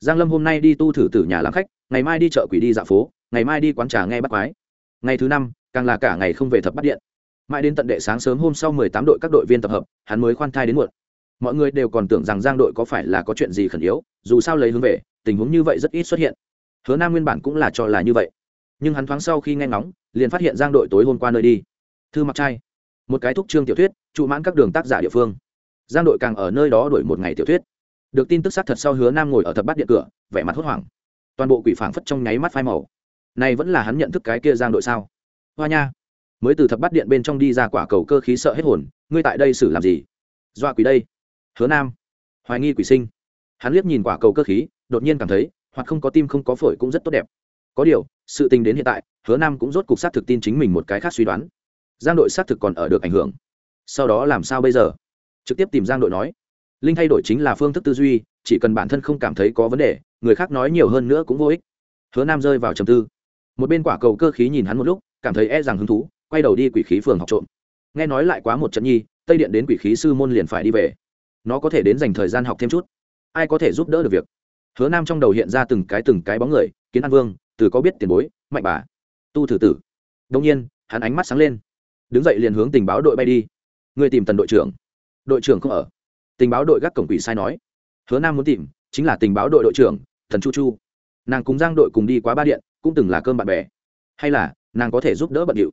giang lâm hôm nay đi tu thử tử nhà làm khách, ngày mai đi chợ quỷ đi dạo phố, ngày mai đi quán trà nghe bắt quái. Ngày thứ năm, càng là cả ngày không về thập bắt điện. Mãi đến tận đệ sáng sớm hôm sau mười tám đội các đội viên tập hợp, hắn mới khoan thai đến muộn. Mọi người đều còn tưởng rằng giang đội có phải là có chuyện gì khẩn yếu, dù sao lấy hướng về, tình huống như vậy rất ít xuất hiện. Hứa nam nguyên bản cũng là cho là như vậy. Nhưng hắn thoáng sau khi nghe ngóng, liền phát hiện giang đội tối hôm qua nơi đi. Thư mặc trai, một cái thúc trương tiểu thuyết, trụ mãn các đường tác giả địa phương giang đội càng ở nơi đó đổi một ngày tiểu thuyết. Được tin tức xác thật sau hứa nam ngồi ở thập bát điện cửa, vẻ mặt hốt hoảng. Toàn bộ quỷ phảng phất trong nháy mắt phai màu. Này vẫn là hắn nhận thức cái kia giang đội sao? Hoa nha. Mới từ thập bát điện bên trong đi ra quả cầu cơ khí sợ hết hồn, ngươi tại đây xử làm gì? Dọa quỷ đây. Hứa nam. Hoài nghi quỷ sinh. Hắn liếc nhìn quả cầu cơ khí, đột nhiên cảm thấy, hoặc không có tim không có phổi cũng rất tốt đẹp. Có điều, sự tình đến hiện tại, hứa nam cũng rốt cục xác thực tin chính mình một cái khác suy đoán. Giang đội xác thực còn ở được ảnh hưởng. Sau đó làm sao bây giờ? Trực tiếp tìm giang đội nói. Linh thay đổi chính là phương thức tư duy, chỉ cần bản thân không cảm thấy có vấn đề, người khác nói nhiều hơn nữa cũng vô ích. Hứa nam rơi vào trầm tư. Một bên quả cầu cơ khí nhìn hắn một lúc, cảm thấy e rằng hứng thú, quay đầu đi quỷ khí phường học trộm. Nghe nói lại quá một trận nhi, tây điện đến quỷ khí sư môn liền phải đi về. Nó có thể đến dành thời gian học thêm chút. Ai có thể giúp đỡ được việc? Hứa nam trong đầu hiện ra từng cái từng cái bóng người, kiến an vương, từ có biết tiền bối, mạnh bà, tu thử tử. Đông nhiên, hắn ánh mắt sáng lên. Đứng dậy liền hướng tình báo đội bay đi. Người tìm tần đội trưởng đội trưởng không ở. Tình báo đội gác cổng quỷ sai nói. Hứa nam muốn tìm, chính là tình báo đội đội trưởng, thần chu chu. Nàng cùng giang đội cùng đi quá ba điện, cũng từng là cơm bạn bè. Hay là, nàng có thể giúp đỡ bận điệu.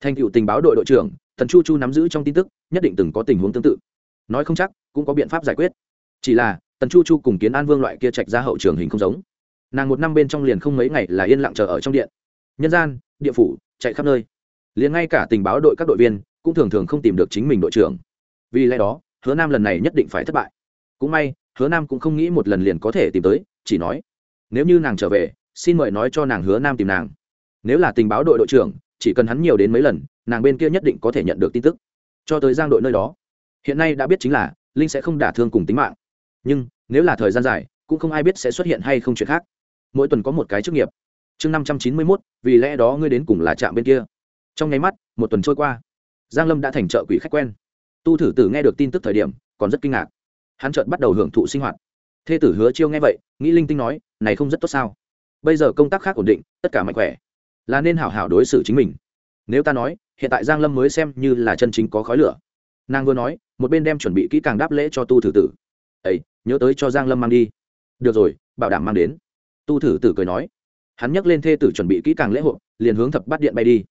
Thành cựu tình báo đội đội trưởng, thần chu chu nắm giữ trong tin tức, nhất định từng có tình huống tương tự. Nói không chắc, cũng có biện pháp giải quyết. Chỉ là tần chu chu cùng kiến an vương loại kia trạch ra hậu trường hình không giống. Nàng một năm bên trong liền không mấy ngày là yên lặng chờ ở trong điện. Nhân gian, địa phủ, chạy khắp nơi. Liền ngay cả tình báo đội các đội viên, cũng thường thường không tìm được chính mình đội trưởng vì lẽ đó, hứa nam lần này nhất định phải thất bại. Cũng may, hứa nam cũng không nghĩ một lần liền có thể tìm tới, chỉ nói, nếu như nàng trở về, xin mời nói cho nàng hứa nam tìm nàng. Nếu là tình báo đội đội trưởng, chỉ cần hắn nhiều đến mấy lần, nàng bên kia nhất định có thể nhận được tin tức. Cho tới giang đội nơi đó, hiện nay đã biết chính là linh sẽ không đả thương cùng tính mạng. Nhưng, nếu là thời gian dài, cũng không ai biết sẽ xuất hiện hay không chuyện khác. Mỗi tuần có một cái chức nghiệp. Chương năm trăm chín mươi mốt, vì lẽ đó ngươi đến cùng là trạm bên kia. Trong nháy mắt, một tuần trôi qua. Giang lâm đã thành trợ quỷ khách quen tu thử tử nghe được tin tức thời điểm, còn rất kinh ngạc. Hắn chợt bắt đầu hưởng thụ sinh hoạt. Thê tử hứa chiêu nghe vậy, nghĩ linh tinh nói, này không rất tốt sao? Bây giờ công tác khác ổn định, tất cả mạnh khỏe. Là nên hảo hảo đối xử chính mình. Nếu ta nói, hiện tại giang lâm mới xem như là chân chính có khói lửa. Nàng vừa nói, một bên đem chuẩn bị kỹ càng đáp lễ cho tu thử tử. Ấy nhớ tới cho giang lâm mang đi. Được rồi, bảo đảm mang đến. Tu thử tử cười nói. Hắn nhấc lên thê tử chuẩn bị kỹ càng lễ hội, liền hướng thập bát điện bay đi.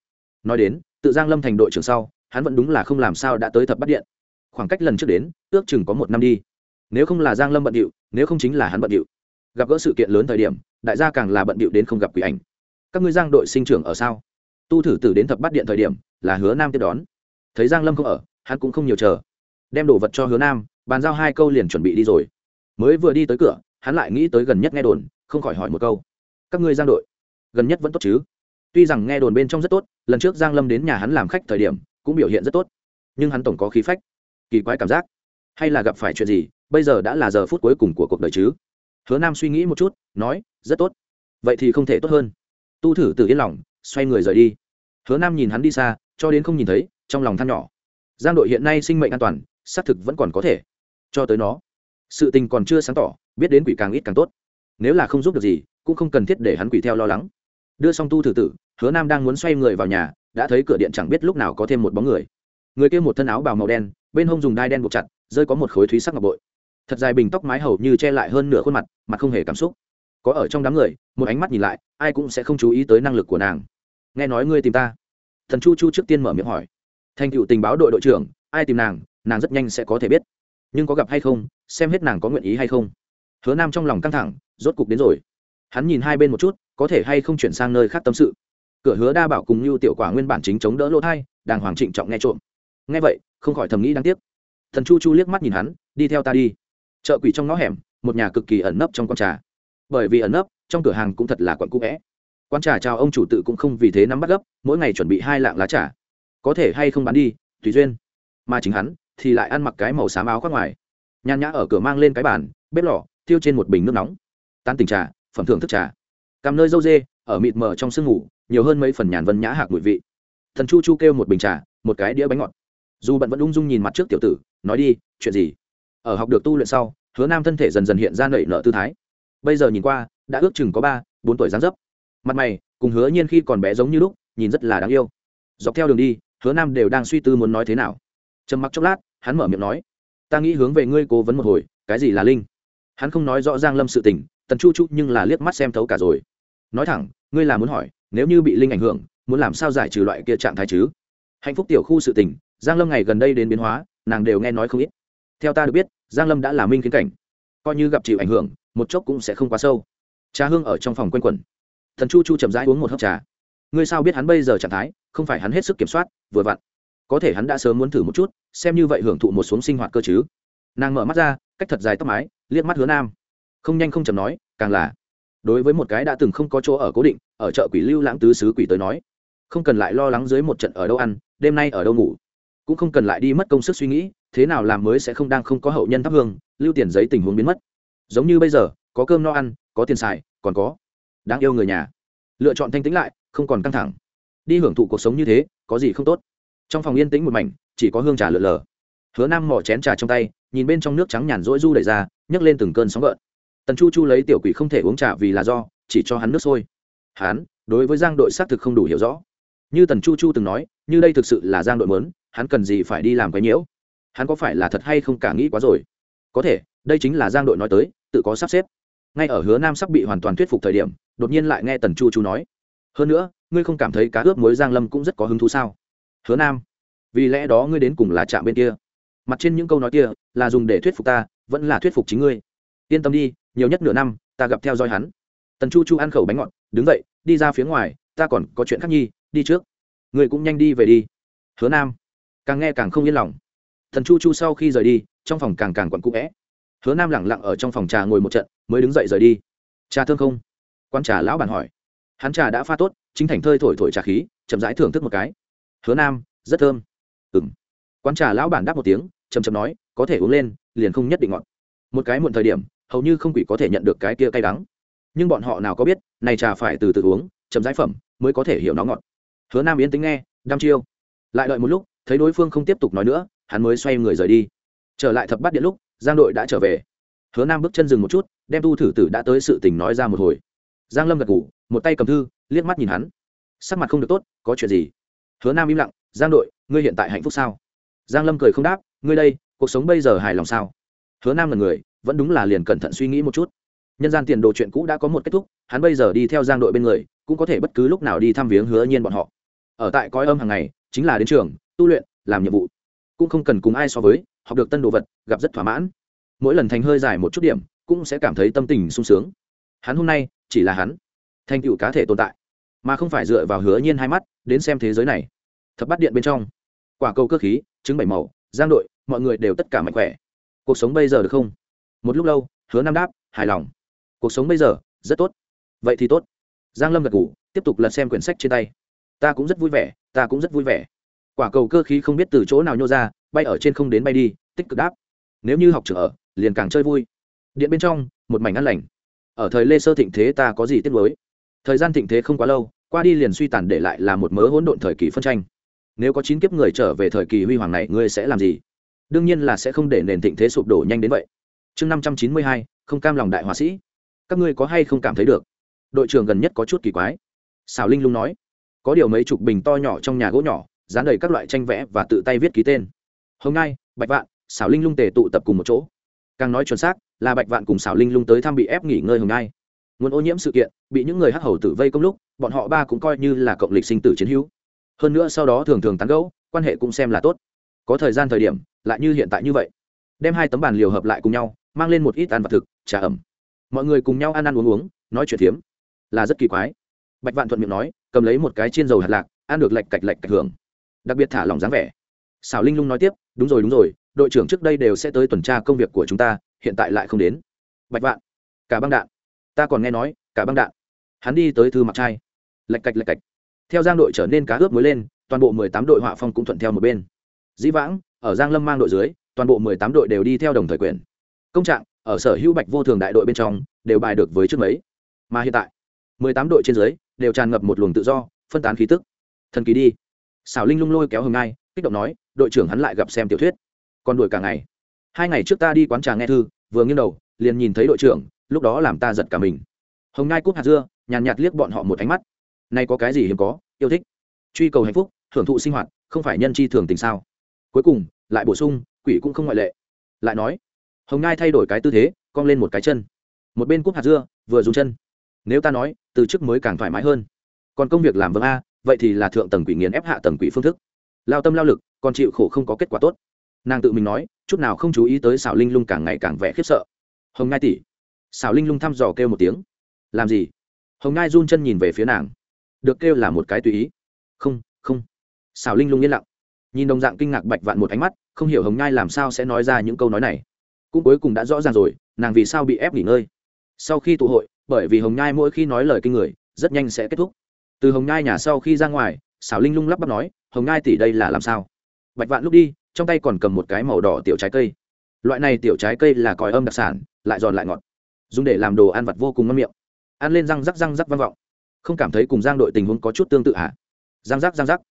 Nói đến, tự giang lâm thành đội trưởng sau hắn vẫn đúng là không làm sao đã tới thập bát điện. Khoảng cách lần trước đến, ước chừng có một năm đi. Nếu không là giang lâm bận điệu, nếu không chính là hắn bận điệu. Gặp gỡ sự kiện lớn thời điểm, đại gia càng là bận điệu đến không gặp quỷ ảnh. Các ngươi giang đội sinh trưởng ở sao? Tu thử tử đến thập bát điện thời điểm, là hứa nam tiếp đón. Thấy giang lâm không ở, hắn cũng không nhiều chờ. Đem đồ vật cho hứa nam, bàn giao hai câu liền chuẩn bị đi rồi. Mới vừa đi tới cửa, hắn lại nghĩ tới gần nhất nghe đồn, không khỏi hỏi một câu. Các ngươi giang đội, gần nhất vẫn tốt chứ? Tuy rằng nghe đồn bên trong rất tốt, lần trước giang lâm đến nhà hắn làm khách thời điểm cũng biểu hiện rất tốt. Nhưng hắn tổng có khí phách, kỳ quái cảm giác. Hay là gặp phải chuyện gì, bây giờ đã là giờ phút cuối cùng của cuộc đời chứ? Hứa nam suy nghĩ một chút, nói, rất tốt. Vậy thì không thể tốt hơn. Tu thử từ yên lòng, xoay người rời đi. Hứa nam nhìn hắn đi xa, cho đến không nhìn thấy, trong lòng than nhỏ. Giang đội hiện nay sinh mệnh an toàn, xác thực vẫn còn có thể. Cho tới nó, sự tình còn chưa sáng tỏ, biết đến quỷ càng ít càng tốt. Nếu là không giúp được gì, cũng không cần thiết để hắn quỷ theo lo lắng. Đưa xong tu thử tử hứa nam đang muốn xoay người vào nhà đã thấy cửa điện chẳng biết lúc nào có thêm một bóng người. Người kia một thân áo bào màu đen, bên hông dùng đai đen buộc chặt, rơi có một khối thúy sắc ngọc bội. Thật dài bình tóc mái hầu như che lại hơn nửa khuôn mặt mặt không hề cảm xúc. Có ở trong đám người, một ánh mắt nhìn lại, ai cũng sẽ không chú ý tới năng lực của nàng. Nghe nói ngươi tìm ta. Thần chu chu trước tiên mở miệng hỏi. Thành cựu tình báo đội đội trưởng, ai tìm nàng nàng rất nhanh sẽ có thể biết. Nhưng có gặp hay không, xem hết nàng có nguyện ý hay không. Hứa nam trong lòng căng thẳng, rốt cục đến rồi. Hắn nhìn hai bên một chút, có thể hay không chuyển sang nơi khác tâm sự cửa hứa đa bảo cùng như tiểu quả nguyên bản chính chống đỡ lỗ thai, đàng hoàng trịnh trọng nghe trộm. Nghe vậy, không khỏi thầm nghĩ đáng tiếc. Thần chu chu liếc mắt nhìn hắn, đi theo ta đi. Chợ quỷ trong ngõ hẻm, một nhà cực kỳ ẩn nấp trong con trà. Bởi vì ẩn nấp, trong cửa hàng cũng thật là quận cũ vẽ. Quan trà chào ông chủ tự cũng không vì thế nắm bắt gấp, mỗi ngày chuẩn bị hai lạng lá trà. Có thể hay không bán đi, tùy duyên. Mà chính hắn, thì lại ăn mặc cái màu xám áo khoác ngoài. Nhàn nhã ở cửa mang lên cái bàn, bếp lò, thiêu trên một bình nước nóng. Tan tình trà, phẩm thưởng thức trà. Cầm nơi dâu dê, ở mịt mờ trong sương ngủ nhiều hơn mấy phần nhàn vân nhã hạc mùi vị. Thần chu chu kêu một bình trà, một cái đĩa bánh ngọt. Dù bận vẫn ung dung nhìn mặt trước tiểu tử, nói đi, chuyện gì? Ở học được tu luyện sau, hứa nam thân thể dần dần hiện ra nảy nở tư thái. Bây giờ nhìn qua, đã ước chừng có ba, bốn tuổi dáng dấp. Mặt mày, cùng hứa nhiên khi còn bé giống như lúc, nhìn rất là đáng yêu. Dọc theo đường đi, hứa nam đều đang suy tư muốn nói thế nào. Trầm mặc chốc lát, hắn mở miệng nói, ta nghĩ hướng về ngươi cố vấn một hồi, cái gì là linh? Hắn không nói rõ ràng lâm sự tình, tần chu chu nhưng là liếc mắt xem thấu cả rồi nói thẳng, ngươi là muốn hỏi, nếu như bị linh ảnh hưởng, muốn làm sao giải trừ loại kia trạng thái chứ? Hạnh phúc tiểu khu sự tình, giang lâm ngày gần đây đến biến hóa, nàng đều nghe nói không ít. Theo ta được biết, giang lâm đã là minh kiến cảnh. Coi như gặp chịu ảnh hưởng, một chốc cũng sẽ không quá sâu. Trà hương ở trong phòng quanh quẩn. Thần chu chu chậm rãi uống một hớp trà. Ngươi sao biết hắn bây giờ trạng thái, không phải hắn hết sức kiểm soát, vừa vặn. Có thể hắn đã sớm muốn thử một chút, xem như vậy hưởng thụ một xuống sinh hoạt cơ chứ. Nàng mở mắt ra, cách thật dài tóc mái, liếc mắt hứa nam. Không nhanh không chậm nói, càng là đối với một cái đã từng không có chỗ ở cố định, ở chợ quỷ lưu lãng tứ xứ quỷ tới nói, không cần lại lo lắng dưới một trận ở đâu ăn, đêm nay ở đâu ngủ. Cũng không cần lại đi mất công sức suy nghĩ, thế nào làm mới sẽ không đang không có hậu nhân thắp hương, lưu tiền giấy tình huống biến mất. Giống như bây giờ, có cơm no ăn, có tiền xài, còn có đáng yêu người nhà. Lựa chọn thanh tĩnh lại, không còn căng thẳng. Đi hưởng thụ cuộc sống như thế, có gì không tốt? Trong phòng yên tĩnh một mảnh, chỉ có hương trà lượn lờ. Hứa nam mỏ chén trà trong tay, nhìn bên trong nước trắng nhàn rỗi du đẩy ra, nhấc lên từng cơn sóng gợn tần chu chu lấy tiểu quỷ không thể uống trà vì là do, chỉ cho hắn nước sôi. Hắn, đối với giang đội xác thực không đủ hiểu rõ. Như tần chu chu từng nói, như đây thực sự là giang đội mớn, hắn cần gì phải đi làm cái nhiễu? Hắn có phải là thật hay không cả nghĩ quá rồi? Có thể, đây chính là giang đội nói tới, tự có sắp xếp. Ngay ở hứa nam sắp bị hoàn toàn thuyết phục thời điểm, đột nhiên lại nghe tần chu chu nói. Hơn nữa, ngươi không cảm thấy cá ướp mối giang lâm cũng rất có hứng thú sao? Hứa nam, vì lẽ đó ngươi đến cùng là chạm bên kia. Mặt trên những câu nói kia, là dùng để thuyết phục ta, vẫn là thuyết phục chính ngươi. Yên tâm đi nhiều nhất nửa năm, ta gặp theo dõi hắn. Tần chu chu ăn khẩu bánh ngọt, đứng dậy, đi ra phía ngoài, ta còn có chuyện khác nhi, đi trước. Người cũng nhanh đi về đi. Hứa nam, càng nghe càng không yên lòng. Thần chu chu sau khi rời đi, trong phòng càng càng quặn cũ vẽ hứa nam lẳng lặng ở trong phòng trà ngồi một trận, mới đứng dậy rời đi. Trà thương không? Quan trà lão bản hỏi. Hắn trà đã pha tốt, chính thành thơi thổi thổi trà khí, chậm rãi thưởng thức một cái. Hứa nam, rất thơm. Ừ m quán trà lão bản đáp một tiếng chầm chầm nói, có thể uống lên, liền không nhất định ngọt. Một cái muộn thời điểm hầu như không quỷ có thể nhận được cái kia cay đắng. Nhưng bọn họ nào có biết, này trà phải từ từ uống, chậm rãi phẩm, mới có thể hiểu nó ngọt. Hứa nam yên tính nghe, đăm chiêu. Lại đợi một lúc, thấy đối phương không tiếp tục nói nữa, hắn mới xoay người rời đi. Trở lại thập bắt điện lúc, giang đội đã trở về. Hứa nam bước chân dừng một chút, đem tu thử tử đã tới sự tình nói ra một hồi. Giang lâm gật ngủ một tay cầm thư, liếc mắt nhìn hắn. Sắc mặt không được tốt, có chuyện gì? Hứa nam im lặng, giang đội, ngươi hiện tại hạnh phúc sao? Giang lâm cười không đáp, ngươi đây, cuộc sống bây giờ hài lòng sao? Hứa nam là người vẫn đúng là liền cẩn thận suy nghĩ một chút. Nhân gian tiền đồ chuyện cũ đã có một kết thúc, hắn bây giờ đi theo giang đội bên người, cũng có thể bất cứ lúc nào đi thăm viếng hứa nhiên bọn họ. Ở tại coi âm hàng ngày, chính là đến trường, tu luyện, làm nhiệm vụ. Cũng không cần cùng ai so với, học được tân đồ vật, gặp rất thỏa mãn. Mỗi lần thành hơi dài một chút điểm, cũng sẽ cảm thấy tâm tình sung sướng. Hắn hôm nay, chỉ là hắn. Thành tựu cá thể tồn tại, mà không phải dựa vào hứa nhiên hai mắt, đến xem thế giới này. Thập bắt điện bên trong, quả cầu cơ khí, trứng bảy màu, giang đội, mọi người đều tất cả mạnh khỏe. Cuộc sống bây giờ được không? Một lúc lâu, hứa nam đáp, hài lòng. Cuộc sống bây giờ, rất tốt. Vậy thì tốt. Giang lâm gật ngủ tiếp tục lật xem quyển sách trên tay. Ta cũng rất vui vẻ, ta cũng rất vui vẻ. Quả cầu cơ khí không biết từ chỗ nào nhô ra, bay ở trên không đến bay đi, tích cực đáp. Nếu như học trưởng ở, liền càng chơi vui. Điện bên trong, một mảnh ăn lành. Ở thời lê sơ thịnh thế ta có gì tiếc nuối? Thời gian thịnh thế không quá lâu, qua đi liền suy tàn để lại là một mớ hỗn độn thời kỳ phân tranh. Nếu có chín kiếp người trở về thời kỳ huy hoàng này, ngươi sẽ làm gì? Đương nhiên là sẽ không để nền thịnh thế sụp đổ nhanh đến vậy chương năm trăm chín mươi hai, không cam lòng đại họa sĩ. Các ngươi có hay không cảm thấy được? Đội trưởng gần nhất có chút kỳ quái. Xào linh lung nói, có điều mấy chục bình to nhỏ trong nhà gỗ nhỏ, dán đầy các loại tranh vẽ và tự tay viết ký tên. Hôm nay, bạch vạn xảo linh lung tề tụ tập cùng một chỗ. Càng nói chuẩn xác, là bạch vạn cùng xảo linh lung tới thăm bị ép nghỉ ngơi hôm nay. Nguồn ô nhiễm sự kiện, bị những người hắc hầu tử vây công lúc, bọn họ ba cũng coi như là cộng lịch sinh tử chiến hữu. Hơn nữa sau đó thường thường tán gẫu, quan hệ cũng xem là tốt. Có thời gian thời điểm, lại như hiện tại như vậy đem hai tấm bàn liều hợp lại cùng nhau, mang lên một ít ăn vật thực, trà ẩm. Mọi người cùng nhau ăn ăn uống uống, nói chuyện phiếm. Là rất kỳ quái. Bạch vạn thuận miệng nói, cầm lấy một cái chiên dầu hạt lạc, ăn được lạch cạch lạch cạch hưởng. Đặc biệt thả lòng dáng vẻ. Xảo linh lung nói tiếp, đúng rồi đúng rồi, đội trưởng trước đây đều sẽ tới tuần tra công việc của chúng ta, hiện tại lại không đến. Bạch vạn, cả băng đạn. Ta còn nghe nói, cả băng đạn. Hắn đi tới thư mặc trai lạch cạch lạch cạch. Theo giang đội trở nên cá ướp mới lên, toàn bộ mười tám đội họa phong cũng thuận theo một bên. Dĩ vãng, ở giang lâm mang đội dưới toàn bộ mười tám đội đều đi theo đồng thời quyền. Công trạng, ở sở hữu bạch vô thường đại đội bên trong, đều bài được với trước mấy. Mà hiện tại, mười tám đội trên dưới, đều tràn ngập một luồng tự do, phân tán khí tức. Thần kỳ đi. Xảo linh lung lôi kéo hồng ngai, kích động nói, đội trưởng hắn lại gặp xem tiểu thuyết. Còn đuổi cả ngày. Hai ngày trước ta đi quán trà nghe thư, vừa nghiêng đầu, liền nhìn thấy đội trưởng, lúc đó làm ta giật cả mình. Hồng ngai cúp hạt dưa, nhàn nhạt liếc bọn họ một ánh mắt. Này có cái gì hiếm có, yêu thích? Truy cầu hạnh phúc, hưởng thụ sinh hoạt, không phải nhân chi thường tình sao? Cuối cùng, lại bổ sung quỷ cũng không ngoại lệ. Lại nói, hồng ngai thay đổi cái tư thế, cong lên một cái chân. Một bên cúp hạt dưa, vừa dùng chân. Nếu ta nói, từ chức mới càng thoải mái hơn. Còn công việc làm vâng a, vậy thì là thượng tầng quỷ nghiền ép hạ tầng quỷ phương thức. Lao tâm lao lực, còn chịu khổ không có kết quả tốt. Nàng tự mình nói, chút nào không chú ý tới xảo linh lung càng ngày càng vẻ khiếp sợ. Hồng ngai tỉ xảo linh lung thăm dò kêu một tiếng. Làm gì? Hồng ngai run chân nhìn về phía nàng. Được kêu là một cái tùy ý. Không không. Xảo linh lung yên lặng. Nhìn đồng dạng kinh ngạc bạch vạn một ánh mắt không hiểu hồng Nhai làm sao sẽ nói ra những câu nói này. Cũng cuối cùng đã rõ ràng rồi, nàng vì sao bị ép nghỉ ngơi. Sau khi tụ hội, bởi vì hồng nhai mỗi khi nói lời kinh người, rất nhanh sẽ kết thúc. Từ hồng nhai nhà sau khi ra ngoài xảo linh lung lắp bắp nói, hồng nhai tỷ đây là làm sao? Bạch vạn lúc đi, trong tay còn cầm một cái màu đỏ tiểu trái cây. Loại này tiểu trái cây là còi âm đặc sản, lại giòn lại ngọt, dùng để làm đồ ăn vặt vô cùng ngon miệng. Ăn lên răng rắc răng rắc vang vọng. Không cảm thấy cùng giang đội tình huống có chút tương tự hả? Răng rắc răng rắc.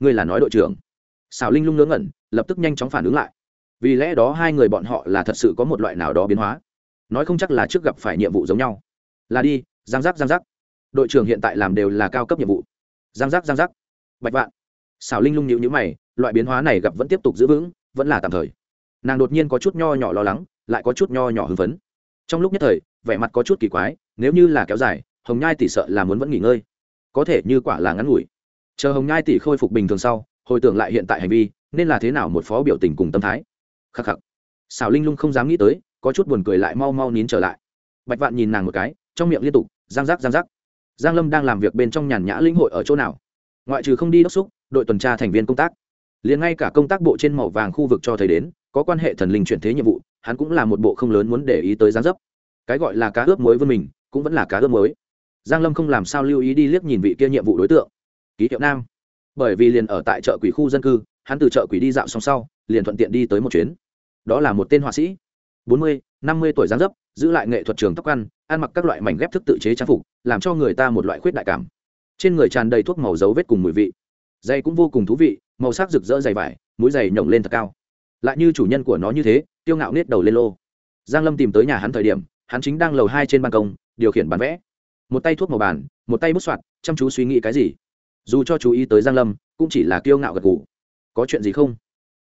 Ngươi là nói đội trưởng. Xảo linh lung ngớ ngẩn lập tức nhanh chóng phản ứng lại. Vì lẽ đó hai người bọn họ là thật sự có một loại nào đó biến hóa. Nói không chắc là trước gặp phải nhiệm vụ giống nhau. Là đi, giang giác giang giác. Đội trưởng hiện tại làm đều là cao cấp nhiệm vụ. Giang giác giang giác. Bạch vạn. Xảo linh lung nhịu nhữ mày, loại biến hóa này gặp vẫn tiếp tục giữ vững, vẫn là tạm thời. Nàng đột nhiên có chút nho nhỏ lo lắng, lại có chút nho nhỏ hưng phấn. Trong lúc nhất thời, vẻ mặt có chút kỳ quái, nếu như là kéo dài, hồng nhai tỷ sợ là muốn vẫn nghỉ ngơi. Có thể như quả là ngắn ngủi. Chờ hồng nhai tỷ khôi phục bình thường sau, hồi tưởng lại hiện tại hành vi nên là thế nào một phó biểu tình cùng tâm thái? Khắc khắc. Xảo linh lung không dám nghĩ tới, có chút buồn cười lại mau mau nín trở lại. Bạch vạn nhìn nàng một cái, trong miệng liên tục giang giác giang giác giang lâm đang làm việc bên trong nhàn nhã lĩnh hội ở chỗ nào? Ngoại trừ không đi đốc xúc, đội tuần tra thành viên công tác. Liền ngay cả công tác bộ trên màu vàng khu vực cho thấy đến, có quan hệ thần linh chuyển thế nhiệm vụ, hắn cũng là một bộ không lớn muốn để ý tới giang dấp. Cái gọi là cá ướp muối với mình, cũng vẫn là cá ướp muối. Giang lâm không làm sao lưu ý đi liếc nhìn vị kia nhiệm vụ đối tượng. Ký hiệu nam. Bởi vì liền ở tại chợ quỷ khu dân cư hắn từ chợ quỷ đi dạo xong sau, liền thuận tiện đi tới một chuyến. Đó là một tên họa sĩ. Bốn mươi, năm mươi tuổi gián dấp, giữ lại nghệ thuật trường tóc ăn ăn mặc các loại mảnh ghép thức tự chế trang phục, làm cho người ta một loại khuyết đại cảm. Trên người tràn đầy thuốc màu dấu vết cùng mùi vị. Dây cũng vô cùng thú vị, màu sắc rực rỡ dày vải, mũi dày nhổng lên thật cao. Lại như chủ nhân của nó như thế tiêu ngạo nết đầu lên lô. Giang lâm tìm tới nhà hắn thời điểm, hắn chính đang lầu hai trên ban công, điều khiển bán vẽ. Một tay thuốc màu bàn, một tay bút soạt chăm chú suy nghĩ cái gì. Dù cho chú ý tới giang lâm, cũng chỉ là kiêu ngạo gật gù có chuyện gì không?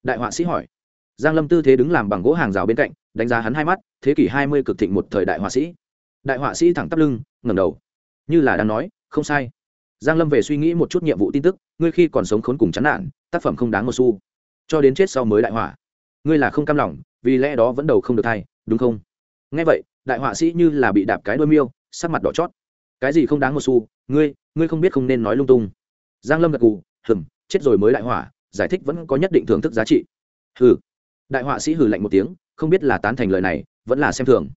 Đại họa sĩ hỏi. Giang lâm tư thế đứng làm bằng gỗ hàng rào bên cạnh, đánh giá hắn hai mắt, thế kỷ hai mươi cực thịnh một thời đại họa sĩ. Đại họa sĩ thẳng tắp lưng, ngẩng đầu. Như là đang nói, không sai. Giang lâm về suy nghĩ một chút nhiệm vụ tin tức, ngươi khi còn sống khốn cùng chán nản, tác phẩm không đáng một xu. Cho đến chết sau mới đại họa. Ngươi là không cam lòng, vì lẽ đó vẫn đầu không được thay đúng không? Nghe vậy, đại họa sĩ như là bị đạp cái đôi miêu, sắc mặt đỏ chót. Cái gì không đáng một xu, ngươi ngươi không biết không nên nói lung tung. Giang lâm gật gù, hừm, chết rồi mới đại hỏa giải thích vẫn có nhất định thưởng thức giá trị. Hừ. Đại họa sĩ hừ lạnh một tiếng, không biết là tán thành lời này, vẫn là xem thường.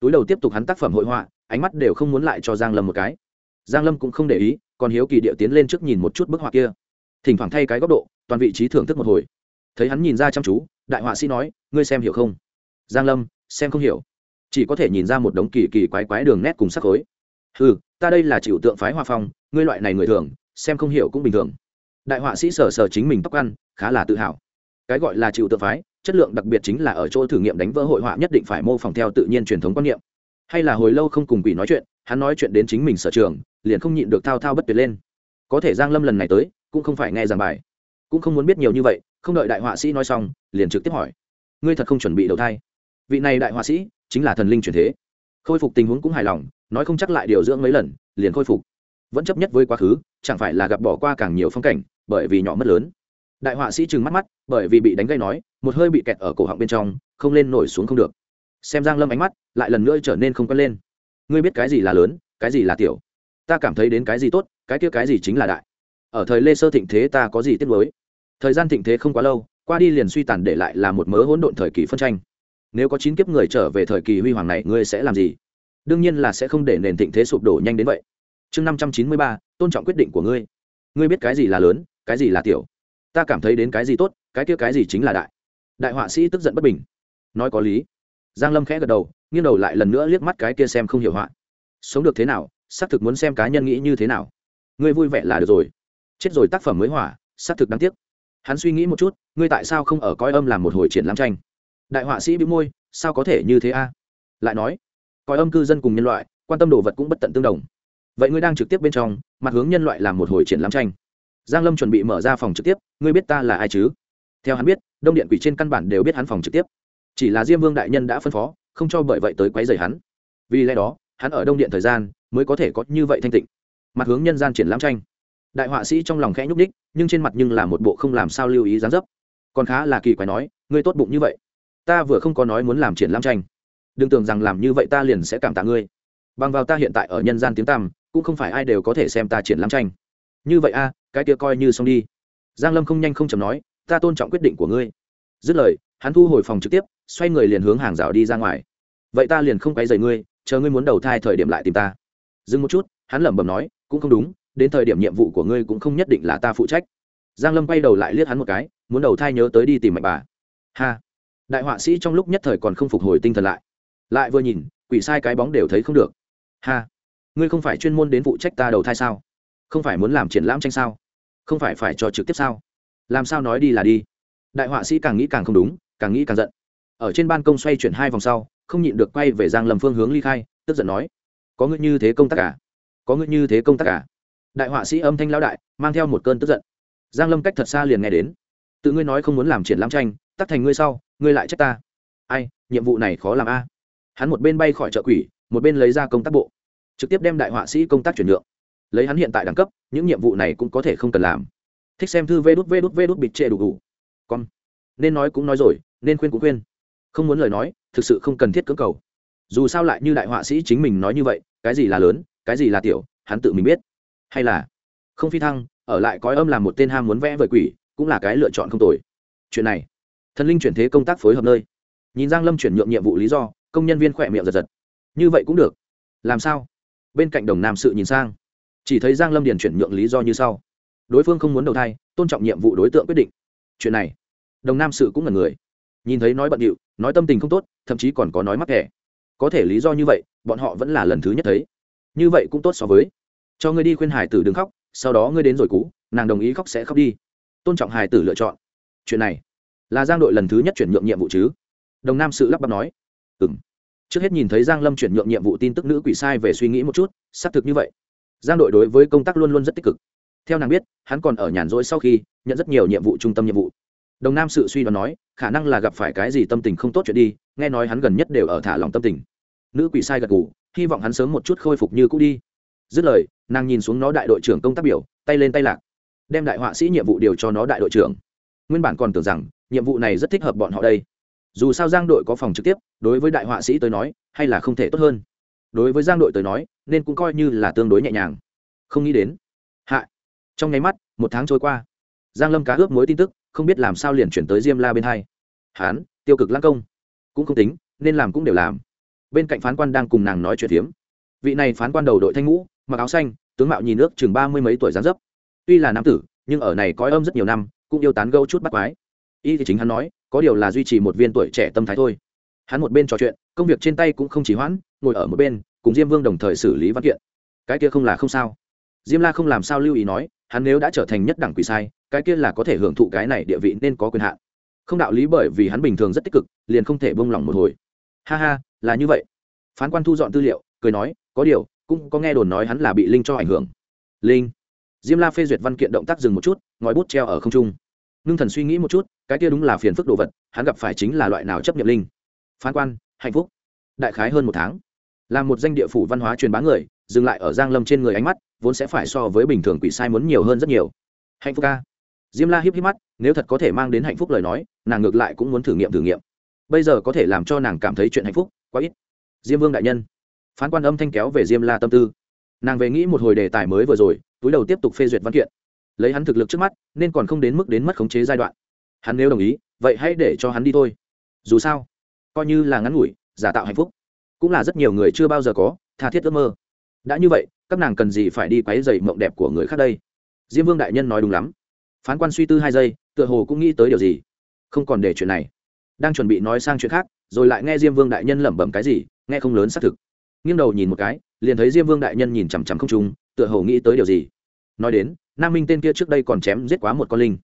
Túi đầu tiếp tục hắn tác phẩm hội họa, ánh mắt đều không muốn lại cho giang lâm một cái. Giang lâm cũng không để ý, còn hiếu kỳ địa tiến lên trước nhìn một chút bức họa kia. Thỉnh thoảng thay cái góc độ, toàn vị trí thưởng thức một hồi. Thấy hắn nhìn ra chăm chú, đại họa sĩ nói, ngươi xem hiểu không? Giang lâm, xem không hiểu. Chỉ có thể nhìn ra một đống kỳ kỳ quái quái đường nét cùng sắc khối. Ừ ta đây là chịu tượng phái hoa phong, ngươi loại này người thường, xem không hiểu cũng bình thường đại họa sĩ sở sở chính mình tóc ăn, khá là tự hào. Cái gọi là chịu tự phái, chất lượng đặc biệt chính là ở chỗ thử nghiệm đánh vỡ hội họa nhất định phải mô phỏng theo tự nhiên truyền thống quan niệm. Hay là hồi lâu không cùng quỷ nói chuyện, hắn nói chuyện đến chính mình sở trường, liền không nhịn được thao thao bất tuyệt lên. Có thể giang lâm lần này tới, cũng không phải nghe giảng bài. Cũng không muốn biết nhiều như vậy, không đợi đại họa sĩ nói xong, liền trực tiếp hỏi. Ngươi thật không chuẩn bị đầu thai? Vị này đại họa sĩ chính là thần linh truyền thế. Khôi phục tình huống cũng hài lòng, nói không chắc lại điều dưỡng mấy lần, liền khôi phục vẫn chấp nhất với quá khứ, chẳng phải là gặp bỏ qua càng nhiều phong cảnh, bởi vì nhỏ mất lớn. Đại họa sĩ trừng mắt mắt, bởi vì bị đánh gây nói, một hơi bị kẹt ở cổ họng bên trong, không lên nổi xuống không được. Xem giang lâm ánh mắt, lại lần nữa trở nên không quen lên. Ngươi biết cái gì là lớn, cái gì là tiểu? Ta cảm thấy đến cái gì tốt, cái kia cái gì chính là đại. Ở thời lê sơ thịnh thế ta có gì tiếc nuối? Thời gian thịnh thế không quá lâu, qua đi liền suy tàn để lại là một mớ hỗn độn thời kỳ phân tranh. Nếu có chín kiếp người trở về thời kỳ huy hoàng này, ngươi sẽ làm gì? Đương nhiên là sẽ không để nền thịnh thế sụp đổ nhanh đến vậy chương năm trăm chín mươi ba, tôn trọng quyết định của ngươi. Ngươi biết cái gì là lớn, cái gì là tiểu? Ta cảm thấy đến cái gì tốt, cái kia cái gì chính là đại. Đại họa sĩ tức giận bất bình. Nói có lý. Giang lâm khẽ gật đầu, nghiêng đầu lại lần nữa liếc mắt cái kia xem không hiểu họa. Sống được thế nào, xác thực muốn xem cá nhân nghĩ như thế nào. Ngươi vui vẻ là được rồi. Chết rồi tác phẩm mới hỏa, xác thực đáng tiếc. Hắn suy nghĩ một chút, ngươi tại sao không ở coi âm làm một hồi triển lãm tranh? Đại họa sĩ bị môi, sao có thể như thế a? Lại nói, coi âm cư dân cùng nhân loại, quan tâm đồ vật cũng bất tận tương đồng vậy ngươi đang trực tiếp bên trong, mặt hướng nhân loại làm một hồi triển lãm tranh. Giang lâm chuẩn bị mở ra phòng trực tiếp, ngươi biết ta là ai chứ? Theo hắn biết, đông điện quỷ trên căn bản đều biết hắn phòng trực tiếp. Chỉ là diêm vương đại nhân đã phân phó, không cho bởi vậy tới quấy rầy hắn. Vì lẽ đó, hắn ở đông điện thời gian mới có thể có như vậy thanh tịnh. Mặt hướng nhân gian triển lãm tranh. Đại họa sĩ trong lòng khẽ nhúc ních nhưng trên mặt nhưng là một bộ không làm sao lưu ý dáng dấp. Còn khá là kỳ quái nói, ngươi tốt bụng như vậy. Ta vừa không có nói muốn làm triển lãm tranh. Đừng tưởng rằng làm như vậy ta liền sẽ cảm tạ ngươi. Bằng vào ta hiện tại ở nhân gian tiếng tăm cũng không phải ai đều có thể xem ta triển lãm tranh. Như vậy a, cái kia coi như xong đi. Giang lâm không nhanh không chầm nói, ta tôn trọng quyết định của ngươi. Dứt lời, hắn thu hồi phòng trực tiếp, xoay người liền hướng hàng rào đi ra ngoài. Vậy ta liền không quay rầy ngươi, chờ ngươi muốn đầu thai thời điểm lại tìm ta. Dừng một chút, hắn lẩm bẩm nói, cũng không đúng, đến thời điểm nhiệm vụ của ngươi cũng không nhất định là ta phụ trách. Giang lâm quay đầu lại liếc hắn một cái, muốn đầu thai nhớ tới đi tìm mạnh bà. Ha. Đại họa sĩ trong lúc nhất thời còn không phục hồi tinh thần lại. Lại vừa nhìn, quỷ sai cái bóng đều thấy không được. Ha ngươi không phải chuyên môn đến phụ trách ta đầu thai sao? Không phải muốn làm triển lãm tranh sao? Không phải phải cho trực tiếp sao? Làm sao nói đi là đi. Đại họa sĩ càng nghĩ càng không đúng, càng nghĩ càng giận. Ở trên ban công xoay chuyển hai vòng sau, không nhịn được quay về giang lâm phương hướng ly khai, tức giận nói, có ngươi như thế công tác cả à? có ngươi như thế công tác cả à? đại họa sĩ âm thanh lão đại, mang theo một cơn tức giận. Giang lâm cách thật xa liền nghe đến, tự ngươi nói không muốn làm triển lãm tranh, tắt thành ngươi sau, ngươi lại trách ta. Ai, nhiệm vụ này khó làm a. Hắn một bên bay khỏi chợ quỷ, một bên lấy ra công tác bộ trực tiếp đem đại họa sĩ công tác chuyển nhượng. Lấy hắn hiện tại đẳng cấp, những nhiệm vụ này cũng có thể không cần làm. Thích xem thư vê đút vê đút vê đút bịt trệ đủ đủ. Con. Nên nói cũng nói rồi, nên khuyên cũng khuyên. Không muốn lời nói, thực sự không cần thiết cưỡng cầu. Dù sao lại như đại họa sĩ chính mình nói như vậy, cái gì là lớn, cái gì là tiểu, hắn tự mình biết. Hay là không phi thăng, ở lại cõi âm làm một tên ham muốn vẽ vời quỷ, cũng là cái lựa chọn không tồi. Chuyện này, thần linh chuyển thế công tác phối hợp nơi. Nhìn giang lâm chuyển nhượng nhiệm vụ lý do, công nhân viên khỏe miệng giật giật. Như vậy cũng được. Làm sao? Bên cạnh đồng nam sự nhìn sang. Chỉ thấy giang lâm điền chuyển nhượng lý do như sau. Đối phương không muốn đầu thai, tôn trọng nhiệm vụ đối tượng quyết định. Chuyện này, đồng nam sự cũng là người. Nhìn thấy nói bận điệu, nói tâm tình không tốt, thậm chí còn có nói mắc kẻ có thể lý do như vậy, bọn họ vẫn là lần thứ nhất thấy. Như vậy cũng tốt so với. Cho ngươi đi khuyên hải tử đừng khóc, sau đó ngươi đến rồi cú nàng đồng ý khóc sẽ khóc đi. Tôn trọng hải tử lựa chọn. Chuyện này, là giang đội lần thứ nhất chuyển nhượng nhiệm vụ chứ? Đồng nam sự lắp bắp nói. Ừ trước hết nhìn thấy giang lâm chuyển nhượng nhiệm vụ tin tức nữ quỷ sai về suy nghĩ một chút xác thực như vậy. Giang đội đối với công tác luôn luôn rất tích cực. Theo nàng biết hắn còn ở nhàn rỗi sau khi nhận rất nhiều nhiệm vụ trung tâm nhiệm vụ. Đồng nam sự suy đoán nói khả năng là gặp phải cái gì tâm tình không tốt chuyện đi nghe nói hắn gần nhất đều ở thả lòng tâm tình. Nữ quỷ sai gật gù, hy vọng hắn sớm một chút khôi phục như cũ đi. Dứt lời nàng nhìn xuống nó đại đội trưởng công tác biểu tay lên tay lạc đem đại họa sĩ nhiệm vụ điều cho nó đại đội trưởng. Nguyên bản còn tưởng rằng nhiệm vụ này rất thích hợp bọn họ đây dù sao giang đội có phòng trực tiếp đối với đại họa sĩ tới nói hay là không thể tốt hơn. Đối với giang đội tới nói nên cũng coi như là tương đối nhẹ nhàng. Không nghĩ đến. Hạ. Trong nháy mắt một tháng trôi qua. Giang lâm cá ướp mối tin tức không biết làm sao liền chuyển tới diêm la bên hai. Hán tiêu cực lăng công. Cũng không tính nên làm cũng đều làm. Bên cạnh phán quan đang cùng nàng nói chuyện hiếm, vị này phán quan đầu đội thanh ngũ mặc áo xanh tướng mạo nhìn nước chừng ba mươi mấy tuổi gián dấp. Tuy là nam tử nhưng ở này có âm rất nhiều năm cũng yêu tán gâu chút bắt quái. Y thì chính hắn nói có điều là duy trì một viên tuổi trẻ tâm thái thôi. Hắn một bên trò chuyện, công việc trên tay cũng không chỉ hoãn, ngồi ở một bên, cùng diêm vương đồng thời xử lý văn kiện. Cái kia không là không sao. Diêm la không làm sao lưu ý nói, hắn nếu đã trở thành nhất đẳng quỷ sai, cái kia là có thể hưởng thụ cái này địa vị nên có quyền hạn. Không đạo lý bởi vì hắn bình thường rất tích cực, liền không thể bông lỏng một hồi. Ha ha, là như vậy. Phán quan thu dọn tư liệu, cười nói, có điều, cũng có nghe đồn nói hắn là bị linh cho ảnh hưởng. Linh. Diêm la phê duyệt văn kiện động tác dừng một chút, ngòi bút treo ở không trung. Ngưng thần suy nghĩ một chút cái kia đúng là phiền phức đồ vật, hắn gặp phải chính là loại nào chấp nhận linh? Phán quan, hạnh phúc. Đại khái hơn một tháng. Là một danh địa phủ văn hóa truyền bá người, dừng lại ở giang lâm trên người ánh mắt, vốn sẽ phải so với bình thường quỷ sai muốn nhiều hơn rất nhiều. Hạnh phúc ca. Diêm la hiếp hiếp mắt, nếu thật có thể mang đến hạnh phúc lời nói, nàng ngược lại cũng muốn thử nghiệm thử nghiệm. Bây giờ có thể làm cho nàng cảm thấy chuyện hạnh phúc, quá ít. Diêm vương đại nhân. Phán quan âm thanh kéo về diêm la tâm tư. Nàng về nghĩ một hồi đề tài mới vừa rồi, túi đầu tiếp tục phê duyệt văn kiện. Lấy hắn thực lực trước mắt, nên còn không đến mức đến mất khống chế giai đoạn hắn nếu đồng ý, vậy hãy để cho hắn đi thôi. Dù sao, coi như là ngắn ngủi, giả tạo hạnh phúc, cũng là rất nhiều người chưa bao giờ có tha thiết ước mơ. Đã như vậy, các nàng cần gì phải đi quấy dày mộng đẹp của người khác đây? Diêm vương đại nhân nói đúng lắm. Phán quan suy tư hai giây, tựa hồ cũng nghĩ tới điều gì. Không còn để chuyện này. Đang chuẩn bị nói sang chuyện khác, rồi lại nghe diêm vương đại nhân lẩm bẩm cái gì, nghe không lớn xác thực. Nghiêng đầu nhìn một cái, liền thấy diêm vương đại nhân nhìn chằm chằm không trung, tựa hồ nghĩ tới điều gì. Nói đến, nam minh tên kia trước đây còn chém giết quá một con linh.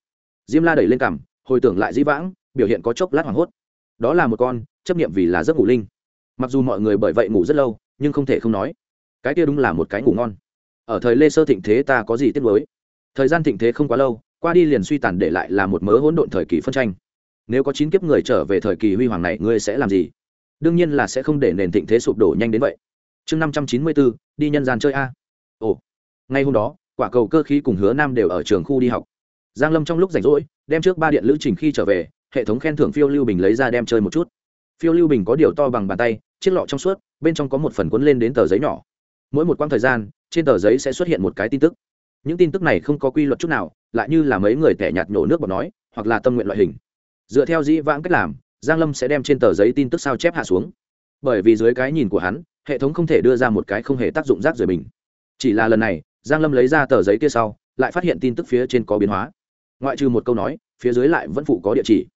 Diêm la đẩy lên cằm hồi tưởng lại dĩ vãng, biểu hiện có chốc lát hoảng hốt. Đó là một con, chấp nghiệm vì là giấc ngủ linh. Mặc dù mọi người bởi vậy ngủ rất lâu, nhưng không thể không nói, cái kia đúng là một cái ngủ ngon. Ở thời lê sơ thịnh thế ta có gì tiếc mới? thời gian thịnh thế không quá lâu, qua đi liền suy tàn để lại là một mớ hỗn độn thời kỳ phân tranh. Nếu có chín kiếp người trở về thời kỳ huy hoàng này, ngươi sẽ làm gì? Đương nhiên là sẽ không để nền thịnh thế sụp đổ nhanh đến vậy. Chương năm trăm chín mươi bốn đi nhân gian chơi a. Ồ. Ngay hôm đó, quả cầu cơ khí cùng hứa nam đều ở trường khu đi học. Giang lâm trong lúc rảnh rỗi đem trước ba điện lữ trình khi trở về, hệ thống khen thưởng phiêu lưu bình lấy ra đem chơi một chút. Phiêu lưu bình có điều to bằng bàn tay, chiếc lọ trong suốt, bên trong có một phần cuốn lên đến tờ giấy nhỏ. Mỗi một quãng thời gian, trên tờ giấy sẽ xuất hiện một cái tin tức. Những tin tức này không có quy luật chút nào, lại như là mấy người tẻ nhạt nhổ nước bọt nói, hoặc là tâm nguyện loại hình. Dựa theo dĩ vãng cách làm, giang lâm sẽ đem trên tờ giấy tin tức sao chép hạ xuống. Bởi vì dưới cái nhìn của hắn, hệ thống không thể đưa ra một cái không hề tác dụng rác rời bình. Chỉ là lần này, giang lâm lấy ra tờ giấy kia sau, lại phát hiện tin tức phía trên có biến hóa ngoại trừ một câu nói, phía dưới lại vẫn phụ có địa chỉ.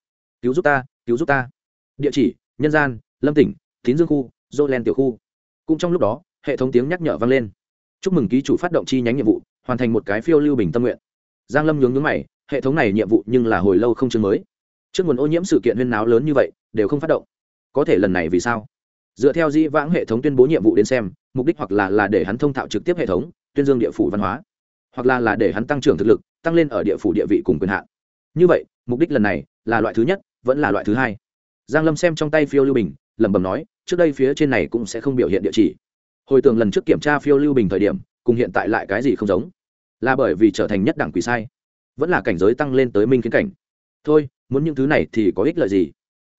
Cứu giúp ta, cứu giúp ta. Địa chỉ, nhân gian, lâm tỉnh, tín dương khu dô len tiểu khu. Cũng trong lúc đó, hệ thống tiếng nhắc nhở vang lên. Chúc mừng ký chủ phát động chi nhánh nhiệm vụ, hoàn thành một cái phiêu lưu bình tâm nguyện. Giang lâm nhướng nhướng mày, hệ thống này nhiệm vụ nhưng là hồi lâu không chương mới. Trước nguồn ô nhiễm sự kiện huyên náo lớn như vậy, đều không phát động. Có thể lần này vì sao? Dựa theo dĩ vãng hệ thống tuyên bố nhiệm vụ đến xem, mục đích hoặc là là để hắn thông thạo trực tiếp hệ thống, tuyên dương địa phủ văn hóa. Hoặc là là để hắn tăng trưởng thực lực tăng lên ở địa phủ địa vị cùng quyền hạn. Như vậy, mục đích lần này là loại thứ nhất, vẫn là loại thứ hai. Giang lâm xem trong tay phiêu lưu bình, lẩm bẩm nói, trước đây phía trên này cũng sẽ không biểu hiện địa chỉ. Hồi tưởng lần trước kiểm tra phiêu lưu bình thời điểm, cùng hiện tại lại cái gì không giống. Là bởi vì trở thành nhất đẳng quỷ sai, vẫn là cảnh giới tăng lên tới minh kiến cảnh. Thôi, muốn những thứ này thì có ích lợi gì?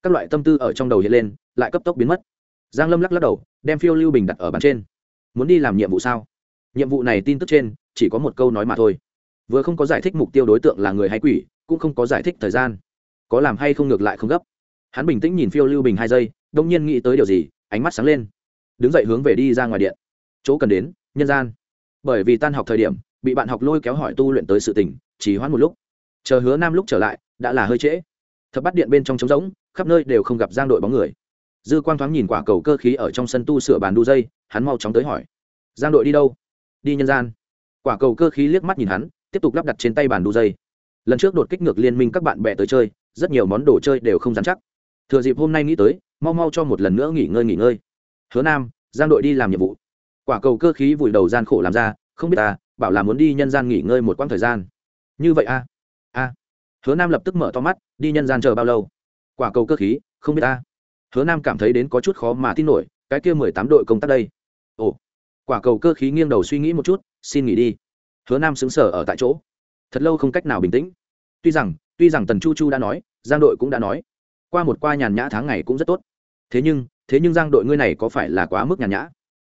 Các loại tâm tư ở trong đầu hiện lên, lại cấp tốc biến mất. Giang lâm lắc lắc đầu, đem phiêu lưu bình đặt ở bàn trên. Muốn đi làm nhiệm vụ sao? Nhiệm vụ này tin tức trên, chỉ có một câu nói mà thôi vừa không có giải thích mục tiêu đối tượng là người hay quỷ cũng không có giải thích thời gian. Có làm hay không ngược lại không gấp. Hắn bình tĩnh nhìn phiêu lưu bình hai giây đông nhiên nghĩ tới điều gì ánh mắt sáng lên. Đứng dậy hướng về đi ra ngoài điện. Chỗ cần đến nhân gian. Bởi vì tan học thời điểm bị bạn học lôi kéo hỏi tu luyện tới sự tỉnh, chỉ hoãn một lúc. Chờ hứa nam lúc trở lại đã là hơi trễ. Thập bắt điện bên trong trống rỗng khắp nơi đều không gặp giang đội bóng người. Dư quang thoáng nhìn quả cầu cơ khí ở trong sân tu sửa bàn đu dây hắn mau chóng tới hỏi. Giang đội đi đâu? Đi nhân gian. Quả cầu cơ khí liếc mắt nhìn hắn tiếp tục lắp đặt trên tay bàn đu dây. Lần trước đột kích ngược liên minh các bạn bè tới chơi, rất nhiều món đồ chơi đều không dám chắc. Thừa dịp hôm nay nghĩ tới, mau mau cho một lần nữa nghỉ ngơi nghỉ ngơi. Hứa nam, giang đội đi làm nhiệm vụ. Quả cầu cơ khí vùi đầu gian khổ làm ra, không biết ta, bảo là muốn đi nhân gian nghỉ ngơi một quãng thời gian. Như vậy a a hứa nam lập tức mở to mắt, đi nhân gian chờ bao lâu? Quả cầu cơ khí, không biết ta. Hứa nam cảm thấy đến có chút khó mà tin nổi, cái kia mười tám đội công tác đây. Ồ. Quả cầu cơ khí nghiêng đầu suy nghĩ một chút, xin nghỉ đi hứa nam xứng sở ở tại chỗ. Thật lâu không cách nào bình tĩnh. Tuy rằng tuy rằng tần chu chu đã nói, giang đội cũng đã nói. Qua một qua nhàn nhã tháng ngày cũng rất tốt. Thế nhưng thế nhưng giang đội ngươi này có phải là quá mức nhàn nhã?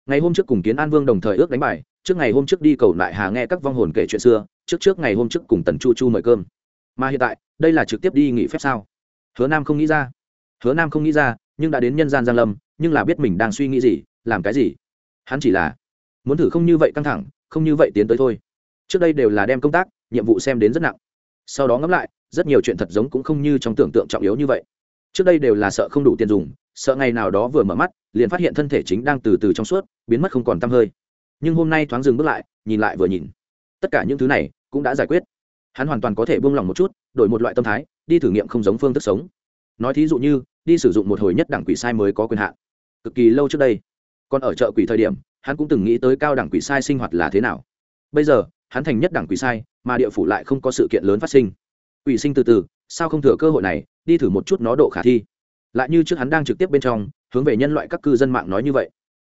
Ngày hôm trước cùng kiến an vương đồng thời ước đánh bài, trước ngày hôm trước đi cầu lại hà nghe các vong hồn kể chuyện xưa, trước trước ngày hôm trước cùng tần chu chu mời cơm. Mà hiện tại, đây là trực tiếp đi nghỉ phép sao? Hứa nam không nghĩ ra. Hứa nam không nghĩ ra, nhưng đã đến nhân gian giang lâm, nhưng là biết mình đang suy nghĩ gì, làm cái gì. Hắn chỉ là muốn thử không như vậy căng thẳng, không như vậy tiến tới thôi trước đây đều là đem công tác, nhiệm vụ xem đến rất nặng. Sau đó ngẫm lại, rất nhiều chuyện thật giống cũng không như trong tưởng tượng trọng yếu như vậy. Trước đây đều là sợ không đủ tiền dùng, sợ ngày nào đó vừa mở mắt, liền phát hiện thân thể chính đang từ từ trong suốt, biến mất không còn tăm hơi. Nhưng hôm nay thoáng dừng bước lại, nhìn lại vừa nhìn. Tất cả những thứ này cũng đã giải quyết. Hắn hoàn toàn có thể buông lỏng một chút, đổi một loại tâm thái, đi thử nghiệm không giống phương thức sống. Nói thí dụ như, đi sử dụng một hồi nhất đẳng quỷ sai mới có quyền hạn. Cực kỳ lâu trước đây, còn ở chợ quỷ thời điểm, hắn cũng từng nghĩ tới cao đẳng quỷ sai sinh hoạt là thế nào. Bây giờ hắn thành nhất đẳng quỷ sai, mà địa phủ lại không có sự kiện lớn phát sinh. Quỷ sinh từ từ, sao không thừa cơ hội này, đi thử một chút nó độ khả thi. Lại như trước hắn đang trực tiếp bên trong, hướng về nhân loại các cư dân mạng nói như vậy.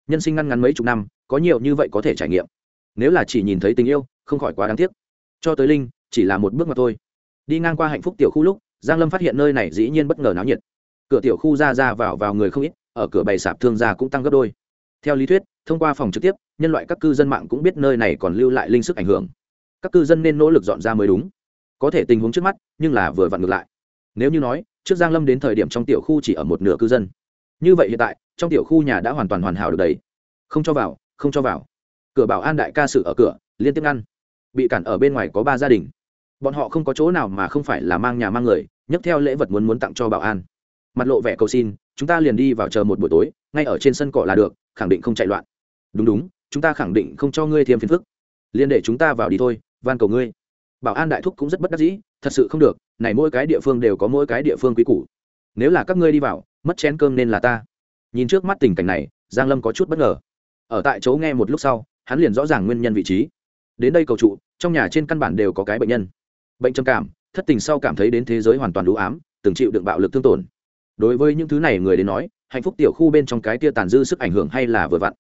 Nhân sinh ngăn ngắn mấy chục năm, có nhiều như vậy có thể trải nghiệm. Nếu là chỉ nhìn thấy tình yêu, không khỏi quá đáng tiếc. Cho tới linh, chỉ là một bước mà thôi. Đi ngang qua hạnh phúc tiểu khu lúc, giang lâm phát hiện nơi này dĩ nhiên bất ngờ náo nhiệt. Cửa tiểu khu ra ra vào vào người không ít, ở cửa bày sạp thương gia cũng tăng gấp đôi. Theo lý thuyết, thông qua phòng trực tiếp nhân loại các cư dân mạng cũng biết nơi này còn lưu lại linh sức ảnh hưởng. Các cư dân nên nỗ lực dọn ra mới đúng. Có thể tình huống trước mắt, nhưng là vừa vặn ngược lại. Nếu như nói, trước giang lâm đến thời điểm trong tiểu khu chỉ ở một nửa cư dân. Như vậy hiện tại, trong tiểu khu nhà đã hoàn toàn hoàn hảo được đấy không cho vào, không cho vào. Cửa bảo an đại ca sự ở cửa, liên tiếp ngăn. Bị cản ở bên ngoài có ba gia đình. Bọn họ không có chỗ nào mà không phải là mang nhà mang người, nhấc theo lễ vật muốn muốn tặng cho bảo an. Mặt lộ vẻ cầu xin, chúng ta liền đi vào chờ một buổi tối, ngay ở trên sân cỏ là được, khẳng định không chạy loạn. Đúng đúng chúng ta khẳng định không cho ngươi thêm phiền phức. Liền để chúng ta vào đi thôi, van cầu ngươi. Bảo an đại thúc cũng rất bất đắc dĩ, thật sự không được, này mỗi cái địa phương đều có mỗi cái địa phương quý củ. Nếu là các ngươi đi vào, mất chén cơm nên là ta. Nhìn trước mắt tình cảnh này, giang lâm có chút bất ngờ. Ở tại chỗ nghe một lúc sau, hắn liền rõ ràng nguyên nhân vị trí. Đến đây cầu trụ, trong nhà trên căn bản đều có cái bệnh nhân. Bệnh trầm cảm, thất tình sau cảm thấy đến thế giới hoàn toàn đủ ám, từng chịu đựng bạo lực thương tổn. Đối với những thứ này người đến nói, hạnh phúc tiểu khu bên trong cái kia tàn dư sức ảnh hưởng hay là vừa vặn.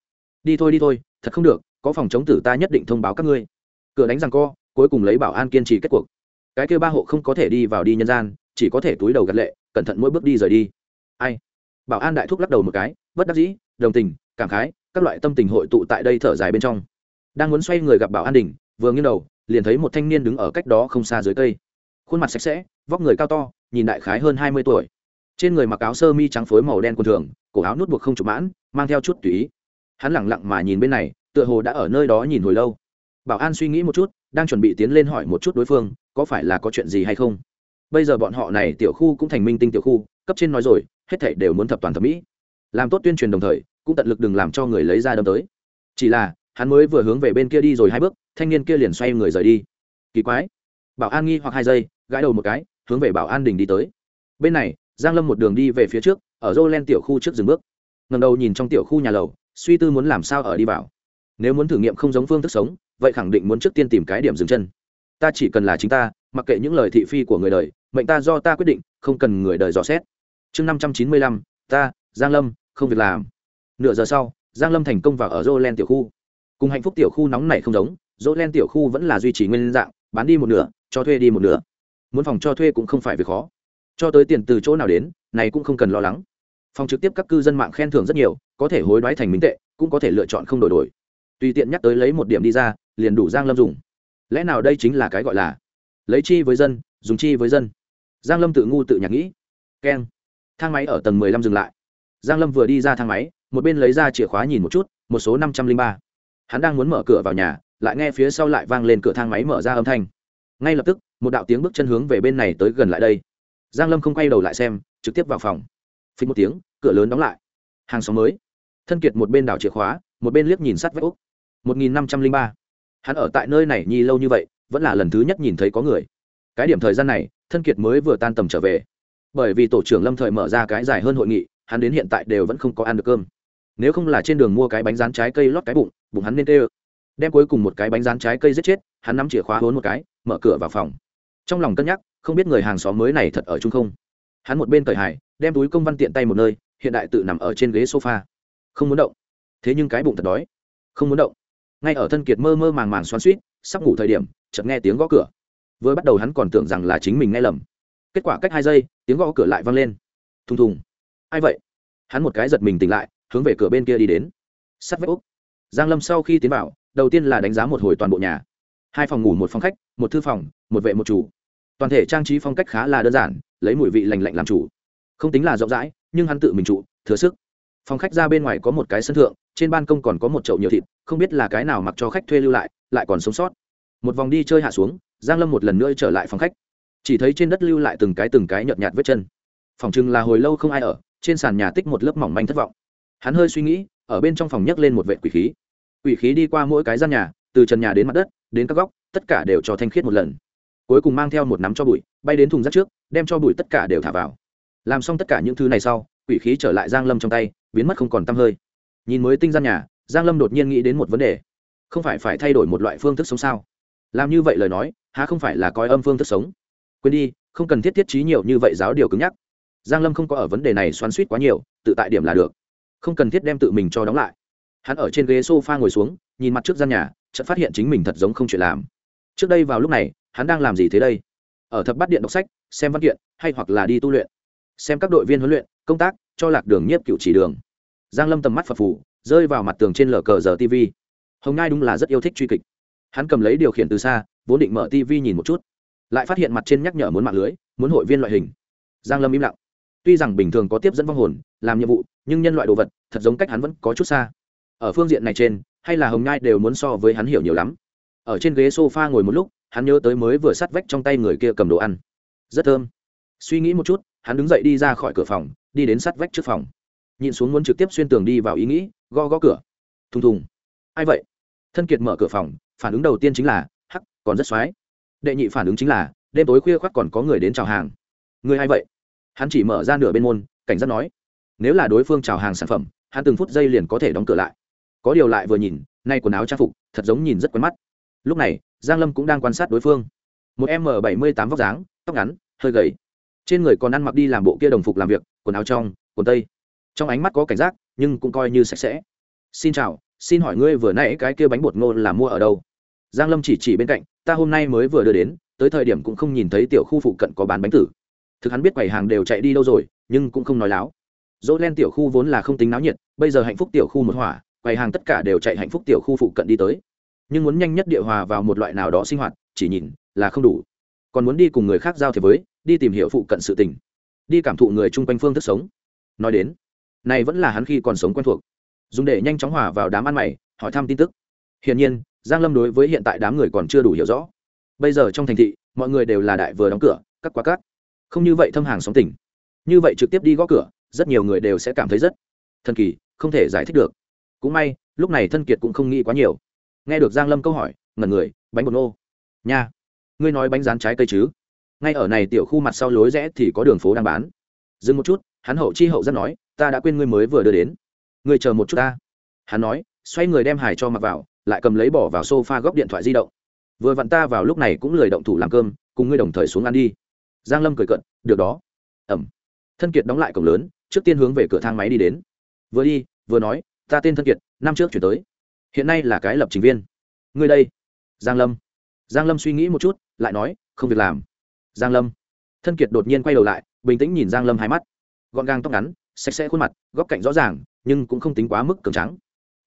Đi thôi đi thôi thật không được, có phòng chống tử ta nhất định thông báo các ngươi. Cửa đánh rằng co, cuối cùng lấy bảo an kiên trì kết cuộc. Cái kia ba hộ không có thể đi vào đi nhân gian, chỉ có thể túi đầu gật lệ, cẩn thận mỗi bước đi rời đi. Ai? Bảo an đại thúc lắc đầu một cái, bất đắc dĩ, đồng tình, cảm khái, các loại tâm tình hội tụ tại đây thở dài bên trong. Đang muốn xoay người gặp bảo an đình vừa nghiêng đầu, liền thấy một thanh niên đứng ở cách đó không xa dưới cây. Khuôn mặt sạch sẽ, vóc người cao to, nhìn đại khái hơn hai mươi tuổi. Trên người mặc áo sơ mi trắng phối màu đen quần thường, cổ áo nút buộc không chụp mãn, mang theo chút tùy ý hắn lẳng lặng mà nhìn bên này, tựa hồ đã ở nơi đó nhìn hồi lâu. Bảo an suy nghĩ một chút, đang chuẩn bị tiến lên hỏi một chút đối phương, có phải là có chuyện gì hay không? Bây giờ bọn họ này tiểu khu cũng thành minh tinh tiểu khu, cấp trên nói rồi, hết thảy đều muốn thập toàn thẩm mỹ. Làm tốt tuyên truyền đồng thời, cũng tận lực đừng làm cho người lấy ra đâm tới. Chỉ là, hắn mới vừa hướng về bên kia đi rồi hai bước, thanh niên kia liền xoay người rời đi. Kỳ quái. Bảo an nghi hoặc hai giây, gãi đầu một cái, hướng về bảo an đình đi tới. Bên này, giang lâm một đường đi về phía trước, ở dô len tiểu khu trước dừng bước. Ngầm đầu nhìn trong tiểu khu nhà lầu suy tư muốn làm sao ở đi vào. Nếu muốn thử nghiệm không giống phương thức sống, vậy khẳng định muốn trước tiên tìm cái điểm dừng chân. Ta chỉ cần là chính ta, mặc kệ những lời thị phi của người đời, mệnh ta do ta quyết định, không cần người đời dò xét. Chương năm trăm chín mươi lăm, ta, giang lâm, không việc làm. Nửa giờ sau, giang lâm thành công vào ở dô len tiểu khu. Cùng hạnh phúc tiểu khu nóng này không giống dô len tiểu khu vẫn là duy trì nguyên dạng, bán đi một nửa, cho thuê đi một nửa. Muốn phòng cho thuê cũng không phải việc khó. Cho tới tiền từ chỗ nào đến, này cũng không cần lo lắng phòng trực tiếp các cư dân mạng khen thưởng rất nhiều, có thể hối đoái thành minh tệ, cũng có thể lựa chọn không đổi đổi. Tùy tiện nhắc tới lấy một điểm đi ra, liền đủ giang lâm dùng. Lẽ nào đây chính là cái gọi là lấy chi với dân, dùng chi với dân? Giang lâm tự ngu tự nhạc nghĩ. Keng. Thang máy ở tầng mười lăm dừng lại. Giang lâm vừa đi ra thang máy, một bên lấy ra chìa khóa nhìn một chút, một số năm trăm linh ba. Hắn đang muốn mở cửa vào nhà, lại nghe phía sau lại vang lên cửa thang máy mở ra âm thanh. Ngay lập tức, một đạo tiếng bước chân hướng về bên này tới gần lại đây. Giang lâm không quay đầu lại xem, trực tiếp vào phòng phí một tiếng, cửa lớn đóng lại. Hàng xóm mới. Thân kiệt một bên đảo chìa khóa, một bên liếc nhìn sắt vách úc. Một nghìn năm trăm linh ba. Hắn ở tại nơi này nhi lâu như vậy, vẫn là lần thứ nhất nhìn thấy có người. Cái điểm thời gian này, thân kiệt mới vừa tan tầm trở về. Bởi vì tổ trưởng lâm thời mở ra cái dài hơn hội nghị, hắn đến hiện tại đều vẫn không có ăn được cơm. Nếu không là trên đường mua cái bánh rán trái cây lót cái bụng bụng hắn nên tê ơ. Đem cuối cùng một cái bánh rán trái cây giết chết, hắn nắm chìa khóa hốn một cái, mở cửa vào phòng. Trong lòng cân nhắc, không biết người hàng xóm mới này thật ở chung không hắn một bên cởi hải đem túi công văn tiện tay một nơi, hiện đại tự nằm ở trên ghế sofa. Không muốn động. Thế nhưng cái bụng thật đói. Không muốn động. Ngay ở thân kiệt mơ mơ màng màng xoắn suýt sắp ngủ thời điểm, chợt nghe tiếng gõ cửa. Vừa bắt đầu hắn còn tưởng rằng là chính mình nghe lầm. Kết quả cách hai giây, tiếng gõ cửa lại vang lên. Thùng thùng. Ai vậy? Hắn một cái giật mình tỉnh lại, hướng về cửa bên kia đi đến. Sắt vách úc giang lâm sau khi tiến vào, đầu tiên là đánh giá một hồi toàn bộ nhà. Hai phòng ngủ, một phòng khách, một thư phòng, một vệ một chủ. Toàn thể trang trí phong cách khá là đơn giản lấy mùi vị lành lạnh làm chủ. Không tính là rộng rãi, nhưng hắn tự mình trụ, thừa sức. Phòng khách ra bên ngoài có một cái sân thượng, trên ban công còn có một chậu nhiều thịt, không biết là cái nào mặc cho khách thuê lưu lại lại còn sống sót. Một vòng đi chơi hạ xuống, giang lâm một lần nữa trở lại phòng khách. Chỉ thấy trên đất lưu lại từng cái từng cái nhợt nhạt vết chân. Phòng chừng là hồi lâu không ai ở, trên sàn nhà tích một lớp mỏng manh thất vọng. Hắn hơi suy nghĩ, ở bên trong phòng nhấc lên một vệ quỷ khí. Quỷ khí đi qua mỗi cái gian nhà, từ trần nhà đến mặt đất, đến các góc, tất cả đều cho thanh khiết một lần cuối cùng mang theo một nắm cho bụi, bay đến thùng rác trước, đem cho bụi tất cả đều thả vào. Làm xong tất cả những thứ này sau, quỷ khí trở lại giang lâm trong tay, biến mất không còn tăm hơi. Nhìn mới tinh gian nhà, giang lâm đột nhiên nghĩ đến một vấn đề. Không phải phải thay đổi một loại phương thức sống sao? Làm như vậy lời nói, há không phải là coi âm phương thức sống? Quên đi, không cần thiết thiết trí nhiều như vậy giáo điều cứng nhắc. Giang lâm không có ở vấn đề này xoắn suýt quá nhiều, tự tại điểm là được. Không cần thiết đem tự mình cho đóng lại. Hắn ở trên ghế sofa ngồi xuống, nhìn mặt trước gian nhà, chợt phát hiện chính mình thật giống không chuyện làm. Trước đây vào lúc này hắn đang làm gì thế đây? Ở thập bát điện đọc sách, xem văn kiện, hay hoặc là đi tu luyện? Xem các đội viên huấn luyện, công tác, cho lạc đường nhiếp cựu chỉ đường. Giang lâm tầm mắt phật phủ rơi vào mặt tường trên lờ cờ giờ tv hồng ngai đúng là rất yêu thích truy kịch. Hắn cầm lấy điều khiển từ xa, vốn định mở tv nhìn một chút. Lại phát hiện mặt trên nhắc nhở muốn mạng lưới, muốn hội viên loại hình. Giang lâm im lặng. Tuy rằng bình thường có tiếp dẫn vong hồn, làm nhiệm vụ, nhưng nhân loại đồ vật, thật giống cách hắn vẫn có chút xa. Ở phương diện này trên, hay là hồng ngai đều muốn so với hắn hiểu nhiều lắm. Ở trên ghế sofa ngồi một lúc hắn nhớ tới mới vừa sắt vách trong tay người kia cầm đồ ăn. Rất thơm. Suy nghĩ một chút, hắn đứng dậy đi ra khỏi cửa phòng, đi đến sắt vách trước phòng. Nhìn xuống muốn trực tiếp xuyên tường đi vào ý nghĩ go gõ cửa. Thùng thùng. Ai vậy? Thân kiệt mở cửa phòng, phản ứng đầu tiên chính là, hắc, còn rất x đệ nhị phản ứng chính là, đêm tối khuya khoác còn có người đến chào hàng. Người ai vậy? Hắn chỉ mở ra nửa bên môn, cảnh giác nói, nếu là đối phương chào hàng sản phẩm, hắn từng phút giây liền có thể đóng cửa lại. Có điều lại vừa nhìn, nay quần áo trang phục, thật giống nhìn rất quen mắt lúc này, giang lâm cũng đang quan sát đối phương. Một m bảy mươi tám vóc dáng, tóc ngắn, hơi gầy. Trên người còn ăn mặc đi làm bộ kia đồng phục làm việc, quần áo trong, quần tây. Trong ánh mắt có cảnh giác, nhưng cũng coi như sạch sẽ. Xin chào, xin hỏi ngươi vừa nãy cái kia bánh bột ngô là mua ở đâu? Giang lâm chỉ chỉ bên cạnh, ta hôm nay mới vừa đưa đến, tới thời điểm cũng không nhìn thấy tiểu khu phụ cận có bán bánh tử. Thực hắn biết quầy hàng đều chạy đi đâu rồi, nhưng cũng không nói láo. Dỗ len tiểu khu vốn là không tính náo nhiệt, bây giờ hạnh phúc tiểu khu một hỏa, quầy hàng tất cả đều chạy hạnh phúc tiểu khu phụ cận đi tới nhưng muốn nhanh nhất địa hòa vào một loại nào đó sinh hoạt, chỉ nhìn là không đủ. Còn muốn đi cùng người khác giao thiệp với, đi tìm hiểu phụ cận sự tình, đi cảm thụ người chung quanh phương thức sống. Nói đến, này vẫn là hắn khi còn sống quen thuộc. Dùng để nhanh chóng hòa vào đám ăn mày, hỏi thăm tin tức. Hiển nhiên, giang lâm đối với hiện tại đám người còn chưa đủ hiểu rõ. Bây giờ trong thành thị, mọi người đều là đại vừa đóng cửa cắt quá cắt không như vậy thâm hàng sóng tỉnh như vậy trực tiếp đi gõ cửa, rất nhiều người đều sẽ cảm thấy rất thần kỳ, không thể giải thích được. Cũng may, lúc này thân kiệt cũng không nghĩ quá nhiều nghe được giang lâm câu hỏi, ngẩn người, bánh bột nô. Nha, ngươi nói bánh rán trái cây chứ? Ngay ở này tiểu khu mặt sau lối rẽ thì có đường phố đang bán. Dừng một chút, hắn hậu chi hậu rất nói, ta đã quên ngươi mới vừa đưa đến. Ngươi chờ một chút ta. Hắn nói, xoay người đem hải cho mặc vào, lại cầm lấy bỏ vào sofa góc điện thoại di động. Vừa vặn ta vào lúc này cũng lười động thủ làm cơm, cùng ngươi đồng thời xuống ăn đi. Giang lâm cười cận được đó. Ẩm. Thân kiệt đóng lại cổng lớn, trước tiên hướng về cửa thang máy đi đến. Vừa đi, vừa nói, ta tên thân kiệt, năm trước chuyển tới hiện nay là cái lập trình viên. Ngươi đây, giang lâm. Giang lâm suy nghĩ một chút, lại nói, không việc làm. Giang lâm. Thân kiệt đột nhiên quay đầu lại, bình tĩnh nhìn giang lâm hai mắt. Gọn gàng tóc ngắn, sạch sẽ khuôn mặt, góc cạnh rõ ràng, nhưng cũng không tính quá mức cường trắng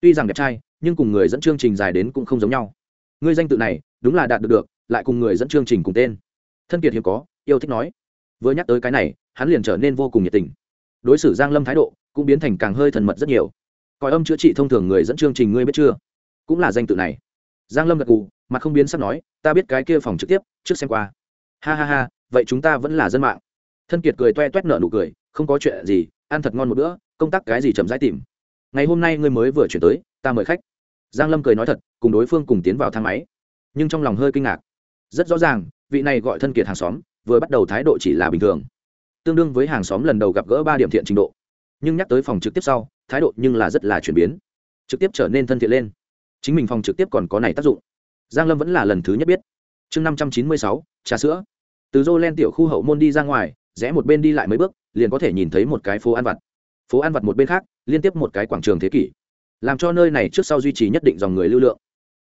tuy rằng đẹp trai, nhưng cùng người dẫn chương trình dài đến cũng không giống nhau. Ngươi danh tự này, đúng là đạt được được, lại cùng người dẫn chương trình cùng tên. Thân kiệt hiếm có, yêu thích nói. Vừa nhắc tới cái này, hắn liền trở nên vô cùng nhiệt tình. Đối xử giang lâm thái độ, cũng biến thành càng hơi thần mật rất nhiều coi âm chữa trị thông thường người dẫn chương trình ngươi biết chưa? Cũng là danh tự này. Giang lâm gật cù, mặt không biến sắp nói ta biết cái kia phòng trực tiếp trước xem qua. Ha ha ha vậy chúng ta vẫn là dân mạng. Thân kiệt cười toe toét nở nụ cười không có chuyện gì ăn thật ngon một bữa công tác cái gì chậm rãi tìm. Ngày hôm nay ngươi mới vừa chuyển tới ta mời khách. Giang lâm cười nói thật cùng đối phương cùng tiến vào thang máy. Nhưng trong lòng hơi kinh ngạc. Rất rõ ràng vị này gọi thân kiệt hàng xóm vừa bắt đầu thái độ chỉ là bình thường. Tương đương với hàng xóm lần đầu gặp gỡ ba điểm thiện trình độ. Nhưng nhắc tới phòng trực tiếp sau thái độ nhưng là rất là chuyển biến. Trực tiếp trở nên thân thiện lên. Chính mình phòng trực tiếp còn có này tác dụng. Giang lâm vẫn là lần thứ nhất biết. Chương năm trăm chín mươi sáu, trà sữa. Từ dô len tiểu khu hậu môn đi ra ngoài, rẽ một bên đi lại mấy bước, liền có thể nhìn thấy một cái phố ăn vặt. Phố ăn vặt một bên khác, liên tiếp một cái quảng trường thế kỷ. Làm cho nơi này trước sau duy trì nhất định dòng người lưu lượng.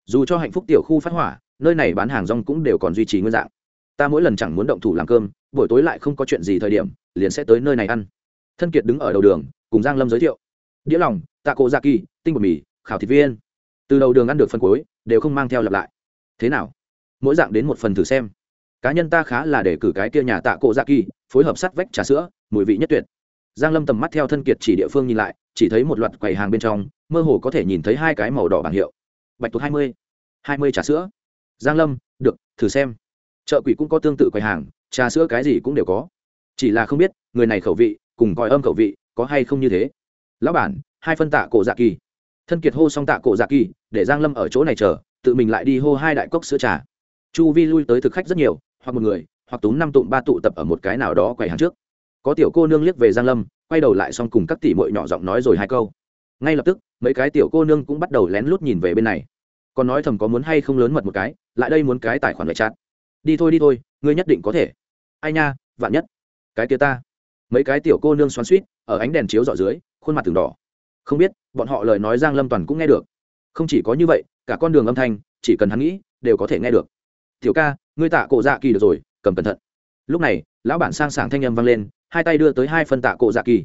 Dù cho hạnh phúc tiểu khu phát hỏa, nơi này bán hàng rong cũng đều còn duy trì nguyên dạng. Ta mỗi lần chẳng muốn động thủ làm cơm, buổi tối lại không có chuyện gì thời điểm, liền sẽ tới nơi này ăn. Thân kiệt đứng ở đầu đường, cùng giang lâm giới thiệu đĩa lòng tạ cổ dạ kỳ tinh bột mì, khảo thịt viên. Từ đầu đường ăn được phân cuối, đều không mang theo lặp lại. Thế nào? Mỗi dạng đến một phần thử xem. Cá nhân ta khá là để cử cái kia nhà tạ cổ dạ kỳ phối hợp sắt vách trà sữa, mùi vị nhất tuyệt. Giang lâm tầm mắt theo thân kiệt chỉ địa phương nhìn lại, chỉ thấy một loạt quầy hàng bên trong, mơ hồ có thể nhìn thấy hai cái màu đỏ bảng hiệu. Bạch tuộc hai mươi hai mươi trà sữa. Giang lâm, được, thử xem. Chợ quỷ cũng có tương tự quầy hàng, trà sữa cái gì cũng đều có. Chỉ là không biết, người này khẩu vị, cùng coi âm khẩu vị, có hay không như thế lão bản, hai phân tạ cổ dạ kỳ. Thân kiệt hô xong tạ cổ dạ kỳ, để giang lâm ở chỗ này chờ, tự mình lại đi hô hai đại cốc sữa trà. Chu vi lui tới thực khách rất nhiều, hoặc một người, hoặc túm năm tụm ba tụ tập ở một cái nào đó quầy hàng trước. Có tiểu cô nương liếc về giang lâm, quay đầu lại xong cùng các tỷ muội nhỏ giọng nói rồi hai câu. Ngay lập tức, mấy cái tiểu cô nương cũng bắt đầu lén lút nhìn về bên này. Còn nói thầm có muốn hay không lớn mật một cái, lại đây muốn cái tài khoản lại chát đi thôi đi thôi, ngươi nhất định có thể. Ai nha, vạn nhất. Cái kia ta. Mấy cái tiểu cô nương xoắn suýt ở ánh đèn chiếu dọ dưới khuôn mặt từng đỏ. Không biết, bọn họ lời nói giang lâm toàn cũng nghe được. Không chỉ có như vậy, cả con đường âm thanh, chỉ cần hắn nghĩ, đều có thể nghe được. Tiểu ca, ngươi tạ cổ dạ kỳ được rồi, cầm cẩn thận. Lúc này, lão bản sang sảng thanh âm vang lên, hai tay đưa tới hai phân tạ cổ dạ kỳ.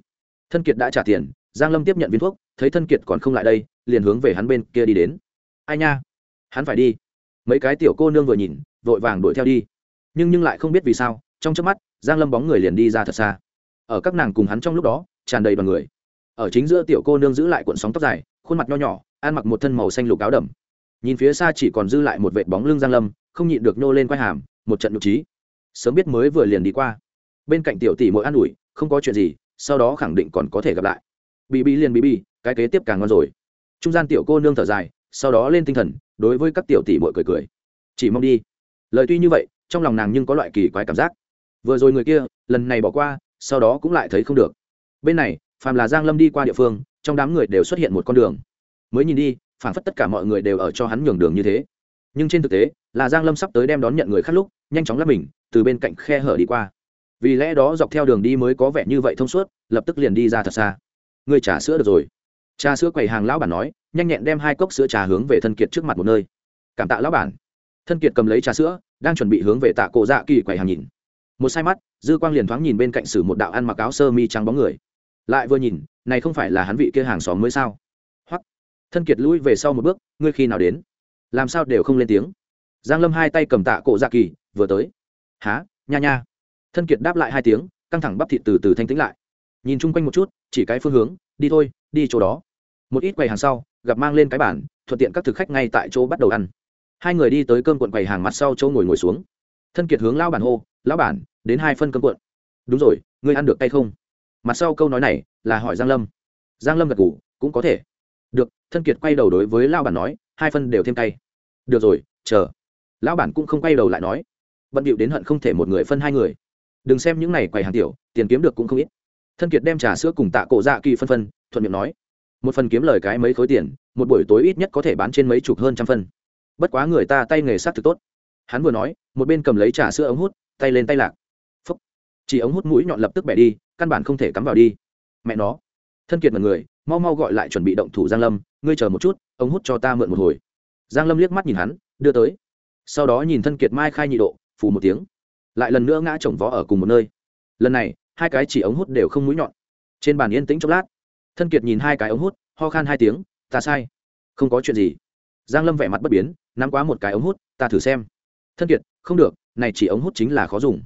Thân kiệt đã trả tiền, giang lâm tiếp nhận viên thuốc, thấy thân kiệt còn không lại đây, liền hướng về hắn bên kia đi đến. Ai nha, hắn phải đi. Mấy cái tiểu cô nương vừa nhìn, vội vàng đuổi theo đi. Nhưng nhưng lại không biết vì sao, trong chớp mắt, giang lâm bóng người liền đi ra thật xa. Ở các nàng cùng hắn trong lúc đó, tràn đầy bằng người ở chính giữa tiểu cô nương giữ lại cuộn sóng tóc dài, khuôn mặt nho nhỏ, ăn mặc một thân màu xanh lục áo đầm. Nhìn phía xa chỉ còn dư lại một vệt bóng lưng giang lâm, không nhịn được nô lên quai hàm, một trận nhục trí sớm biết mới vừa liền đi qua. Bên cạnh tiểu tỷ mỗi an ủi, không có chuyện gì, sau đó khẳng định còn có thể gặp lại. Bị bị liền bị bị cái kế tiếp càng ngon rồi. Trung gian tiểu cô nương thở dài, sau đó lên tinh thần, đối với các tiểu tỷ muội cười cười. Chỉ mong đi. Lời tuy như vậy, trong lòng nàng nhưng có loại kỳ quái cảm giác. Vừa rồi người kia, lần này bỏ qua, sau đó cũng lại thấy không được. Bên này phàm là giang lâm đi qua địa phương, trong đám người đều xuất hiện một con đường. Mới nhìn đi, phảng phất tất cả mọi người đều ở cho hắn nhường đường như thế. Nhưng trên thực tế, là giang lâm sắp tới đem đón nhận người khác lúc, nhanh chóng lắp mình, từ bên cạnh khe hở đi qua. Vì lẽ đó dọc theo đường đi mới có vẻ như vậy thông suốt, lập tức liền đi ra thật xa. Người trả sữa được rồi. Trà sữa quầy hàng lão bản nói, nhanh nhẹn đem hai cốc sữa trà hướng về thân kiệt trước mặt một nơi. Cảm tạ lão bản. Thân kiệt cầm lấy trà sữa, đang chuẩn bị hướng về tạ cổ dạ kỳ quầy hàng nhìn. Một sai mắt, dư quang liền thoáng nhìn bên cạnh sử một đạo ăn mặc áo sơ mi trắng bóng người lại vừa nhìn, này không phải là hắn vị kia hàng xóm mới sao? Hoặc thân kiệt lui về sau một bước, ngươi khi nào đến? Làm sao đều không lên tiếng? Giang lâm hai tay cầm tạ cổ dạ kỳ, vừa tới. Há nha nha. Thân kiệt đáp lại hai tiếng, căng thẳng bắp thịt từ từ thanh tĩnh lại. Nhìn chung quanh một chút, chỉ cái phương hướng, đi thôi, đi chỗ đó. Một ít quầy hàng sau, gặp mang lên cái bản thuận tiện các thực khách ngay tại chỗ bắt đầu ăn. Hai người đi tới cơm cuộn quầy hàng mặt sau chỗ ngồi ngồi xuống. Thân kiệt hướng lao bản hô, lão bản, đến hai phân cơm cuộn. Đúng rồi, ngươi ăn được hay không? Mặt sau câu nói này là hỏi giang lâm. Giang lâm gật gù, cũng có thể. Được, thân kiệt quay đầu đối với lao bản nói, hai phân đều thêm tay được rồi, chờ. Lão bản cũng không quay đầu lại nói. Bận điệu đến hận không thể một người phân hai người. Đừng xem những này quầy hàng tiểu, tiền kiếm được cũng không ít. Thân kiệt đem trà sữa cùng tạ cổ dạ kỳ phân phân, thuận miệng nói. Một phần kiếm lời cái mấy khối tiền, một buổi tối ít nhất có thể bán trên mấy chục hơn trăm phân. Bất quá người ta tay nghề sát thực tốt. Hắn vừa nói, một bên cầm lấy trà sữa ống hút, tay lên tay lạc chỉ ống hút mũi nhọn lập tức bẻ đi, căn bản không thể cắm vào đi. Mẹ nó. Thân kiệt mật người, mau mau gọi lại chuẩn bị động thủ giang lâm, ngươi chờ một chút, ống hút cho ta mượn một hồi. Giang lâm liếc mắt nhìn hắn, đưa tới. Sau đó nhìn thân kiệt mai khai nhị độ, phù một tiếng. Lại lần nữa ngã chồng vó ở cùng một nơi. Lần này, hai cái chỉ ống hút đều không mũi nhọn. Trên bàn yên tĩnh chốc lát. Thân kiệt nhìn hai cái ống hút, ho khan hai tiếng, ta sai. Không có chuyện gì. Giang lâm vẻ mặt bất biến, nắm quá một cái ống hút, ta thử xem. Thân kiệt, không được, này chỉ ống hút chính là khó dùng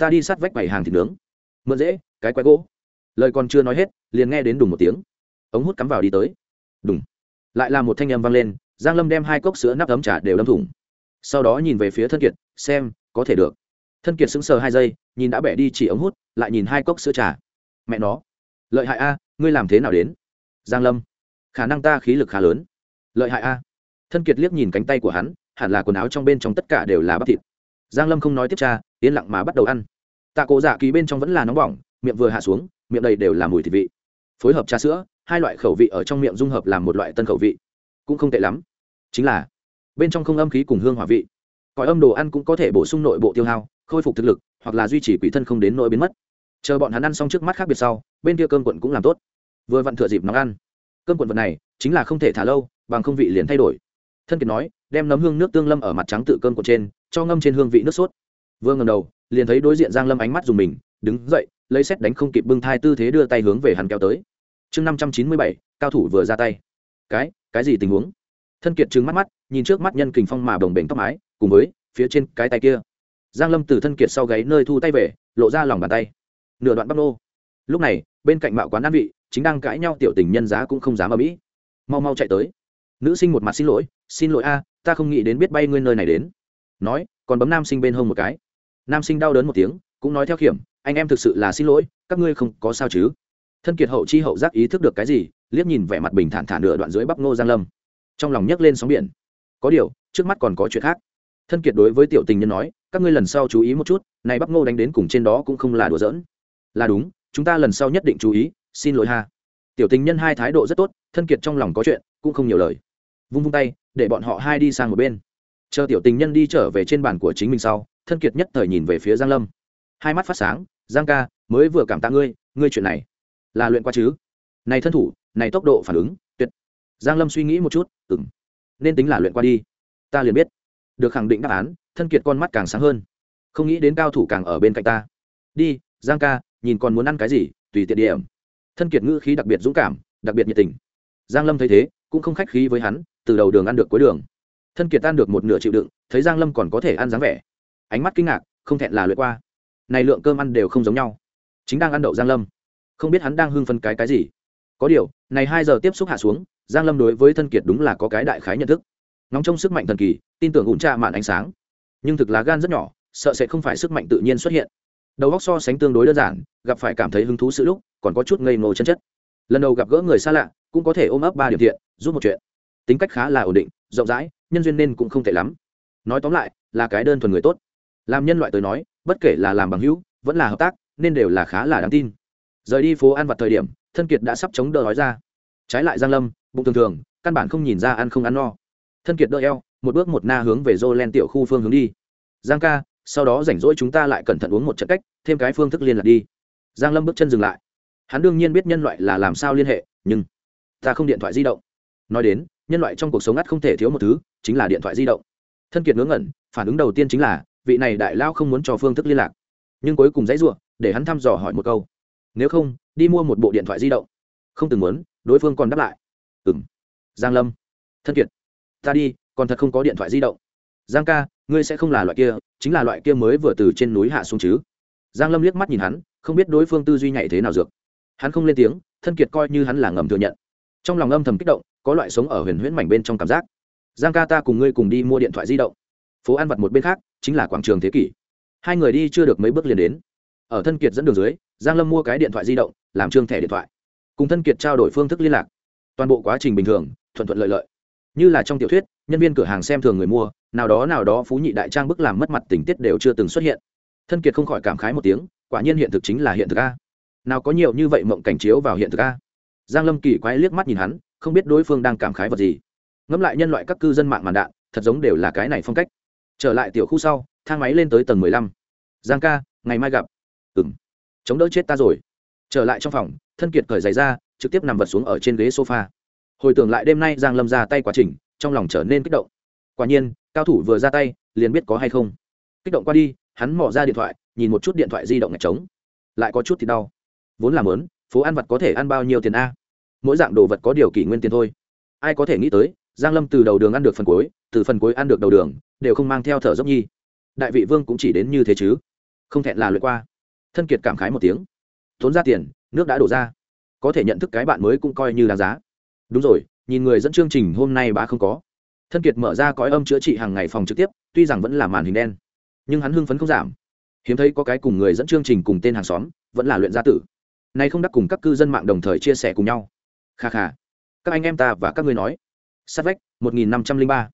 ta đi sát vách bảy hàng thịt nướng. Mượn dễ, cái quái gỗ. Lời còn chưa nói hết, liền nghe đến đùng một tiếng. Ống hút cắm vào đi tới. Đùng. Lại là một thanh âm vang lên, giang lâm đem hai cốc sữa nắp ấm trà đều đâm thủng. Sau đó nhìn về phía thân kiệt, xem, có thể được. Thân kiệt sững sờ hai giây, nhìn đã bẻ đi chỉ ống hút, lại nhìn hai cốc sữa trà. Mẹ nó. Lợi hại a, ngươi làm thế nào đến? Giang lâm. Khả năng ta khí lực khá lớn. Lợi hại a. Thân kiệt liếc nhìn cánh tay của hắn, hẳn là quần áo trong bên trong tất cả đều là bắp thịt giang lâm không nói tiếp cha, yên lặng mà bắt đầu ăn. Tạ cổ dạ kỳ bên trong vẫn là nóng bỏng, miệng vừa hạ xuống, miệng đầy đều là mùi thịt vị. Phối hợp trà sữa, hai loại khẩu vị ở trong miệng dung hợp làm một loại tân khẩu vị. Cũng không tệ lắm. Chính là, bên trong không âm khí cùng hương hỏa vị. Cõi âm đồ ăn cũng có thể bổ sung nội bộ tiêu hao, khôi phục thực lực, hoặc là duy trì quỷ thân không đến nỗi biến mất. Chờ bọn hắn ăn xong trước mắt khác biệt sau, bên kia cơm quận cũng làm tốt. Vừa vặn thừa dịp nóng ăn. Cơm quận vật này, chính là không thể thả lâu, bằng không vị liền thay đổi thân kiệt nói, đem nấm hương nước tương lâm ở mặt trắng tự cơm của trên, cho ngâm trên hương vị nước sốt. Vương ngầm đầu, liền thấy đối diện giang lâm ánh mắt dùng mình, đứng dậy, lấy xét đánh không kịp bưng thai tư thế đưa tay hướng về hắn kéo tới. Chương năm trăm chín mươi bảy, cao thủ vừa ra tay. Cái cái gì tình huống? Thân kiệt trừng mắt mắt, nhìn trước mắt nhân kình phong mà bồng bềnh tóc mái, cùng với phía trên cái tay kia. Giang lâm từ thân kiệt sau gáy nơi thu tay về, lộ ra lòng bàn tay. Nửa đoạn bắp nô. Lúc này, bên cạnh mạo quán an vị, chính đang cãi nhau tiểu tình nhân giá cũng không dám ở mỹ. Mau mau chạy tới nữ sinh một mặt xin lỗi xin lỗi a, ta không nghĩ đến biết bay ngươi nơi này đến. Nói, còn bấm nam sinh bên hông một cái. Nam sinh đau đớn một tiếng, cũng nói theo kiểm anh em thực sự là xin lỗi, các ngươi không có sao chứ. Thân kiệt hậu chi hậu giác ý thức được cái gì, liếc nhìn vẻ mặt bình thản thản nửa đoạn dưới bắp ngô giang lâm. Trong lòng nhấc lên sóng biển. Có điều, trước mắt còn có chuyện khác. Thân kiệt đối với tiểu tình nhân nói, các ngươi lần sau chú ý một chút, này bắp ngô đánh đến cùng trên đó cũng không là đùa giỡn. Là đúng, chúng ta lần sau nhất định chú ý, xin lỗi ha. Tiểu tình nhân hai thái độ rất tốt, thân kiệt trong lòng có chuyện, cũng không nhiều lời vung vung tay để bọn họ hai đi sang một bên. Chờ tiểu tình nhân đi trở về trên bàn của chính mình sau thân kiệt nhất thời nhìn về phía giang lâm. Hai mắt phát sáng giang ca mới vừa cảm tạ ngươi ngươi chuyện này là luyện qua chứ? Này thân thủ này tốc độ phản ứng tuyệt. Giang lâm suy nghĩ một chút ừm, nên tính là luyện qua đi ta liền biết. Được khẳng định đáp án thân kiệt con mắt càng sáng hơn. Không nghĩ đến cao thủ càng ở bên cạnh ta. Đi giang ca nhìn còn muốn ăn cái gì tùy tiện điểm. Thân kiệt ngữ khí đặc biệt dũng cảm đặc biệt nhiệt tình. Giang lâm thấy thế cũng không khách khí với hắn từ đầu đường ăn được cuối đường. Thân kiệt tan được một nửa chịu đựng, thấy giang lâm còn có thể ăn dáng vẻ. Ánh mắt kinh ngạc, không thẹn là luyện qua. Này lượng cơm ăn đều không giống nhau. Chính đang ăn đậu giang lâm. Không biết hắn đang hưng phân cái cái gì. Có điều, này hai giờ tiếp xúc hạ xuống, giang lâm đối với thân kiệt đúng là có cái đại khái nhận thức. Nóng trong sức mạnh thần kỳ, tin tưởng ủn tra mạn ánh sáng. Nhưng thực là gan rất nhỏ, sợ sẽ không phải sức mạnh tự nhiên xuất hiện. Đầu óc so sánh tương đối đơn giản, gặp phải cảm thấy hứng thú sự lúc, còn có chút ngây ngô chân chất. Lần đầu gặp gỡ người xa lạ, cũng có thể ôm ấp ba điểm thiện, giúp một chuyện tính cách khá là ổn định, rộng rãi, nhân duyên nên cũng không tệ lắm. Nói tóm lại, là cái đơn thuần người tốt. Làm nhân loại tới nói, bất kể là làm bằng hữu, vẫn là hợp tác, nên đều là khá là đáng tin. Rời đi phố ăn vặt thời điểm, thân kiệt đã sắp chống đỡ nói ra. Trái lại giang lâm, bụng thường thường, căn bản không nhìn ra ăn không ăn no. Thân kiệt đỡ eo, một bước một na hướng về dô len tiểu khu phương hướng đi. Giang ca, sau đó rảnh rỗi chúng ta lại cẩn thận uống một trận cách, thêm cái phương thức liên lạc đi. Giang lâm bước chân dừng lại. Hắn đương nhiên biết nhân loại là làm sao liên hệ, nhưng ta không điện thoại di động. Nói đến nhân loại trong cuộc sống ắt không thể thiếu một thứ, chính là điện thoại di động. Thân kiệt ngớ ngẩn, phản ứng đầu tiên chính là, vị này đại lao không muốn cho phương thức liên lạc. Nhưng cuối cùng dãy ruộng để hắn thăm dò hỏi một câu. Nếu không, đi mua một bộ điện thoại di động. Không từng muốn, đối phương còn đáp lại. Ừ m giang lâm. Thân kiệt. Ta đi, còn thật không có điện thoại di động. Giang ca, ngươi sẽ không là loại kia, chính là loại kia mới vừa từ trên núi hạ xuống chứ. Giang lâm liếc mắt nhìn hắn, không biết đối phương tư duy nhảy thế nào dược. Hắn không lên tiếng, thân kiệt coi như hắn là ngầm thừa nhận. Trong lòng âm thầm kích động có loại sống ở huyền huyễn mảnh bên trong cảm giác. Giang ca ta cùng ngươi cùng đi mua điện thoại di động. Phố ăn vặt một bên khác, chính là quảng trường thế kỷ. Hai người đi chưa được mấy bước liền đến. Ở thân kiệt dẫn đường dưới, giang lâm mua cái điện thoại di động, làm trương thẻ điện thoại. Cùng thân kiệt trao đổi phương thức liên lạc. Toàn bộ quá trình bình thường, thuận thuận lợi lợi. Như là trong tiểu thuyết, nhân viên cửa hàng xem thường người mua, nào đó nào đó phú nhị đại trang bức làm mất mặt tình tiết đều chưa từng xuất hiện. Thân kiệt không khỏi cảm khái một tiếng, quả nhiên hiện thực chính là hiện thực a. Nào có nhiều như vậy mộng cảnh chiếu vào hiện thực a. Giang lâm kỳ quái liếc mắt nhìn hắn không biết đối phương đang cảm khái vật gì. Ngẫm lại nhân loại các cư dân mạng màn đạn, thật giống đều là cái này phong cách. Trở lại tiểu khu sau, thang máy lên tới tầng mười lăm. Giang ca, ngày mai gặp. Ừ m chống đỡ chết ta rồi. Trở lại trong phòng, thân kiệt cởi giày ra, trực tiếp nằm vật xuống ở trên ghế sofa. Hồi tưởng lại đêm nay giang lâm ra tay quá trình, trong lòng trở nên kích động. Quả nhiên, cao thủ vừa ra tay, liền biết có hay không. Kích động qua đi, hắn mỏ ra điện thoại, nhìn một chút điện thoại di động ngạch trống. Lại có chút thì đau. Vốn làm lớn phố ăn vặt có thể ăn bao nhiêu tiền a? Mỗi dạng đồ vật có điều kỷ nguyên tiền thôi. Ai có thể nghĩ tới, giang lâm từ đầu đường ăn được phần cuối, từ phần cuối ăn được đầu đường, đều không mang theo thở dốc nhi. Đại vị vương cũng chỉ đến như thế chứ. Không thẹn là lượt qua. Thân kiệt cảm khái một tiếng. Tốn ra tiền, nước đã đổ ra. Có thể nhận thức cái bạn mới cũng coi như đáng giá. Đúng rồi, nhìn người dẫn chương trình hôm nay bá không có. Thân kiệt mở ra cõi âm chữa trị hàng ngày phòng trực tiếp, tuy rằng vẫn là màn hình đen, nhưng hắn hưng phấn không giảm. Hiếm thấy có cái cùng người dẫn chương trình cùng tên hàng xóm, vẫn là luyện gia tử. Nay không đắc cùng các cư dân mạng đồng thời chia sẻ cùng nhau kha kha. Các anh em ta và các ngươi nói. Sát vách, một nghìn năm trăm linh ba.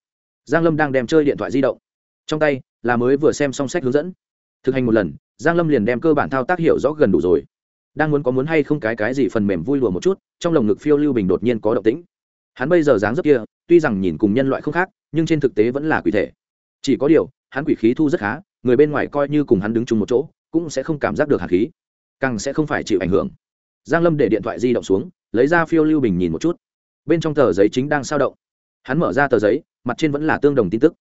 Giang lâm đang đem chơi điện thoại di động. Trong tay, là mới vừa xem xong sách hướng dẫn. Thực hành một lần, giang lâm liền đem cơ bản thao tác hiểu rõ gần đủ rồi. Đang muốn có muốn hay không cái cái gì phần mềm vui lùa một chút, trong lồng ngực phiêu lưu bình đột nhiên có động tĩnh. Hắn bây giờ dáng dấp kia, tuy rằng nhìn cùng nhân loại không khác, nhưng trên thực tế vẫn là quỷ thể. Chỉ có điều, hắn quỷ khí thu rất khá, người bên ngoài coi như cùng hắn đứng chung một chỗ, cũng sẽ không cảm giác được hạt khí. Càng sẽ không phải chịu ảnh hưởng. Giang lâm để điện thoại di động xuống lấy ra phiêu lưu bình nhìn một chút. Bên trong tờ giấy chính đang sao động. Hắn mở ra tờ giấy, mặt trên vẫn là tương đồng tin tức.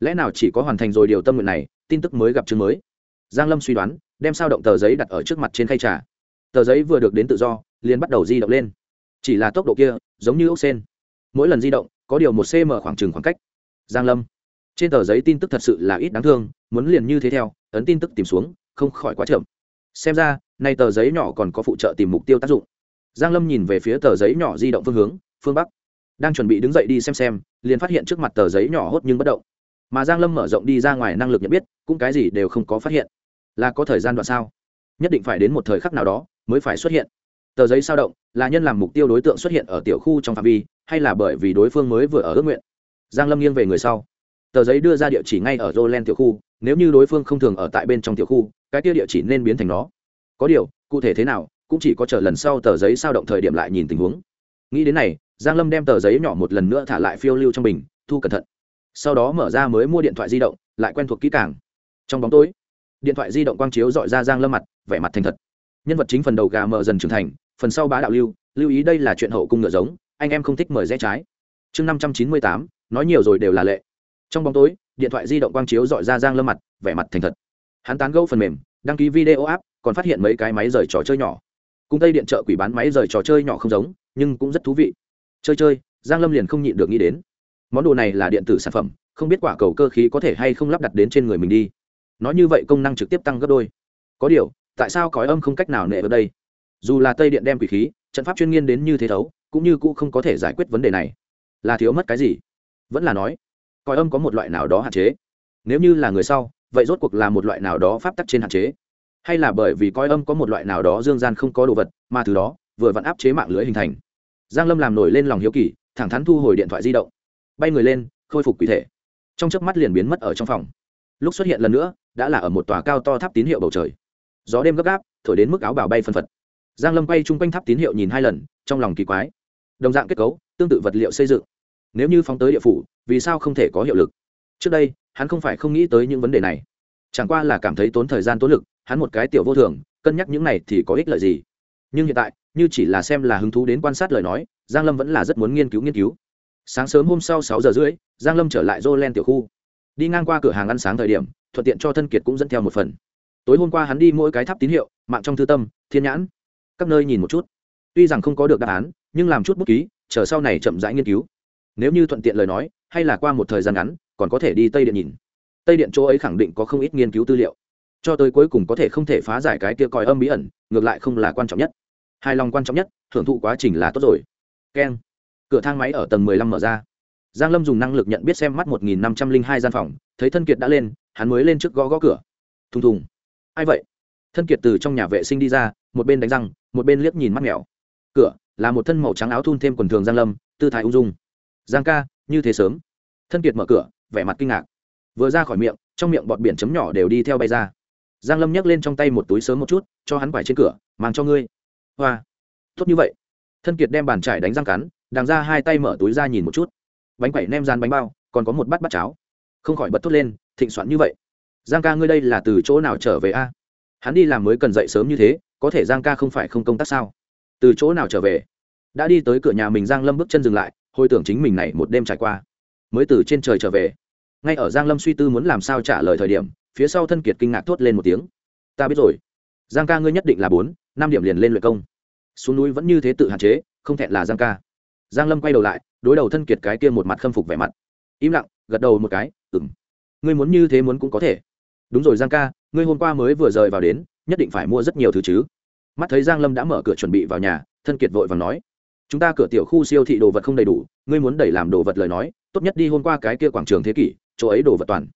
Lẽ nào chỉ có hoàn thành rồi điều tâm nguyện này, tin tức mới gặp chương mới? Giang lâm suy đoán, đem sao động tờ giấy đặt ở trước mặt trên khay trà. Tờ giấy vừa được đến tự do, liền bắt đầu di động lên. Chỉ là tốc độ kia, giống như ốc sen. Mỗi lần di động, có điều một cm khoảng trừng khoảng cách. Giang lâm. Trên tờ giấy tin tức thật sự là ít đáng thương, muốn liền như thế theo, ấn tin tức tìm xuống, không khỏi quá chậm. Xem ra, nay tờ giấy nhỏ còn có phụ trợ tìm mục tiêu tác dụng giang lâm nhìn về phía tờ giấy nhỏ di động phương hướng, phương bắc. Đang chuẩn bị đứng dậy đi xem xem, liền phát hiện trước mặt tờ giấy nhỏ hốt nhưng bất động. Mà giang lâm mở rộng đi ra ngoài năng lực nhận biết, cũng cái gì đều không có phát hiện. Là có thời gian đoạn sao? Nhất định phải đến một thời khắc nào đó, mới phải xuất hiện. Tờ giấy sao động, là nhân làm mục tiêu đối tượng xuất hiện ở tiểu khu trong phạm vi, hay là bởi vì đối phương mới vừa ở ước nguyện? Giang lâm nghiêng về người sau. Tờ giấy đưa ra địa chỉ ngay ở Roland tiểu khu, nếu như đối phương không thường ở tại bên trong tiểu khu, cái kia địa chỉ nên biến thành nó. Có điều, cụ thể thế nào cũng chỉ có chờ lần sau tờ giấy sao động thời điểm lại nhìn tình huống. Nghĩ đến này, giang lâm đem tờ giấy nhỏ một lần nữa thả lại phiêu lưu trong bình, thu cẩn thận. Sau đó mở ra mới mua điện thoại di động, lại quen thuộc kỹ càng. Trong bóng tối, điện thoại di động quang chiếu dọi ra giang lâm mặt, vẻ mặt thành thật. Nhân vật chính phần đầu gà mờ dần trưởng thành, phần sau bá đạo lưu lưu ý đây là chuyện hậu cung ngựa giống, anh em không thích mời rẽ trái. Chương năm trăm chín mươi tám, nói nhiều rồi đều là lệ. Trong bóng tối, điện thoại di động quang chiếu dọi ra giang lâm mặt, vẻ mặt thành thật. Hắn tán gẫu phần mềm, đăng ký video app, còn phát hiện mấy cái máy rời trò chơi nhỏ cùng tây điện trợ quỷ bán máy rời trò chơi nhỏ không giống, nhưng cũng rất thú vị. Chơi chơi, giang lâm liền không nhịn được nghĩ đến. Món đồ này là điện tử sản phẩm, không biết quả cầu cơ khí có thể hay không lắp đặt đến trên người mình đi. Nói như vậy công năng trực tiếp tăng gấp đôi. Có điều, tại sao cõi âm không cách nào nệ ở đây? Dù là tây điện đem quỷ khí, trận pháp chuyên nghiên đến như thế thấu, cũng như cũ không có thể giải quyết vấn đề này. Là thiếu mất cái gì? Vẫn là nói, cõi âm có một loại nào đó hạn chế. Nếu như là người sau, vậy rốt cuộc là một loại nào đó pháp tắc trên hạn chế hay là bởi vì coi âm có một loại nào đó dương gian không có đồ vật, mà từ đó vừa vặn áp chế mạng lưới hình thành. Giang lâm làm nổi lên lòng hiếu kỳ, thẳng thắn thu hồi điện thoại di động. Bay người lên, khôi phục quỷ thể. Trong chớp mắt liền biến mất ở trong phòng. Lúc xuất hiện lần nữa, đã là ở một tòa cao to tháp tín hiệu bầu trời. Gió đêm gấp gáp, thổi đến mức áo bào bay phân phật. Giang lâm quay chung quanh tháp tín hiệu nhìn hai lần, trong lòng kỳ quái. Đồng dạng kết cấu, tương tự vật liệu xây dựng. Nếu như phóng tới địa phủ, vì sao không thể có hiệu lực? Trước đây, hắn không phải không nghĩ tới những vấn đề này. Chẳng qua là cảm thấy tốn thời gian tốn lực hắn một cái tiểu vô thường, cân nhắc những này thì có ích lợi gì. Nhưng hiện tại, như chỉ là xem là hứng thú đến quan sát lời nói, giang lâm vẫn là rất muốn nghiên cứu nghiên cứu. Sáng sớm hôm sau sáu giờ rưỡi, giang lâm trở lại Jolen tiểu khu. Đi ngang qua cửa hàng ăn sáng thời điểm, thuận tiện cho thân kiệt cũng dẫn theo một phần. Tối hôm qua hắn đi mỗi cái tháp tín hiệu, mạng trong thư tâm, thiên nhãn. Các nơi nhìn một chút. Tuy rằng không có được đáp án, nhưng làm chút bút ký, chờ sau này chậm rãi nghiên cứu. Nếu như thuận tiện lời nói, hay là qua một thời gian ngắn, còn có thể đi tây điện nhìn. Tây điện chỗ ấy khẳng định có không ít nghiên cứu tư liệu cho tới cuối cùng có thể không thể phá giải cái kia còi âm bí ẩn, ngược lại không là quan trọng nhất. Hài lòng quan trọng nhất, thưởng thụ quá trình là tốt rồi. Keng cửa thang máy ở tầng mười lăm mở ra. Giang lâm dùng năng lực nhận biết xem mắt một nghìn năm trăm linh hai gian phòng, thấy thân kiệt đã lên, hắn mới lên trước gõ gõ cửa. Thùng thùng. Ai vậy? Thân kiệt từ trong nhà vệ sinh đi ra, một bên đánh răng, một bên liếc nhìn mắt mèo. Cửa là một thân màu trắng áo thun thêm quần thường giang lâm, tư thái ung dung. Giang ca, như thế sớm. Thân kiệt mở cửa, vẻ mặt kinh ngạc. Vừa ra khỏi miệng, trong miệng bọt biển chấm nhỏ đều đi theo bay ra giang lâm nhấc lên trong tay một túi sớm một chút, cho hắn quải trên cửa, mang cho ngươi. Hoa. Tốt như vậy. Thân kiệt đem bàn trải đánh răng cắn đàng ra hai tay mở túi ra nhìn một chút. Bánh quẩy nem gian bánh bao, còn có một bát bát cháo. Không khỏi bật thốt lên, thịnh soạn như vậy. Giang ca ngươi đây là từ chỗ nào trở về a? Hắn đi làm mới cần dậy sớm như thế, có thể giang ca không phải không công tác sao? Từ chỗ nào trở về? Đã đi tới cửa nhà mình. Giang lâm bước chân dừng lại, hồi tưởng chính mình này một đêm trải qua. Mới từ trên trời trở về. Ngay ở giang lâm suy tư muốn làm sao trả lời thời điểm phía sau thân kiệt kinh ngạc thốt lên một tiếng. Ta biết rồi. Giang ca ngươi nhất định là bốn, năm điểm liền lên luyện công. Xuống núi vẫn như thế tự hạn chế, không thẹn là giang ca. Giang lâm quay đầu lại, đối đầu thân kiệt cái kia một mặt khâm phục vẻ mặt. Im lặng, gật đầu một cái ừng ngươi muốn như thế muốn cũng có thể. Đúng rồi giang ca, ngươi hôm qua mới vừa rời vào đến, nhất định phải mua rất nhiều thứ chứ. Mắt thấy giang lâm đã mở cửa chuẩn bị vào nhà, thân kiệt vội và nói, chúng ta cửa tiểu khu siêu thị đồ vật không đầy đủ, ngươi muốn đẩy làm đồ vật lời nói, tốt nhất đi hôm qua cái kia quảng trường thế kỷ, chỗ ấy đồ vật toàn.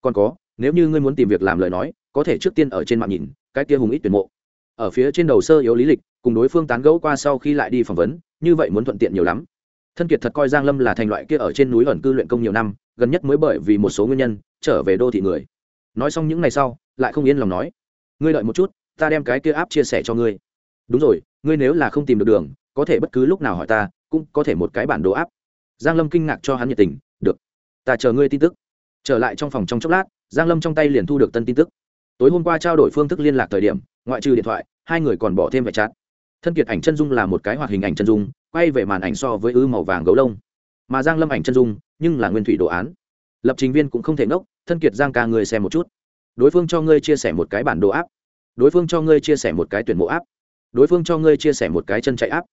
Còn có nếu như ngươi muốn tìm việc làm lời nói, có thể trước tiên ở trên mạng nhìn, cái kia hùng ít tuyển mộ. Ở phía trên đầu sơ yếu lý lịch, cùng đối phương tán gẫu qua sau khi lại đi phỏng vấn, như vậy muốn thuận tiện nhiều lắm. Thân kiệt thật coi giang lâm là thành loại kia ở trên núi ẩn cư luyện công nhiều năm, gần nhất mới bởi vì một số nguyên nhân, trở về đô thị người. Nói xong những ngày sau, lại không yên lòng nói, ngươi đợi một chút, ta đem cái kia áp chia sẻ cho ngươi. Đúng rồi, ngươi nếu là không tìm được đường, có thể bất cứ lúc nào hỏi ta, cũng có thể một cái bản đồ áp giang lâm kinh ngạc cho hắn nhiệt tình, được, ta chờ ngươi tin tức trở lại trong phòng trong chốc lát, giang lâm trong tay liền thu được tân tin tức. Tối hôm qua trao đổi phương thức liên lạc thời điểm, ngoại trừ điện thoại, hai người còn bỏ thêm vẻ chát thân kiệt ảnh chân dung là một cái hoạt hình ảnh chân dung, quay về màn ảnh so với ư màu vàng gấu lông. Mà giang lâm ảnh chân dung, nhưng là nguyên thủy đồ án. Lập trình viên cũng không thể ngốc, thân kiệt giang ca người xem một chút. Đối phương cho ngươi chia sẻ một cái bản đồ áp đối phương cho ngươi chia sẻ một cái tuyển mộ áp đối phương cho ngươi chia sẻ một cái chân chạy áp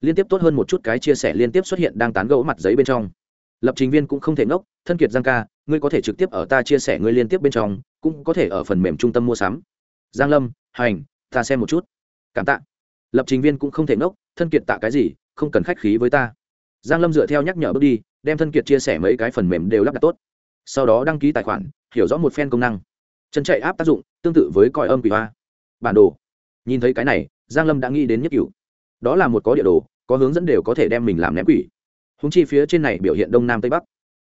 liên tiếp tốt hơn một chút cái chia sẻ liên tiếp xuất hiện đang tán gẫu mặt giấy bên trong. Lập trình viên cũng không thể ngốc, thân kiệt giang ca ngươi có thể trực tiếp ở ta chia sẻ ngươi liên tiếp bên trong, cũng có thể ở phần mềm trung tâm mua sắm. Giang lâm, hành, ta xem một chút. Cảm tạ. Lập trình viên cũng không thể ngốc, thân kiệt tạ cái gì, không cần khách khí với ta. Giang lâm dựa theo nhắc nhở bước đi, đem thân kiệt chia sẻ mấy cái phần mềm đều lắp đặt tốt. Sau đó đăng ký tài khoản, hiểu rõ một phen công năng. Chân chạy áp tác dụng, tương tự với còi âm quỷ hoa. Bản đồ. Nhìn thấy cái này, giang lâm đã nghĩ đến nhất cửu. Đó là một có địa đồ, có hướng dẫn đều có thể đem mình làm ném quỷ. Húng chi phía trên này biểu hiện đông nam tây bắc.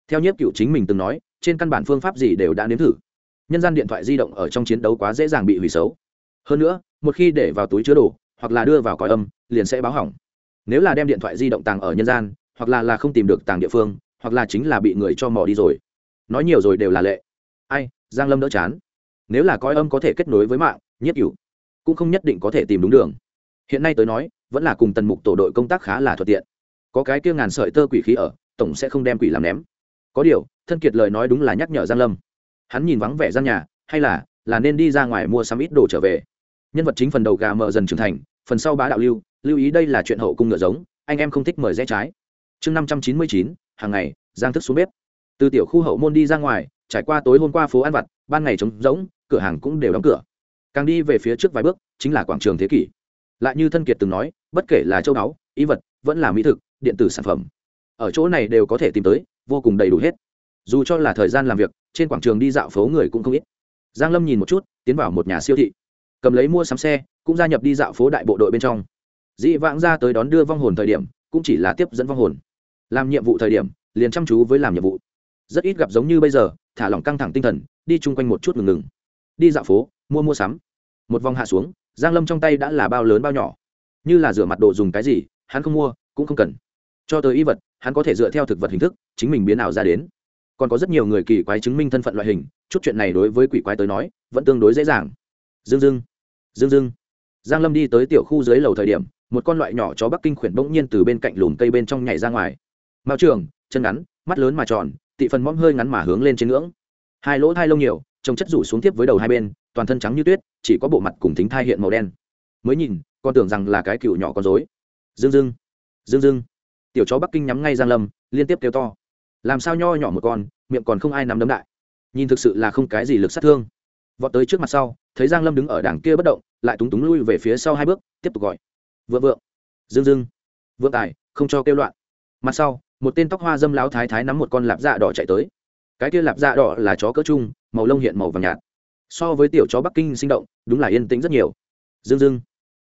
Theo Nhất cựu chính mình từng nói trên căn bản phương pháp gì đều đã nếm thử. Nhân gian điện thoại di động ở trong chiến đấu quá dễ dàng bị hủy xấu. Hơn nữa, một khi để vào túi chứa đồ, hoặc là đưa vào còi âm, liền sẽ báo hỏng. Nếu là đem điện thoại di động tàng ở nhân gian, hoặc là là không tìm được tàng địa phương, hoặc là chính là bị người cho mò đi rồi. Nói nhiều rồi đều là lệ. Ai, giang lâm đỡ chán. Nếu là còi âm có thể kết nối với mạng, nhất cửu, cũng không nhất định có thể tìm đúng đường. Hiện nay tới nói, vẫn là cùng tần mục tổ đội công tác khá là thuận tiện. Có cái kia ngàn sợi tơ quỷ khí ở, tổng sẽ không đem quỷ làm ném. Có điều thân kiệt lời nói đúng là nhắc nhở giang lâm. Hắn nhìn vắng vẻ gian nhà, hay là là nên đi ra ngoài mua sắm ít đồ trở về. Nhân vật chính phần đầu gà mở dần trưởng thành, phần sau bá đạo lưu lưu ý đây là chuyện hậu cung ngựa giống, anh em không thích mời rẽ trái. Chương năm trăm chín mươi chín, hàng ngày, giang thức xuống bếp. Từ tiểu khu hậu môn đi ra ngoài, trải qua tối hôm qua phố ăn vặt, ban ngày trống rỗng, cửa hàng cũng đều đóng cửa. Càng đi về phía trước vài bước, chính là quảng trường thế kỷ. Lại như thân kiệt từng nói, bất kể là châu báu ý vật, vẫn là mỹ thực, điện tử sản phẩm. Ở chỗ này đều có thể tìm tới, vô cùng đầy đủ hết dù cho là thời gian làm việc, trên quảng trường đi dạo phố người cũng không ít. Giang lâm nhìn một chút, tiến vào một nhà siêu thị. Cầm lấy mua sắm xe, cũng gia nhập đi dạo phố đại bộ đội bên trong. Dị vãng ra tới đón đưa vong hồn thời điểm, cũng chỉ là tiếp dẫn vong hồn. Làm nhiệm vụ thời điểm, liền chăm chú với làm nhiệm vụ. Rất ít gặp giống như bây giờ, thả lỏng căng thẳng tinh thần, đi chung quanh một chút ngừng ngừng. Đi dạo phố, mua mua sắm. Một vòng hạ xuống, giang lâm trong tay đã là bao lớn bao nhỏ. Như là rửa mặt đồ dùng cái gì, hắn không mua, cũng không cần. Cho tới y vật, hắn có thể dựa theo thực vật hình thức, chính mình biến ảo ra đến còn có rất nhiều người kỳ quái chứng minh thân phận loại hình, chút chuyện này đối với quỷ quái tới nói, vẫn tương đối dễ dàng. Dương dưng dương dưng giang lâm đi tới tiểu khu dưới lầu thời điểm, một con loại nhỏ chó bắc kinh khuyển bỗng nhiên từ bên cạnh lùm cây bên trong nhảy ra ngoài. Mao trường, chân ngắn, mắt lớn mà tròn, tị phần mõm hơi ngắn mà hướng lên trên ngưỡng. Hai lỗ thai lông nhiều, trông chất rủ xuống tiếp với đầu hai bên, toàn thân trắng như tuyết, chỉ có bộ mặt cùng thính thai hiện màu đen. Mới nhìn, con tưởng rằng là cái cựu nhỏ con dối dương dưng dương dưng tiểu chó bắc kinh nhắm ngay giang lâm, liên tiếp kêu to làm sao nho nhỏ một con, miệng còn không ai nắm đấm đại. Nhìn thực sự là không cái gì lực sát thương. Vọt tới trước mặt sau, thấy giang lâm đứng ở đảng kia bất động, lại túng túng lui về phía sau hai bước, tiếp tục gọi. Vượng vượng. Dương dương. Vượng tài, không cho kêu loạn. Mặt sau, một tên tóc hoa dâm láo thái thái nắm một con lạp dạ đỏ chạy tới. Cái kia lạp dạ đỏ là chó cỡ chung màu lông hiện màu vàng nhạt. So với tiểu chó bắc kinh sinh động, đúng là yên tĩnh rất nhiều. Dương dương.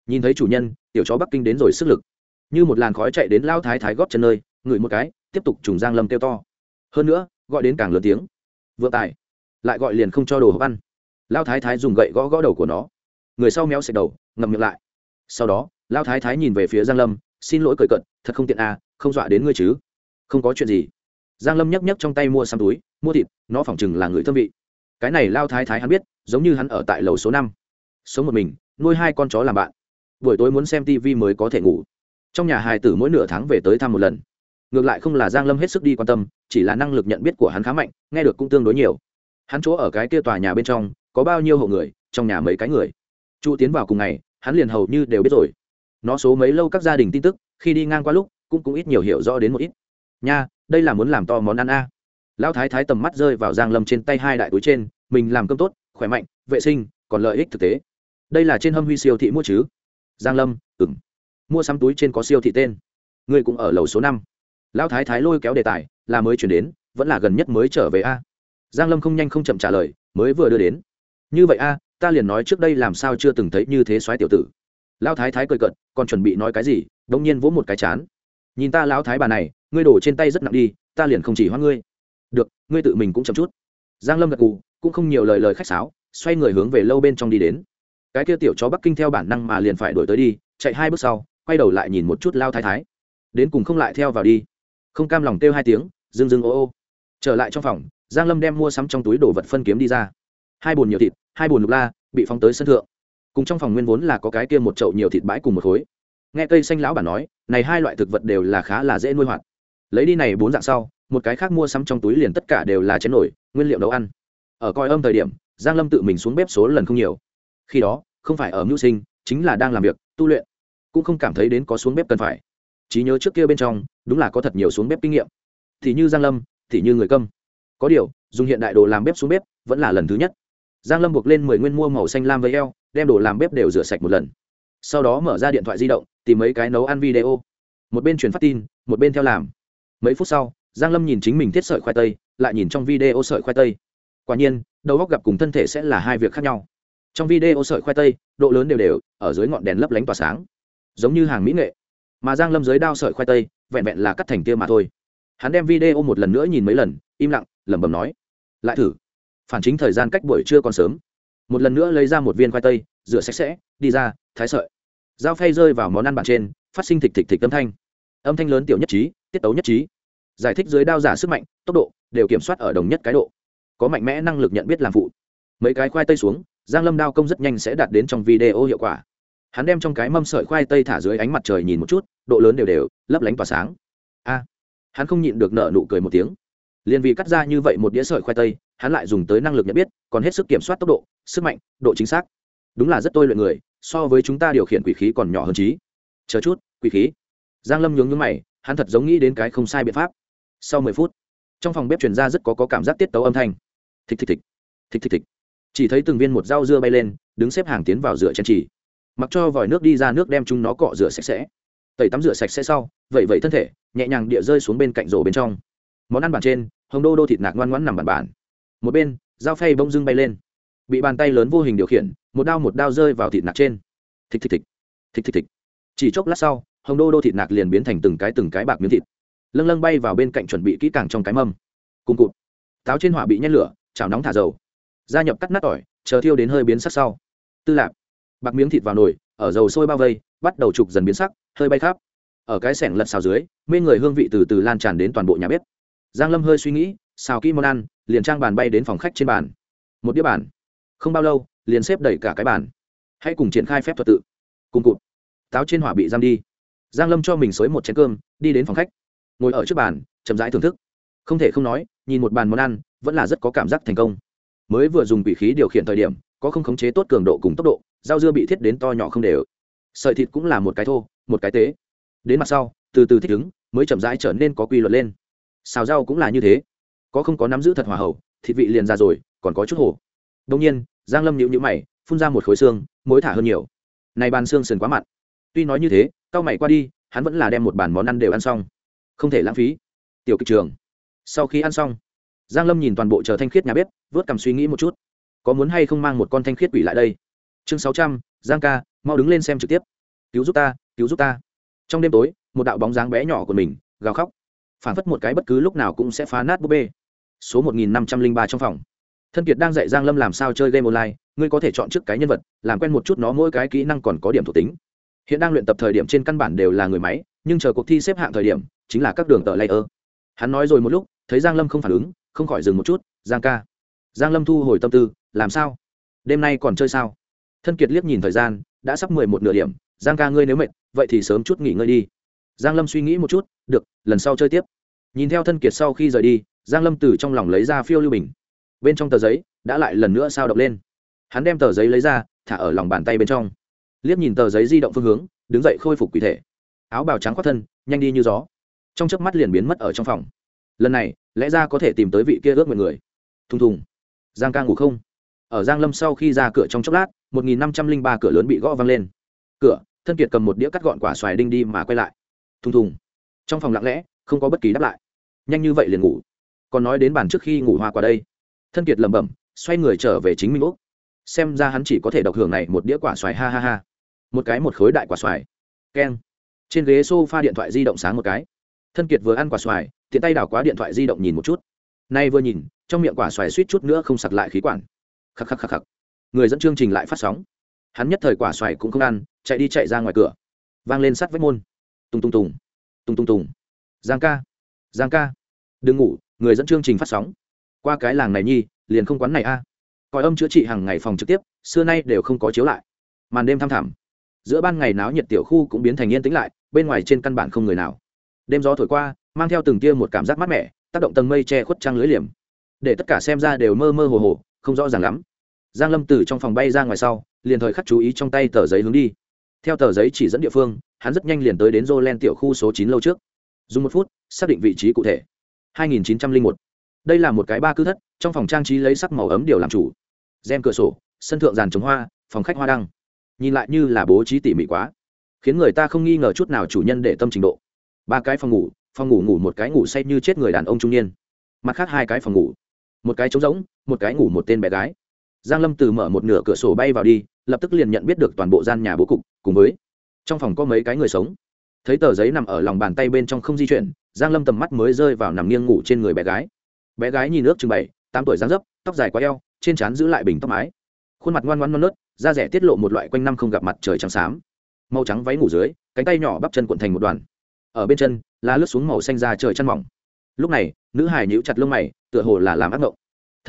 Nhìn thấy chủ nhân, tiểu chó bắc kinh đến rồi sức lực. Như một làn khói chạy đến lao thái thái góp chân nơi, ngửi một cái, tiếp tục trùng giang lâm kêu to hơn nữa, gọi đến càng lớn tiếng. Vượng tài, lại gọi liền không cho đồ hộp ăn. Lao thái thái dùng gậy gõ gõ đầu của nó. Người sau méo xẹt đầu, ngậm miệng lại. Sau đó lao thái thái nhìn về phía giang lâm, xin lỗi cười cận thật không tiện à không dọa đến ngươi chứ? Không có chuyện gì. Giang lâm nhấc nhấc trong tay mua xăm túi, mua thịt, nó phỏng chừng là người thơm vị. Cái này lao thái thái hắn biết, giống như hắn ở tại lầu số năm. Sống một mình, nuôi hai con chó làm bạn. Buổi tối muốn xem tv mới có thể ngủ. Trong nhà hài tử mỗi nửa tháng về tới thăm một lần ngược lại không là giang lâm hết sức đi quan tâm, chỉ là năng lực nhận biết của hắn khá mạnh, nghe được cũng tương đối nhiều. Hắn chỗ ở cái kia tòa nhà bên trong, có bao nhiêu hộ người, trong nhà mấy cái người? Chu tiến vào cùng ngày, hắn liền hầu như đều biết rồi. Nó số mấy lâu các gia đình tin tức, khi đi ngang qua lúc, cũng cũng ít nhiều hiểu rõ đến một ít. Nha, đây là muốn làm to món ăn a. À. lão thái thái tầm mắt rơi vào giang lâm trên tay hai đại túi trên, mình làm cơm tốt, khỏe mạnh, vệ sinh, còn lợi ích thực tế. Đây là trên hâm huy siêu thị mua chứ? Giang lâm ừng mua sắm túi trên có siêu thị tên. Người cũng ở lầu số năm lão thái thái lôi kéo đề tài là mới chuyển đến vẫn là gần nhất mới trở về a. Giang lâm không nhanh không chậm trả lời mới vừa đưa đến. Như vậy a ta liền nói trước đây làm sao chưa từng thấy như thế soái tiểu tử. Lão thái thái cười cận còn chuẩn bị nói cái gì đống nhiên vỗ một cái chán. Nhìn ta lão thái bà này ngươi đổ trên tay rất nặng đi ta liền không chỉ hoa ngươi. Được ngươi tự mình cũng chậm chút. Giang lâm gật gù, cũng không nhiều lời lời khách sáo xoay người hướng về lâu bên trong đi đến. Cái kia tiểu chó bắc kinh theo bản năng mà liền phải đổi tới đi chạy hai bước sau quay đầu lại nhìn một chút lao thái thái. Đến cùng không lại theo vào đi không cam lòng kêu hai tiếng, dưng dưng ô ô. Trở lại trong phòng, giang lâm đem mua sắm trong túi đồ vật phân kiếm đi ra. Hai bồn nhiều thịt, hai bồn lục la, bị phóng tới sân thượng. Cùng trong phòng nguyên vốn là có cái kia một chậu nhiều thịt bãi cùng một khối. Nghe cây xanh lão bản nói, này hai loại thực vật đều là khá là dễ nuôi hoạt. Lấy đi này bốn dạng sau, một cái khác mua sắm trong túi liền tất cả đều là chén nổi, nguyên liệu nấu ăn. Ở coi âm thời điểm, giang lâm tự mình xuống bếp số lần không nhiều. Khi đó, không phải ở mưu sinh, chính là đang làm việc, tu luyện. Cũng không cảm thấy đến có xuống bếp cần phải trí nhớ trước kia bên trong, đúng là có thật nhiều xuống bếp kinh nghiệm. Thì như giang lâm, thì như người câm. Có điều, dùng hiện đại đồ làm bếp xuống bếp vẫn là lần thứ nhất. Giang lâm buộc lên mười nguyên mua màu xanh lam với eo, đem đồ làm bếp đều rửa sạch một lần. Sau đó mở ra điện thoại di động, tìm mấy cái nấu ăn video. Một bên truyền phát tin, một bên theo làm. Mấy phút sau, giang lâm nhìn chính mình thiết sợi khoai tây, lại nhìn trong video sợi khoai tây. Quả nhiên, đầu góc gặp cùng thân thể sẽ là hai việc khác nhau. Trong video sợi khoai tây, độ lớn đều đều, ở dưới ngọn đèn lấp lánh tỏa sáng. Giống như hàng mỹ nghệ mà giang lâm dưới đao sợi khoai tây, vẹn vẹn là cắt thành kia mà thôi. Hắn đem video một lần nữa nhìn mấy lần, im lặng, lẩm bẩm nói, lại thử. Phản chính thời gian cách buổi trưa còn sớm. Một lần nữa lấy ra một viên khoai tây, rửa sạch sẽ, đi ra, thái sợi. Dao phay rơi vào món ăn bản trên, phát sinh thịt thịt thịt âm thanh. Âm thanh lớn tiểu nhất trí, tiết tấu nhất trí. Giải thích dưới đao giả sức mạnh, tốc độ, đều kiểm soát ở đồng nhất cái độ. Có mạnh mẽ năng lực nhận biết làm phụ. Mấy cái khoai tây xuống, giang lâm đao công rất nhanh sẽ đạt đến trong video hiệu quả hắn đem trong cái mâm sợi khoai tây thả dưới ánh mặt trời nhìn một chút độ lớn đều đều lấp lánh tỏa sáng. A! Hắn không nhịn được nở nụ cười một tiếng. Liền vì cắt ra như vậy một đĩa sợi khoai tây hắn lại dùng tới năng lực nhận biết còn hết sức kiểm soát tốc độ sức mạnh độ chính xác. Đúng là rất tôi luyện người so với chúng ta điều khiển quỷ khí còn nhỏ hơn trí chờ chút quỷ khí. Giang lâm nhướng nhướng mày hắn thật giống nghĩ đến cái không sai biện pháp. Sau mười phút trong phòng bếp truyền ra rất có, có cảm giác tiết tấu âm thanh. Thịch thịch thịch. Thịch thịch thịch. Chỉ thấy từng viên một dao dưa bay lên đứng xếp hàng tiến vào rửa chén chỉ mặc cho vòi nước đi ra nước đem chúng nó cọ rửa sạch sẽ. Tẩy tắm rửa sạch sẽ sau vậy vậy thân thể, nhẹ nhàng địa rơi xuống bên cạnh rổ bên trong. Món ăn bàn trên, hồng đô đô thịt nạc ngoan ngoãn nằm bàn bàn một bên, dao phay bông dưng bay lên. Bị bàn tay lớn vô hình điều khiển, một đao một đao rơi vào thịt nạc trên. Thịt thịt thịt thịt thịt thịt. Chỉ chốc lát sau, hồng đô đô thịt nạc liền biến thành từng cái từng cái bạc miếng thịt. Lâng lâng bay vào bên cạnh chuẩn bị kỹ càng trong cái mâm. Cùng cụt. Táo trên hỏa bị nhét lửa, chảo nóng thả dầu. Gia nhập cắt nát tỏi, chờ thiêu đến hơi biến sắc sau. Tư lạc bạc miếng thịt vào nồi, ở dầu sôi bao vây, bắt đầu trục dần biến sắc, hơi bay khắp. Ở cái sẻng lật xào dưới, mê người hương vị từ từ lan tràn đến toàn bộ nhà bếp. Giang lâm hơi suy nghĩ, xào kỹ món ăn, liền trang bàn bay đến phòng khách trên bàn. Một đĩa bàn. Không bao lâu, liền xếp đẩy cả cái bàn. Hãy cùng triển khai phép thuật tự. Cùng cụt. Táo trên hỏa bị giam đi. Giang lâm cho mình xới một chén cơm, đi đến phòng khách. Ngồi ở trước bàn, chậm rãi thưởng thức. Không thể không nói, nhìn một bàn món ăn, vẫn là rất có cảm giác thành công. Mới vừa dùng bị khí điều khiển thời điểm, có không khống chế tốt cường độ cùng tốc độ rau dưa bị thiết đến to nhỏ không đều. Sợi thịt cũng là một cái thô, một cái tế. Đến mặt sau, từ từ thích ứng, mới chậm rãi trở nên có quy luật lên. Xào rau cũng là như thế. Có không có nắm giữ thật hòa hậu, thịt vị liền ra rồi, còn có chút hổ. đông nhiên, giang lâm nhịu nhữ mày, phun ra một khối xương mối thả hơn nhiều. Này bàn xương sườn quá mặn. Tuy nói như thế cao mày qua đi, hắn vẫn là đem một bàn món ăn đều ăn xong. Không thể lãng phí. Tiểu kịch trường. Sau khi ăn xong, giang lâm nhìn toàn bộ chờ thanh khiết nhà bếp, vớt cầm suy nghĩ một chút. Có muốn hay không mang một con thanh khiết quỷ lại đây? Chương sáu trăm, giang ca, mau đứng lên xem trực tiếp. Cứu giúp ta, cứu giúp ta. Trong đêm tối, một đạo bóng dáng bé nhỏ của mình, gào khóc. Phản phất một cái bất cứ lúc nào cũng sẽ phá nát búp bê. Số một nghìn năm trăm linh ba trong phòng. Thân kiệt đang dạy giang lâm làm sao chơi game online, ngươi có thể chọn trước cái nhân vật, làm quen một chút nó mỗi cái kỹ năng còn có điểm thuộc tính. Hiện đang luyện tập thời điểm trên căn bản đều là người máy, nhưng chờ cuộc thi xếp hạng thời điểm, chính là các đường tờ layer. Hắn nói rồi một lúc, thấy giang lâm không phản ứng, không khỏi dừng một chút. Giang ca. Giang lâm thu hồi tâm tư, làm sao? Đêm nay còn chơi sao? Thân kiệt liếc nhìn thời gian, đã sắp mười một nửa điểm. Giang ca ngươi nếu mệt, vậy thì sớm chút nghỉ ngơi đi. Giang lâm suy nghĩ một chút, được, lần sau chơi tiếp. Nhìn theo thân kiệt sau khi rời đi, giang lâm từ trong lòng lấy ra phiêu lưu bình. Bên trong tờ giấy đã lại lần nữa sao động lên. Hắn đem tờ giấy lấy ra, thả ở lòng bàn tay bên trong. Liếc nhìn tờ giấy di động phương hướng, đứng dậy khôi phục quỷ thể. Áo bào trắng khoác thân, nhanh đi như gió. Trong chớp mắt liền biến mất ở trong phòng. Lần này, lẽ ra có thể tìm tới vị kia ước nguyện người. Thùng thùng. Giang ca ngủ không? Ở giang lâm sau khi ra cửa trong chốc lát, một nghìn năm trăm linh ba cửa lớn bị gõ văng lên. Cửa, thân kiệt cầm một đĩa cắt gọn quả xoài đinh đi mà quay lại. Thùng thùng. Trong phòng lặng lẽ, không có bất kỳ đáp lại. Nhanh như vậy liền ngủ. Còn nói đến bàn trước khi ngủ hoa qua đây. Thân kiệt lẩm bẩm, xoay người trở về chính mình úc xem ra hắn chỉ có thể độc hưởng này một đĩa quả xoài, ha ha ha. Một cái một khối đại quả xoài. Keng. Trên ghế s o f a điện thoại di động sáng một cái. Thân kiệt vừa ăn quả xoài, tiện tay đảo quá điện thoại di động nhìn một chút. Nay vừa nhìn, trong miệng quả xoài suýt chút nữa không sặc lại khí quản khắc khắc khắc khắc. Người dẫn chương trình lại phát sóng. Hắn nhất thời quả xoài cũng không ăn, chạy đi chạy ra ngoài cửa. Vang lên sắt vách môn. Tung tung tùng. Tung tung tùng. Giang ca. Giang ca. Đừng ngủ, người dẫn chương trình phát sóng. Qua cái làng này nhi, liền không quán này a. À. coi âm chữa trị hàng ngày phòng trực tiếp, xưa nay đều không có chiếu lại. Màn đêm thăm thẳm. Giữa ban ngày náo nhiệt tiểu khu cũng biến thành yên tĩnh lại, bên ngoài trên căn bản không người nào. Đêm gió thổi qua, mang theo từng tia một cảm giác mát mẻ, tác động tầng mây che khuất trăng lưới liềm. Để tất cả xem ra đều mơ mơ hồ hồ, không rõ ràng lắm giang lâm từ trong phòng bay ra ngoài sau, liền thời khắc chú ý trong tay tờ giấy hướng đi. Theo tờ giấy chỉ dẫn địa phương, hắn rất nhanh liền tới đến Jolen tiểu khu số 9 lâu trước. Dùng một phút, xác định vị trí cụ thể. 2901. đây là một cái ba cư thất, trong phòng trang trí lấy sắc màu ấm điều làm chủ. Rèm cửa sổ, sân thượng dàn trồng hoa, phòng khách hoa đăng. Nhìn lại như là bố trí tỉ mỉ quá. Khiến người ta không nghi ngờ chút nào chủ nhân để tâm trình độ. Ba cái phòng ngủ phòng ngủ ngủ một cái ngủ say như chết người đàn ông trung niên. Mặt khác hai cái phòng ngủ. Một cái trống rỗng, một cái ngủ một tên bé gái giang lâm từ mở một nửa cửa sổ bay vào đi, lập tức liền nhận biết được toàn bộ gian nhà bố cục, cùng với trong phòng có mấy cái người sống. Thấy tờ giấy nằm ở lòng bàn tay bên trong không di chuyển, giang lâm tầm mắt mới rơi vào nằm nghiêng ngủ trên người bé gái. Bé gái nhìn nước chừng bảy, tám tuổi dáng dấp, tóc dài quá eo, trên trán giữ lại bình tóc mái. Khuôn mặt ngoan ngoan non nớt, da rẻ tiết lộ một loại quanh năm không gặp mặt trời trắng xám. Màu trắng váy ngủ dưới, cánh tay nhỏ bắp chân cuộn thành một đoàn. Ở bên chân, lá lướt xuống màu xanh da trời chăn mỏng. Lúc này, nữ hải nhíu chặt lông mày, tựa hồ là làm ác mộng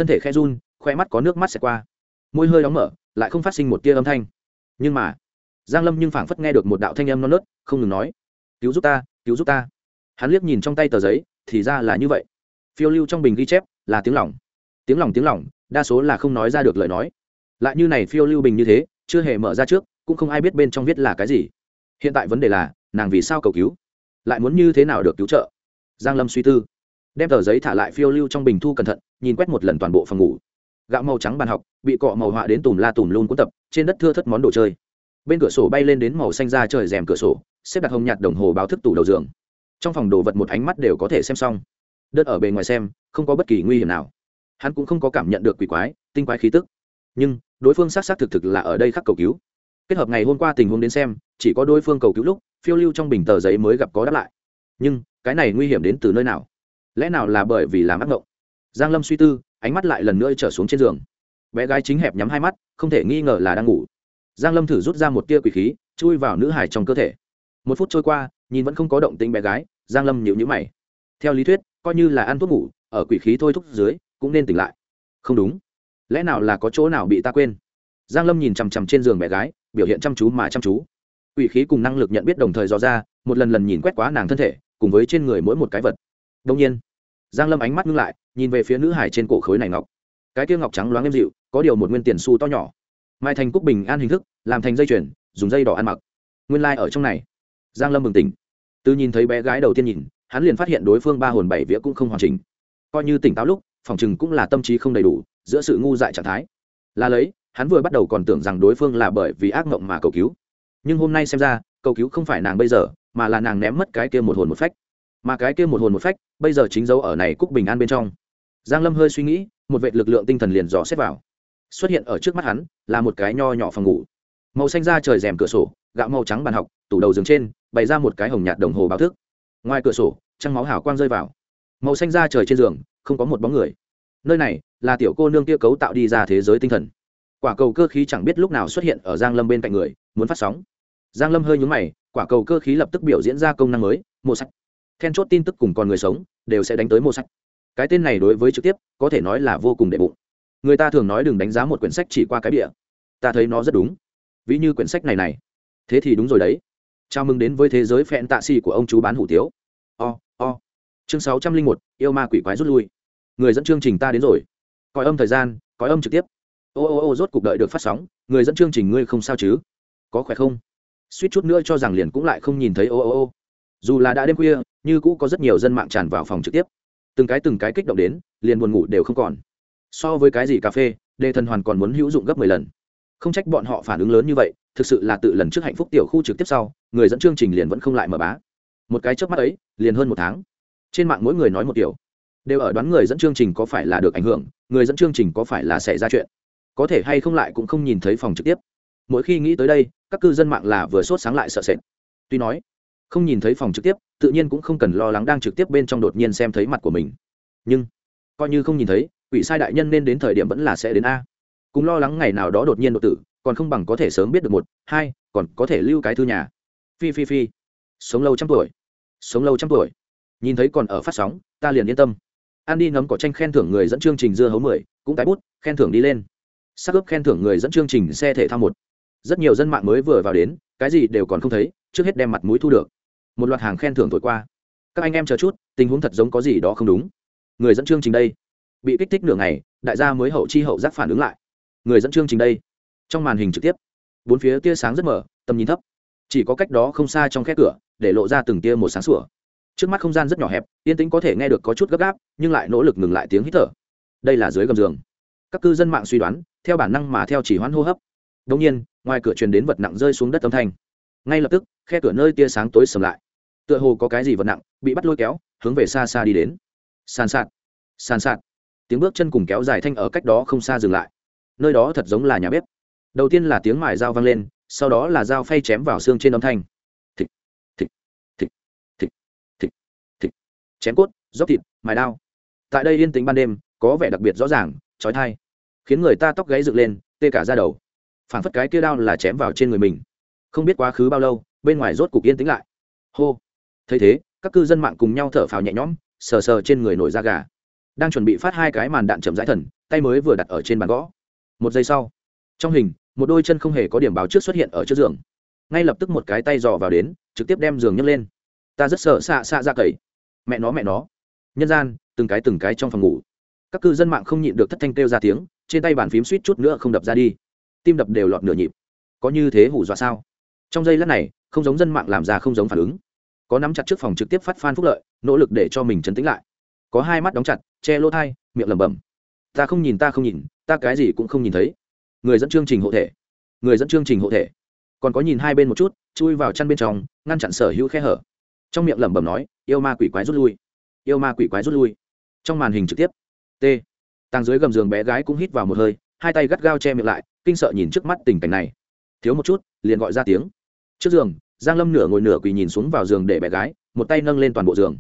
thân thể khe run khoe mắt có nước mắt xẹt qua. Môi hơi đóng mở, lại không phát sinh một tia âm thanh. Nhưng mà, giang lâm nhưng phảng phất nghe được một đạo thanh âm non nớt, không ngừng nói, cứu giúp ta, cứu giúp ta. Hắn liếc nhìn trong tay tờ giấy, thì ra là như vậy. Phiêu lưu trong bình ghi chép là tiếng lỏng tiếng lỏng tiếng lỏng đa số là không nói ra được lời nói. Lại như này phiêu lưu bình như thế, chưa hề mở ra trước, cũng không ai biết bên trong viết là cái gì. Hiện tại vấn đề là, nàng vì sao cầu cứu? Lại muốn như thế nào được cứu trợ? Giang lâm suy tư. Đem tờ giấy thả lại phiêu lưu trong bình thu cẩn thận, nhìn quét một lần toàn bộ phòng ngủ gạo màu trắng bàn học, bị cọ màu họa đến tùm la tùm luôn cuốn tập, trên đất thưa thất món đồ chơi. Bên cửa sổ bay lên đến màu xanh ra trời rèm cửa sổ, xếp đặt hồng nhạt đồng hồ báo thức tủ đầu giường. Trong phòng đồ vật một ánh mắt đều có thể xem xong. Đất ở bề ngoài xem, không có bất kỳ nguy hiểm nào. Hắn cũng không có cảm nhận được quỷ quái, tinh quái khí tức. Nhưng, đối phương xác xác thực thực là ở đây khắc cầu cứu. Kết hợp ngày hôm qua tình huống đến xem, chỉ có đối phương cầu cứu lúc, phiêu lưu trong bình tờ giấy mới gặp có đáp lại. Nhưng, cái này nguy hiểm đến từ nơi nào? Lẽ nào là bởi vì làm ác mộng giang lâm suy tư ánh mắt lại lần nữa trở xuống trên giường. Bé gái chính hẹp nhắm hai mắt, không thể nghi ngờ là đang ngủ. Giang lâm thử rút ra một tia quỷ khí, chui vào nữ hải trong cơ thể. Một phút trôi qua, nhìn vẫn không có động tĩnh bé gái, giang lâm nhịu nhữ mày. Theo lý thuyết, coi như là ăn thuốc ngủ, ở quỷ khí thôi thúc dưới, cũng nên tỉnh lại. Không đúng. Lẽ nào là có chỗ nào bị ta quên? Giang lâm nhìn chằm chằm trên giường bé gái, biểu hiện chăm chú mà chăm chú. Quỷ khí cùng năng lực nhận biết đồng thời dò ra, một lần lần nhìn quét quá nàng thân thể, cùng với trên người mỗi một cái vật. Đông nhiên giang lâm ánh mắt ngưng lại, nhìn về phía nữ hải trên cổ khối này ngọc. Cái kia ngọc trắng loáng êm dịu, có điều một nguyên tiền xu to nhỏ. Mai thành cúc bình an hình thức, làm thành dây chuyền, dùng dây đỏ ăn mặc. Nguyên lai、like、ở trong này. Giang lâm bừng tỉnh. Từ nhìn thấy bé gái đầu tiên nhìn, hắn liền phát hiện đối phương ba hồn bảy vía cũng không hoàn chỉnh. Coi như tỉnh táo lúc, phòng chừng cũng là tâm trí không đầy đủ, giữa sự ngu dại trạng thái. Là lấy, hắn vừa bắt đầu còn tưởng rằng đối phương là bởi vì ác mộng mà cầu cứu. Nhưng hôm nay xem ra, cầu cứu không phải nàng bây giờ, mà là nàng ném mất cái kia một hồn một phách mà cái kia một hồn một phách, bây giờ chính dấu ở này cúc bình an bên trong. Giang lâm hơi suy nghĩ, một vệ lực lượng tinh thần liền dò xét vào. Xuất hiện ở trước mắt hắn, là một cái nho nhỏ phòng ngủ. Màu xanh da trời rèm cửa sổ, gạo màu trắng bàn học, tủ đầu giường trên, bày ra một cái hồng nhạt đồng hồ báo thức. Ngoài cửa sổ, trăng máu hào quang rơi vào. Màu xanh da trời trên giường, không có một bóng người. Nơi này là tiểu cô nương kia cấu tạo đi ra thế giới tinh thần. Quả cầu cơ khí chẳng biết lúc nào xuất hiện ở giang lâm bên cạnh người, muốn phát sóng. Giang lâm hơi nhúng mày, quả cầu cơ khí lập tức biểu diễn ra công năng mới mô sạch then chốt tin tức cùng con người sống đều sẽ đánh tới mô sách. Cái tên này đối với trực tiếp có thể nói là vô cùng đệ bụng. Người ta thường nói đừng đánh giá một quyển sách chỉ qua cái địa ta thấy nó rất đúng. Ví như quyển sách này này. Thế thì đúng rồi đấy. Chào mừng đến với thế giới phẹn tạ xì của ông chú bán hủ tiếu. O、oh, o、oh. chương sáu trăm linh một yêu ma quỷ quái rút lui. Người dẫn chương trình ta đến rồi. Coi âm thời gian coi âm trực tiếp. Ô ô ô rốt cuộc đợi được phát sóng. Người dẫn chương trình ngươi không sao chứ? Có khỏe không? Suýt chút nữa cho rằng liền cũng lại không nhìn thấy ô ô ô. Dù là đã đêm khuya như cũ có rất nhiều dân mạng tràn vào phòng trực tiếp. Từng cái từng cái kích động đến, liền buồn ngủ đều không còn. So với cái gì cà phê đề thần hoàn còn muốn hữu dụng gấp mười lần. Không trách bọn họ phản ứng lớn như vậy, thực sự là tự lần trước hạnh phúc tiểu khu trực tiếp sau, người dẫn chương trình liền vẫn không lại mở bá. Một cái trước mắt ấy, liền hơn một tháng. Trên mạng mỗi người nói một kiểu đều ở đoán người dẫn chương trình có phải là được ảnh hưởng, người dẫn chương trình có phải là xảy ra chuyện. Có thể hay không lại cũng không nhìn thấy phòng trực tiếp. Mỗi khi nghĩ tới đây, các cư dân mạng là vừa sốt sáng lại sợ sệt. Tuy nói không nhìn thấy phòng trực tiếp, tự nhiên cũng không cần lo lắng đang trực tiếp bên trong đột nhiên xem thấy mặt của mình. Nhưng, coi như không nhìn thấy, quỷ sai đại nhân nên đến thời điểm vẫn là sẽ đến a. Cùng lo lắng ngày nào đó đột nhiên đột tử, còn không bằng có thể sớm biết được một, hai, còn có thể lưu cái thư nhà. Phi phi phi. Sống lâu trăm tuổi. Sống lâu trăm tuổi. Nhìn thấy còn ở phát sóng, ta liền yên tâm. An đi ngấm cỏ tranh khen thưởng người dẫn chương trình dưa hấu mười, cũng tái bút, khen thưởng đi lên. Sắc ướp khen thưởng người dẫn chương trình xe thể thao một. Rất nhiều dân mạng mới vừa vào đến, cái gì đều còn không thấy, trước hết đem mặt mũi thu được một loạt hàng khen thưởng thổi qua. Các anh em chờ chút, tình huống thật giống có gì đó không đúng. Người dẫn chương trình đây. Bị kích thích nửa ngày, đại gia mới hậu chi hậu giác phản ứng lại. Người dẫn chương trình đây. Trong màn hình trực tiếp, bốn phía tia sáng rất mở, tầm nhìn thấp. Chỉ có cách đó không xa trong khe cửa, để lộ ra từng tia một sáng sủa. Trước mắt không gian rất nhỏ hẹp, yên tĩnh có thể nghe được có chút gấp gáp, nhưng lại nỗ lực ngừng lại tiếng hít thở. Đây là dưới gầm giường. Các cư dân mạng suy đoán, theo bản năng mà theo chỉ hoãn hô hấp. Đông nhiên, ngoài cửa truyền đến vật nặng rơi xuống đất âm thanh. Ngay lập tức, khe cửa nơi tia sáng tối sầm lại tựa hồ có cái gì vật nặng, bị bắt lôi kéo, hướng về xa xa đi đến. Sàn sạt sàn sạt. Tiếng bước chân cùng kéo dài thanh ở cách đó không xa dừng lại. Nơi đó thật giống là nhà bếp. Đầu tiên là tiếng mài dao vang lên, sau đó là dao phay chém vào xương trên âm thanh. Thịt thịt thịt thịt thịt thịt. Chém cốt, dốc thịt, mài đao. Tại đây yên tĩnh ban đêm, có vẻ đặc biệt rõ ràng trói thai khiến người ta tóc gáy dựng lên, tê cả ra đầu. Phản phất cái kia đao là chém vào trên người mình. Không biết quá khứ bao lâu, bên ngoài rốt cục yên tĩnh lại. Hô thấy thế, các cư dân mạng cùng nhau thở phào nhẹ nhõm, sờ sờ trên người nổi da gà. Đang chuẩn bị phát hai cái màn đạn chậm rãi thần, tay mới vừa đặt ở trên bàn gõ. Một giây sau, trong hình, một đôi chân không hề có điểm báo trước xuất hiện ở trước giường. Ngay lập tức một cái tay dò vào đến, trực tiếp đem giường nhấc lên. Ta rất sợ xạ xạ ra cậy. Mẹ nó mẹ nó. Nhân gian, từng cái từng cái trong phòng ngủ. Các cư dân mạng không nhịn được thất thanh kêu ra tiếng, trên tay bàn phím suýt chút nữa không đập ra đi. Tim đập đều lọt nửa nhịp. Có như thế hủ dọa sao? Trong giây lát này, không giống dân mạng làm ra không giống phản ứng có nắm chặt trước phòng trực tiếp phát phan phúc lợi, nỗ lực để cho mình chấn tĩnh lại. Có hai mắt đóng chặt, che lỗ thai, miệng lẩm bẩm. Ta không nhìn, ta không nhìn, ta cái gì cũng không nhìn thấy. Người dẫn chương trình hộ thể. Người dẫn chương trình hộ thể. Còn có nhìn hai bên một chút, chui vào chăn bên trong, ngăn chặn sở hữu khe hở. Trong miệng lẩm bẩm nói, yêu ma quỷ quái rút lui. Yêu ma quỷ quái rút lui. Trong màn hình trực tiếp. T. Tàng dưới gầm giường bé gái cũng hít vào một hơi, hai tay gắt gao che miệng lại, kinh sợ nhìn trước mắt tình cảnh này. Thiếu một chút, liền gọi ra tiếng. Trước giường giang lâm nửa ngồi nửa quỳ nhìn xuống vào giường để bé gái, một tay nâng lên toàn bộ giường.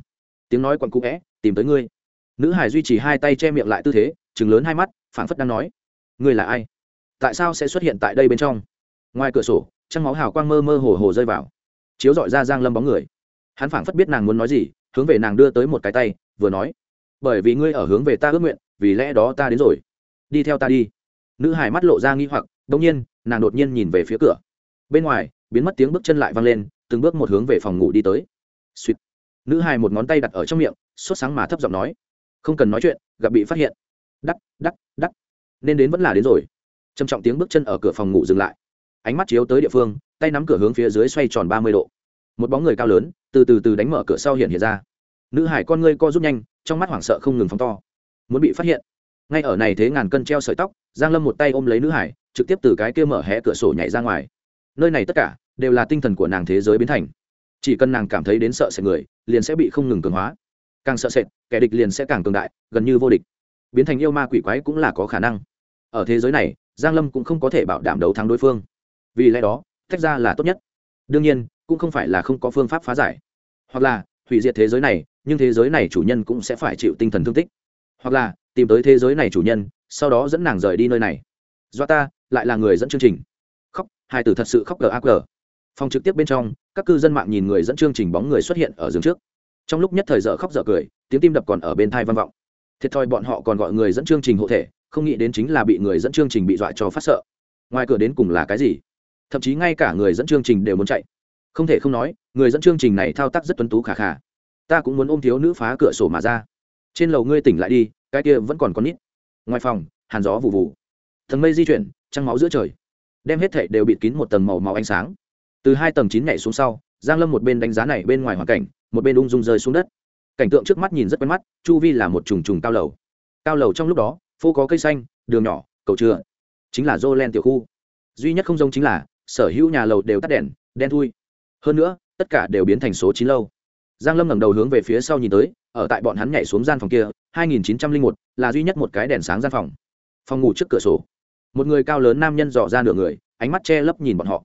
Tiếng nói quặn cũ vẽ tìm tới ngươi. Nữ hải duy trì hai tay che miệng lại tư thế chừng lớn hai mắt, phảng phất đang nói, ngươi là ai? Tại sao sẽ xuất hiện tại đây bên trong? Ngoài cửa sổ, trăng máu hào quang mơ mơ hồ hồ rơi vào. Chiếu dọi ra giang lâm bóng người. Hắn phảng phất biết nàng muốn nói gì, hướng về nàng đưa tới một cái tay, vừa nói, bởi vì ngươi ở hướng về ta ước nguyện, vì lẽ đó ta đến rồi. Đi theo ta đi. Nữ hải mắt lộ ra nghi hoặc đông nhiên, nàng đột nhiên nhìn về phía cửa. Bên ngoài biến mất tiếng bước chân lại vang lên, từng bước một hướng về phòng ngủ đi tới. Suýt nữ hải một ngón tay đặt ở trong miệng, sốt sáng mà thấp giọng nói. Không cần nói chuyện, gặp bị phát hiện. Đắc đắc đắc. Nên đến vẫn là đến rồi. Trầm trọng tiếng bước chân ở cửa phòng ngủ dừng lại. Ánh mắt chiếu tới địa phương, tay nắm cửa hướng phía dưới xoay tròn ba mươi độ. Một bóng người cao lớn, từ từ từ đánh mở cửa sau hiện hiện ra. Nữ hải con ngươi co rút nhanh, trong mắt hoảng sợ không ngừng phóng to. Muốn bị phát hiện. Ngay ở này thế ngàn cân treo sợi tóc, giang lâm một tay ôm lấy nữ hải trực tiếp từ cái kia mở hé cửa sổ nhảy ra ngoài nơi này tất cả đều là tinh thần của nàng thế giới biến thành. Chỉ cần nàng cảm thấy đến sợ sệt người, liền sẽ bị không ngừng cường hóa. Càng sợ sệt, kẻ địch liền sẽ càng cường đại, gần như vô địch. Biến thành yêu ma quỷ quái cũng là có khả năng. Ở thế giới này, giang lâm cũng không có thể bảo đảm đấu thắng đối phương. Vì lẽ đó, tách ra là tốt nhất. Đương nhiên, cũng không phải là không có phương pháp phá giải. Hoặc là, hủy diệt thế giới này, nhưng thế giới này chủ nhân cũng sẽ phải chịu tinh thần thương tích. Hoặc là, tìm tới thế giới này chủ nhân, sau đó dẫn nàng rời đi nơi này. Do ta, lại là người dẫn chương trình hai tử thật sự khóc gờ ác gờ. Phòng trực tiếp bên trong, các cư dân mạng nhìn người dẫn chương trình bóng người xuất hiện ở giường trước. Trong lúc nhất thời dở khóc dở cười, tiếng tim đập còn ở bên thai văn vọng. Thiệt thòi bọn họ còn gọi người dẫn chương trình hộ thể, không nghĩ đến chính là bị người dẫn chương trình bị dọa cho phát sợ. Ngoài cửa đến cùng là cái gì? Thậm chí ngay cả người dẫn chương trình đều muốn chạy. Không thể không nói, người dẫn chương trình này thao tác rất tuấn tú khả khả ta cũng muốn ôm thiếu nữ phá cửa sổ mà ra. Trên lầu ngươi tỉnh lại đi, cái kia vẫn còn con nít. Ngoài phòng, hàn gió vụ vụ thần mây di chuyển, trăng máu giữa trời đem hết thảy đều bịt kín một tầng màu màu ánh sáng. Từ hai tầng chín nhảy xuống sau, giang lâm một bên đánh giá này bên ngoài hoàn cảnh, một bên ung dung rơi xuống đất. Cảnh tượng trước mắt nhìn rất quen mắt, chu vi là một trùng trùng cao lầu. Cao lầu trong lúc đó, phố có cây xanh, đường nhỏ, cầu trưa chính là dô len tiểu khu. Duy nhất không giống chính là, sở hữu nhà lầu đều tắt đèn, đen thui. Hơn nữa, tất cả đều biến thành số chín lâu. Giang lâm ngẩng đầu hướng về phía sau nhìn tới, ở tại bọn hắn nhảy xuống gian phòng kia 2901 là duy nhất một cái đèn sáng gian phòng. Phòng ngủ trước cửa sổ một người cao lớn nam nhân dò ra nửa người, ánh mắt che lấp nhìn bọn họ.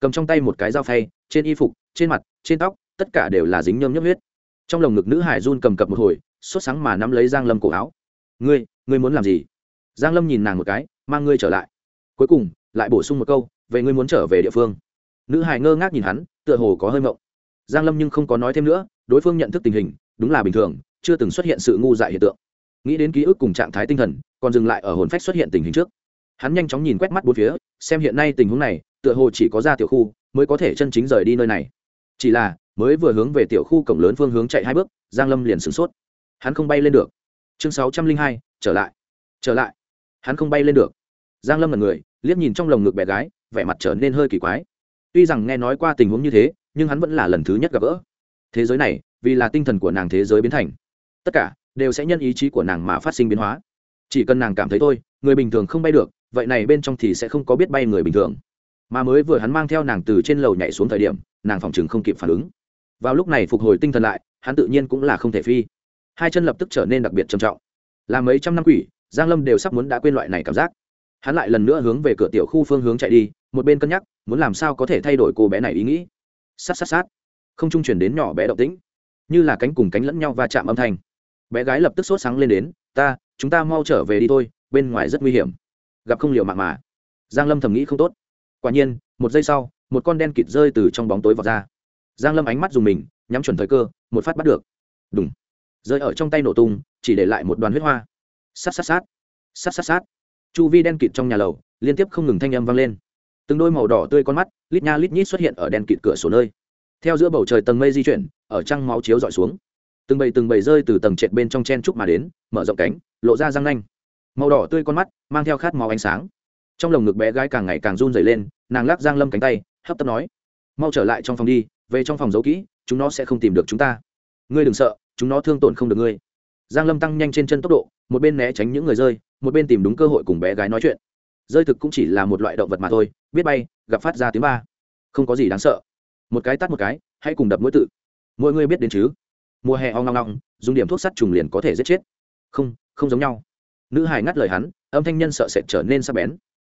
Cầm trong tay một cái dao phay, trên y phục, trên mặt, trên tóc, tất cả đều là dính nhơm nhấp huyết. Trong lồng ngực nữ hải run cầm cập một hồi, sốt sáng mà nắm lấy giang lâm cổ áo. Ngươi ngươi muốn làm gì? Giang lâm nhìn nàng một cái, mang ngươi trở lại. Cuối cùng, lại bổ sung một câu, về ngươi muốn trở về địa phương. Nữ hải ngơ ngác nhìn hắn, tựa hồ có hơi mộng. Giang lâm nhưng không có nói thêm nữa, đối phương nhận thức tình hình, đúng là bình thường, chưa từng xuất hiện sự ngu dại hiện tượng. Nghĩ đến ký ức cùng trạng thái tinh thần, còn dừng lại ở hồn phách xuất hiện tình hình trước hắn nhanh chóng nhìn quét mắt bốn phía, xem hiện nay tình huống này, tựa hồ chỉ có ra tiểu khu mới có thể chân chính rời đi nơi này. Chỉ là, mới vừa hướng về tiểu khu cổng lớn phương hướng chạy hai bước, giang lâm liền sửng sốt. Hắn không bay lên được. Chương sáu trăm linh hai, trở lại. Trở lại. Hắn không bay lên được. Giang lâm là người, liếc nhìn trong lồng ngực bé gái, vẻ mặt trở nên hơi kỳ quái. Tuy rằng nghe nói qua tình huống như thế, nhưng hắn vẫn là lần thứ nhất gặp gỡ. Thế giới này, vì là tinh thần của nàng thế giới biến thành. Tất cả đều sẽ nhân ý chí của nàng mà phát sinh biến hóa. Chỉ cần nàng cảm thấy thôi, người bình thường không bay được vậy này bên trong thì sẽ không có biết bay người bình thường. Mà mới vừa hắn mang theo nàng từ trên lầu nhảy xuống thời điểm, nàng phòng chừng không kịp phản ứng. Vào lúc này phục hồi tinh thần lại, hắn tự nhiên cũng là không thể phi. Hai chân lập tức trở nên đặc biệt trầm trọng. Là mấy trăm năm quỷ, giang lâm đều sắp muốn đã quên loại này cảm giác. Hắn lại lần nữa hướng về cửa tiểu khu phương hướng chạy đi, một bên cân nhắc, muốn làm sao có thể thay đổi cô bé này ý nghĩ. Sát sát sát. Không trung chuyển đến nhỏ bé động tĩnh. Như là cánh cùng cánh lẫn nhau va chạm âm thanh. Bé gái lập tức sốt sáng lên đến, ta, chúng ta mau trở về đi thôi, bên ngoài rất nguy hiểm gặp không liều mạng mà. Giang lâm thầm nghĩ không tốt. Quả nhiên, một giây sau, một con đen kịt rơi từ trong bóng tối vào ra. Giang lâm ánh mắt dùng mình, nhắm chuẩn thời cơ, một phát bắt được. Đúng rơi ở trong tay nổ tung, chỉ để lại một đoàn huyết hoa. Sát sát sát. Sát sát sát. Chu vi đen kịt trong nhà lầu, liên tiếp không ngừng thanh âm vang lên. Từng đôi màu đỏ tươi con mắt, lít nha lít nhít xuất hiện ở đèn kịt cửa sổ nơi. Theo giữa bầu trời tầng mây di chuyển, ở trăng máu chiếu dọi xuống. Từng bầy từng bầy rơi từ tầng trệt bên trong chen trúc mà đến, mở rộng cánh, lộ ra răng nanh màu đỏ tươi con mắt, mang theo khát máu ánh sáng. Trong lồng ngực bé gái càng ngày càng run dày lên, nàng lắc giang lâm cánh tay, hấp tấp nói, mau trở lại trong phòng đi, về trong phòng giấu kỹ, chúng nó sẽ không tìm được chúng ta. Ngươi đừng sợ, chúng nó thương tổn không được ngươi. Giang lâm tăng nhanh trên chân tốc độ, một bên né tránh những người rơi, một bên tìm đúng cơ hội cùng bé gái nói chuyện. Rơi thực cũng chỉ là một loại động vật mà thôi, biết bay, gặp phát ra tiếng ba. Không có gì đáng sợ. Một cái tắt một cái, hãy cùng đập mũi tự. Mỗi người biết đến chứ. Mùa hè ong ngong ngong dùng điểm thuốc sắt trùng liền có thể giết chết. Không không giống nhau nữ hài ngắt lời hắn, âm thanh nhân sợ sệt trở nên sắc bén.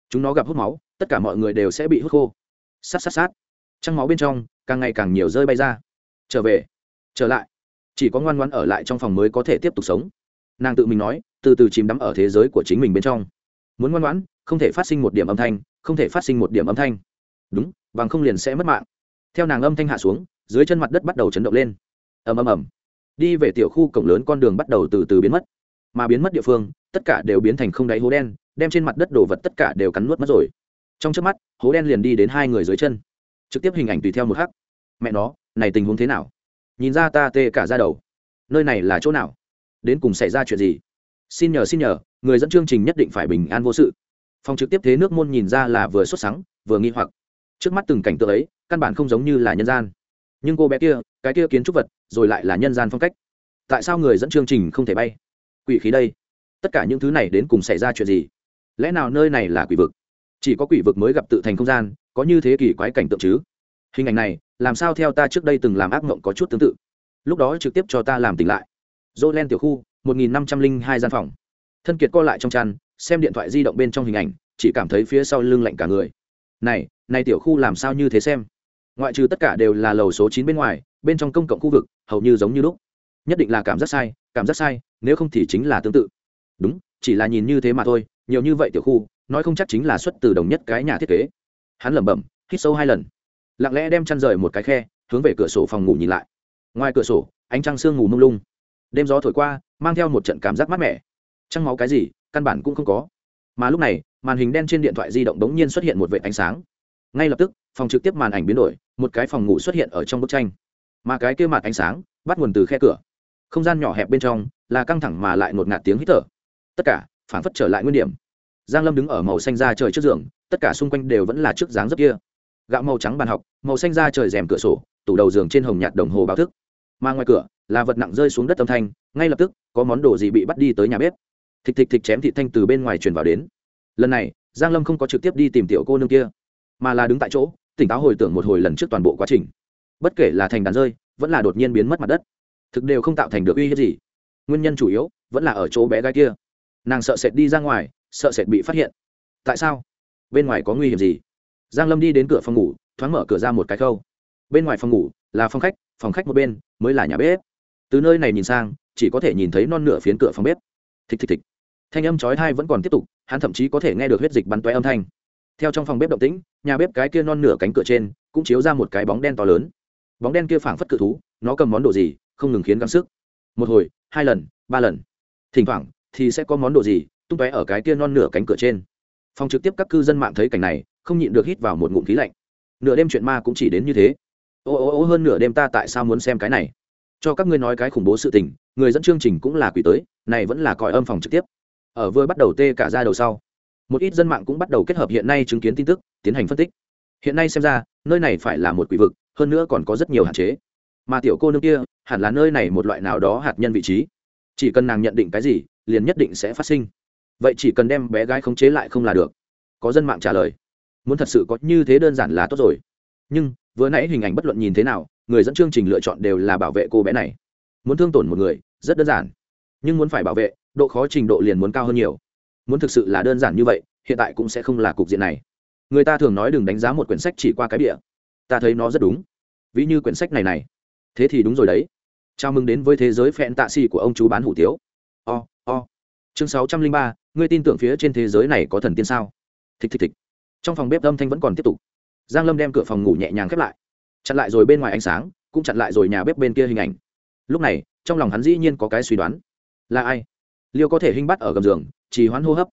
Chúng nó gặp hút máu, tất cả mọi người đều sẽ bị hút khô. Sát sát sát. Trăng máu bên trong, càng ngày càng nhiều rơi bay ra. Trở về. Trở lại. Chỉ có ngoan ngoan ở lại trong phòng mới có thể tiếp tục sống. Nàng tự mình nói, từ từ chìm đắm ở thế giới của chính mình bên trong. Muốn ngoan ngoãn, không thể phát sinh một điểm âm thanh, không thể phát sinh một điểm âm thanh. Đúng, bằng không liền sẽ mất mạng. Theo nàng âm thanh hạ xuống, dưới chân mặt đất bắt đầu chấn động lên. Ầm ầm ầm. Đi về tiểu khu cổng lớn con đường bắt đầu từ từ biến mất mà biến mất địa phương tất cả đều biến thành không đáy hố đen đem trên mặt đất đồ vật tất cả đều cắn nuốt mất rồi. Trong trước mắt hố đen liền đi đến hai người dưới chân. Trực tiếp hình ảnh tùy theo một hắc, mẹ nó này tình huống thế nào? Nhìn ra ta tê cả ra đầu. Nơi này là chỗ nào? Đến cùng xảy ra chuyện gì? Xin nhờ xin nhờ người dẫn chương trình nhất định phải bình an vô sự. Phòng trực tiếp thế nước môn nhìn ra là vừa xuất sáng vừa nghi hoặc. Trước mắt từng cảnh tượng ấy căn bản không giống như là nhân gian. Nhưng cô bé kia cái kia kiến trúc vật rồi lại là nhân gian phong cách. Tại sao người dẫn chương trình không thể bay? Quỷ khí đây? Tất cả những thứ này đến cùng xảy ra chuyện gì? Lẽ nào nơi này là quỷ vực? Chỉ có quỷ vực mới gặp tự thành không gian, có như thế kỷ quái cảnh tượng chứ? Hình ảnh này, làm sao theo ta trước đây từng làm ác mộng có chút tương tự? Lúc đó trực tiếp cho ta làm tỉnh lại. Dô len tiểu khu, một nghìn năm trăm linh hai gian phòng. Thân kiệt co lại trong chăn, xem điện thoại di động bên trong hình ảnh, chỉ cảm thấy phía sau lưng lạnh cả người. Này này tiểu khu làm sao như thế xem? Ngoại trừ tất cả đều là lầu số chín bên ngoài, bên trong công cộng khu vực, hầu như giống như lúc nhất định là cảm giác sai, cảm giác sai, nếu không thì chính là tương tự. Đúng, chỉ là nhìn như thế mà thôi, nhiều như vậy tiểu khu, nói không chắc chính là xuất từ đồng nhất cái nhà thiết kế. Hắn lẩm bẩm, hít sâu hai lần. Lặng lẽ đem chăn rời một cái khe, hướng về cửa sổ phòng ngủ nhìn lại. Ngoài cửa sổ, ánh trăng sương ngủ mông lung. Đêm gió thổi qua, mang theo một trận cảm giác mát mẻ. Trăng máu cái gì, căn bản cũng không có. Mà lúc này, màn hình đen trên điện thoại di động đống nhiên xuất hiện một vệ ánh sáng. Ngay lập tức, phòng trực tiếp màn ảnh biến đổi, một cái phòng ngủ xuất hiện ở trong bức tranh. Mà cái kia mặt ánh sáng, bắt nguồn từ khe cửa không gian nhỏ hẹp bên trong, là căng thẳng mà lại ngột ngạt tiếng hít thở. Tất cả phản phất trở lại nguyên điểm. Giang lâm đứng ở màu xanh ra trời trước giường, tất cả xung quanh đều vẫn là trước dáng rất kia. Gạo màu trắng bàn học, màu xanh ra trời rèm cửa sổ, tủ đầu giường trên hồng nhạt đồng hồ báo thức. Mà ngoài cửa, là vật nặng rơi xuống đất âm thanh, ngay lập tức, có món đồ gì bị bắt đi tới nhà bếp. Thịt thịt thịt chém thịt thanh từ bên ngoài truyền vào đến. Lần này, giang lâm không có trực tiếp đi tìm tiểu cô nương kia, mà là đứng tại chỗ, tỉnh táo hồi tưởng một hồi lần trước toàn bộ quá trình. Bất kể là thành đàn rơi, vẫn là đột nhiên biến mất mặt đất thực đều không tạo thành được uy hiếp gì. Nguyên nhân chủ yếu vẫn là ở chỗ bé gái kia. Nàng sợ sệt đi ra ngoài, sợ sệt bị phát hiện. Tại sao? Bên ngoài có nguy hiểm gì? Giang lâm đi đến cửa phòng ngủ, thoáng mở cửa ra một cái khâu. Bên ngoài phòng ngủ là phòng khách phòng khách một bên mới là nhà bếp. Từ nơi này nhìn sang, chỉ có thể nhìn thấy non nửa phiến cửa phòng bếp. Thịch thịch thịch. Thanh âm chói tai vẫn còn tiếp tục, hắn thậm chí có thể nghe được huyết dịch bắn toe âm thanh. Theo trong phòng bếp động tĩnh, nhà bếp cái kia non nửa cánh cửa trên cũng chiếu ra một cái bóng đen to lớn. Bóng đen kia phảng phất cự thú, nó cầm món đồ gì không ngừng khiến gắng sức. Một hồi, hai lần, ba lần. Thỉnh thoảng, thì sẽ có món đồ gì tung tóe ở cái kia non nửa cánh cửa trên. Phòng trực tiếp các cư dân mạng thấy cảnh này, không nhịn được hít vào một ngụm khí lạnh. Nửa đêm chuyện ma cũng chỉ đến như thế. Ô ô ô, hơn nửa đêm ta tại sao muốn xem cái này? Cho các ngươi nói cái khủng bố sự tình, người dẫn chương trình cũng là quỷ tới, này vẫn là còi âm phòng trực tiếp. Ở vừa bắt đầu tê cả ra đầu sau, một ít dân mạng cũng bắt đầu kết hợp hiện nay chứng kiến tin tức, tiến hành phân tích. Hiện nay xem ra, nơi này phải là một quỷ vực, hơn nữa còn có rất nhiều hạn chế mà tiểu cô nương kia hẳn là nơi này một loại nào đó hạt nhân vị trí. Chỉ cần nàng nhận định cái gì, liền nhất định sẽ phát sinh. Vậy chỉ cần đem bé gái khống chế lại không là được. Có dân mạng trả lời. Muốn thật sự có như thế đơn giản là tốt rồi. Nhưng, vừa nãy hình ảnh bất luận nhìn thế nào, người dẫn chương trình lựa chọn đều là bảo vệ cô bé này. Muốn thương tổn một người, rất đơn giản. Nhưng muốn phải bảo vệ, độ khó trình độ liền muốn cao hơn nhiều. Muốn thực sự là đơn giản như vậy, hiện tại cũng sẽ không là cục diện này. Người ta thường nói đừng đánh giá một quyển sách chỉ qua cái địa ta thấy nó rất đúng. Ví như quyển sách này này thế thì đúng rồi đấy. Chào mừng đến với thế giới phẹn tạ xì của ông chú bán hủ tiếu. O o. Chương sáu trăm linh ba, ngươi tin tưởng phía trên thế giới này có thần tiên sao? Thịch thịch thịch trong phòng bếp âm thanh vẫn còn tiếp tục. Giang lâm đem cửa phòng ngủ nhẹ nhàng khép lại. Chặn lại rồi bên ngoài ánh sáng, cũng chặn lại rồi nhà bếp bên kia hình ảnh. Lúc này, trong lòng hắn dĩ nhiên có cái suy đoán. Là ai? Liêu có thể hinh bắt ở gầm giường, trì hoãn hô hấp.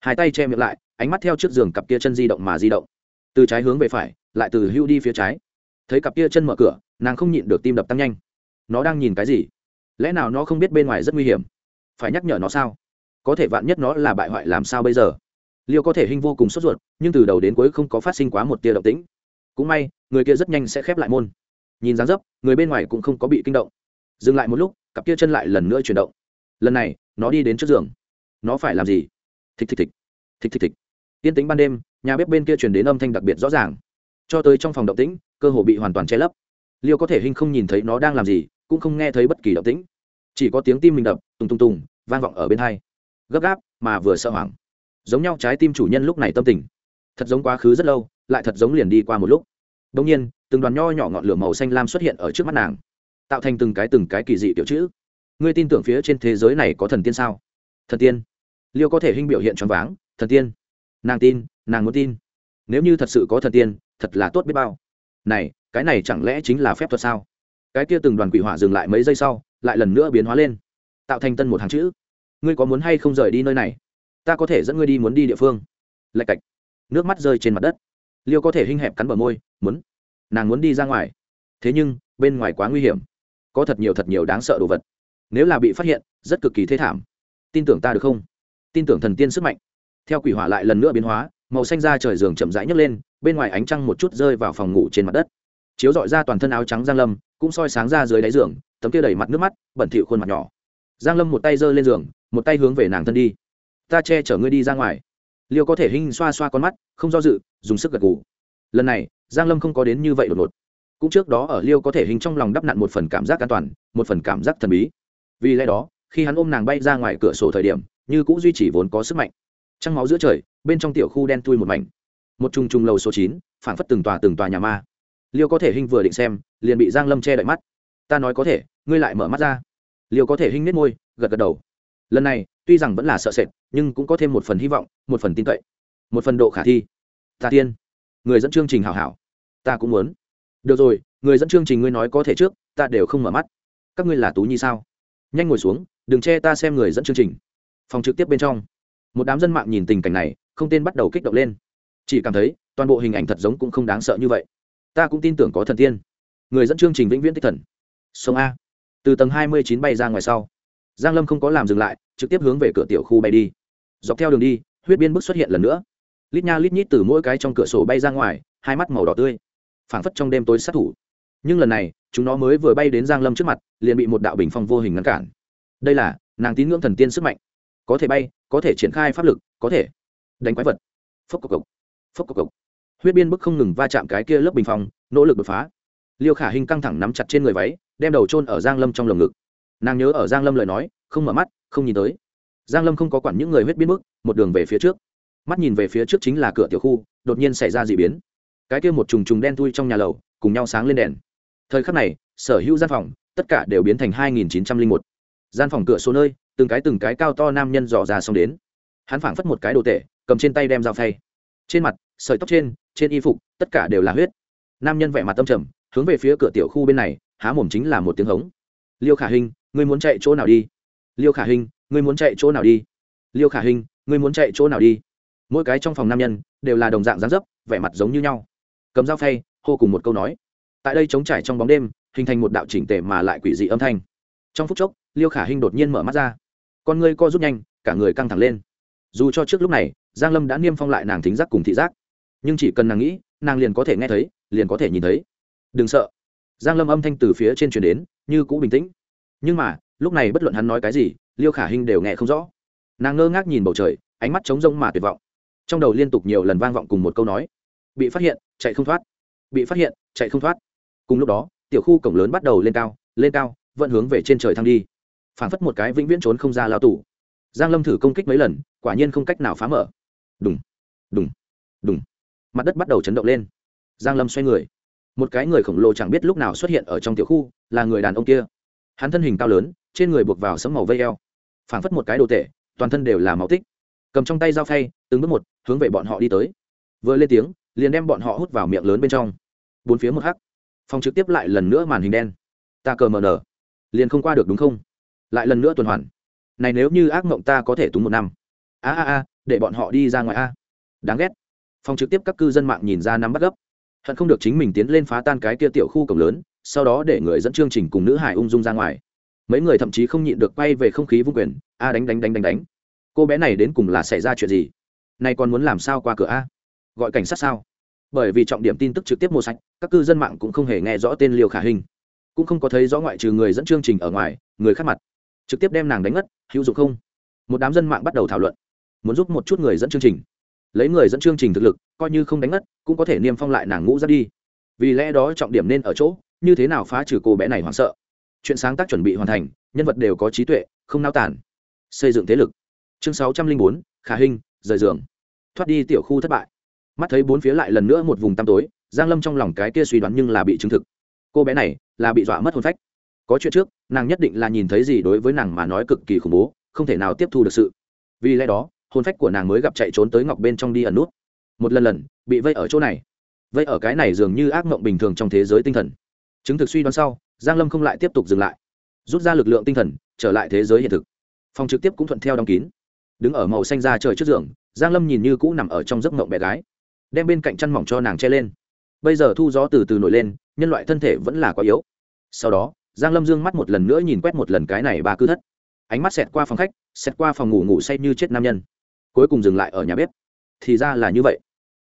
Hai tay che miệng lại, ánh mắt theo trước giường cặp kia chân di động mà di động. Từ trái hướng về phải, lại từ hưu đi phía trái thấy cặp kia chân mở cửa, nàng không nhịn được tim đập tăng nhanh. Nó đang nhìn cái gì? Lẽ nào nó không biết bên ngoài rất nguy hiểm? Phải nhắc nhở nó sao? Có thể vạn nhất nó là bại hoại làm sao bây giờ? Liêu có thể hình vô cùng sốt ruột, nhưng từ đầu đến cuối không có phát sinh quá một tia động tĩnh. Cũng may, người kia rất nhanh sẽ khép lại môn. Nhìn dáng dấp, người bên ngoài cũng không có bị kinh động. Dừng lại một lúc, cặp kia chân lại lần nữa chuyển động. Lần này, nó đi đến trước giường. Nó phải làm gì? Thịch thịch thịch. Thịch thịch thịch. Yên tĩnh ban đêm, nhà bếp bên kia chuyển đến âm thanh đặc biệt rõ ràng. Cho tới trong phòng động tĩnh cơ hồ bị hoàn toàn che lấp. Liêu có thể hình không nhìn thấy nó đang làm gì, cũng không nghe thấy bất kỳ động tĩnh. Chỉ có tiếng tim mình đập, tùng tùng tùng, vang vọng ở bên hai. Gấp gáp, mà vừa sợ hoảng. Giống nhau trái tim chủ nhân lúc này tâm tình. Thật giống quá khứ rất lâu, lại thật giống liền đi qua một lúc. Đông nhiên, từng đoàn nho nhỏ ngọn lửa màu xanh lam xuất hiện ở trước mắt nàng. Tạo thành từng cái từng cái kỳ dị tiểu chữ. Ngươi tin tưởng phía trên thế giới này có thần tiên sao? Thần tiên. Liêu có thể hình biểu hiện choáng váng, thần tiên. Nàng tin, nàng muốn tin. Nếu như thật sự có thần tiên, thật là tốt biết bao này, cái này chẳng lẽ chính là phép thuật sao? Cái kia từng đoàn quỷ hỏa dừng lại mấy giây sau, lại lần nữa biến hóa lên. Tạo thành tân một hàng chữ. Ngươi có muốn hay không rời đi nơi này? Ta có thể dẫn ngươi đi muốn đi địa phương. Lạch cạch. Nước mắt rơi trên mặt đất. Liêu có thể hinh hẹp cắn bờ môi, muốn. Nàng muốn đi ra ngoài. Thế nhưng, bên ngoài quá nguy hiểm. Có thật nhiều thật nhiều đáng sợ đồ vật. Nếu là bị phát hiện, rất cực kỳ thế thảm. Tin tưởng ta được không? Tin tưởng thần tiên sức mạnh. Theo quỷ hỏa lại lần nữa biến hóa màu xanh ra trời giường chậm rãi nhấc lên, bên ngoài ánh trăng một chút rơi vào phòng ngủ trên mặt đất. Chiếu dọi ra toàn thân áo trắng giang lâm, cũng soi sáng ra dưới đáy giường, tấm kia đầy mặt nước mắt, bẩn thỉu khuôn mặt nhỏ. Giang lâm một tay giơ lên giường, một tay hướng về nàng thân đi. Ta che chở ngươi đi ra ngoài. Liêu có thể hình xoa xoa con mắt, không do dự, dùng sức gật gù. Lần này, giang lâm không có đến như vậy đột ngột. Cũng trước đó ở liêu có thể hình trong lòng đắp nặn một phần cảm giác an toàn, một phần cảm giác thần bí. Vì lẽ đó, khi hắn ôm nàng bay ra ngoài cửa sổ thời điểm, như cũng duy trì vốn có sức mạnh trăng máu giữa trời, bên trong tiểu khu đen tui một mảnh. Một trùng trùng lầu số chín, phảng phất từng tòa từng tòa nhà ma. Liêu có thể hình vừa định xem, liền bị giang lâm che đậy mắt. Ta nói có thể, ngươi lại mở mắt ra. Liêu có thể hình nết môi, gật gật đầu. Lần này, tuy rằng vẫn là sợ sệt, nhưng cũng có thêm một phần hy vọng, một phần tin cậy. Một phần độ khả thi. Ta tiên. Người dẫn chương trình hảo hảo. Ta cũng muốn. Được rồi, người dẫn chương trình ngươi nói có thể trước, ta đều không mở mắt. Các ngươi là tú nhi sao? Nhanh ngồi xuống, đừng che ta xem người dẫn chương trình. Phòng trực tiếp bên trong một đám dân mạng nhìn tình cảnh này, không tên bắt đầu kích động lên. Chỉ cảm thấy, toàn bộ hình ảnh thật giống cũng không đáng sợ như vậy. Ta cũng tin tưởng có thần tiên. Người dẫn chương trình vĩnh viễn tích thần. Sông a. Từ tầng hai mươi chín bay ra ngoài sau. Giang lâm không có làm dừng lại, trực tiếp hướng về cửa tiểu khu bay đi. Dọc theo đường đi, huyết biên bức xuất hiện lần nữa. Lít nha lít nhít từ mỗi cái trong cửa sổ bay ra ngoài, hai mắt màu đỏ tươi. Phảng phất trong đêm tối sát thủ. Nhưng lần này, chúng nó mới vừa bay đến giang lâm trước mặt, liền bị một đạo bình phong vô hình ngăn cản. Đây là, nàng tín ngưỡng thần tiên sức mạnh có thể bay, có thể triển khai pháp lực, có thể đánh quái vật. Phốc cộc cộc phốc cộc cộc huyết biên bức không ngừng va chạm cái kia lớp bình phong, nỗ lực đột phá. Liêu khả hình căng thẳng nắm chặt trên người váy, đem đầu trôn ở giang lâm trong lồng ngực. Nàng nhớ ở giang lâm lời nói, không mở mắt, không nhìn tới. Giang lâm không có quản những người huyết biên bức, một đường về phía trước. Mắt nhìn về phía trước chính là cửa tiểu khu, đột nhiên xảy ra dị biến. Cái kia một trùng trùng đen thui trong nhà lầu, cùng nhau sáng lên đèn. Thời khắc này, sở hữu gian phòng, tất cả đều biến thành hai nghìn chín trăm linh một. Gian phòng cửa số nơi từng cái từng cái cao to nam nhân dò ra xong đến. Hắn phảng phất một cái đồ tệ cầm trên tay đem dao phay. Trên mặt, sợi tóc trên trên y phục, tất cả đều là huyết. Nam nhân vẻ mặt tâm trầm, hướng về phía cửa tiểu khu bên này, há mồm chính là một tiếng hống. Liêu khả hình, ngươi muốn chạy chỗ nào đi? Liêu khả hình, ngươi muốn chạy chỗ nào đi? Liêu khả hình, ngươi muốn chạy chỗ nào đi? Mỗi cái trong phòng nam nhân, đều là đồng dạng dáng dấp, vẻ mặt giống như nhau. Cầm dao phay, hô cùng một câu nói. Tại đây chống trải trong bóng đêm, hình thành một đạo chỉnh tề mà lại quỷ dị âm thanh. Trong phút chốc, liêu khả hình đột nhiên mở mắt ra con ngươi co rút nhanh, cả người căng thẳng lên. Dù cho trước lúc này, giang lâm đã niêm phong lại nàng thính giác cùng thị giác, nhưng chỉ cần nàng nghĩ, nàng liền có thể nghe thấy, liền có thể nhìn thấy. Đừng sợ. Giang lâm âm thanh từ phía trên truyền đến, như cũ bình tĩnh. Nhưng mà, lúc này bất luận hắn nói cái gì, liêu khả hinh đều nghe không rõ. Nàng ngơ ngác nhìn bầu trời, ánh mắt trống rông mà tuyệt vọng. Trong đầu liên tục nhiều lần vang vọng cùng một câu nói. Bị phát hiện, chạy không thoát. Bị phát hiện, chạy không thoát. Cùng lúc đó, tiểu khu cổng lớn bắt đầu lên cao lên cao, vẫn hướng về trên trời thăng đi phản phất một cái vĩnh viễn trốn không ra lao tù. Giang lâm thử công kích mấy lần, quả nhiên không cách nào phá mở. Đùng đùng đùng. Mặt đất bắt đầu chấn động lên. Giang lâm xoay người. Một cái người khổng lồ chẳng biết lúc nào xuất hiện ở trong tiểu khu, là người đàn ông kia. Hắn thân hình cao lớn, trên người buộc vào sấm màu vây eo. Phảng phất một cái đồ tệ toàn thân đều là máu tích. Cầm trong tay dao phay, từng bước một, hướng về bọn họ đi tới. Vừa lên tiếng, liền đem bọn họ hút vào miệng lớn bên trong. Bốn phía một hắc. Phòng trực tiếp lại lần nữa màn hình đen. Ta cờ mờ nở liền không qua được đúng không? Lại lần nữa tuần hoàn. Này nếu như ác mộng ta có thể túng một năm. A a a, để bọn họ đi ra ngoài a. Đáng ghét. Phòng trực tiếp các cư dân mạng nhìn ra nắm bắt gấp. Hận không được chính mình tiến lên phá tan cái kia tiểu khu cổng lớn, sau đó để người dẫn chương trình cùng nữ hải ung dung ra ngoài. Mấy người thậm chí không nhịn được quay về không khí vung quyền, a đánh đánh đánh đánh đánh. Cô bé này đến cùng là xảy ra chuyện gì? Nay còn muốn làm sao qua cửa a? Gọi cảnh sát sao? Bởi vì trọng điểm tin tức trực tiếp mua sạch, các cư dân mạng cũng không hề nghe rõ tên liều khả hình. Cũng không có thấy rõ ngoại trừ người dẫn chương trình ở ngoài, người khác mặt trực tiếp đem nàng đánh ngất, hữu dụng không? Một đám dân mạng bắt đầu thảo luận, muốn giúp một chút người dẫn chương trình. Lấy người dẫn chương trình thực lực, coi như không đánh ngất, cũng có thể niêm phong lại nàng ngũ ra đi. Vì lẽ đó trọng điểm nên ở chỗ, như thế nào phá trừ cô bé này hoảng sợ? Chuyện sáng tác chuẩn bị hoàn thành, nhân vật đều có trí tuệ, không nao tản xây dựng thế lực. Chương sáu trăm linh bốn, khả hình rời giường. Thoát đi tiểu khu thất bại. Mắt thấy bốn phía lại lần nữa một vùng tăm tối, giang lâm trong lòng cái kia suy đoán nhưng là bị chứng thực. Cô bé này là bị dọa mất hồn phách có chuyện trước, nàng nhất định là nhìn thấy gì đối với nàng mà nói cực kỳ khủng bố, không thể nào tiếp thu được sự. Vì lẽ đó hôn phách của nàng mới gặp chạy trốn tới ngọc bên trong đi ẩn nút. Một lần lần, bị vây ở chỗ này. Vây ở cái này dường như ác mộng bình thường trong thế giới tinh thần. Chứng thực suy đoán sau, giang lâm không lại tiếp tục dừng lại. Rút ra lực lượng tinh thần, trở lại thế giới hiện thực. Phòng trực tiếp cũng thuận theo đóng kín. Đứng ở màu xanh ra trời trước giường, giang lâm nhìn như cũ nằm ở trong giấc mộng bé gái. Đem bên cạnh chăn mỏng cho nàng che lên. Bây giờ thu gió từ từ nổi lên, nhân loại thân thể vẫn là quá yếu. Sau đó giang lâm dương mắt một lần nữa nhìn quét một lần cái này ba cư thất. Ánh mắt xẹt qua phòng khách, xẹt qua phòng ngủ ngủ say như chết nam nhân. Cuối cùng dừng lại ở nhà bếp. Thì ra là như vậy.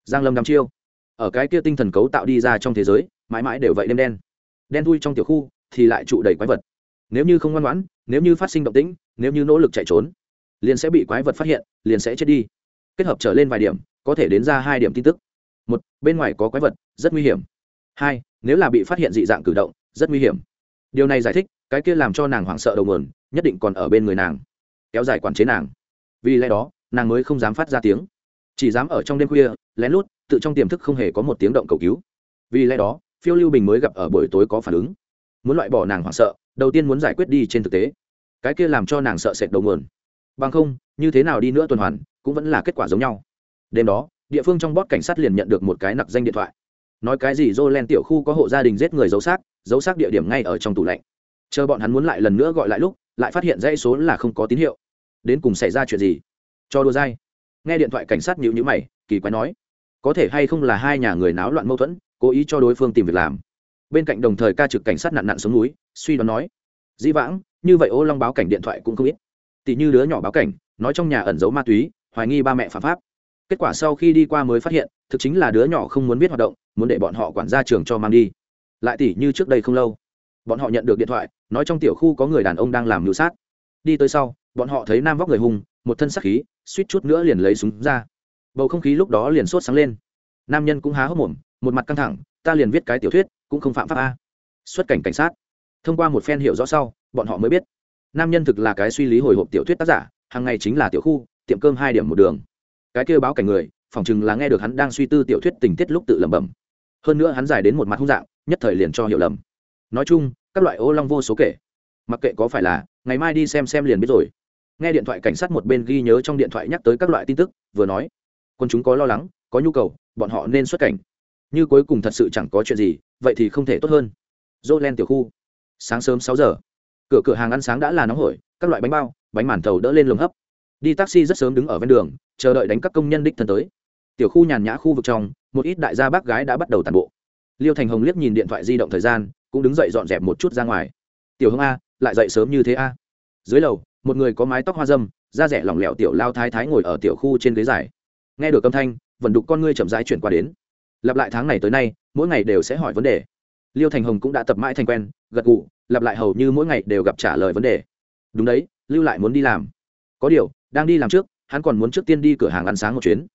Giang lâm đắm chiêu. Ở cái kia tinh thần cấu tạo đi ra trong thế giới, mãi mãi đều vậy đêm đen. Đen thui trong tiểu khu, thì lại trụ đầy quái vật. Nếu như không ngoan ngoãn, nếu như phát sinh động tĩnh, nếu như nỗ lực chạy trốn, liền sẽ bị quái vật phát hiện, liền sẽ chết đi. Kết hợp trở lên vài điểm, có thể đến ra hai điểm tin tức. Một, bên ngoài có quái vật, rất nguy hiểm. Hai, nếu là bị phát hiện dị dạng cử động, rất nguy hiểm điều này giải thích, cái kia làm cho nàng hoảng sợ đầu nguồn, nhất định còn ở bên người nàng. Kéo dài quản chế nàng. Vì lẽ đó, nàng mới không dám phát ra tiếng. Chỉ dám ở trong đêm khuya, lén lút, tự trong tiềm thức không hề có một tiếng động cầu cứu. Vì lẽ đó, phiêu lưu bình mới gặp ở buổi tối có phản ứng. Muốn loại bỏ nàng hoảng sợ, đầu tiên muốn giải quyết đi trên thực tế. Cái kia làm cho nàng sợ sệt đầu nguồn. Bằng không, như thế nào đi nữa tuần hoàn, cũng vẫn là kết quả giống nhau. Đêm đó, địa phương trong bót cảnh sát liền nhận được một cái nặc danh điện thoại. Nói cái gì dô len tiểu khu có hộ gia đình giết người giấu xác dấu xác địa điểm ngay ở trong tủ lạnh. Chờ bọn hắn muốn lại lần nữa gọi lại lúc, lại phát hiện dãy số là không có tín hiệu. Đến cùng xảy ra chuyện gì? Cho đùa dai. Nghe điện thoại cảnh sát nhịu nhữ mày, kỳ quái nói, có thể hay không là hai nhà người náo loạn mâu thuẫn, cố ý cho đối phương tìm việc làm? Bên cạnh đồng thời ca trực cảnh sát nạn nạn xuống núi, suy đoán nói, dĩ vãng, như vậy ô long báo cảnh điện thoại cũng không ít. Tỷ như đứa nhỏ báo cảnh, nói trong nhà ẩn giấu ma túy, hoài nghi ba mẹ phạm pháp. Kết quả sau khi đi qua mới phát hiện, thực chính là đứa nhỏ không muốn biết hoạt động, muốn để bọn họ quản gia trường cho mang đi lại tỷ như trước đây không lâu. Bọn họ nhận được điện thoại, nói trong tiểu khu có người đàn ông đang làm mưu sát. Đi tới sau, bọn họ thấy nam vóc người hùng, một thân sắc khí, suýt chút nữa liền lấy súng ra. Bầu không khí lúc đó liền sốt sáng lên. Nam nhân cũng há hốc mồm, một mặt căng thẳng, ta liền viết cái tiểu thuyết, cũng không phạm pháp a. Xuất cảnh cảnh sát. Thông qua một phen hiểu rõ sau, bọn họ mới biết. Nam nhân thực là cái suy lý hồi hộp tiểu thuyết tác giả, hàng ngày chính là tiểu khu, tiệm cơm hai điểm một đường. Cái kêu báo cảnh người, phỏng chừng là nghe được hắn đang suy tư tiểu thuyết tình tiết lúc tự lẩm bẩm hơn nữa hắn dài đến một mặt hung dạng, nhất thời liền cho hiểu lầm. Nói chung, các loại ô long vô số kể. Mặc kệ có phải là, ngày mai đi xem xem liền biết rồi. Nghe điện thoại cảnh sát một bên ghi nhớ trong điện thoại nhắc tới các loại tin tức, vừa nói, quân chúng có lo lắng, có nhu cầu, bọn họ nên xuất cảnh. Như cuối cùng thật sự chẳng có chuyện gì, vậy thì không thể tốt hơn. Dô len tiểu khu. Sáng sớm sáu giờ. Cửa cửa hàng ăn sáng đã là nóng hổi, các loại bánh bao, bánh màn thầu đỡ lên lồng hấp. Đi taxi rất sớm đứng ở ven đường, chờ đợi đánh các công nhân đích thân tới tiểu khu nhàn nhã khu vực trong, một ít đại gia bác gái đã bắt đầu tàn bộ. Liêu thành hồng liếc nhìn điện thoại di động thời gian, cũng đứng dậy dọn dẹp một chút ra ngoài. Tiểu hưng a, lại dậy sớm như thế a? Dưới lầu, một người có mái tóc hoa dâm, da rẻ lỏng lẻo tiểu lao thái thái ngồi ở tiểu khu trên ghế dài. Nghe được âm thanh vận đục con ngươi chậm rãi chuyển qua đến. Lặp lại tháng này tới nay, mỗi ngày đều sẽ hỏi vấn đề. Liêu thành hồng cũng đã tập mãi thành quen, gật gù, lặp lại hầu như mỗi ngày đều gặp trả lời vấn đề. Đúng đấy, lưu lại muốn đi làm. Có điều, đang đi làm trước, hắn còn muốn trước tiên đi cửa hàng ăn sáng một chuyến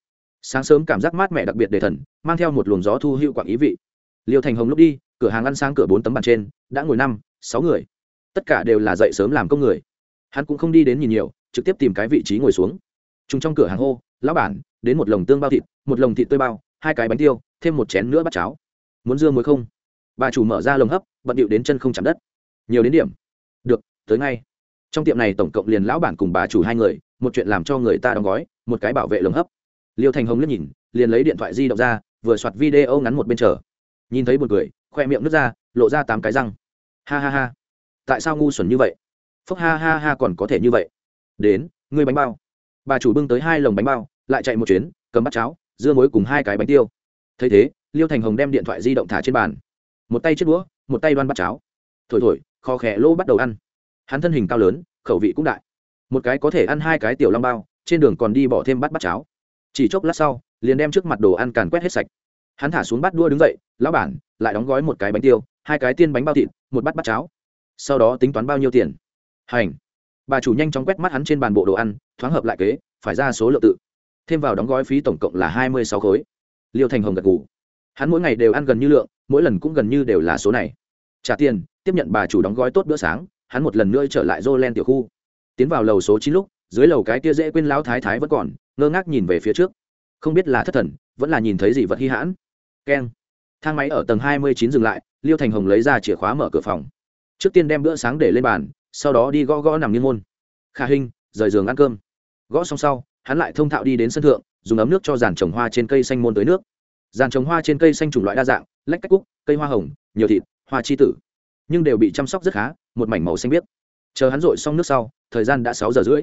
sáng sớm cảm giác mát mẻ đặc biệt đề thần, mang theo một luồng gió thu hữu quảng ý vị. Liêu thành hồng lúc đi, cửa hàng ăn sáng cửa bốn tấm bàn trên, đã ngồi năm, sáu người. Tất cả đều là dậy sớm làm công người. Hắn cũng không đi đến nhìn nhiều, trực tiếp tìm cái vị trí ngồi xuống. Chúng trong cửa hàng hô, lão bản, đến một lồng tương bao thịt, một lồng thịt tươi bao, hai cái bánh tiêu, thêm một chén nữa bắt cháo. Muốn dưa muối không? Bà chủ mở ra lồng hấp, bận điệu đến chân không chạm đất. Nhiều đến điểm. Được, tới ngay. Trong tiệm này tổng cộng liền lão bản cùng bà chủ hai người, một chuyện làm cho người ta đóng gói, một cái bảo vệ lồng hấp liêu thành hồng liếc nhìn liền lấy điện thoại di động ra vừa soạt video ngắn một bên chờ. Nhìn thấy một cười, khoe miệng nước ra lộ ra tám cái răng. Ha ha ha. Tại sao ngu xuẩn như vậy? Phúc ha ha ha còn có thể như vậy. Đến ngươi bánh bao. Bà chủ bưng tới hai lồng bánh bao lại chạy một chuyến cầm bát cháo dưa muối cùng hai cái bánh tiêu. Thấy thế liêu thành hồng đem điện thoại di động thả trên bàn. Một tay chiếc đũa một tay đoan bát cháo. Thổi thổi kho khẽ lô bắt đầu ăn. Hắn thân hình cao lớn khẩu vị cũng đại. Một cái có thể ăn hai cái tiểu long bao trên đường còn đi bỏ thêm bát bát cháo chỉ chốc lát sau, liền đem trước mặt đồ ăn càn quét hết sạch. Hắn thả xuống bát đua đứng dậy, lão bản, lại đóng gói một cái bánh tiêu, hai cái tiên bánh bao thịt, một bát bát cháo. Sau đó tính toán bao nhiêu tiền? Hành. Bà chủ nhanh chóng quét mắt hắn trên bàn bộ đồ ăn, thoáng hợp lại kế, phải ra số lượng tự. Thêm vào đóng gói phí tổng cộng là hai mươi sáu khối. Liêu thành hồng gật ngủ hắn mỗi ngày đều ăn gần như lượng, mỗi lần cũng gần như đều là số này. Trả tiền, tiếp nhận bà chủ đóng gói tốt bữa sáng, hắn một lần nữa trở lại dô len tiểu khu. Tiến vào lầu số chín lúc dưới lầu cái kia dễ quên lão thái thái vẫn còn, ngơ ngác nhìn về phía trước. Không biết là thất thần, vẫn là nhìn thấy gì vật hy hãn. Keng. Thang máy ở tầng hai mươi chín dừng lại, liêu thành hồng lấy ra chìa khóa mở cửa phòng. Trước tiên đem bữa sáng để lên bàn, sau đó đi gõ gõ nằm nghiêng môn. Kha hình rời giường ăn cơm. Gõ xong sau, hắn lại thông thạo đi đến sân thượng, dùng ấm nước cho giàn trồng hoa trên cây xanh môn tới nước. Giàn trồng hoa trên cây xanh chủng loại đa dạng, lách cách cúc, cây hoa hồng, nhiều thịt, hoa chi tử. Nhưng đều bị chăm sóc rất khá, một mảnh màu xanh biếc. Chờ hắn rội xong nước sau, thời gian đã sáu giờ rưỡi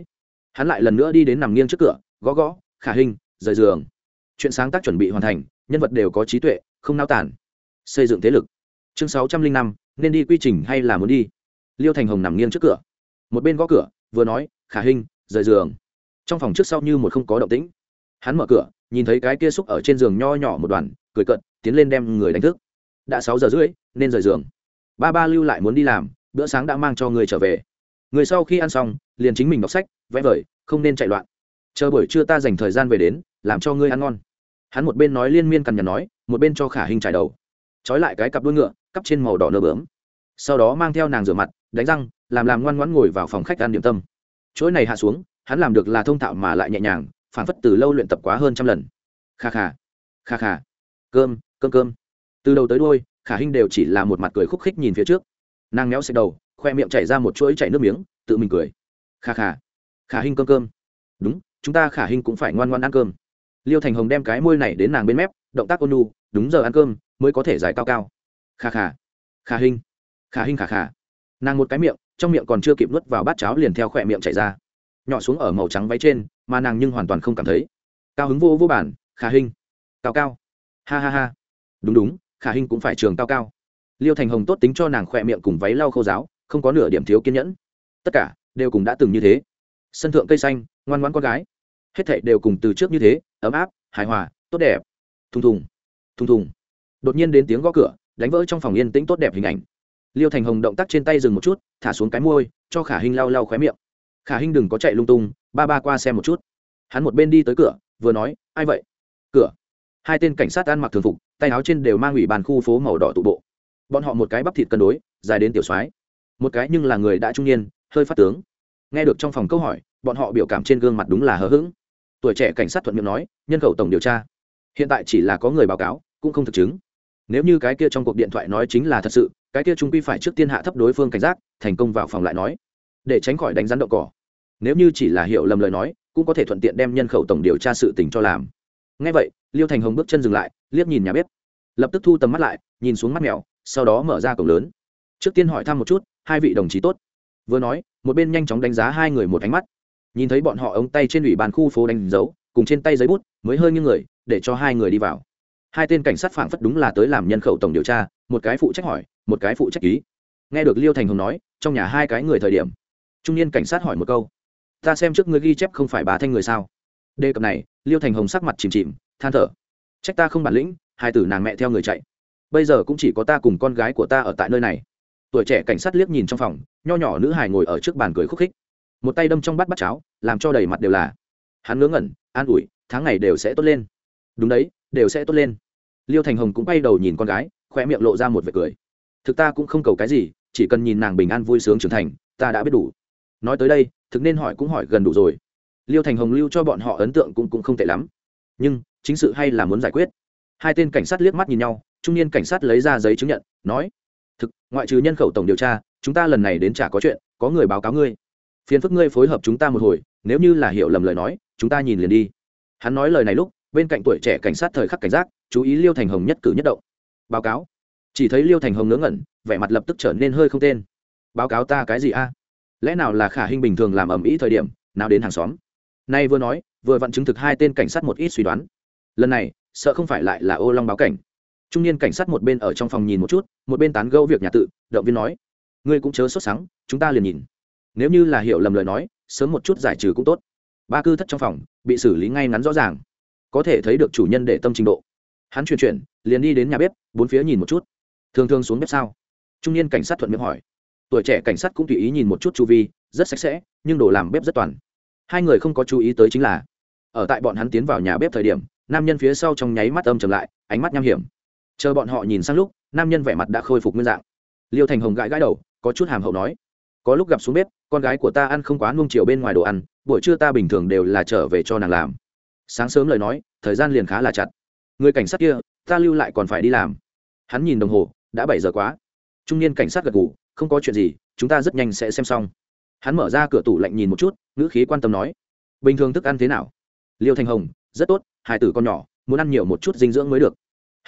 hắn lại lần nữa đi đến nằm nghiêng trước cửa, gõ gõ, khả hình rời giường. Chuyện sáng tác chuẩn bị hoàn thành, nhân vật đều có trí tuệ, không nao tản xây dựng thế lực. Chương sáu trăm linh năm, nên đi quy trình hay là muốn đi? Liêu thành hồng nằm nghiêng trước cửa. Một bên gõ cửa, vừa nói, khả hình rời giường. Trong phòng trước sau như một không có động tĩnh. Hắn mở cửa, nhìn thấy cái kia xúc ở trên giường nho nhỏ một đoàn, cười cận tiến lên đem người đánh thức. Đã sáu giờ rưỡi, nên rời giường. Ba ba lưu lại muốn đi làm, bữa sáng đã mang cho người trở về người sau khi ăn xong, liền chính mình đọc sách, vẽ vời, không nên chạy loạn. Chờ buổi trưa ta dành thời gian về đến, làm cho ngươi ăn ngon. Hắn một bên nói liên miên cằn nhằn nói, một bên cho khả hình trải đầu. Trói lại cái cặp đuôi ngựa cắp trên màu đỏ nơ bướm. Sau đó mang theo nàng rửa mặt, đánh răng, làm làm ngoan ngoãn ngồi vào phòng khách ăn điểm tâm. Chuỗi này hạ xuống, hắn làm được là thông thạo mà lại nhẹ nhàng, phản phất từ lâu luyện tập quá hơn trăm lần. Kha kha kha kha. Cơm cơm cơm. Từ đầu tới đôi khả hinh đều chỉ là một mặt cười khúc khích nhìn phía trước. Nàng méo xẹt đầu khoe miệng chảy ra một chuỗi chảy nước miếng tự mình cười. Kha kha. Khả hình cơm cơm. Đúng chúng ta khả hình cũng phải ngoan ngoan ăn cơm. Liêu thành hồng đem cái môi này đến nàng bên mép động tác ôn nu đúng giờ ăn cơm mới có thể giải cao cao. Kha kha. Khả hình, khả hình khả khả. Nàng một cái miệng trong miệng còn chưa kịp nuốt vào bát cháo liền theo khỏe miệng chảy ra. Nhỏ xuống ở màu trắng váy trên mà nàng nhưng hoàn toàn không cảm thấy. Cao hứng vô vô bản khả hình, cao cao. Ha ha ha. Đúng đúng khả hình cũng phải trường cao cao. Liêu thành hồng tốt tính cho nàng khỏe miệng cùng váy lau khâu giáo không có nửa điểm thiếu kiên nhẫn. Tất cả đều cùng đã từng như thế. Sân thượng cây xanh, ngoan ngoãn con gái. Hết thảy đều cùng từ trước như thế, ấm áp, hài hòa, tốt đẹp. Thùng thùng thùng thùng. Đột nhiên đến tiếng gõ cửa, đánh vỡ trong phòng yên tĩnh tốt đẹp hình ảnh. Liêu thành hồng động tác trên tay dừng một chút, thả xuống cái môi, cho khả hinh lau lau khóe miệng. Khả hinh đừng có chạy lung tung, ba ba qua xem một chút. Hắn một bên đi tới cửa, vừa nói, ai vậy? Cửa. Hai tên cảnh sát ăn mặc thường phục, tay áo trên đều mang ủy bàn khu phố màu đỏ tụ bộ. Bọn họ một cái bắp thịt cân đối, dài đến tiểu soái một cái nhưng là người đã trung niên, hơi phát tướng. Nghe được trong phòng câu hỏi, bọn họ biểu cảm trên gương mặt đúng là hờ hững. Tuổi trẻ cảnh sát thuận miệng nói, nhân khẩu tổng điều tra. Hiện tại chỉ là có người báo cáo, cũng không thực chứng. Nếu như cái kia trong cuộc điện thoại nói chính là thật sự, cái kia chúng quy phải trước tiên hạ thấp đối phương cảnh giác, thành công vào phòng lại nói. Để tránh khỏi đánh rắn đậu cỏ. Nếu như chỉ là hiểu lầm lời nói, cũng có thể thuận tiện đem nhân khẩu tổng điều tra sự tình cho làm. Ngay vậy, liêu thành hồng bước chân dừng lại, liếc nhìn nhà bếp. Lập tức thu tầm mắt lại, nhìn xuống mắt mèo, sau đó mở ra cổng lớn trước tiên hỏi thăm một chút, hai vị đồng chí tốt. Vừa nói, một bên nhanh chóng đánh giá hai người một ánh mắt. Nhìn thấy bọn họ ống tay trên ủy bàn khu phố đánh dấu, cùng trên tay giấy bút, mới hơi như người, để cho hai người đi vào. Hai tên cảnh sát phảng phất đúng là tới làm nhân khẩu tổng điều tra, một cái phụ trách hỏi, một cái phụ trách ký. Nghe được liêu thành hồng nói, trong nhà hai cái người thời điểm. Trung niên cảnh sát hỏi một câu. Ta xem trước ngươi ghi chép không phải bà thanh người sao? Đề cập này, liêu thành hồng sắc mặt chìm chìm, than thở. Trách ta không bản lĩnh, hai tử nàng mẹ theo người chạy. Bây giờ cũng chỉ có ta cùng con gái của ta ở tại nơi này tuổi trẻ cảnh sát liếc nhìn trong phòng nho nhỏ nữ hài ngồi ở trước bàn cười khúc khích. Một tay đâm trong bát bát cháo làm cho đầy mặt đều là. Hắn ngớ ngẩn an ủi tháng ngày đều sẽ tốt lên. Đúng đấy đều sẽ tốt lên. Liêu thành hồng cũng bay đầu nhìn con gái khoe miệng lộ ra một vệt cười. Thực ta cũng không cầu cái gì chỉ cần nhìn nàng bình an vui sướng trưởng thành ta đã biết đủ. Nói tới đây thực nên hỏi cũng hỏi gần đủ rồi. Liêu thành hồng lưu cho bọn họ ấn tượng cũng, cũng không tệ lắm. Nhưng chính sự hay là muốn giải quyết. Hai tên cảnh sát liếc mắt nhìn nhau trung niên cảnh sát lấy ra giấy chứng nhận nói thực, ngoại trừ nhân khẩu tổng điều tra, chúng ta lần này đến chả có chuyện, có người báo cáo ngươi. Phiền phức ngươi phối hợp chúng ta một hồi, nếu như là hiểu lầm lời nói, chúng ta nhìn liền đi. Hắn nói lời này lúc, bên cạnh tuổi trẻ cảnh sát thời khắc cảnh giác, chú ý liêu thành hồng nhất cử nhất động. Báo cáo? Chỉ thấy liêu thành hồng ngớ ngẩn, vẻ mặt lập tức trở nên hơi không tên. Báo cáo ta cái gì a? Lẽ nào là khả hình bình thường làm ầm ĩ thời điểm, nào đến hàng xóm? Nay vừa nói, vừa vặn chứng thực hai tên cảnh sát một ít suy đoán. Lần này, sợ không phải lại là ô long báo cảnh trung niên cảnh sát một bên ở trong phòng nhìn một chút, một bên tán gẫu việc nhà tự, động viên nói, ngươi cũng chớ sốt sáng chúng ta liền nhìn. Nếu như là hiểu lầm lời nói, sớm một chút giải trừ cũng tốt. Ba cư thất trong phòng, bị xử lý ngay ngắn rõ ràng. Có thể thấy được chủ nhân để tâm trình độ. Hắn chuyển chuyển, liền đi đến nhà bếp, bốn phía nhìn một chút. Thường thường xuống bếp sao? Trung niên cảnh sát thuận miệng hỏi. Tuổi trẻ cảnh sát cũng tùy ý nhìn một chút chu vi, rất sạch sẽ, nhưng đồ làm bếp rất toàn. Hai người không có chú ý tới chính là, ở tại bọn hắn tiến vào nhà bếp thời điểm, nam nhân phía sau trong nháy mắt âm chầm lại, ánh mắt nham hiểm chờ bọn họ nhìn sang lúc, nam nhân vẻ mặt đã khôi phục nguyên dạng. Liêu thành hồng gãi gãi đầu, có chút hàm hậu nói, có lúc gặp xuống bếp, con gái của ta ăn không quá nung chiều bên ngoài đồ ăn, buổi trưa ta bình thường đều là trở về cho nàng làm. Sáng sớm lời nói, thời gian liền khá là chặt. Người cảnh sát kia, ta lưu lại còn phải đi làm. Hắn nhìn đồng hồ, đã bảy giờ quá. Trung niên cảnh sát gật ngủ không có chuyện gì, chúng ta rất nhanh sẽ xem xong. Hắn mở ra cửa tủ lạnh nhìn một chút, ngữ khí quan tâm nói, bình thường thức ăn thế nào? Liêu thành hồng, rất tốt, hai tử con nhỏ, muốn ăn nhiều một chút dinh dưỡng mới được.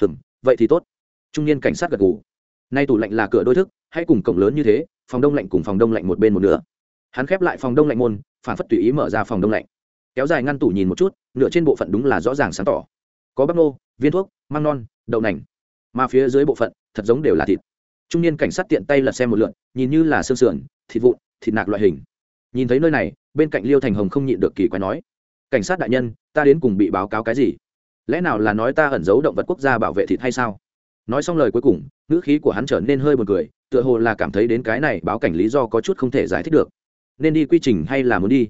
Hừm vậy thì tốt. Trung niên cảnh sát gật gù. Nay tủ lạnh là cửa đôi thức, hãy cùng cổng lớn như thế, phòng đông lạnh cùng phòng đông lạnh một bên một nửa. Hắn khép lại phòng đông lạnh môn, phản phất tùy ý mở ra phòng đông lạnh. Kéo dài ngăn tủ nhìn một chút, nửa trên bộ phận đúng là rõ ràng sáng tỏ. Có bắp nô, viên thuốc, măng non, đậu nành. Mà phía dưới bộ phận, thật giống đều là thịt. Trung niên cảnh sát tiện tay lật xem một lượn, nhìn như là xương sườn, thịt vụn, thịt nạc loại hình. Nhìn thấy nơi này, bên cạnh liêu thành hồng không nhịn được kỳ quái nói, cảnh sát đại nhân, ta đến cùng bị báo cáo cái gì? Lẽ nào là nói ta ẩn giấu động vật quốc gia bảo vệ thịt hay sao? Nói xong lời cuối cùng, ngữ khí của hắn trở nên hơi buồn cười, tựa hồ là cảm thấy đến cái này báo cảnh lý do có chút không thể giải thích được. Nên đi quy trình hay là muốn đi?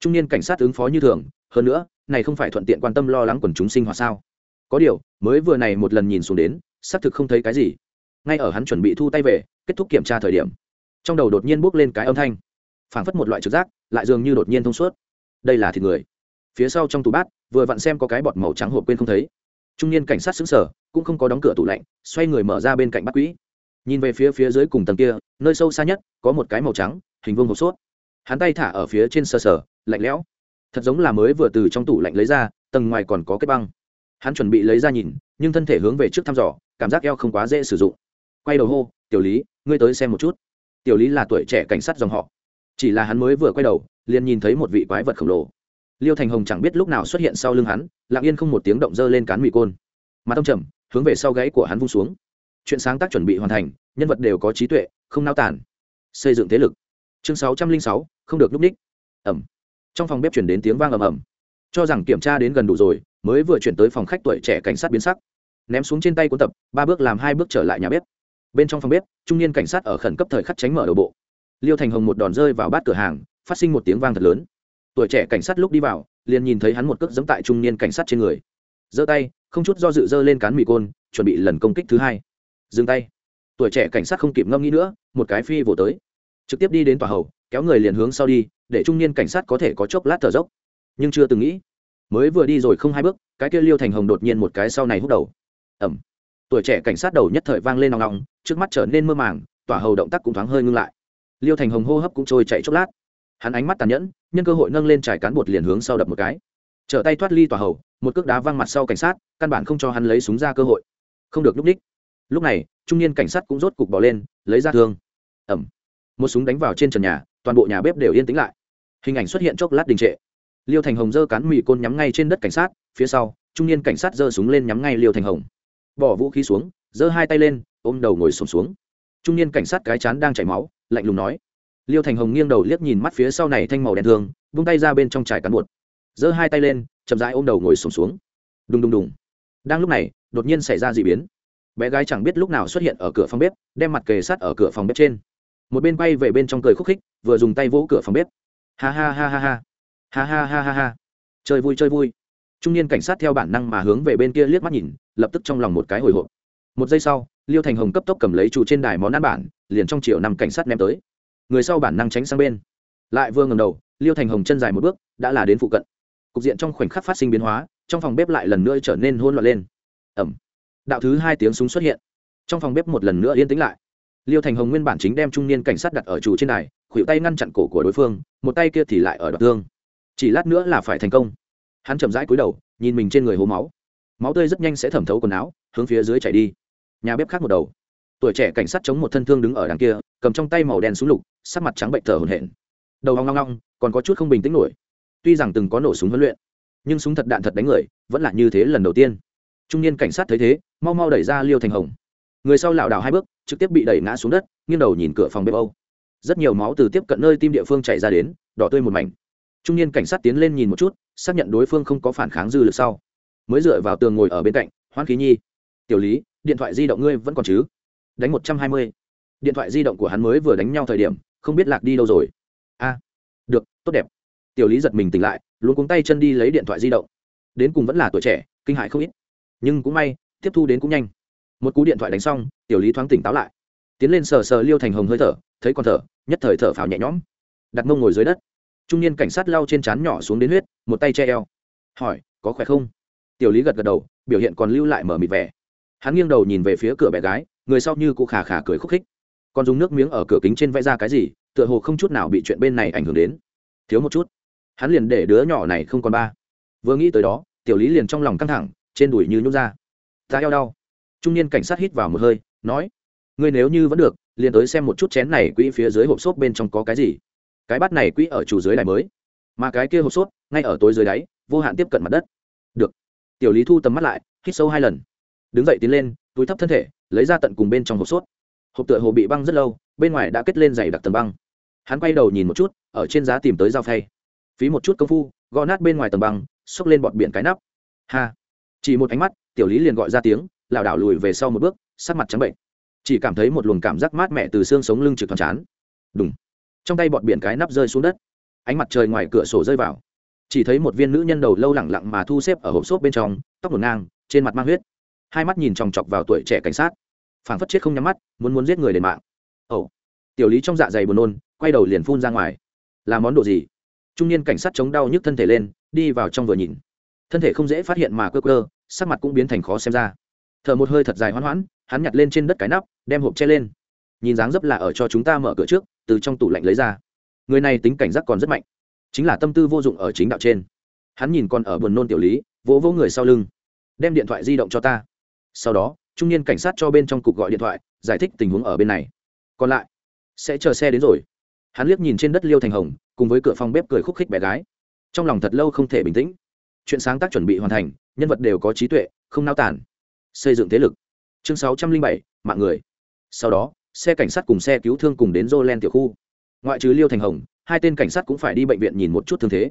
Trung niên cảnh sát ứng phó như thường, hơn nữa, này không phải thuận tiện quan tâm lo lắng quần chúng sinh hoạt sao? Có điều, mới vừa này một lần nhìn xuống đến, xác thực không thấy cái gì. Ngay ở hắn chuẩn bị thu tay về, kết thúc kiểm tra thời điểm, trong đầu đột nhiên bốc lên cái âm thanh. Phảng phất một loại trực giác, lại dường như đột nhiên thông suốt. Đây là thịt người phía sau trong tủ bát, vừa vặn xem có cái bọt màu trắng hộp quên không thấy. Trung niên cảnh sát xứng sở cũng không có đóng cửa tủ lạnh, xoay người mở ra bên cạnh bát quỹ. Nhìn về phía phía dưới cùng tầng kia, nơi sâu xa nhất, có một cái màu trắng, hình vuông hộp sốt. Hắn tay thả ở phía trên sờ sờ, lạnh lẽo. Thật giống là mới vừa từ trong tủ lạnh lấy ra, tầng ngoài còn có cái băng. Hắn chuẩn bị lấy ra nhìn, nhưng thân thể hướng về trước thăm dò, cảm giác eo không quá dễ sử dụng. Quay đầu hô, tiểu lý, ngươi tới xem một chút. Tiểu lý là tuổi trẻ cảnh sát dòng họ. Chỉ là hắn mới vừa quay đầu, liền nhìn thấy một vị quái vật khổng lồ liêu thành hồng chẳng biết lúc nào xuất hiện sau lưng hắn, lặng yên không một tiếng động dơ lên cán mì côn. Mặt ông trầm, hướng về sau gáy của hắn vung xuống. Chuyện sáng tác chuẩn bị hoàn thành, nhân vật đều có trí tuệ, không nao tản xây dựng thế lực. Chương sáu trăm linh sáu, không được núp ních ẩm. Trong phòng bếp chuyển đến tiếng vang ầm ầm. Cho rằng kiểm tra đến gần đủ rồi, mới vừa chuyển tới phòng khách tuổi trẻ cảnh sát biến sắc. Ném xuống trên tay cuốn tập, ba bước làm hai bước trở lại nhà bếp. Bên trong phòng bếp, trung niên cảnh sát ở khẩn cấp thời khắc tránh mở đầu bộ. Liêu thành hồng một đòn rơi vào bát cửa hàng, phát sinh một tiếng vang thật lớn tuổi trẻ cảnh sát lúc đi vào, liền nhìn thấy hắn một cước dẫm tại trung niên cảnh sát trên người. Giơ tay, không chút do dự dơ lên cán mì côn, chuẩn bị lần công kích thứ hai. Dừng tay. Tuổi trẻ cảnh sát không kịp ngâm nghĩ nữa, một cái phi vỗ tới. Trực tiếp đi đến tòa hầu, kéo người liền hướng sau đi, để trung niên cảnh sát có thể có chốc lát thở dốc. Nhưng chưa từng nghĩ, mới vừa đi rồi không hai bước, cái kia liêu thành hồng đột nhiên một cái sau này hút đầu. Ẩm. Tuổi trẻ cảnh sát đầu nhất thời vang lên nòng nòng, trước mắt trở nên mơ màng tỏa hầu động tác cũng thoáng hơi ngưng lại. Liêu thành hồng hô hấp cũng trôi chạy chốc lát hắn ánh mắt tàn nhẫn nhân cơ hội nâng lên trải cán bột liền hướng sau đập một cái. Trở tay thoát ly tòa hầu một cước đá văng mặt sau cảnh sát căn bản không cho hắn lấy súng ra cơ hội. Không được núp ních lúc này trung niên cảnh sát cũng rốt cục bỏ lên lấy ra thương. Ẩm một súng đánh vào trên trần nhà toàn bộ nhà bếp đều yên tĩnh lại. Hình ảnh xuất hiện chốc lát đình trệ. Liêu thành hồng giơ cán mì côn nhắm ngay trên đất cảnh sát phía sau trung niên cảnh sát giơ súng lên nhắm ngay liêu thành hồng. Bỏ vũ khí xuống giơ hai tay lên ôm đầu ngồi sổm xuống, xuống. Trung niên cảnh sát cái chán đang chảy máu lạnh lùng nói liêu thành hồng nghiêng đầu liếc nhìn mắt phía sau này thanh màu đen thương vung tay ra bên trong trải cán bột. Giơ hai tay lên chậm rãi ôm đầu ngồi sùng xuống, xuống đùng đùng đùng. Đang lúc này đột nhiên xảy ra d ị biến. Bé gái chẳng biết lúc nào xuất hiện ở cửa phòng bếp đem mặt kề sát ở cửa phòng bếp trên. Một bên bay về bên trong cười khúc khích vừa dùng tay vỗ cửa phòng bếp. Ha ha ha ha ha. Ha ha ha ha ha. Chơi vui chơi vui. Trung niên cảnh sát theo bản năng mà hướng về bên kia liếc mắt nhìn lập tức trong lòng một cái hồi hộp. Một giây sau liêu thành hồng cấp tốc cầm lấy trụ trên đài món ăn bản liền trong chiều năm cảnh sát ném tới người sau bản năng tránh sang bên. Lại vừa ngầm đầu, liêu thành hồng chân dài một bước, đã là đến phụ cận. Cục diện trong khoảnh khắc phát sinh biến hóa, trong phòng bếp lại lần nữa trở nên hôn loạn lên. Ẩm đạo thứ hai tiếng súng xuất hiện. Trong phòng bếp một lần nữa yên tĩnh lại. Liêu thành hồng nguyên bản chính đem trung niên cảnh sát đặt ở chủ trên đài, khuỷu tay ngăn chặn cổ của đối phương, một tay kia thì lại ở đoạn thương. Chỉ lát nữa là phải thành công. Hắn chậm rãi cúi đầu, nhìn mình trên người hố máu. Máu tươi rất nhanh sẽ thẩm thấu quần áo, hướng phía dưới chảy đi. Nhà bếp khác một đầu. Tuổi trẻ cảnh sát chống một thân thương đứng ở đằng kia cầm trong tay màu đen súng lục sắc mặt trắng bệnh thở hổn hển. Đầu hoang long ngong, còn có chút không bình tĩnh nổi. Tuy rằng từng có nổ súng huấn luyện nhưng súng thật đạn thật đánh người vẫn là như thế lần đầu tiên. Trung niên cảnh sát thấy thế mau mau đẩy ra liêu thành hồng. Người sau lảo đảo hai bước trực tiếp bị đẩy ngã xuống đất nghiêng đầu nhìn cửa phòng bếp âu. Rất nhiều máu từ tiếp cận nơi tim địa phương chạy ra đến đỏ tươi một mảnh. Trung niên cảnh sát tiến lên nhìn một chút xác nhận đối phương không có phản kháng dư lực sau. Mới dựa vào tường ngồi ở bên cạnh hoan khí nhi tiểu lý điện thoại di động ngươi vẫn còn chứ? Đánh một trăm hai mươi điện thoại di động của hắn mới vừa đánh nhau thời điểm, không biết lạc đi đâu rồi. A, được, tốt đẹp. Tiểu lý giật mình tỉnh lại luôn cuống tay chân đi lấy điện thoại di động. Đến cùng vẫn là tuổi trẻ, kinh hại không ít. Nhưng cũng may, tiếp thu đến cũng nhanh. Một cú điện thoại đánh xong, tiểu lý thoáng tỉnh táo lại. Tiến lên sờ sờ liêu thành hồng hơi thở, thấy còn thở, nhất thời thở phào nhẹ nhõm. Đặt mông ngồi dưới đất. Trung niên cảnh sát lau trên trán nhỏ xuống đến huyết, một tay che eo. Hỏi, có khỏe không? Tiểu lý gật gật đầu, biểu hiện còn lưu lại mở mịt vẻ. Hắn nghiêng đầu nhìn về phía cửa bé gái, người sau như cụ khà khà cười khúc khích còn dùng nước miếng ở cửa kính trên vẽ ra cái gì, tựa hồ không chút nào bị chuyện bên này ảnh hưởng đến. Thiếu một chút. Hắn liền để đứa nhỏ này không còn ba. Vừa nghĩ tới đó, tiểu lý liền trong lòng căng thẳng, trên đùi như nhút ra. Ta eo đau. Trung niên cảnh sát hít vào một hơi, nói, ngươi nếu như vẫn được, liền tới xem một chút chén này quỹ phía dưới hộp xốp bên trong có cái gì. Cái bát này quỹ ở chủ dưới đài mới. Mà cái kia hộp xốp, ngay ở tối dưới đáy, vô hạn tiếp cận mặt đất. Được. Tiểu lý thu tầm mắt lại, hít sâu hai lần. Đứng dậy tiến lên, túi thấp thân thể, lấy ra tận cùng bên trong hộp sốt hộp tựa hồ bị băng rất lâu, bên ngoài đã kết lên dày đặc tầng băng. Hắn quay đầu nhìn một chút, ở trên giá tìm tới dao phay. Phí một chút công phu, gõ nát bên ngoài tầng băng, xốc lên bọt biển cái nắp. Ha! Chỉ một ánh mắt, tiểu lý liền gọi ra tiếng, lảo đảo lùi về sau một bước, sắc mặt trắng bệnh. Chỉ cảm thấy một luồng cảm giác mát mẻ từ xương sống lưng trực thoáng chán. Đúng trong tay bọt biển cái nắp rơi xuống đất. Ánh mặt trời ngoài cửa sổ rơi vào. Chỉ thấy một viên nữ nhân đầu lâu lẳng lặng mà thu xếp ở hộp xốp bên trong, tóc ngổn ngang, trên mặt mang huyết. Hai mắt nhìn chòng chọc vào tuổi trẻ cảnh sát phảng phất chết không nhắm mắt, muốn muốn giết người đền mạng. Ồ, tiểu lý trong dạ dày buồn nôn, quay đầu liền phun ra ngoài. Là món đồ gì? Trung niên cảnh sát chống đau nhức thân thể lên, đi vào trong vừa nhìn. Thân thể không dễ phát hiện mà cơ cơ sắc mặt cũng biến thành khó xem ra. Thở một hơi thật dài hoán hoãn, hắn nhặt lên trên đất cái nắp, đem hộp che lên. Nhìn dáng dấp là ở cho chúng ta mở cửa trước, từ trong tủ lạnh lấy ra. Người này tính cảnh giác còn rất mạnh. Chính là tâm tư vô dụng ở chính đạo trên. Hắn nhìn còn ở buồn nôn tiểu lý, vỗ vỗ người sau lưng. Đem điện thoại di động cho ta. Sau đó trung niên cảnh sát cho bên trong cục gọi điện thoại, giải thích tình huống ở bên này. Còn lại, sẽ chờ xe đến rồi. Hắn liếc nhìn trên đất liêu thành hồng, cùng với cửa phòng bếp cười khúc khích bé gái. Trong lòng thật lâu không thể bình tĩnh. Chuyện sáng tác chuẩn bị hoàn thành, nhân vật đều có trí tuệ, không nao tản xây dựng thế lực. Chương sáu trăm linh bảy, mạng người. Sau đó, xe cảnh sát cùng xe cứu thương cùng đến Jolen tiểu khu. Ngoại trừ liêu thành hồng, hai tên cảnh sát cũng phải đi bệnh viện nhìn một chút thương thế.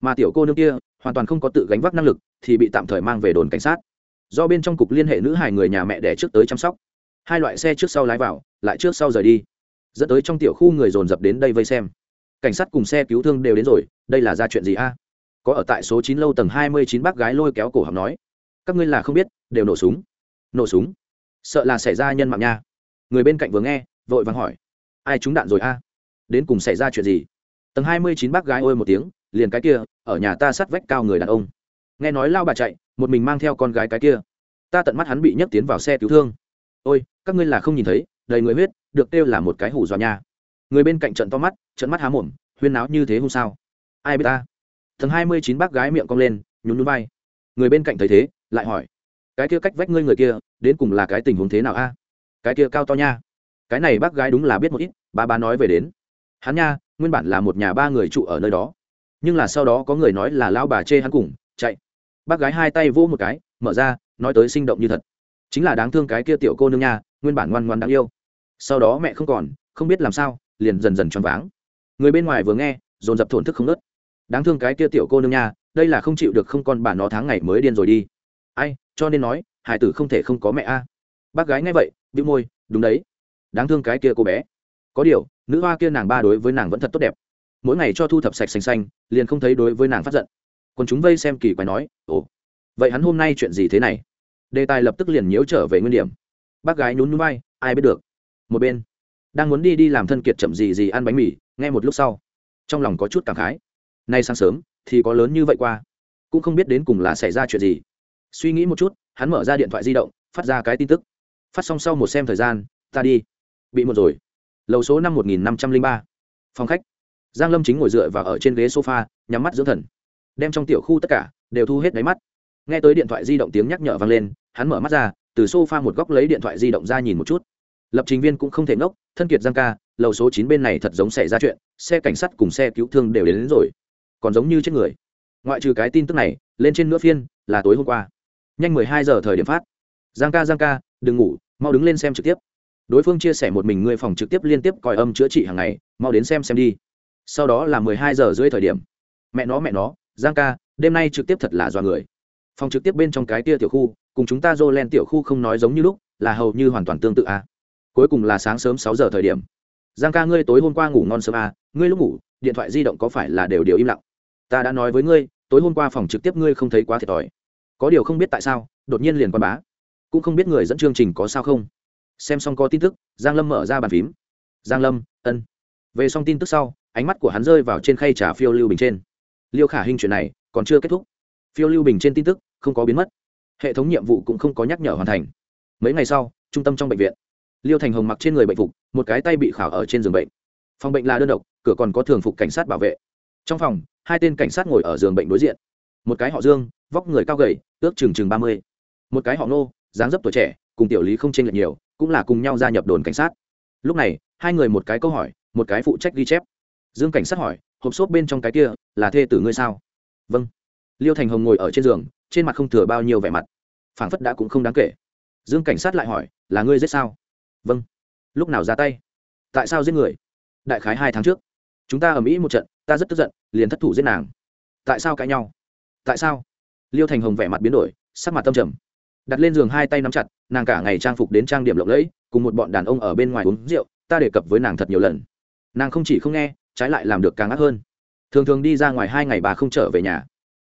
Mà tiểu cô nương kia, hoàn toàn không có tự gánh vác năng lực, thì bị tạm thời mang về đồn cảnh sát do bên trong cục liên hệ nữ hài người nhà mẹ đẻ trước tới chăm sóc. Hai loại xe trước sau lái vào, lại trước sau rời đi. Dẫn tới trong tiểu khu người dồn dập đến đây vây xem. Cảnh sát cùng xe cứu thương đều đến rồi, đây là ra chuyện gì a? Có ở tại số chín lâu tầng hai mươi chín bác gái lôi kéo cổ học nói. Các ngươi là không biết, đều nổ súng. Nổ súng? Sợ là xảy ra nhân mạng nha. Người bên cạnh vừa nghe, vội vàng hỏi. Ai trúng đạn rồi a? Đến cùng xảy ra chuyện gì? Tầng hai mươi chín bác gái ôi một tiếng, liền cái kia, ở nhà ta sát vách cao người đàn ông. Nghe nói lao bà chạy một mình mang theo con gái cái kia. Ta tận mắt hắn bị nhấc tiến vào xe cứu thương. Ôi, các ngươi là không nhìn thấy, đầy người huyết, được kêu là một cái hủ dọa nha người bên cạnh trận to mắt trận mắt há mồm, huyên náo như thế không sao? Ai biết ta? Tầng hai mươi chín bác gái miệng cong lên, nhún nhún vai. Người bên cạnh thấy thế, lại hỏi. Cái kia cách vách ngươi người kia, đến cùng là cái tình huống thế nào a? Cái kia cao to nha. Cái này bác gái đúng là biết một ít, ba ba nói về đến. Hắn nha, nguyên bản là một nhà ba người trụ ở nơi đó. Nhưng là sau đó có người nói là lao bà chê hắn cùng, chạy bác gái hai tay vỗ một cái, mở ra, nói tới sinh động như thật. Chính là đáng thương cái kia tiểu cô nương nha, nguyên bản ngoan ngoan đáng yêu. Sau đó mẹ không còn, không biết làm sao, liền dần dần choáng váng. Người bên ngoài vừa nghe, dồn dập thổn thức không nớt đáng thương cái kia tiểu cô nương nha, đây là không chịu được không con bà nó tháng ngày mới điên rồi đi. Ai, cho nên nói, hải tử không thể không có mẹ a. Bác gái nghe vậy bị môi, đúng đấy. Đáng thương cái kia cô bé. Có điều, nữ hoa kia nàng ba đối với nàng vẫn thật tốt đẹp. Mỗi ngày cho thu thập sạch xanh xanh, liền không thấy đối với nàng phát giận còn chúng vây xem kỳ quái nói, ồ, vậy hắn hôm nay chuyện gì thế này? Đề tài lập tức liền nhiễu trở về nguyên điểm. Bác gái nhún nhún vai, ai biết được. Một bên, đang muốn đi đi làm thân kiệt chậm gì gì ăn bánh mì, nghe một lúc sau, trong lòng có chút cảm khái. Nay sáng sớm, thì có lớn như vậy qua, cũng không biết đến cùng là xảy ra chuyện gì. Suy nghĩ một chút, hắn mở ra điện thoại di động, phát ra cái tin tức. Phát xong sau một xem thời gian, ta đi. Bị một rồi. Lầu số năm một nghìn năm trăm linh ba. Phòng khách. Giang lâm chính ngồi dựa và ở trên ghế sofa, nhắm mắt dưỡng thần đem trong tiểu khu tất cả đều thu hết đáy mắt. Nghe tới điện thoại di động tiếng nhắc nhở vang lên hắn mở mắt ra từ sofa một góc lấy điện thoại di động ra nhìn một chút. Lập trình viên cũng không thể ngốc thân kiệt giang ca lầu số chín bên này thật giống xảy ra chuyện xe cảnh sát cùng xe cứu thương đều đến, đến rồi. Còn giống như chết người. Ngoại trừ cái tin tức này lên trên nữa phiên là tối hôm qua. Nhanh mười hai giờ thời điểm phát. Giang ca giang ca đừng ngủ mau đứng lên xem trực tiếp. Đối phương chia sẻ một mình người phòng trực tiếp liên tiếp coi âm chữa trị hàng ngày mau đến xem xem đi. Sau đó là mười hai giờ rưỡi thời điểm. Mẹ nó mẹ nó giang ca đêm nay trực tiếp thật là do người. Phòng trực tiếp bên trong cái tia tiểu khu cùng chúng ta dô len tiểu khu không nói giống như lúc là hầu như hoàn toàn tương tự a à. cuối cùng là sáng sớm sáu giờ thời điểm. Giang ca ngươi tối hôm qua ngủ ngon sớm a à, ngươi lúc ngủ điện thoại di động có phải là đều điều im lặng? Ta đã nói với ngươi tối hôm qua phòng trực tiếp ngươi không thấy quá thiệt thòi. Có điều không biết tại sao đột nhiên liền quan bá. Cũng không biết người dẫn chương trình có sao không. Xem xong có tin tức giang lâm mở ra bàn phím. Giang lâm ân. Về xong tin tức sau ánh mắt của hắn rơi vào trên khay trà phiêu lưu bình trên liêu khả hình chuyện này còn chưa kết thúc. Phiêu lưu bình trên tin tức không có biến mất. Hệ thống nhiệm vụ cũng không có nhắc nhở hoàn thành. Mấy ngày sau, trung tâm trong bệnh viện. Liêu thành hồng mặc trên người bệnh phục, một cái tay bị khảo ở trên giường bệnh. Phòng bệnh là đơn độc, cửa còn có thường phục cảnh sát bảo vệ. Trong phòng, hai tên cảnh sát ngồi ở giường bệnh đối diện. Một cái họ dương, vóc người cao gầy, ước chừng chừng ba mươi. Một cái họ nô dáng dấp tuổi trẻ, cùng tiểu lý không tranh lệch nhiều, cũng là cùng nhau gia nhập đồn cảnh sát. Lúc này, hai người một cái câu hỏi, một cái phụ trách ghi chép. Dương cảnh sát hỏi hộp xốp bên trong cái kia, là thê tử ngươi sao? Vâng. Liêu thành hồng ngồi ở trên giường, trên mặt không thừa bao nhiêu vẻ mặt. Phảng phất đã cũng không đáng kể. Dương cảnh sát lại hỏi, là ngươi giết sao? Vâng. Lúc nào ra tay? Tại sao giết người? Đại khái hai tháng trước. Chúng ta ở mỹ một trận, ta rất tức giận, liền thất thủ giết nàng. Tại sao cãi nhau? Tại sao? Liêu thành hồng vẻ mặt biến đổi, sắc mặt tâm trầm. Đặt lên giường hai tay nắm chặt, nàng cả ngày trang phục đến trang điểm lộng lẫy, cùng một bọn đàn ông ở bên ngoài uống rượu, ta đề cập với nàng thật nhiều lần. Nàng không chỉ không nghe trái lại làm được càng ác hơn. Thường thường đi ra ngoài hai ngày bà không trở về nhà.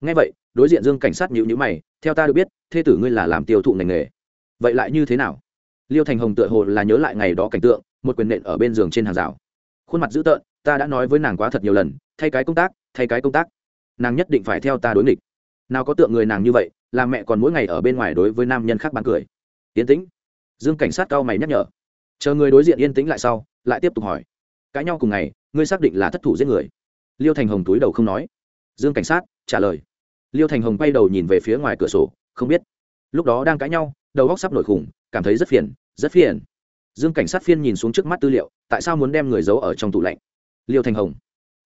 Nghe vậy, đối diện dương cảnh sát nhịu nhữ mày, theo ta được biết, thê tử ngươi là làm tiêu thụ ngành nghề. Vậy lại như thế nào? Liêu thành hồng tựa hồ là nhớ lại ngày đó cảnh tượng, một quyền nện ở bên giường trên hàng rào. Khuôn mặt dữ tợn, ta đã nói với nàng quá thật nhiều lần, thay cái công tác, thay cái công tác. Nàng nhất định phải theo ta đối nghịch. Nào có tượng người nàng như vậy, là mẹ còn mỗi ngày ở bên ngoài đối với nam nhân khác bán cười. Yên tĩnh. Dương cảnh sát cao mày nhắc nhở. Chờ người đối diện yên tĩnh lại sau, lại tiếp tục hỏi cãi nhau cùng ngày, ngươi xác định là thất thủ giết người. Liêu thành hồng túi đầu không nói. Dương cảnh sát trả lời. Liêu thành hồng quay đầu nhìn về phía ngoài cửa sổ, không biết. Lúc đó đang cãi nhau, đầu góc sắp nổi khủng, cảm thấy rất phiền rất phiền. Dương cảnh sát phiên nhìn xuống trước mắt tư liệu, tại sao muốn đem người giấu ở trong tủ lạnh? Liêu thành hồng.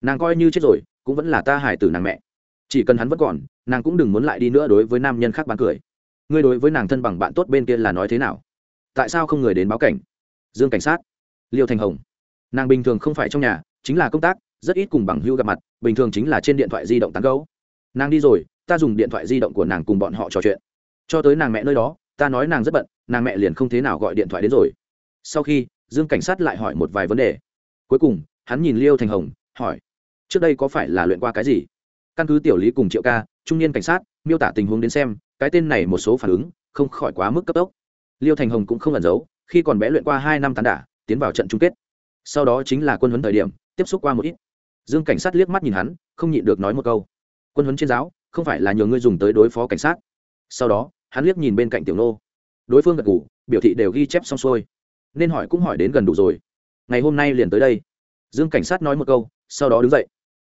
Nàng coi như chết rồi, cũng vẫn là ta hải tử nàng mẹ. Chỉ cần hắn vẫn còn, nàng cũng đừng muốn lại đi nữa đối với nam nhân khác bán cười. Ngươi đối với nàng thân bằng bạn tốt bên kia là nói thế nào? Tại sao không người đến báo cảnh? Dương cảnh sát. Liêu thành hồng nàng bình thường không phải trong nhà, chính là công tác, rất ít cùng bằng hưu gặp mặt, bình thường chính là trên điện thoại di động tán gấu nàng đi rồi, ta dùng điện thoại di động của nàng cùng bọn họ trò chuyện. Cho tới nàng mẹ nơi đó, ta nói nàng rất bận, nàng mẹ liền không thế nào gọi điện thoại đến rồi. Sau khi, dương cảnh sát lại hỏi một vài vấn đề. Cuối cùng, hắn nhìn liêu thành hồng, hỏi, trước đây có phải là luyện qua cái gì? Căn cứ tiểu lý cùng triệu ca, trung niên cảnh sát, miêu tả tình huống đến xem, cái tên này một số phản ứng, không khỏi quá mức cấp tốc. Liêu thành hồng cũng không ẩn giấu, khi còn bé luyện qua hai năm tán đả, tiến vào trận chung kết sau đó chính là quân huấn thời điểm, tiếp xúc qua một ít. Dương cảnh sát liếc mắt nhìn hắn, không nhịn được nói một câu. Quân huấn trên giáo, không phải là nhờ ngươi dùng tới đối phó cảnh sát. Sau đó, hắn liếc nhìn bên cạnh tiểu nô. Đối phương gật ngủ biểu thị đều ghi chép xong xuôi. Nên hỏi cũng hỏi đến gần đủ rồi. Ngày hôm nay liền tới đây. Dương cảnh sát nói một câu, sau đó đứng dậy.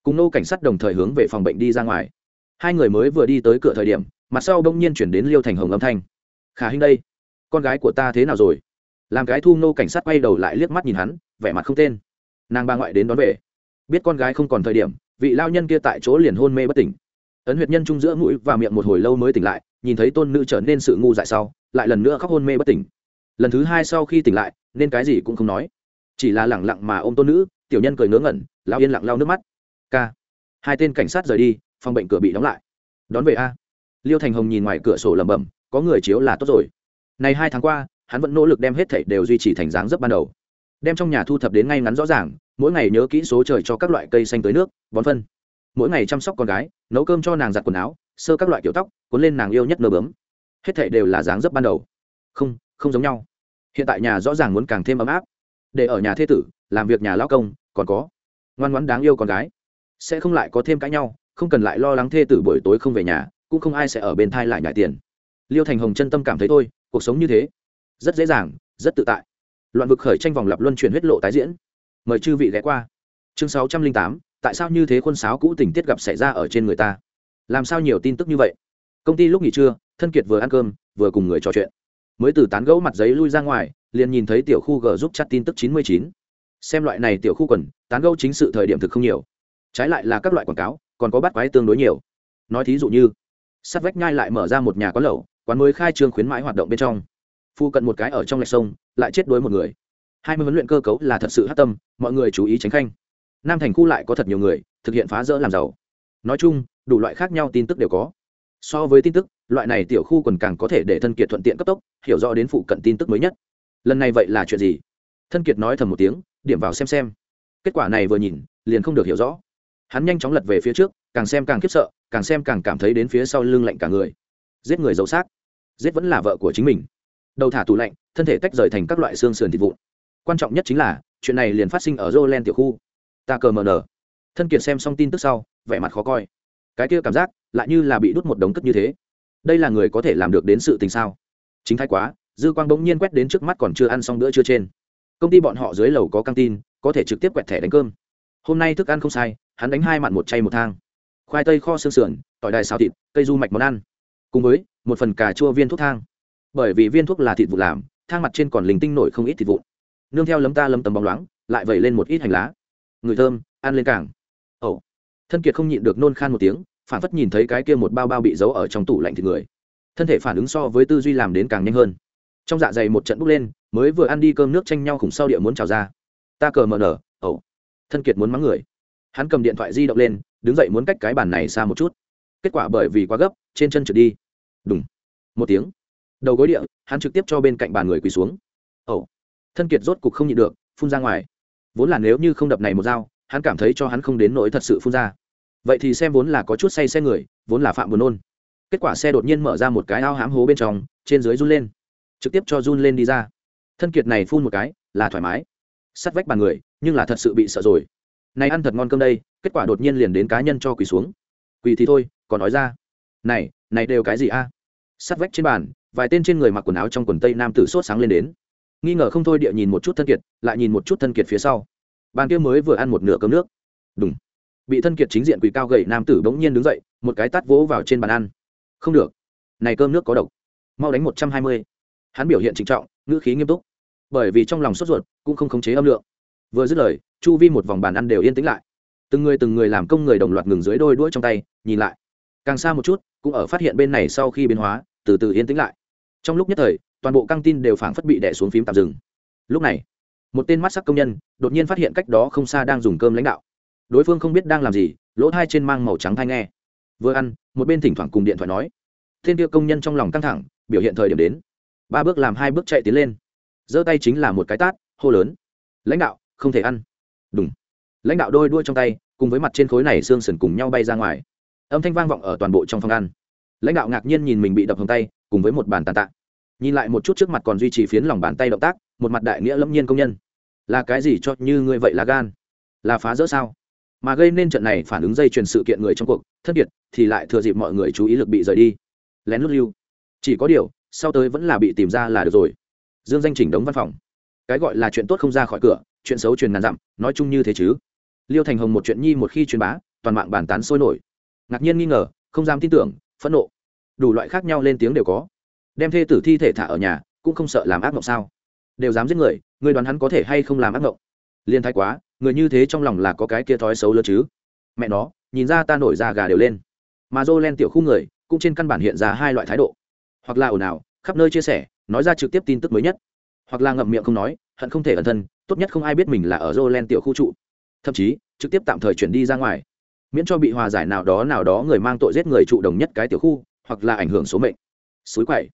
Cùng nô cảnh sát đồng thời hướng về phòng bệnh đi ra ngoài. Hai người mới vừa đi tới cửa thời điểm, mặt sau bỗng nhiên chuyển đến liêu thành hồng âm thanh. Khả hình đây, con gái của ta thế nào rồi? Làm cái thu nô cảnh sát quay đầu lại liếc mắt nhìn hắn, vẻ mặt không tên. Nàng ba ngoại đến đón về. Biết con gái không còn thời điểm, vị lao nhân kia tại chỗ liền hôn mê bất tỉnh. Ấn huyệt nhân trung giữa mũi và miệng một hồi lâu mới tỉnh lại, nhìn thấy tôn nữ trở nên sự ngu dại sau, lại lần nữa khóc hôn mê bất tỉnh. Lần thứ hai sau khi tỉnh lại, nên cái gì cũng không nói. Chỉ là lẳng lặng mà ôm tôn nữ, tiểu nhân cười ngớ ngẩn, lao yên lặng lau nước mắt. K hai tên cảnh sát rời đi, phòng bệnh cửa bị đóng lại. Đón về a. Liêu thành hồng nhìn ngoài cửa sổ lẩm bẩm, có người chiếu là tốt rồi. Này hai tháng qua hắn vẫn nỗ lực đem hết thảy đều duy trì thành dáng dấp ban đầu. Đem trong nhà thu thập đến ngay ngắn rõ ràng, mỗi ngày nhớ kỹ số trời cho các loại cây xanh tới nước, bón phân. Mỗi ngày chăm sóc con gái, nấu cơm cho nàng giặt quần áo, sơ các loại kiểu tóc, cuốn lên nàng yêu nhất nơ bướm. Hết thảy đều là dáng dấp ban đầu. Không không giống nhau. Hiện tại nhà rõ ràng muốn càng thêm ấm áp. Để ở nhà thê tử, làm việc nhà lao công, còn có ngoan ngoãn đáng yêu con gái. Sẽ không lại có thêm cãi nhau, không cần lại lo lắng thê tử buổi tối không về nhà, cũng không ai sẽ ở bên thai lại nhại tiền. Liêu thành hồng chân tâm cảm thấy thôi, cuộc sống như thế rất dễ dàng, rất tự tại. Loạn vực khởi tranh vòng lập luân chuyển huyết lộ tái diễn. Mời chư vị ghé qua. Chương sáu trăm linh tám, tại sao như thế khuôn sáo cũ tình tiết gặp xảy ra ở trên người ta? Làm sao nhiều tin tức như vậy? Công ty lúc nghỉ trưa, thân kiệt vừa ăn cơm, vừa cùng người trò chuyện. Mới từ tán gẫu mặt giấy lui ra ngoài, liền nhìn thấy tiểu khu g giúp chặt tin tức chín mươi chín. Xem loại này tiểu khu quần, tán gẫu chính sự thời điểm thực không nhiều. Trái lại là các loại quảng cáo, còn có bắt quái tương đối nhiều. Nói thí dụ như, sát vách nhai lại mở ra một nhà quán lẩu, quán mới khai trương khuyến mãi hoạt động bên trong phu cận một cái ở trong lạch sông, lại chết đuối một người. Hai mươi huấn luyện cơ cấu là thật sự hát tâm, mọi người chú ý tránh khanh. Nam thành khu lại có thật nhiều người, thực hiện phá rỡ làm giàu. Nói chung, đủ loại khác nhau tin tức đều có. So với tin tức, loại này tiểu khu còn càng có thể để thân kiệt thuận tiện cấp tốc, hiểu rõ đến phụ cận tin tức mới nhất. Lần này vậy là chuyện gì? Thân kiệt nói thầm một tiếng, điểm vào xem xem. Kết quả này vừa nhìn, liền không được hiểu rõ. Hắn nhanh chóng lật về phía trước, càng xem càng khiếp sợ, càng xem càng cảm thấy đến phía sau lưng lạnh cả người. Giết người giấu xác. Giết vẫn là vợ của chính mình đầu thả tủ lạnh, thân thể tách rời thành các loại xương sườn thịt vụn. Quan trọng nhất chính là, chuyện này liền phát sinh ở Jolen tiểu khu. Ta cờ mờ nở thân kiệt xem xong tin tức sau, vẻ mặt khó coi. Cái kia cảm giác, lại như là bị đút một đống cất như thế. Đây là người có thể làm được đến sự tình sao? Chính thái quá, dư quang bỗng nhiên quét đến trước mắt còn chưa ăn xong bữa trưa trên. Công ty bọn họ dưới lầu có căng tin, có thể trực tiếp quẹt thẻ đánh cơm. Hôm nay thức ăn không sai, hắn đánh hai mặn một chay một thang. Khoai tây kho xương sườn, tỏi đài xào thịt, cây du mạch món ăn. Cùng với, một phần cà chua viên thuốc thang bởi vì viên thuốc là thịt vụ làm, thang mặt trên còn linh tinh nổi không ít thịt vụn. Nương theo lấm ta lấm tấm bóng loáng, lại vẩy lên một ít hành lá. Người thơm, ăn lên càng. Ồ. Thân kiệt không nhịn được nôn khan một tiếng, phản phất nhìn thấy cái kia một bao bao bị giấu ở trong tủ lạnh thịt người. Thân thể phản ứng so với tư duy làm đến càng nhanh hơn. Trong dạ dày một trận bốc lên, mới vừa ăn đi cơm nước tranh nhau khủng sau địa muốn trào ra. Ta cờ mờ nở, ồ. Thân kiệt muốn mắng người. Hắn cầm điện thoại di động lên, đứng dậy muốn cách cái bàn này xa một chút. Kết quả bởi vì quá gấp, trên chân trượt đi. Đúng một tiếng đầu gối địa, hắn trực tiếp cho bên cạnh bàn người quỳ xuống. Ồ, thân kiệt rốt cục không nhịn được, phun ra ngoài. Vốn là nếu như không đập này một dao, hắn cảm thấy cho hắn không đến nỗi thật sự phun ra. Vậy thì xem vốn là có chút say xe người, vốn là phạm buồn nôn. Kết quả xe đột nhiên mở ra một cái ao hám hố bên trong, trên dưới run lên. Trực tiếp cho run lên đi ra. Thân kiệt này phun một cái, là thoải mái. Sắt vách bàn người, nhưng là thật sự bị sợ rồi. Này ăn thật ngon cơm đây, kết quả đột nhiên liền đến cá nhân cho quỳ xuống. Quỳ thì thôi, còn nói ra. Này này đều cái gì a? Sắt vách trên bàn vài tên trên người mặc quần áo trong quần tây nam tử sốt sáng lên đến. Nghi ngờ không thôi địa nhìn một chút thân kiệt, lại nhìn một chút thân kiệt phía sau. Bàn kia mới vừa ăn một nửa cơm nước. Đúng bị thân kiệt chính diện quỳ cao gậy nam tử bỗng nhiên đứng dậy, một cái tát vỗ vào trên bàn ăn. Không được. Này cơm nước có độc. Mau đánh một trăm hai mươi. Hắn biểu hiện trịnh trọng, ngữ khí nghiêm túc. Bởi vì trong lòng sốt ruột, cũng không khống chế âm lượng. Vừa dứt lời, chu vi một vòng bàn ăn đều yên tĩnh lại. Từng người từng người làm công người đồng loạt ngừng dưới đôi đuôi trong tay, nhìn lại. Càng xa một chút, cũng ở phát hiện bên này sau khi biến hóa, từ từ yên tĩnh lại trong lúc nhất thời, toàn bộ căng tin đều phảng phất bị đẻ xuống phím tạm dừng. Lúc này, một tên mắt sắc công nhân đột nhiên phát hiện cách đó không xa đang dùng cơm lãnh đạo. Đối phương không biết đang làm gì, lỗ thai trên mang màu trắng thai nghe. Vừa ăn, một bên thỉnh thoảng cùng điện thoại nói. Thiên kia công nhân trong lòng căng thẳng, biểu hiện thời điểm đến. Ba bước làm hai bước chạy tiến lên. Giơ tay chính là một cái tát, hô lớn. Lãnh đạo, không thể ăn. Đúng lãnh đạo đôi đuôi trong tay, cùng với mặt trên khối này xương sần cùng nhau bay ra ngoài. Âm thanh vang vọng ở toàn bộ trong phòng ăn lãnh đạo ngạc nhiên nhìn mình bị đập hồng tay, cùng với một bàn tàn tạ. Nhìn lại một chút trước mặt còn duy trì phiến lòng bàn tay động tác, một mặt đại nghĩa lẫm nhiên công nhân. Là cái gì cho như ngươi vậy là gan? Là phá rỡ sao? Mà gây nên trận này phản ứng dây truyền sự kiện người trong cuộc, thất biệt, thì lại thừa dịp mọi người chú ý lực bị rời đi. Lén lút lưu. Chỉ có điều, sau tới vẫn là bị tìm ra là được rồi. Dương danh chỉnh đống văn phòng. Cái gọi là chuyện tốt không ra khỏi cửa, chuyện xấu truyền ngàn dặm, nói chung như thế chứ. Liêu thành hồng một chuyện nhi một khi truyền bá, toàn mạng bàn tán sôi nổi. Ngạc nhiên nghi ngờ, không dám tin tưởng phẫn nộ. Đủ loại khác nhau lên tiếng đều có. Đem thê tử thi thể thả ở nhà, cũng không sợ làm ác mộng sao? Đều dám giết người người đoán hắn có thể hay không làm ác mộng? Liên thái quá, người như thế trong lòng là có cái kia thói xấu lớn chứ? Mẹ nó, nhìn ra ta nổi da gà đều lên. Mà dô len tiểu khu người, cũng trên căn bản hiện ra hai loại thái độ. Hoặc là ồn ào, khắp nơi chia sẻ, nói ra trực tiếp tin tức mới nhất. Hoặc là ngậm miệng không nói, hận không thể ẩn thân, tốt nhất không ai biết mình là ở dô len tiểu khu trụ. Thậm chí, trực tiếp tạm thời chuyển đi ra ngoài miễn cho bị hòa giải nào đó nào đó người mang tội giết người trụ đồng nhất cái tiểu khu, hoặc là ảnh hưởng số mệnh. Suối quậy.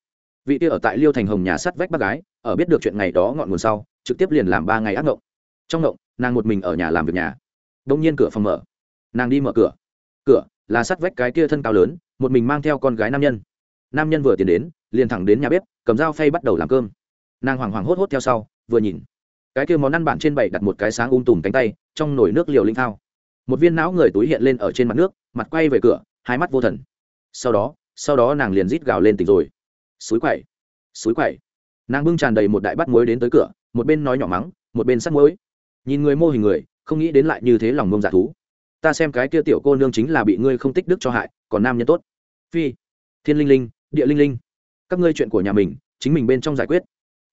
Vị kia ở tại liêu thành hồng nhà sắt vách bác gái, ở biết được chuyện ngày đó ngọn nguồn sau, trực tiếp liền làm ba ngày ác ngộng. Trong ngộng, nàng một mình ở nhà làm việc nhà. Đông nhiên cửa phòng mở. Nàng đi mở cửa. Cửa là sắt vách cái kia thân cao lớn, một mình mang theo con gái nam nhân. Nam nhân vừa tiến đến, liền thẳng đến nhà bếp, cầm dao phay bắt đầu làm cơm. Nàng hoảng hoảng hốt hốt theo sau, vừa nhìn. Cái kia món ăn bản trên bày đặt một cái sáng ung tùm cánh tay, trong nồi nước liều linh thao một viên não người túi hiện lên ở trên mặt nước, mặt quay về cửa, hai mắt vô thần. Sau đó sau đó nàng liền rít gào lên tỉnh rồi. Suối quậy suối quậy nàng bưng tràn đầy một đại bát muối đến tới cửa, một bên nói nhỏ mắng, một bên sắt muối. Nhìn người mô hình người, không nghĩ đến lại như thế lòng mông giả thú. Ta xem cái kia tiểu cô nương chính là bị ngươi không tích đức cho hại, còn nam nhân tốt. Phi, thiên linh linh, địa linh linh. Các ngươi chuyện của nhà mình, chính mình bên trong giải quyết.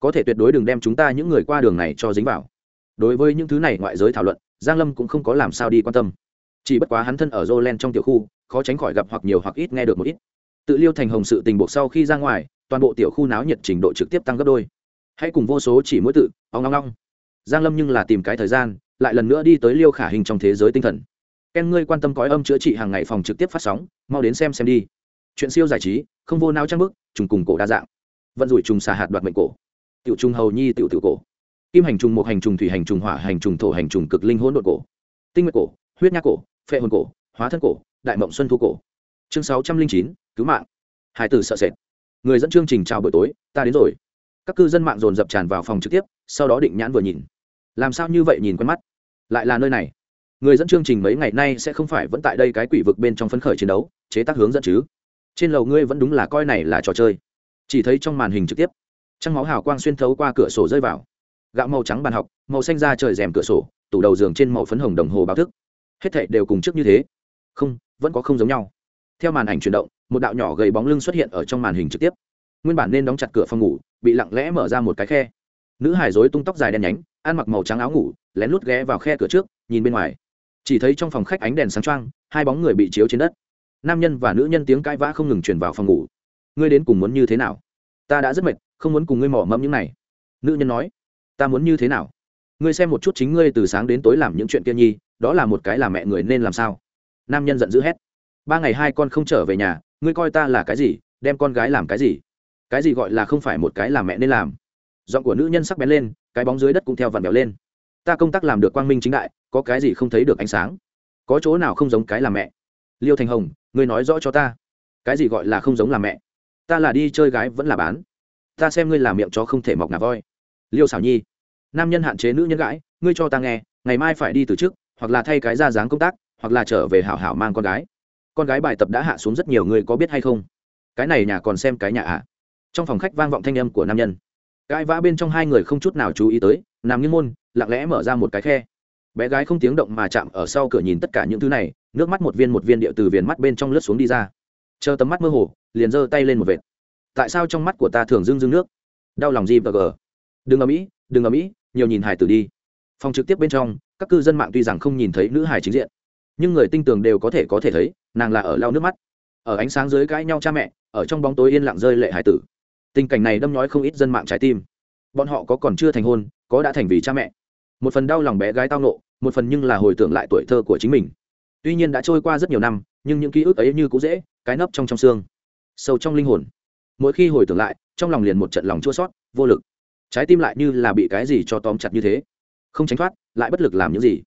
Có thể tuyệt đối đừng đem chúng ta những người qua đường này cho dính vào. Đối với những thứ này ngoại giới thảo luận giang lâm cũng không có làm sao đi quan tâm. Chỉ bất quá hắn thân ở Jolen trong tiểu khu, khó tránh khỏi gặp hoặc nhiều hoặc ít nghe được một ít. Tự liêu thành hồng sự tình buộc sau khi ra ngoài, toàn bộ tiểu khu náo nhiệt trình độ trực tiếp tăng gấp đôi. Hãy cùng vô số chỉ mỗi tự, ong long long giang lâm nhưng là tìm cái thời gian, lại lần nữa đi tới liêu khả hình trong thế giới tinh thần. Ken, ngươi quan tâm cõi âm chữa trị hàng ngày phòng trực tiếp phát sóng, mau đến xem xem đi. Chuyện siêu giải trí, không vô nao trang bức, trùng cùng cổ đa dạng. Vận rủi trùng xà hạt đoạt mệnh cổ. Tiểu trung hầu nhi tiểu tiểu cổ kim hành trùng một hành trùng, thủy hành trùng, hỏa hành trùng, thổ hành trùng, cực linh hỗn độn cổ, tinh nguyệt cổ, huyết nhác cổ, phệ hồn cổ, hóa thân cổ, đại mộng xuân thu cổ. Chương sáu trăm linh chín, cứu mạng. Hai từ sợ sệt. Người dẫn chương trình chào buổi tối, ta đến rồi. Các cư dân mạng dồn dập tràn vào phòng trực tiếp, sau đó định nhãn vừa nhìn. Làm sao như vậy nhìn quen mắt? Lại là nơi này. Người dẫn chương trình mấy ngày nay sẽ không phải vẫn tại đây cái quỷ vực bên trong phấn khởi chiến đấu, chế tác hướng dẫn chứ? Trên lầu ngươi vẫn đúng là coi này là trò chơi. Chỉ thấy trong màn hình trực tiếp, trăng máu hào quang xuyên thấu qua cửa sổ rơi vào gạo màu trắng bàn học, màu xanh ra trời rèm cửa sổ, tủ đầu giường trên màu phấn hồng đồng hồ báo thức. Hết thảy đều cùng trước như thế. Không, vẫn có không giống nhau. Theo màn ảnh chuyển động, một đạo nhỏ gầy bóng lưng xuất hiện ở trong màn hình trực tiếp. Nguyên bản nên đóng chặt cửa phòng ngủ, bị lặng lẽ mở ra một cái khe. Nữ hải dối tung tóc dài đen nhánh, ăn mặc màu trắng áo ngủ, lén lút ghé vào khe cửa trước, nhìn bên ngoài. Chỉ thấy trong phòng khách ánh đèn sáng trăng hai bóng người bị chiếu trên đất. Nam nhân và nữ nhân tiếng cãi vã không ngừng truyền vào phòng ngủ. Ngươi đến cùng muốn như thế nào? Ta đã rất mệt, không muốn cùng ngươi mỏ mẫm những này. Nữ nhân nói ta muốn như thế nào? Ngươi xem một chút chính ngươi từ sáng đến tối làm những chuyện kia nhi, đó là một cái là mẹ người nên làm sao? Nam nhân giận dữ hét. Ba ngày hai con không trở về nhà, ngươi coi ta là cái gì, đem con gái làm cái gì? Cái gì gọi là không phải một cái là mẹ nên làm? Giọng của nữ nhân sắc bén lên, cái bóng dưới đất cũng theo vặn vẹo lên. Ta công tác làm được quang minh chính đại, có cái gì không thấy được ánh sáng? Có chỗ nào không giống cái là mẹ? Liêu thành hồng, ngươi nói rõ cho ta. Cái gì gọi là không giống là mẹ? Ta là đi chơi gái vẫn là bán. Ta xem ngươi làm miệng chó không thể mọc ngà voi liêu xảo nhi. Nam nhân hạn chế nữ nhân gãi ngươi cho ta nghe, ngày mai phải đi từ trước hoặc là thay cái ra dáng công tác, hoặc là trở về hảo hảo mang con gái. Con gái bài tập đã hạ xuống rất nhiều người có biết hay không? Cái này nhà còn xem cái nhà ạ à. trong phòng khách vang vọng thanh âm của nam nhân. Cãi vã bên trong hai người không chút nào chú ý tới, nằm nghiêng môn, lặng lẽ mở ra một cái khe. Bé gái không tiếng động mà chạm ở sau cửa nhìn tất cả những thứ này, nước mắt một viên một viên điệu từ viền mắt bên trong lướt xuống đi ra. Chờ tấm mắt mơ hồ, liền giơ tay lên một vệt. Tại sao trong mắt của ta thường dưng dưng nước? Đau lòng gì bờ gờ đừng ở mỹ đừng ở mỹ nhiều nhìn hải tử đi. Phòng trực tiếp bên trong, các cư dân mạng tuy rằng không nhìn thấy nữ hải chính diện, nhưng người tinh tường đều có thể có thể thấy, nàng là ở lau nước mắt. Ở ánh sáng dưới cãi nhau cha mẹ, ở trong bóng tối yên lặng rơi lệ hải tử. Tình cảnh này đâm nhói không ít dân mạng trái tim. Bọn họ có còn chưa thành hôn, có đã thành vì cha mẹ. Một phần đau lòng bé gái tao nộ một phần nhưng là hồi tưởng lại tuổi thơ của chính mình. Tuy nhiên đã trôi qua rất nhiều năm, nhưng những ký ức ấy như cũ dễ, cái nấp trong trong xương, sâu trong linh hồn. Mỗi khi hồi tưởng lại, trong lòng liền một trận lòng chua sót vô lực trái tim lại như là bị cái gì cho tóm chặt như thế. Không tránh thoát, lại bất lực làm những gì.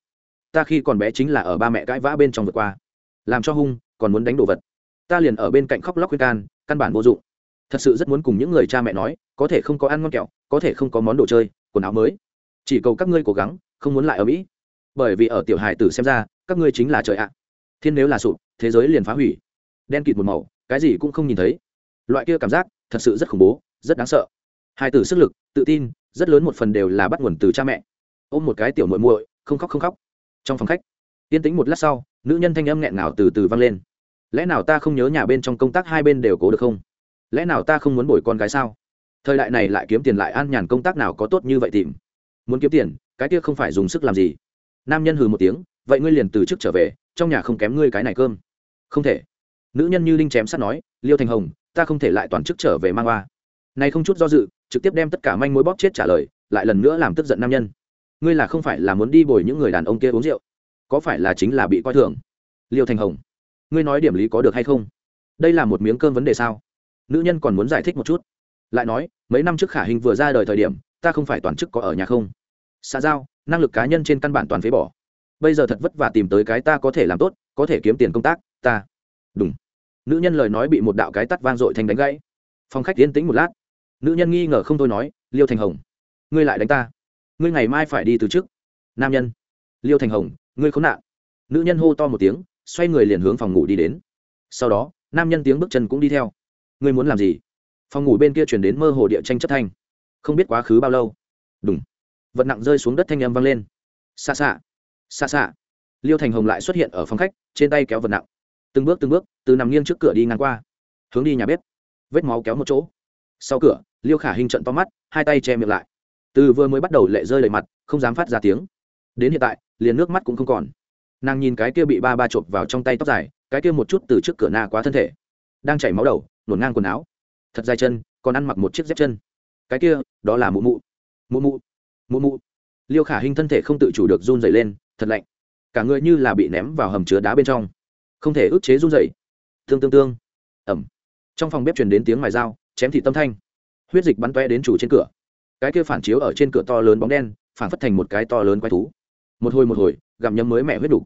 Ta khi còn bé chính là ở ba mẹ cãi vã bên trong vượt qua. Làm cho hung, còn muốn đánh đồ vật. Ta liền ở bên cạnh khóc lóc khuyên can, căn bản vô dụng. Thật sự rất muốn cùng những người cha mẹ nói, có thể không có ăn ngon kẹo, có thể không có món đồ chơi, quần áo mới. Chỉ cầu các ngươi cố gắng, không muốn lại ở mỹ. Bởi vì ở tiểu hài tử xem ra, các ngươi chính là trời ạ. Thiên nếu là sụp, thế giới liền phá hủy. Đen kịt một màu, cái gì cũng không nhìn thấy. Loại kia cảm giác, thật sự rất khủng bố, rất đáng sợ hai tử sức lực, tự tin, rất lớn một phần đều là bắt nguồn từ cha mẹ. Ôm một cái tiểu muội muội, không khóc không khóc. Trong phòng khách, yên tĩnh một lát sau, nữ nhân thanh âm nghẹn ngào từ từ vang lên. Lẽ nào ta không nhớ nhà bên trong công tác hai bên đều cố được không? Lẽ nào ta không muốn bồi con gái sao? Thời đại này lại kiếm tiền lại an nhàn công tác nào có tốt như vậy tìm? Muốn kiếm tiền, cái kia không phải dùng sức làm gì. Nam nhân hừ một tiếng, vậy ngươi liền từ chức trở về, trong nhà không kém ngươi cái này cơm. Không thể. Nữ nhân như linh chém sắt nói, liêu thành hồng, ta không thể lại toàn chức trở về mang hoa. Này không chút do dự trực tiếp đem tất cả manh mối bóp chết trả lời, lại lần nữa làm tức giận nam nhân. Ngươi là không phải là muốn đi bồi những người đàn ông kia uống rượu, có phải là chính là bị coi thường? Liêu thành hồng, ngươi nói điểm lý có được hay không? Đây là một miếng cơm vấn đề sao? Nữ nhân còn muốn giải thích một chút. Lại nói, mấy năm trước khả hình vừa ra đời thời điểm, ta không phải toàn chức có ở nhà không? Xã giao, năng lực cá nhân trên căn bản toàn phế bỏ. Bây giờ thật vất vả tìm tới cái ta có thể làm tốt, có thể kiếm tiền công tác, ta. Đúng. Nữ nhân lời nói bị một đạo cái tắt vang dội thành đánh gãy. Phòng khách yên tĩnh một lát nữ nhân nghi ngờ không thôi nói, liêu thành hồng, ngươi lại đánh ta. Ngươi ngày mai phải đi từ chức. nam nhân, liêu thành hồng, ngươi khốn nạn. Nữ nhân hô to một tiếng, xoay người liền hướng phòng ngủ đi đến. Sau đó, nam nhân tiếng bước chân cũng đi theo. Ngươi muốn làm gì? Phòng ngủ bên kia chuyển đến mơ hồ địa tranh chất thanh. Không biết quá khứ bao lâu. Đúng vật nặng rơi xuống đất thanh âm vang lên. Xa xạ xa xạ liêu thành hồng lại xuất hiện ở phòng khách, trên tay kéo vật nặng. Từng bước từng bước, từ nằm nghiêng trước cửa đi ngang qua. Hướng đi nhà bếp. Vết máu kéo một chỗ sau cửa, liêu khả hình trận to mắt, hai tay che miệng lại. Từ vừa mới bắt đầu lệ rơi lệ mặt, không dám phát ra tiếng. Đến hiện tại, liền nước mắt cũng không còn. Nàng nhìn cái kia bị ba ba chộp vào trong tay tóc dài, cái kia một chút từ trước cửa na quá thân thể. Đang chảy máu đầu, nổn ngang quần áo. Thật dài chân, còn ăn mặc một chiếc dép chân. Cái kia, đó là mụ mụ. Mụ mụ. Mụ mụ. Liêu khả hình thân thể không tự chủ được run dày lên, thật lạnh. Cả người như là bị ném vào hầm chứa đá bên trong. Không thể ức chế run dày tương tương tương. Ẩm. Trong phòng bếp truyền đến tiếng mài dao chém thị tâm thanh. Huyết dịch bắn toe đến chủ trên cửa. Cái kia phản chiếu ở trên cửa to lớn bóng đen, phản phất thành một cái to lớn quái thú. Một hồi một hồi, gặm nhấm mới mẹ huyết đủ.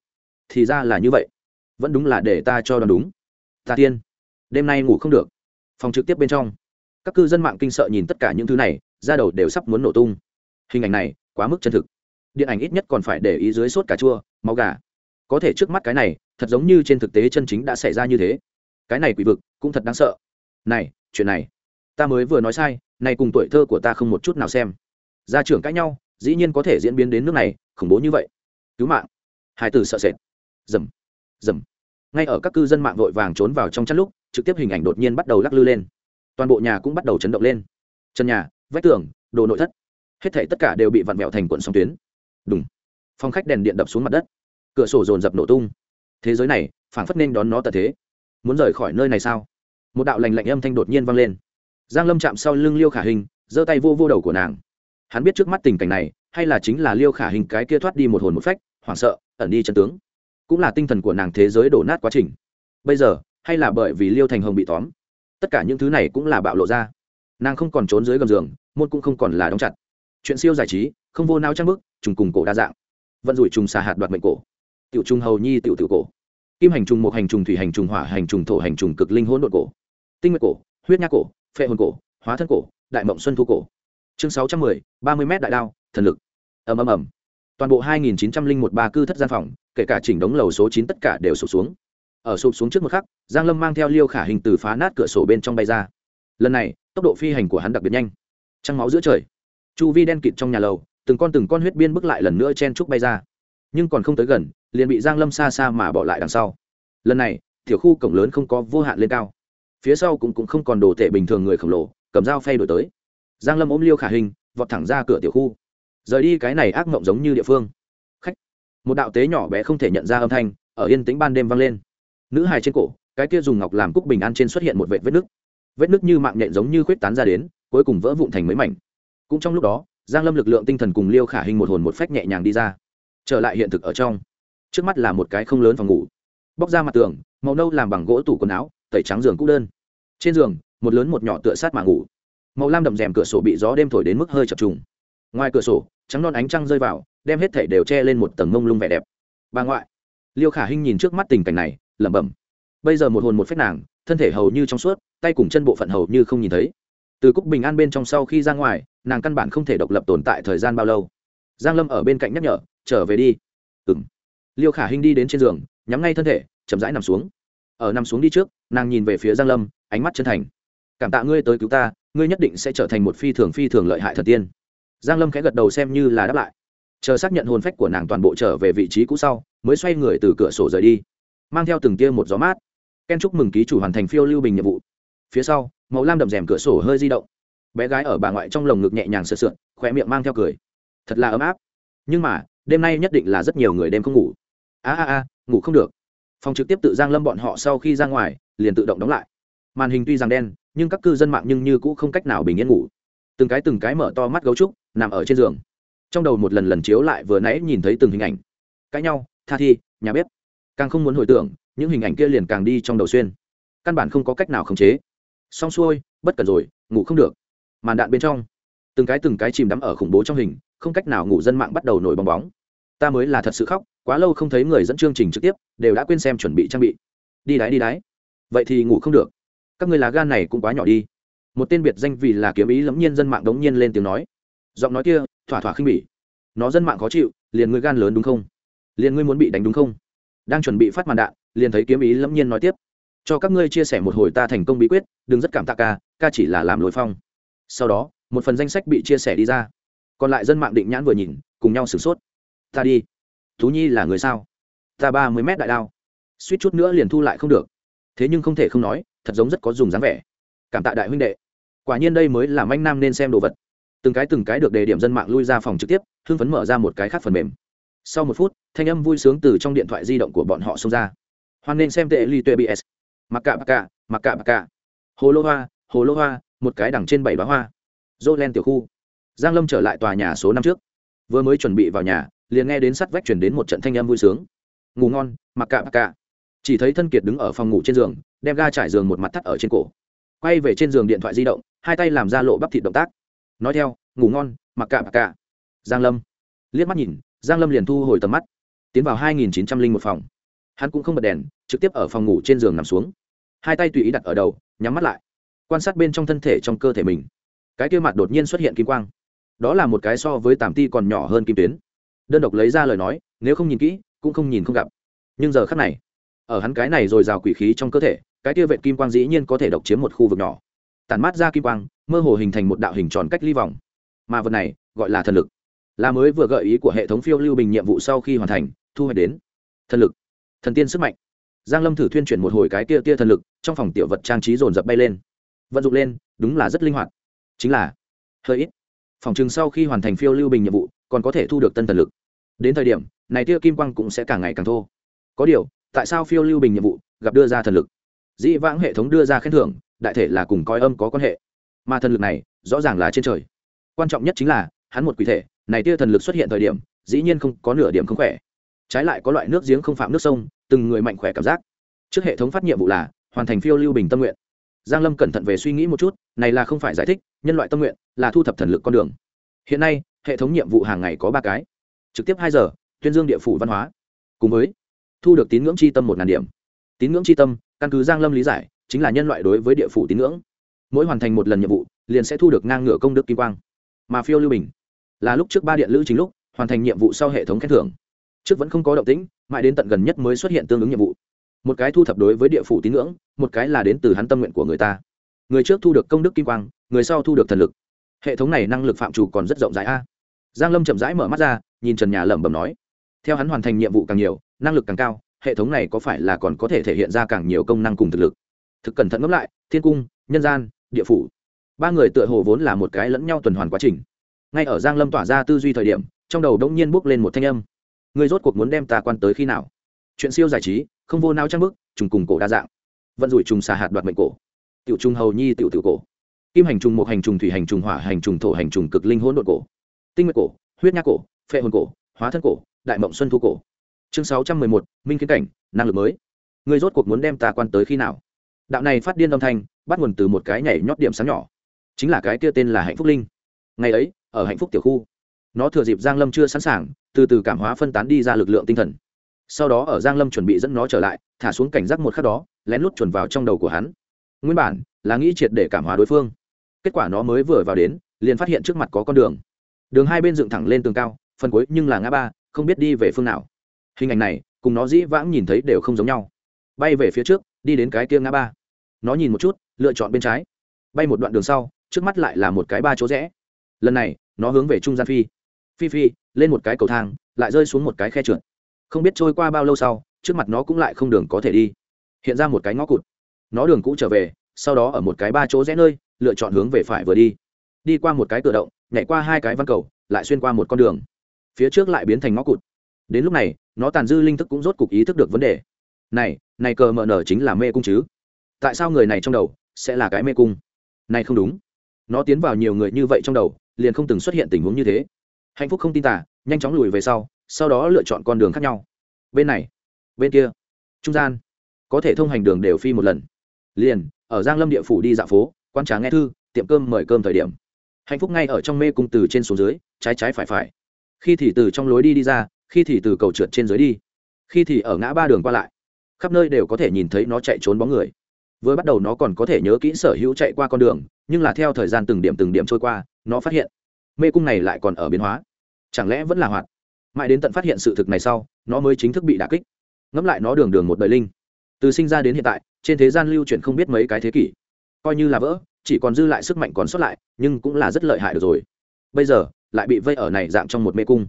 thì ra là như vậy. Vẫn đúng là để ta cho đoán đúng. Ta tiên, đêm nay ngủ không được. Phòng trực tiếp bên trong. Các cư dân mạng kinh sợ nhìn tất cả những thứ này ra đầu đều sắp muốn nổ tung. Hình ảnh này, quá mức chân thực. Điện ảnh ít nhất còn phải để ý dưới sốt cà chua, máu gà. Có thể trước mắt cái này, thật giống như trên thực tế chân chính đã xảy ra như thế. Cái này quỷ vực cũng thật đáng sợ. Này, chuyện này ta mới vừa nói sai, này cùng tuổi thơ của ta không một chút nào xem. Gia trưởng cãi nhau, dĩ nhiên có thể diễn biến đến nước này, khủng bố như vậy. Cứu mạng. Hai từ sợ sệt. Dầm. Dầm. Ngay ở các cư dân mạng vội vàng trốn vào trong chăn lúc, trực tiếp hình ảnh đột nhiên bắt đầu lắc lư lên. Toàn bộ nhà cũng bắt đầu chấn động lên. Chân nhà, vách tường, đồ nội thất. Hết thảy tất cả đều bị vặn vẹo thành cuộn sóng tuyến. Đúng phong khách đèn điện đập xuống mặt đất. Cửa sổ dồn dập nổ tung. Thế giới này, phảng phất nên đón nó tật thế. Muốn rời khỏi nơi này sao? Một đạo lành lạnh âm thanh đột nhiên vang lên giang lâm chạm sau lưng liêu khả hình, giơ tay vô vô đầu của nàng. Hắn biết trước mắt tình cảnh này, hay là chính là liêu khả hình cái kia thoát đi một hồn một phách, hoảng sợ, ẩn đi chân tướng. Cũng là tinh thần của nàng thế giới đổ nát quá trình. Bây giờ, hay là bởi vì liêu thành hồng bị tóm, tất cả những thứ này cũng là bạo lộ ra. Nàng không còn trốn dưới gầm giường, môn cũng không còn là đóng chặt. Chuyện siêu giải trí, không vô nao trang bức, trùng cùng cổ đa dạng. Vận rủi trùng xà hạt đoạt mệnh cổ. Tiểu trung hầu nhi tiểu tiểu cổ. Kim hành trùng một hành trùng, thủy hành trùng, hỏa hành trùng, thổ hành trùng, cực linh hỗn độn cổ. Tinh nguyệt cổ, huyết nha cổ phệ hồn cổ, hóa thân cổ, đại mộng xuân thu cổ. Chương sáu trăm mười, ba mươi m đại đao, thần lực. Ầm ầm ầm. Toàn bộ hai nghìn chín trăm linh một ba cư thất gian phòng, kể cả chỉnh đống lầu số chín tất cả đều sụp xuống. Ở sụp xuống trước một khắc, giang lâm mang theo liêu khả hình từ phá nát cửa sổ bên trong bay ra. Lần này, tốc độ phi hành của hắn đặc biệt nhanh. Trăng máu giữa trời. Chu vi đen kịt trong nhà lầu, từng con từng con huyết biên bước lại lần nữa chen trúc bay ra. Nhưng còn không tới gần, liền bị giang lâm xa xa mà bỏ lại đằng sau. Lần này, tiểu khu cổng lớn không có vô hạn lên cao phía sau cũng cũng không còn đồ tệ bình thường người khổng lồ, cầm dao phay đổi tới. Giang lâm ôm liêu khả hình, vọt thẳng ra cửa tiểu khu. Rời đi cái này ác mộng giống như địa phương. Khách. Một đạo tế nhỏ bé không thể nhận ra âm thanh, ở yên tĩnh ban đêm vang lên. Nữ hài trên cổ, cái kia dùng ngọc làm cúc bình an trên xuất hiện một vệt vết nứt. Vết nứt như mạng nhện giống như khuyết tán ra đến, cuối cùng vỡ vụn thành mấy mảnh. Cũng trong lúc đó, giang lâm lực lượng tinh thần cùng liêu khả hình một hồn một phách nhẹ nhàng đi ra. Trở lại hiện thực ở trong. Trước mắt là một cái không lớn phòng ngủ. Bóc ra mặt tường, màu nâu làm bằng gỗ tủ quần áo tẩy trắng giường cũ đơn. Trên giường, một lớn một nhỏ tựa sát mà ngủ. Màu lam đậm rèm cửa sổ bị gió đêm thổi đến mức hơi chập trùng. Ngoài cửa sổ, trắng non ánh trăng rơi vào, đem hết thảy đều che lên một tầng mông lung vẻ đẹp. Bà ngoại, liêu khả hinh nhìn trước mắt tình cảnh này, lẩm bẩm. Bây giờ một hồn một phép nàng, thân thể hầu như trong suốt, tay cùng chân bộ phận hầu như không nhìn thấy. Từ cúc bình an bên trong sau khi ra ngoài, nàng căn bản không thể độc lập tồn tại thời gian bao lâu. Giang lâm ở bên cạnh nhắc nhở, trở về đi. Ừm. Liêu khả hinh đi đến trên giường, nhắm ngay thân thể, chậm rãi nằm xuống. Ở nằm xuống đi trước nàng nhìn về phía giang lâm, ánh mắt chân thành. Cảm tạ ngươi tới cứu ta, ngươi nhất định sẽ trở thành một phi thường phi thường lợi hại thần tiên. Giang lâm khẽ gật đầu xem như là đáp lại. Chờ xác nhận hồn phách của nàng toàn bộ trở về vị trí cũ sau, mới xoay người từ cửa sổ rời đi, mang theo từng tia một gió mát. Ken chúc mừng ký chủ hoàn thành phiêu lưu bình nhiệm vụ. Phía sau, màu lam đậm rèm cửa sổ hơi di động. Bé gái ở bà ngoại trong lồng ngực nhẹ nhàng sượt sượn khỏe miệng mang theo cười. Thật là ấm áp. Nhưng mà, đêm nay nhất định là rất nhiều người đêm không ngủ. A a a, ngủ không được phòng trực tiếp tự giang lâm bọn họ sau khi ra ngoài, liền tự động đóng lại. Màn hình tuy rằng đen, nhưng các cư dân mạng nhưng như cũng không cách nào bình yên ngủ. Từng cái từng cái mở to mắt gấu trúc, nằm ở trên giường. Trong đầu một lần lần chiếu lại vừa nãy nhìn thấy từng hình ảnh. Cãi nhau, tha thi, nhà bếp. Càng không muốn hồi tưởng, những hình ảnh kia liền càng đi trong đầu xuyên. Căn bản không có cách nào khống chế. Xong xuôi, bất cần rồi, ngủ không được. Màn đạn bên trong. Từng cái từng cái chìm đắm ở khủng bố trong hình, không cách nào ngủ dân mạng bắt đầu nổi bong bóng ta mới là thật sự khóc, quá lâu không thấy người dẫn chương trình trực tiếp, đều đã quên xem chuẩn bị trang bị. Đi đáy đi đáy vậy thì ngủ không được. Các người lá gan này cũng quá nhỏ đi. Một tên biệt danh vì là kiếm ý lẫm nhiên dân mạng đống nhiên lên tiếng nói. Giọng nói kia, thỏa thỏa khinh bỉ. Nó dân mạng khó chịu, liền ngươi gan lớn đúng không? Liền ngươi muốn bị đánh đúng không? Đang chuẩn bị phát màn đạn, liền thấy kiếm ý lẫm nhiên nói tiếp. Cho các ngươi chia sẻ một hồi ta thành công bí quyết, đừng rất cảm tạ ca ca chỉ là làm lối phong. Sau đó, một phần danh sách bị chia sẻ đi ra. Còn lại dân mạng định nhãn vừa nhìn, cùng nhau sửng sốt ta đi. Thú nhi là người sao? Ta ba mươi mét đại đao. Suýt chút nữa liền thu lại không được. Thế nhưng không thể không nói, thật giống rất có dùng dáng vẻ. Cảm tạ đại huynh đệ. Quả nhiên đây mới là manh nam nên xem đồ vật. Từng cái từng cái được đề điểm dân mạng lui ra phòng trực tiếp, hưng phấn mở ra một cái khác phần mềm. Sau một phút, thanh âm vui sướng từ trong điện thoại di động của bọn họ xông ra. Hoan nên xem tệ li tuệ bs mặc cả mặc cả mặc cả mặc cả hồ lô hoa, hồ lô hoa, một cái đằng trên bảy bá hoa. Dô len tiểu khu. Giang lâm trở lại tòa nhà số năm trước. Vừa mới chuẩn bị vào nhà liền nghe đến sắt vách chuyển đến một trận thanh âm vui sướng. Ngủ ngon, mặc cả mặc cả. Chỉ thấy thân kiệt đứng ở phòng ngủ trên giường, đem ga trải giường một mặt thắt ở trên cổ. Quay về trên giường điện thoại di động, hai tay làm ra lộ bắp thịt động tác. Nói theo, ngủ ngon, mặc cả mặc cả. Giang lâm. Liếc mắt nhìn, giang lâm liền thu hồi tầm mắt. Tiến vào hai nghìn chín trăm linh một phòng. Hắn cũng không bật đèn, trực tiếp ở phòng ngủ trên giường nằm xuống. Hai tay tùy ý đặt ở đầu, nhắm mắt lại. Quan sát bên trong thân thể trong cơ thể mình. Cái kia mặt đột nhiên xuất hiện kim quang. Đó là một cái so với tàm ti còn nhỏ hơn kim tuyến đơn độc lấy ra lời nói, nếu không nhìn kỹ, cũng không nhìn không gặp. Nhưng giờ khắc này, ở hắn cái này rồi rào quỷ khí trong cơ thể, cái kia vệ kim quang dĩ nhiên có thể độc chiếm một khu vực nhỏ. Tản mát ra kim quang, mơ hồ hình thành một đạo hình tròn cách ly vòng. Mà vật này, gọi là thần lực. Là mới vừa gợi ý của hệ thống phiêu lưu bình nhiệm vụ sau khi hoàn thành, thu hoạch đến. Thần lực. Thần tiên sức mạnh. Giang lâm thử thuyên chuyển một hồi cái kia tia thần lực, trong phòng tiểu vật trang trí dồn dập bay lên. Vận dụng lên, đúng là rất linh hoạt. Chính là, hơi ít. Phòng chừng sau khi hoàn thành phiêu lưu bình nhiệm vụ, còn có thể thu được tân thần lực đến thời điểm, này tia kim quang cũng sẽ càng ngày càng thô. Có điều, tại sao phiêu lưu bình nhiệm vụ gặp đưa ra thần lực? Dĩ vãng hệ thống đưa ra khen thưởng, đại thể là cùng coi âm có quan hệ. Mà thần lực này, rõ ràng là trên trời. Quan trọng nhất chính là, hắn một quỷ thể, này tia thần lực xuất hiện thời điểm, dĩ nhiên không có nửa điểm không khỏe. Trái lại có loại nước giếng không phạm nước sông, từng người mạnh khỏe cảm giác. Trước hệ thống phát nhiệm vụ là, hoàn thành phiêu lưu bình tâm nguyện. Giang lâm cẩn thận về suy nghĩ một chút, này là không phải giải thích, nhân loại tâm nguyện là thu thập thần lực con đường. Hiện nay, hệ thống nhiệm vụ hàng ngày có ba cái trực tiếp hai giờ, tuyên dương địa phủ văn hóa. Cùng với, thu được tín ngưỡng chi tâm một ngàn điểm. Tín ngưỡng chi tâm, căn cứ giang lâm lý giải, chính là nhân loại đối với địa phủ tín ngưỡng. Mỗi hoàn thành một lần nhiệm vụ, liền sẽ thu được ngang ngửa công đức kim quang. Mà phiêu lưu bình, là lúc trước ba điện lữ chính lúc, hoàn thành nhiệm vụ sau hệ thống khen thưởng. Trước vẫn không có động tĩnh, mãi đến tận gần nhất mới xuất hiện tương ứng nhiệm vụ. Một cái thu thập đối với địa phủ tín ngưỡng, một cái là đến từ hắn tâm nguyện của người ta. Người trước thu được công đức kim quang, người sau thu được thần lực. Hệ thống này năng lực phạm chủ còn rất rộng rãi a. Giang lâm chậm rãi mở mắt ra nhìn trần nhà lẩm bẩm nói. Theo hắn hoàn thành nhiệm vụ càng nhiều, năng lực càng cao, hệ thống này có phải là còn có thể thể hiện ra càng nhiều công năng cùng thực lực? Thực cẩn thận ngẫm lại, thiên cung, nhân gian, địa phủ. Ba người tựa hồ vốn là một cái lẫn nhau tuần hoàn quá trình. Ngay ở giang lâm tỏa ra tư duy thời điểm, trong đầu đông nhiên bước lên một thanh âm. Người rốt cuộc muốn đem ta quan tới khi nào? Chuyện siêu giải trí, không vô nao trang bức trùng cùng cổ đa dạng. Vận rủi trùng xà hạt đoạt mệnh cổ. Tiểu trùng hầu nhi tiểu tiểu cổ. Kim hành trùng một hành trùng, thủy hành trùng, hỏa hành trùng, thổ hành trùng, cực linh hỗn độn cổ. Tinh nguyệt cổ, huyết nhác cổ phệ hồn cổ, hóa thân cổ, đại mộng xuân thu cổ. Chương sáu trăm mười một, minh kiến cảnh, năng lực mới. Người rốt cuộc muốn đem ta quan tới khi nào? Đạo này phát điên âm thanh, bắt nguồn từ một cái nhảy nhót điểm sáng nhỏ. Chính là cái kia tên là hạnh phúc linh. Ngày ấy, ở hạnh phúc tiểu khu, nó thừa dịp giang lâm chưa sẵn sàng, từ từ cảm hóa phân tán đi ra lực lượng tinh thần. Sau đó ở giang lâm chuẩn bị dẫn nó trở lại, thả xuống cảnh giác một khắc đó, lén lút chuẩn vào trong đầu của hắn. Nguyên bản là nghĩ triệt để cảm hóa đối phương. Kết quả nó mới vừa vào đến, liền phát hiện trước mặt có con đường. Đường hai bên dựng thẳng lên tường cao phần cuối nhưng là ngã ba, không biết đi về phương nào. Hình ảnh này, cùng nó dĩ vãng nhìn thấy đều không giống nhau. Bay về phía trước, đi đến cái kia ngã ba. Nó nhìn một chút, lựa chọn bên trái. Bay một đoạn đường sau, trước mắt lại là một cái ba chỗ rẽ. Lần này, nó hướng về trung gian phi. Phi phi, lên một cái cầu thang, lại rơi xuống một cái khe trượt. Không biết trôi qua bao lâu sau, trước mặt nó cũng lại không đường có thể đi. Hiện ra một cái ngõ cụt. Nó đường cũ trở về, sau đó ở một cái ba chỗ rẽ nơi, lựa chọn hướng về phải vừa đi. Đi qua một cái cửa động, nhảy qua hai cái văn cầu, lại xuyên qua một con đường phía trước lại biến thành ngõ cụt. Đến lúc này, nó tàn dư linh thức cũng rốt cục ý thức được vấn đề. Này này cờ mờ nở chính là mê cung chứ? Tại sao người này trong đầu sẽ là cái mê cung? Này không đúng. Nó tiến vào nhiều người như vậy trong đầu, liền không từng xuất hiện tình huống như thế. Hạnh phúc không tin tả nhanh chóng lùi về sau sau đó lựa chọn con đường khác nhau. Bên này, bên kia, trung gian, có thể thông hành đường đều phi một lần. Liền, ở giang lâm địa phủ đi dạo phố, quan trà nghe thư, tiệm cơm mời cơm thời điểm. Hạnh phúc ngay ở trong mê cung từ trên xuống dưới, trái trái phải phải khi thì từ trong lối đi đi ra, khi thì từ cầu trượt trên dưới đi. Khi thì ở ngã ba đường qua lại. Khắp nơi đều có thể nhìn thấy nó chạy trốn bóng người. Vừa bắt đầu nó còn có thể nhớ kỹ sở hữu chạy qua con đường, nhưng là theo thời gian từng điểm từng điểm trôi qua, nó phát hiện mê cung này lại còn ở biến hóa. Chẳng lẽ vẫn là hoạt? Mãi đến tận phát hiện sự thực này sau, nó mới chính thức bị đả kích. Ngẫm lại nó đường đường một đời linh. Từ sinh ra đến hiện tại, trên thế gian lưu chuyển không biết mấy cái thế kỷ. Coi như là vỡ, chỉ còn dư lại sức mạnh còn sót lại, nhưng cũng là rất lợi hại được rồi. Bây giờ lại bị vây ở này dạng trong một mê cung.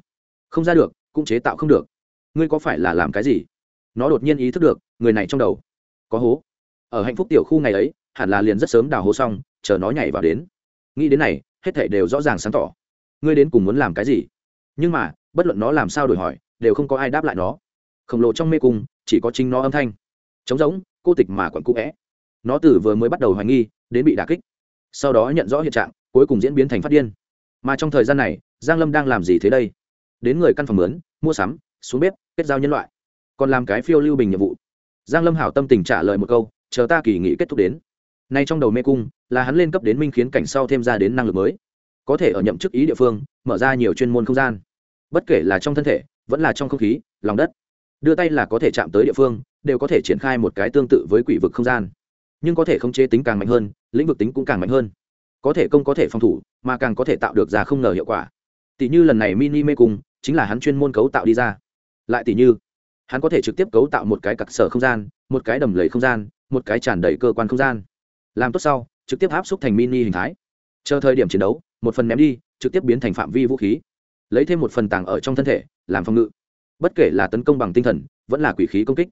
Không ra được, cũng chế tạo không được. Ngươi có phải là làm cái gì? Nó đột nhiên ý thức được, người này trong đầu có hố. Ở hạnh phúc tiểu khu ngày ấy, hẳn là liền rất sớm đào hố xong, chờ nó nhảy vào đến. Nghĩ đến này, hết thảy đều rõ ràng sáng tỏ. Ngươi đến cùng muốn làm cái gì? Nhưng mà, bất luận nó làm sao đổi hỏi, đều không có ai đáp lại nó. Khổng lồ trong mê cung, chỉ có chính nó âm thanh. Trống rỗng, cô tịch mà quặn cũ vẽ. Nó từ vừa mới bắt đầu hoài nghi, đến bị đà kích. Sau đó nhận rõ hiện trạng, cuối cùng diễn biến thành phát điên mà trong thời gian này, giang lâm đang làm gì thế đây? Đến người căn phòng mướn, mua sắm, xuống bếp, kết giao nhân loại. Còn làm cái phiêu lưu bình nhiệm vụ. Giang lâm hảo tâm tình trả lời một câu, chờ ta kỳ nghị kết thúc đến. Nay trong đầu mê cung, là hắn lên cấp đến minh khiến cảnh sau thêm ra đến năng lực mới. Có thể ở nhậm chức ý địa phương, mở ra nhiều chuyên môn không gian. Bất kể là trong thân thể, vẫn là trong không khí, lòng đất. Đưa tay là có thể chạm tới địa phương, đều có thể triển khai một cái tương tự với quỷ vực không gian. Nhưng có thể khống chế tính càng mạnh hơn, lĩnh vực tính cũng càng mạnh hơn có thể công có thể phòng thủ, mà càng có thể tạo được ra không ngờ hiệu quả. Tỷ như lần này mini mê cung, chính là hắn chuyên môn cấu tạo đi ra. Lại tỷ như, hắn có thể trực tiếp cấu tạo một cái cặc sở không gian, một cái đầm lầy không gian, một cái tràn đầy cơ quan không gian. Làm tốt sau, trực tiếp áp xúc thành mini hình thái. Chờ thời điểm chiến đấu, một phần ném đi, trực tiếp biến thành phạm vi vũ khí. Lấy thêm một phần tàng ở trong thân thể, làm phòng ngự. Bất kể là tấn công bằng tinh thần, vẫn là quỷ khí công kích.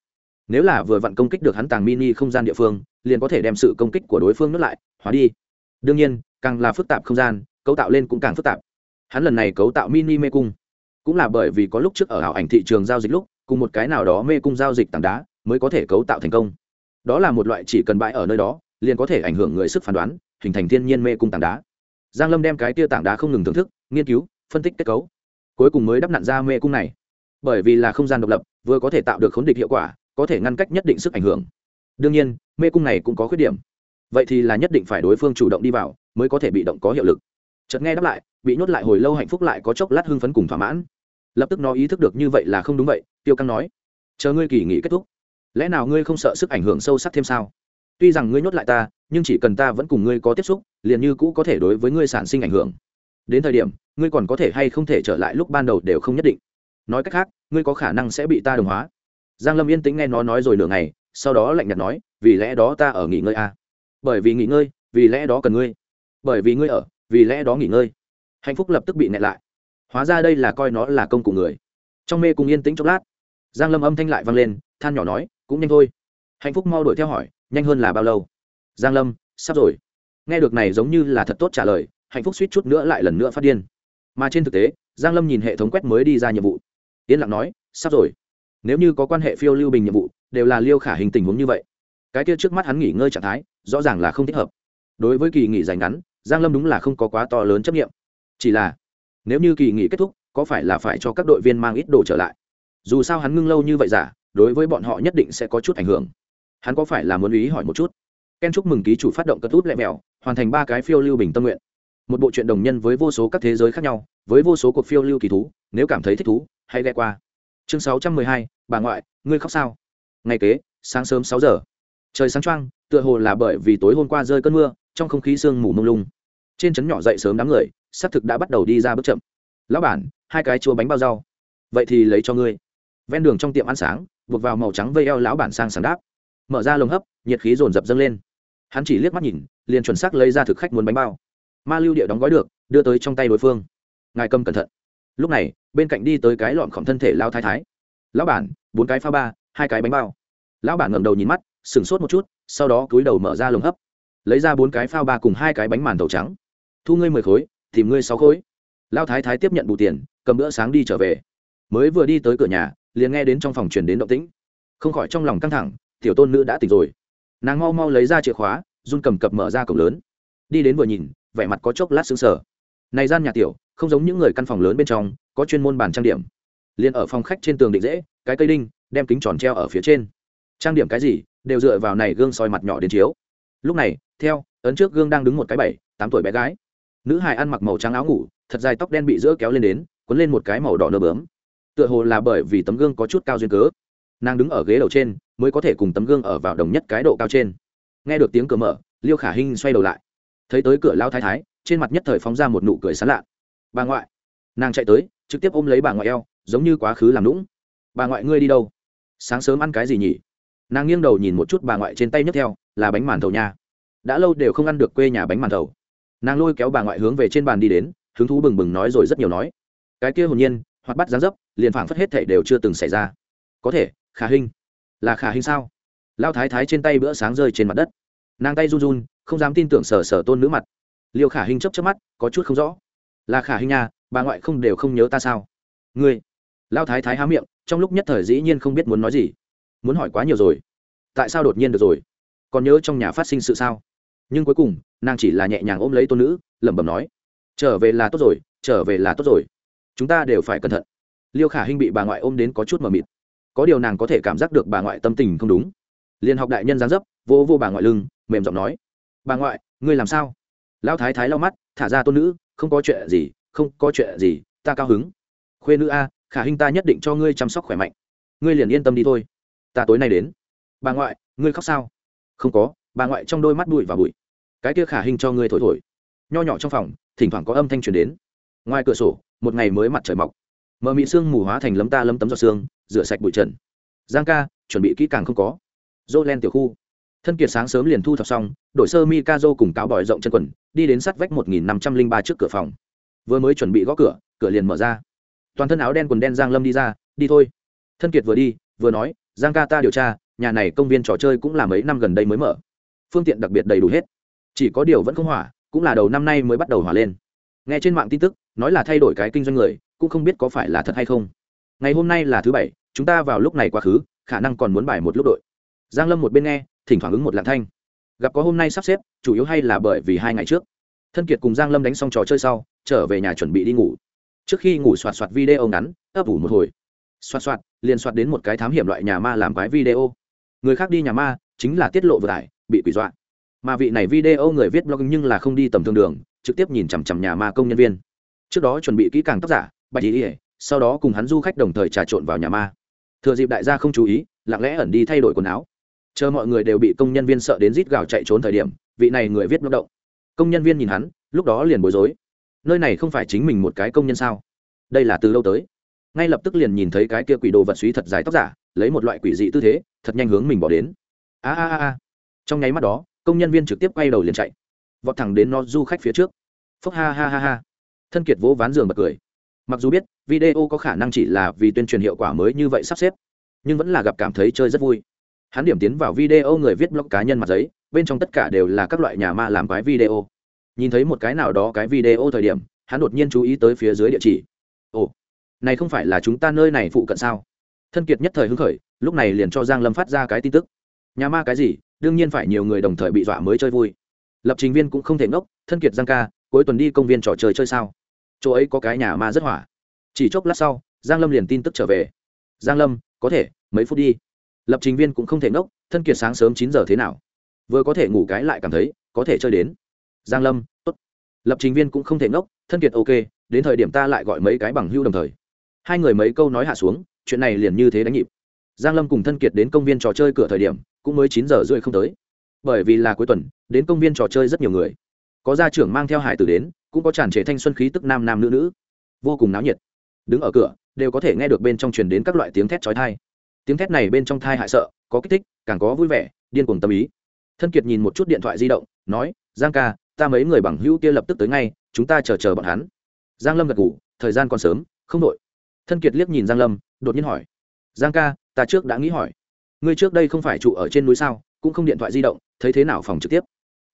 Nếu là vừa vặn công kích được hắn tàng mini không gian địa phương, liền có thể đem sự công kích của đối phương nuốt lại, hóa đi đương nhiên, càng là phức tạp không gian, cấu tạo lên cũng càng phức tạp. Hắn lần này cấu tạo mini mê cung, cũng là bởi vì có lúc trước ở ảo ảnh thị trường giao dịch lúc, cùng một cái nào đó mê cung giao dịch tảng đá, mới có thể cấu tạo thành công. Đó là một loại chỉ cần bãi ở nơi đó, liền có thể ảnh hưởng người sức phán đoán, hình thành thiên nhiên mê cung tảng đá. Giang lâm đem cái tia tảng đá không ngừng thưởng thức, nghiên cứu, phân tích kết cấu. Cuối cùng mới đắp nặn ra mê cung này. Bởi vì là không gian độc lập, vừa có thể tạo được khốn địch hiệu quả, có thể ngăn cách nhất định sức ảnh hưởng. Đương nhiên, mê cung này cũng có khuyết điểm vậy thì là nhất định phải đối phương chủ động đi vào, mới có thể bị động có hiệu lực. Chợt nghe đáp lại, bị nhốt lại hồi lâu hạnh phúc lại có chốc lát hưng phấn cùng thỏa mãn. Lập tức nó ý thức được như vậy là không đúng vậy, tiêu căng nói. Chờ ngươi kỳ nghỉ kết thúc, lẽ nào ngươi không sợ sức ảnh hưởng sâu sắc thêm sao? Tuy rằng ngươi nhốt lại ta, nhưng chỉ cần ta vẫn cùng ngươi có tiếp xúc, liền như cũ có thể đối với ngươi sản sinh ảnh hưởng. Đến thời điểm, ngươi còn có thể hay không thể trở lại lúc ban đầu đều không nhất định. Nói cách khác, ngươi có khả năng sẽ bị ta đồng hóa. Giang lâm yên tĩnh nghe nó nói rồi nửa ngày, sau đó lạnh nhạt nói, vì lẽ đó ta ở nghỉ ngơi à bởi vì nghỉ ngơi, vì lẽ đó cần ngươi. Bởi vì ngươi ở, vì lẽ đó nghỉ ngơi. Hạnh phúc lập tức bị nẹt lại. Hóa ra đây là coi nó là công cụ người. Trong mê cùng yên tĩnh chốc lát, giang lâm âm thanh lại vang lên, than nhỏ nói, cũng nhanh thôi. Hạnh phúc mau đuổi theo hỏi, nhanh hơn là bao lâu? Giang lâm, sắp rồi. Nghe được này giống như là thật tốt trả lời, hạnh phúc suýt chút nữa lại lần nữa phát điên. Mà trên thực tế, giang lâm nhìn hệ thống quét mới đi ra nhiệm vụ. Yên lặng nói, sắp rồi. Nếu như có quan hệ phiêu lưu bình nhiệm vụ, đều là liêu khả hình tình huống như vậy. Cái kia trước mắt hắn nghỉ ngơi trạng thái rõ ràng là không thích hợp. Đối với kỳ nghỉ dài ngắn, giang lâm đúng là không có quá to lớn chấp nghiệm chỉ là, nếu như kỳ nghỉ kết thúc, có phải là phải cho các đội viên mang ít đồ trở lại? Dù sao hắn ngưng lâu như vậy giả, đối với bọn họ nhất định sẽ có chút ảnh hưởng. Hắn có phải là muốn ý hỏi một chút? Ken chúc mừng ký chủ phát động cất út lẹ mèo hoàn thành ba cái phiêu lưu bình tâm nguyện. Một bộ truyện đồng nhân với vô số các thế giới khác nhau, với vô số cuộc phiêu lưu kỳ thú, nếu cảm thấy thích thú, hãy ghe qua. Chương sáu trăm mười hai, bà ngoại, ngươi khóc sao? Ngày kế, sáng sớm sáu giờ. Trời sáng trăng tựa hồ là bởi vì tối hôm qua rơi cơn mưa, trong không khí sương mù mông lung. Trên trấn nhỏ dậy sớm đám người, xác thực đã bắt đầu đi ra bước chậm. Lão bản, hai cái chua bánh bao rau. Vậy thì lấy cho ngươi. Ven đường trong tiệm ăn sáng, buộc vào màu trắng vây eo lão bản sang sáng đáp. Mở ra lồng hấp, nhiệt khí dồn dập dâng lên. Hắn chỉ liếc mắt nhìn, liền chuẩn xác lấy ra thực khách muốn bánh bao. Ma lưu địa đóng gói được, đưa tới trong tay đối phương. Ngài cầm cẩn thận. Lúc này, bên cạnh đi tới cái lọn khổng thân thể lao thái thái. Lão bản, bốn cái pha ba, hai cái bánh bao. Lão bản ngẩng đầu nhìn mắt sửng sốt một chút, sau đó cúi đầu mở ra lồng hấp. Lấy ra bốn cái phao ba cùng hai cái bánh màn tàu trắng. Thu ngươi mười khối, tìm ngươi sáu khối. Lao thái thái tiếp nhận bù tiền, cầm bữa sáng đi trở về. Mới vừa đi tới cửa nhà, liền nghe đến trong phòng truyền đến động tĩnh. Không khỏi trong lòng căng thẳng, tiểu tôn nữ đã tỉnh rồi. Nàng mau mau lấy ra chìa khóa, run cầm cập mở ra cổng lớn. Đi đến vừa nhìn, vẻ mặt có chốc lát xứng sở này gian nhà tiểu, không giống những người căn phòng lớn bên trong, có chuyên môn bàn trang điểm. Liền ở phòng khách trên tường định dễ, cái cây đinh, đem kính tròn treo ở phía trên trang điểm cái gì, đều dựa vào này gương soi mặt nhỏ đến chiếu. Lúc này, theo, ấn trước gương đang đứng một cái bảy, tám tuổi bé gái. Nữ hài ăn mặc màu trắng áo ngủ, thật dài tóc đen bị giữa kéo lên đến quấn lên một cái màu đỏ nơ bướm. Tựa hồ là bởi vì tấm gương có chút cao duyên cớ. Nàng đứng ở ghế đầu trên, mới có thể cùng tấm gương ở vào đồng nhất cái độ cao trên. Nghe được tiếng cửa mở, liêu khả hinh xoay đầu lại. Thấy tới cửa lao thái thái, trên mặt nhất thời phóng ra một nụ cười sán lạ. Bà ngoại. Nàng chạy tới, trực tiếp ôm lấy bà ngoại eo, giống như quá khứ làm lũng bà ngoại ngươi đi đâu? Sáng sớm ăn cái gì nhỉ? Nàng nghiêng đầu nhìn một chút bà ngoại trên tay nhấc theo, là bánh màn thầu nha. Đã lâu đều không ăn được quê nhà bánh màn thầu. Nàng lôi kéo bà ngoại hướng về trên bàn đi đến, hứng thú bừng bừng nói rồi rất nhiều nói. Cái kia hồn nhiên hoặc bắt dáng dấp, liền phảng phất hết thảy đều chưa từng xảy ra. Có thể, khả hình là khả hình sao? Lao thái thái trên tay bữa sáng rơi trên mặt đất. Nàng tay run run, không dám tin tưởng sở sở tôn nữ mặt. Liêu khả hình chấp chấp mắt, có chút không rõ. Là khả hình nha, bà ngoại không đều không nhớ ta sao? Ngươi. Lao thái thái há miệng, trong lúc nhất thời dĩ nhiên không biết muốn nói gì muốn hỏi quá nhiều rồi. Tại sao đột nhiên được rồi? Còn nhớ trong nhà phát sinh sự sao? Nhưng cuối cùng, nàng chỉ là nhẹ nhàng ôm lấy tôn nữ, lẩm bẩm nói, trở về là tốt rồi, trở về là tốt rồi. Chúng ta đều phải cẩn thận. Liêu khả hinh bị bà ngoại ôm đến có chút mờ mịt. Có điều nàng có thể cảm giác được bà ngoại tâm tình không đúng. Liền học đại nhân giáng dấp, vô vô bà ngoại lưng, mềm giọng nói, bà ngoại, ngươi làm sao? Lão thái thái lau mắt, thả ra tôn nữ, không có chuyện gì, không có chuyện gì, ta cao hứng. Khuê nữ a, khả hinh ta nhất định cho ngươi chăm sóc khỏe mạnh. Ngươi liền yên tâm đi thôi ta tối nay đến. Bà ngoại, ngươi khóc sao? Không có, bà ngoại trong đôi mắt bụi và bụi. Cái kia khả hình cho ngươi thổi thổi. Nho nhỏ trong phòng, thỉnh thoảng có âm thanh truyền đến. Ngoài cửa sổ, một ngày mới mặt trời mọc. Mờ mị sương mù hóa thành lấm ta lấm tấm giọt xương rửa sạch bụi trần. Giang ca, chuẩn bị kỹ càng không có. Dô len tiểu khu. Thân kiệt sáng sớm liền thu thập xong đội sơ mi ca dô cùng cáo bòi rộng chân quần, đi đến sắt vách một nghìn năm trăm linh ba trước cửa phòng. Vừa mới chuẩn bị gõ cửa cửa liền mở ra. Toàn thân áo đen quần đen giang lâm đi ra, đi thôi. Thân kiệt vừa đi, vừa nói giang ca ta điều tra, nhà này công viên trò chơi cũng là mấy năm gần đây mới mở. Phương tiện đặc biệt đầy đủ hết. Chỉ có điều vẫn không hỏa, cũng là đầu năm nay mới bắt đầu hỏa lên. Nghe trên mạng tin tức, nói là thay đổi cái kinh doanh người, cũng không biết có phải là thật hay không. Ngày hôm nay là thứ bảy, chúng ta vào lúc này quá khứ, khả năng còn muốn bài một lúc đội. Giang lâm một bên nghe, thỉnh thoảng ứng một lạng thanh. Gặp có hôm nay sắp xếp, chủ yếu hay là bởi vì hai ngày trước. Thân kiệt cùng giang lâm đánh xong trò chơi sau, trở về nhà chuẩn bị đi ngủ. Trước khi ngủ soạt soạt video ngắn, ấp ủ một hồi soạt soạt liền soạt đến một cái thám hiểm loại nhà ma làm cái video. Người khác đi nhà ma, chính là tiết lộ vừa tải, bị quỷ dọa. Mà vị này video người viết blog nhưng là không đi tầm thường đường, trực tiếp nhìn chằm chằm nhà ma công nhân viên. Trước đó chuẩn bị kỹ càng tác giả, bạch ý ỉa sau đó cùng hắn du khách đồng thời trà trộn vào nhà ma. Thừa dịp đại gia không chú ý, lặng lẽ ẩn đi thay đổi quần áo. Chờ mọi người đều bị công nhân viên sợ đến rít gào chạy trốn thời điểm, vị này người viết blog động. Công nhân viên nhìn hắn, lúc đó liền bối rối. Nơi này không phải chính mình một cái công nhân sao? Đây là từ lâu tới? Ngay lập tức liền nhìn thấy cái kia quỷ đồ vật suý thật dài tóc giả, lấy một loại quỷ dị tư thế, thật nhanh hướng mình bỏ đến. A a a trong nháy mắt đó, công nhân viên trực tiếp quay đầu liền chạy. Vọt thẳng đến nó du khách phía trước. Phúc ha ha ha ha. Thân kiệt vỗ ván giường bật cười. Mặc dù biết, video có khả năng chỉ là vì tuyên truyền hiệu quả mới như vậy sắp xếp, nhưng vẫn là gặp cảm thấy chơi rất vui. Hắn điểm tiến vào video người viết blog cá nhân mặt giấy, bên trong tất cả đều là các loại nhà ma làm cái video. Nhìn thấy một cái nào đó cái video thời điểm, hắn đột nhiên chú ý tới phía dưới địa chỉ. Ồ này không phải là chúng ta nơi này phụ cận sao? Thân kiệt nhất thời hứng khởi, lúc này liền cho giang lâm phát ra cái tin tức. Nhà ma cái gì? Đương nhiên phải nhiều người đồng thời bị dọa mới chơi vui. Lập trình viên cũng không thể ngốc, thân kiệt giang ca, cuối tuần đi công viên trò chơi chơi sao? Chỗ ấy có cái nhà ma rất hỏa. Chỉ chốc lát sau, giang lâm liền tin tức trở về. Giang lâm, có thể, mấy phút đi. Lập trình viên cũng không thể ngốc, thân kiệt sáng sớm chín giờ thế nào? Vừa có thể ngủ cái lại cảm thấy, có thể chơi đến. Giang lâm, tốt. Lập trình viên cũng không thể ngốc, thân kiệt ok, đến thời điểm ta lại gọi mấy cái bằng hưu đồng thời hai người mấy câu nói hạ xuống, chuyện này liền như thế đánh nhịp. Giang lâm cùng thân kiệt đến công viên trò chơi cửa thời điểm, cũng mới chín giờ rưỡi không tới. Bởi vì là cuối tuần, đến công viên trò chơi rất nhiều người. Có gia trưởng mang theo hải tử đến, cũng có tràn trề thanh xuân khí tức nam nam nữ nữ. Vô cùng náo nhiệt. Đứng ở cửa, đều có thể nghe được bên trong truyền đến các loại tiếng thét chói tai. Tiếng thét này bên trong thai hại sợ, có kích thích, càng có vui vẻ, điên cuồng tâm ý. Thân kiệt nhìn một chút điện thoại di động, nói, giang ca, ta mấy người bằng hữu kia lập tức tới ngay, chúng ta chờ chờ bọn hắn. Giang lâm gật ngủ thời gian còn sớm, không đội thân kiệt liếc nhìn giang lâm, đột nhiên hỏi, giang ca, ta trước đã nghĩ hỏi, ngươi trước đây không phải trụ ở trên núi sao, cũng không điện thoại di động, thấy thế nào phòng trực tiếp?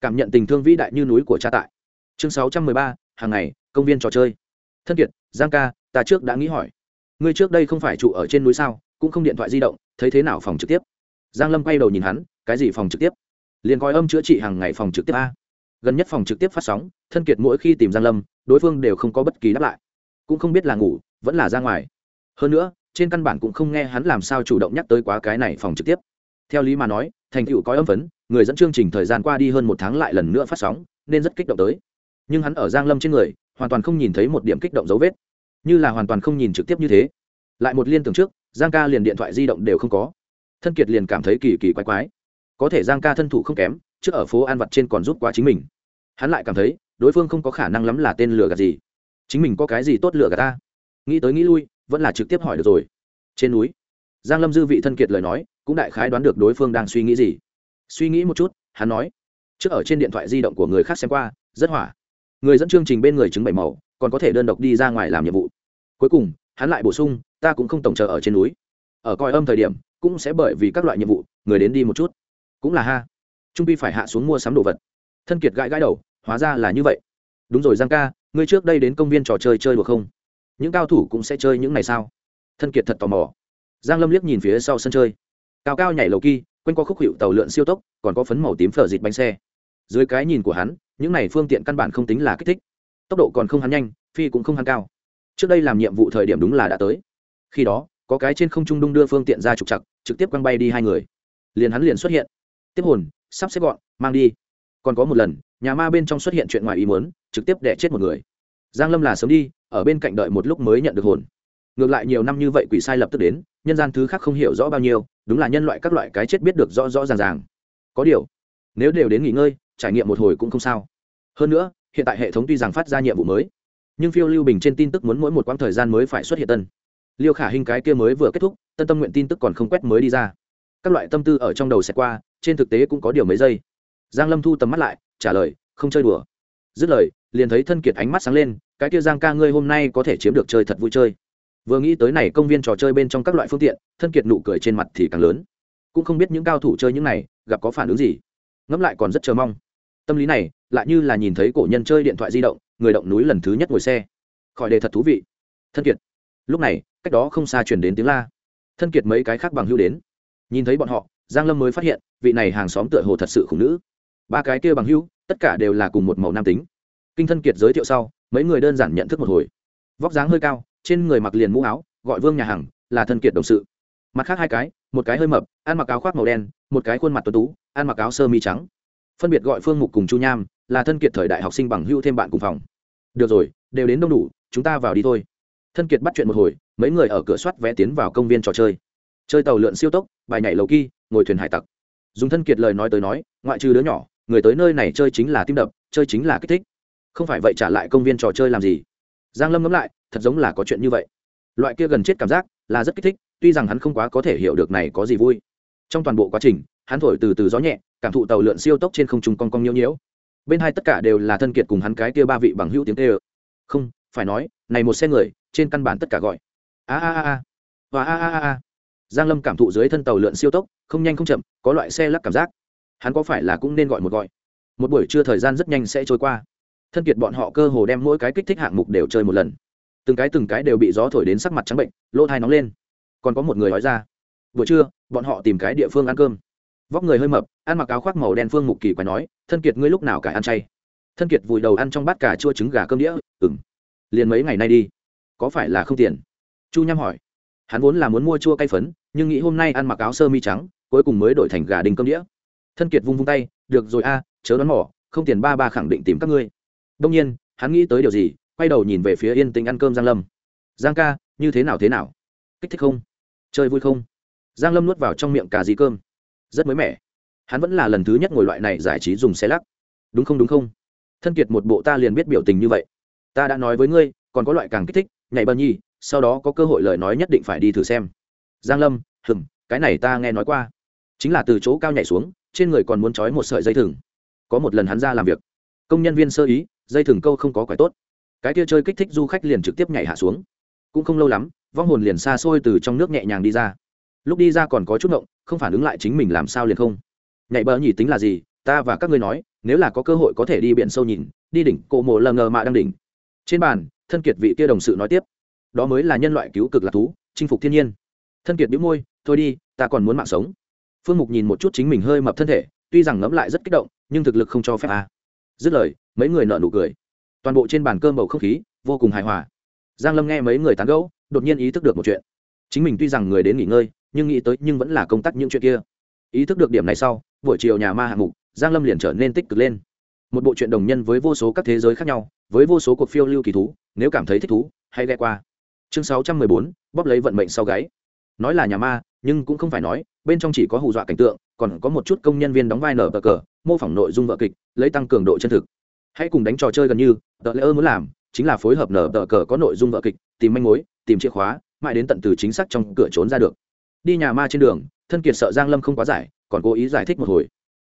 Cảm nhận tình thương vĩ đại như núi của cha tại. Chương sáu trăm mười ba, hàng ngày, công viên trò chơi. Thân kiệt, giang ca, ta trước đã nghĩ hỏi, ngươi trước đây không phải trụ ở trên núi sao, cũng không điện thoại di động, thấy thế nào phòng trực tiếp? Giang lâm quay đầu nhìn hắn, cái gì phòng trực tiếp? Liền coi âm chữa trị hàng ngày phòng trực tiếp a. Gần nhất phòng trực tiếp phát sóng, thân kiệt mỗi khi tìm giang lâm, đối phương đều không có bất kỳ đáp lại. Cũng không biết là ngủ vẫn là ra ngoài. Hơn nữa, trên căn bản cũng không nghe hắn làm sao chủ động nhắc tới quá cái này phòng trực tiếp. Theo lý mà nói, thành tựu có âm phấn, người dẫn chương trình thời gian qua đi hơn một tháng lại lần nữa phát sóng, nên rất kích động tới. Nhưng hắn ở giang lâm trên người, hoàn toàn không nhìn thấy một điểm kích động dấu vết. Như là hoàn toàn không nhìn trực tiếp như thế. Lại một liên tưởng trước, giang ca liền điện thoại di động đều không có. Thân kiệt liền cảm thấy kỳ kỳ quái quái. Có thể giang ca thân thủ không kém, trước ở phố an vặt trên còn giúp quá chính mình. Hắn lại cảm thấy, đối phương không có khả năng lắm là tên lừa gạt gì. Chính mình có cái gì tốt lừa gạt ta? Nghĩ tới nghĩ lui, vẫn là trực tiếp hỏi được rồi. Trên núi, giang lâm dư vị thân kiệt lời nói, cũng đại khái đoán được đối phương đang suy nghĩ gì. Suy nghĩ một chút, hắn nói, trước ở trên điện thoại di động của người khác xem qua, rất hỏa. Người dẫn chương trình bên người chứng bảy màu, còn có thể đơn độc đi ra ngoài làm nhiệm vụ. Cuối cùng, hắn lại bổ sung, ta cũng không tổng chờ ở trên núi. Ở coi âm thời điểm, cũng sẽ bởi vì các loại nhiệm vụ, người đến đi một chút. Cũng là ha. Trung pi phải hạ xuống mua sắm đồ vật. Thân kiệt gãi gãi đầu, hóa ra là như vậy. Đúng rồi giang ca, ngươi trước đây đến công viên trò chơi chơi được không? Những cao thủ cũng sẽ chơi những này sao? Thân kiệt thật tò mò. Giang lâm liếc nhìn phía sau sân chơi. Cao cao nhảy lầu kỳ quanh qua khúc hiệu tàu lượn siêu tốc, còn có phấn màu tím phở dịt bánh xe. Dưới cái nhìn của hắn, những này phương tiện căn bản không tính là kích thích. Tốc độ còn không hắn nhanh, phi cũng không hắn cao. Trước đây làm nhiệm vụ thời điểm đúng là đã tới. Khi đó, có cái trên không trung đung đưa phương tiện ra trục chặt trực tiếp quăng bay đi hai người. Liền hắn liền xuất hiện. Tiếp hồn, sắp xếp gọn, mang đi. Còn có một lần, nhà ma bên trong xuất hiện chuyện ngoài ý muốn, trực tiếp đẻ chết một người. Giang lâm là sớm đi ở bên cạnh đợi một lúc mới nhận được hồn. Ngược lại nhiều năm như vậy quỷ sai lập tức đến, nhân gian thứ khác không hiểu rõ bao nhiêu, đúng là nhân loại các loại cái chết biết được rõ rõ ràng ràng. Có điều, nếu đều đến nghỉ ngơi, trải nghiệm một hồi cũng không sao. Hơn nữa, hiện tại hệ thống tuy rằng phát ra nhiệm vụ mới, nhưng phiêu lưu bình trên tin tức muốn mỗi một quãng thời gian mới phải xuất hiện tân. Liêu khả hình cái kia mới vừa kết thúc, tân tâm nguyện tin tức còn không quét mới đi ra. Các loại tâm tư ở trong đầu sẽ qua, trên thực tế cũng có điều mấy giây. Giang lâm thu tầm mắt lại, trả lời, không chơi đùa. Dứt lời, liền thấy thân kiệt ánh mắt sáng lên cái kia giang ca ngươi hôm nay có thể chiếm được chơi thật vui chơi. Vừa nghĩ tới này công viên trò chơi bên trong các loại phương tiện, thân kiệt nụ cười trên mặt thì càng lớn. Cũng không biết những cao thủ chơi những này, gặp có phản ứng gì. Ngẫm lại còn rất chờ mong. Tâm lý này, lại như là nhìn thấy cổ nhân chơi điện thoại di động, người động núi lần thứ nhất ngồi xe. Khỏi đề thật thú vị. Thân kiệt. Lúc này, cách đó không xa chuyển đến tiếng la. Thân kiệt mấy cái khác bằng hưu đến. Nhìn thấy bọn họ, giang lâm mới phát hiện, vị này hàng xóm tựa hồ thật sự khủng nữ. Ba cái kia bằng hưu tất cả đều là cùng một màu nam tính. Kinh thân kiệt giới thiệu sau mấy người đơn giản nhận thức một hồi. Vóc dáng hơi cao, trên người mặc liền mũ áo, gọi vương nhà hàng, là thân kiệt đồng sự. Mặt khác hai cái, một cái hơi mập, ăn mặc áo khoác màu đen, một cái khuôn mặt tuấn tú, ăn mặc áo sơ mi trắng. Phân biệt gọi phương mục cùng chu nham, là thân kiệt thời đại học sinh bằng hưu thêm bạn cùng phòng. Được rồi, đều đến đông đủ, chúng ta vào đi thôi. Thân kiệt bắt chuyện một hồi, mấy người ở cửa soát vé tiến vào công viên trò chơi. Chơi tàu lượn siêu tốc, bài nhảy lầu kỳ ngồi thuyền hải tặc. Dùng thân kiệt lời nói tới nói, ngoại trừ đứa nhỏ, người tới nơi này chơi chính là tim đập, chơi chính là kích thích không phải vậy trả lại công viên trò chơi làm gì? Giang lâm ngẫm lại, thật giống là có chuyện như vậy. Loại kia gần chết cảm giác là rất kích thích, tuy rằng hắn không quá có thể hiểu được này có gì vui. Trong toàn bộ quá trình, hắn thổi từ từ gió nhẹ, cảm thụ tàu lượn siêu tốc trên không trung cong cong nhiễu nhiễu. Bên hai tất cả đều là thân kiệt cùng hắn cái kia ba vị bằng hữu tiếng tê ơ không, phải nói, này một xe người, trên căn bản tất cả gọi. A a a a. Và a a a a. Giang lâm cảm thụ dưới thân tàu lượn siêu tốc, không nhanh không chậm, có loại xe lắc cảm giác. Hắn có phải là cũng nên gọi một gọi. Một buổi trưa thời gian rất nhanh sẽ trôi qua thân kiệt bọn họ cơ hồ đem mỗi cái kích thích hạng mục đều chơi một lần. Từng cái từng cái đều bị gió thổi đến sắc mặt trắng bệnh, lỗ thai nóng lên. Còn có một người nói ra, buổi trưa, bọn họ tìm cái địa phương ăn cơm. Vóc người hơi mập, ăn mặc áo khoác màu đen phương mục kỳ quái nói, thân kiệt ngươi lúc nào cả ăn chay? Thân kiệt vùi đầu ăn trong bát cà chua trứng gà cơm đĩa ừng liền mấy ngày nay đi. Có phải là không tiền? Chu nham hỏi. Hắn vốn là muốn mua chua cay phấn, nhưng nghĩ hôm nay ăn mặc áo sơ mi trắng, cuối cùng mới đổi thành gà đình cơm đĩa. Thân kiệt vung vung tay, được rồi a, chớ đoán mỏ không tiền ba ba khẳng định tìm các ngươi đông nhiên, hắn nghĩ tới điều gì, quay đầu nhìn về phía yên tĩnh ăn cơm giang lâm. Giang ca, như thế nào thế nào? Kích thích không? Chơi vui không? Giang lâm nuốt vào trong miệng cà dì cơm. Rất mới mẻ. Hắn vẫn là lần thứ nhất ngồi loại này giải trí dùng xe lắc. Đúng không đúng không? Thân kiệt một bộ ta liền biết biểu tình như vậy. Ta đã nói với ngươi, còn có loại càng kích thích, nhảy bờ nhi sau đó có cơ hội lời nói nhất định phải đi thử xem. Giang lâm hừng cái này ta nghe nói qua. Chính là từ chỗ cao nhảy xuống, trên người còn muốn trói một sợi dây thừng. Có một lần hắn ra làm việc. Công nhân viên sơ ý dây thừng câu không có quải tốt. Cái kia chơi kích thích du khách liền trực tiếp nhảy hạ xuống. Cũng không lâu lắm, vong hồn liền xa xôi từ trong nước nhẹ nhàng đi ra. Lúc đi ra còn có chút ngộng, không phản ứng lại chính mình làm sao liền không. Nhảy bờ nhỉ tính là gì, ta và các ngươi nói, nếu là có cơ hội có thể đi biển sâu nhìn, đi đỉnh cổ mộ lờ ngờ mạ đang đỉnh. Trên bàn, thân kiệt vị kia đồng sự nói tiếp. Đó mới là nhân loại cứu cực lạc thú, chinh phục thiên nhiên. Thân kiệt đĩu môi, thôi đi, ta còn muốn mạng sống. Phương mục nhìn một chút chính mình hơi mập thân thể, tuy rằng ngẫm lại rất kích động, nhưng thực lực không cho phép à dứt lời mấy người nợ nụ cười. Toàn bộ trên bàn cơm bầu không khí vô cùng hài hòa. Giang lâm nghe mấy người tán gẫu đột nhiên ý thức được một chuyện. Chính mình tuy rằng người đến nghỉ ngơi nhưng nghĩ tới nhưng vẫn là công tác những chuyện kia. Ý thức được điểm này sau buổi chiều nhà ma hạng mục giang lâm liền trở nên tích cực lên. Một bộ truyện đồng nhân với vô số các thế giới khác nhau với vô số cuộc phiêu lưu kỳ thú nếu cảm thấy thích thú hãy ghé qua. Chương 614, bóp lấy vận mệnh sau gáy. Nói là nhà ma nhưng cũng không phải nói bên trong chỉ có hù dọa cảnh tượng còn có một chút công nhân viên đóng vai nở bờ cờ, mô phỏng nội dung vợ kịch, lấy tăng cường độ chân thực. Hãy cùng đánh trò chơi gần như, tờ lễ ơ muốn làm, chính là phối hợp nở tờ cờ có nội dung vợ kịch, tìm manh mối, tìm chìa khóa, mãi đến tận từ chính xác trong cửa trốn ra được. Đi nhà ma trên đường, thân kiệt sợ giang lâm không quá giải, còn cố ý giải thích một hồi.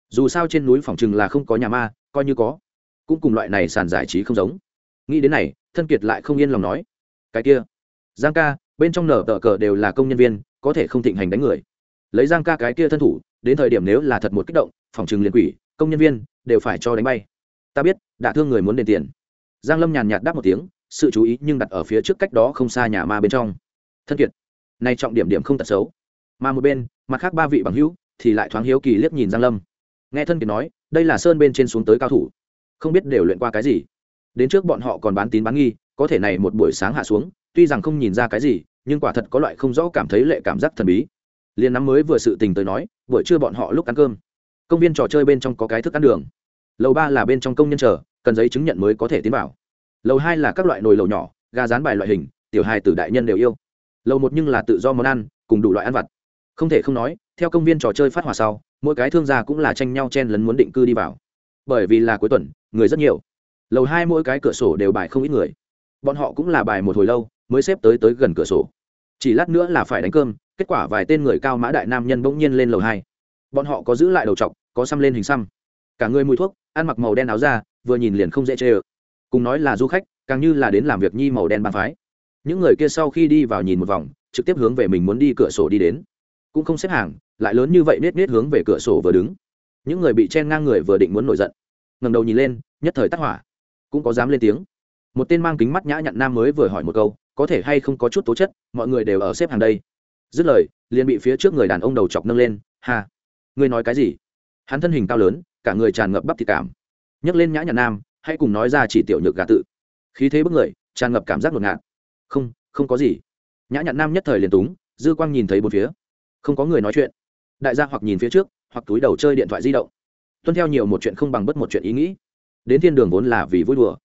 Dù sao trên núi phòng chừng là không có nhà ma, coi như có. Cũng cùng loại này sàn giải trí không giống. Nghĩ đến này, thân kiệt lại không yên lòng nói. Cái kia, giang ca, bên trong nở tờ cờ đều là công nhân viên, có thể không thịnh hành đánh người. Lấy giang ca cái kia thân thủ đến thời điểm nếu là thật một kích động, phòng trừng liền quỷ, công nhân viên đều phải cho đánh bay. Ta biết, đã thương người muốn đền tiền. Giang lâm nhàn nhạt đáp một tiếng, sự chú ý nhưng đặt ở phía trước cách đó không xa nhà ma bên trong. Thân kiệt, nay trọng điểm điểm không tật xấu. Mà một bên, mặt khác ba vị bằng hữu thì lại thoáng hiếu kỳ liếc nhìn giang lâm. Nghe thân kiệt nói, đây là sơn bên trên xuống tới cao thủ. Không biết đều luyện qua cái gì. Đến trước bọn họ còn bán tín bán nghi, có thể này một buổi sáng hạ xuống, tuy rằng không nhìn ra cái gì, nhưng quả thật có loại không rõ cảm thấy lệ cảm giác thần bí liền nắm mới vừa sự tình tới nói, buổi trưa bọn họ lúc ăn cơm. Công viên trò chơi bên trong có cái thức ăn đường. Lầu ba là bên trong công nhân chờ, cần giấy chứng nhận mới có thể tiến vào. Lầu hai là các loại nồi lầu nhỏ, gà rán bài loại hình, tiểu hai tử đại nhân đều yêu. Lầu một nhưng là tự do món ăn, cùng đủ loại ăn vặt. Không thể không nói, theo công viên trò chơi phát hòa sau, mỗi cái thương gia cũng là tranh nhau chen lấn muốn định cư đi vào. Bởi vì là cuối tuần, người rất nhiều. Lầu hai mỗi cái cửa sổ đều bài không ít người. Bọn họ cũng là bài một hồi lâu, mới xếp tới tới gần cửa sổ. Chỉ lát nữa là phải đánh cơm kết quả vài tên người cao mã đại nam nhân bỗng nhiên lên lầu hai. Bọn họ có giữ lại đầu t có xăm lên hình xăm. Cả người mùi thuốc, ăn mặc màu đen áo ra vừa nhìn liền không dễ chê ơ. Cùng nói là du khách, càng như là đến làm việc nhi màu đen bàn phái. Những người kia sau khi đi vào nhìn một vòng, trực tiếp hướng về mình muốn đi cửa sổ đi đến. Cũng không xếp hàng, lại lớn như vậy nết nết hướng về cửa sổ vừa đứng. Những người bị chen ngang người vừa định muốn nổi giận. Ngầm đầu nhìn lên, nhất thời tắc hỏa. Cũng có dám lên tiếng. Một tên mang kính mắt nhã nhặn nam mới vừa hỏi một câu, có thể hay không có chút tố chất, mọi người đều ở xếp hàng đây dứt lời, liền bị phía trước người đàn ông đầu chọc nâng lên, ha, ngươi nói cái gì? Hắn thân hình cao lớn, cả người tràn ngập bắp thịt cảm. Nhấc lên nhã nhặn nam, hãy cùng nói ra chỉ tiểu nhược gà tự. Khí thế bức người, tràn ngập cảm giác ngột ngạt. Không không có gì. Nhã nhặn nam nhất thời liền túng, dư quang nhìn thấy bốn phía. Không có người nói chuyện. Đại gia hoặc nhìn phía trước, hoặc túi đầu chơi điện thoại di động. Tuân theo nhiều một chuyện không bằng bất một chuyện ý nghĩ. Đến thiên đường vốn là vì vui đùa.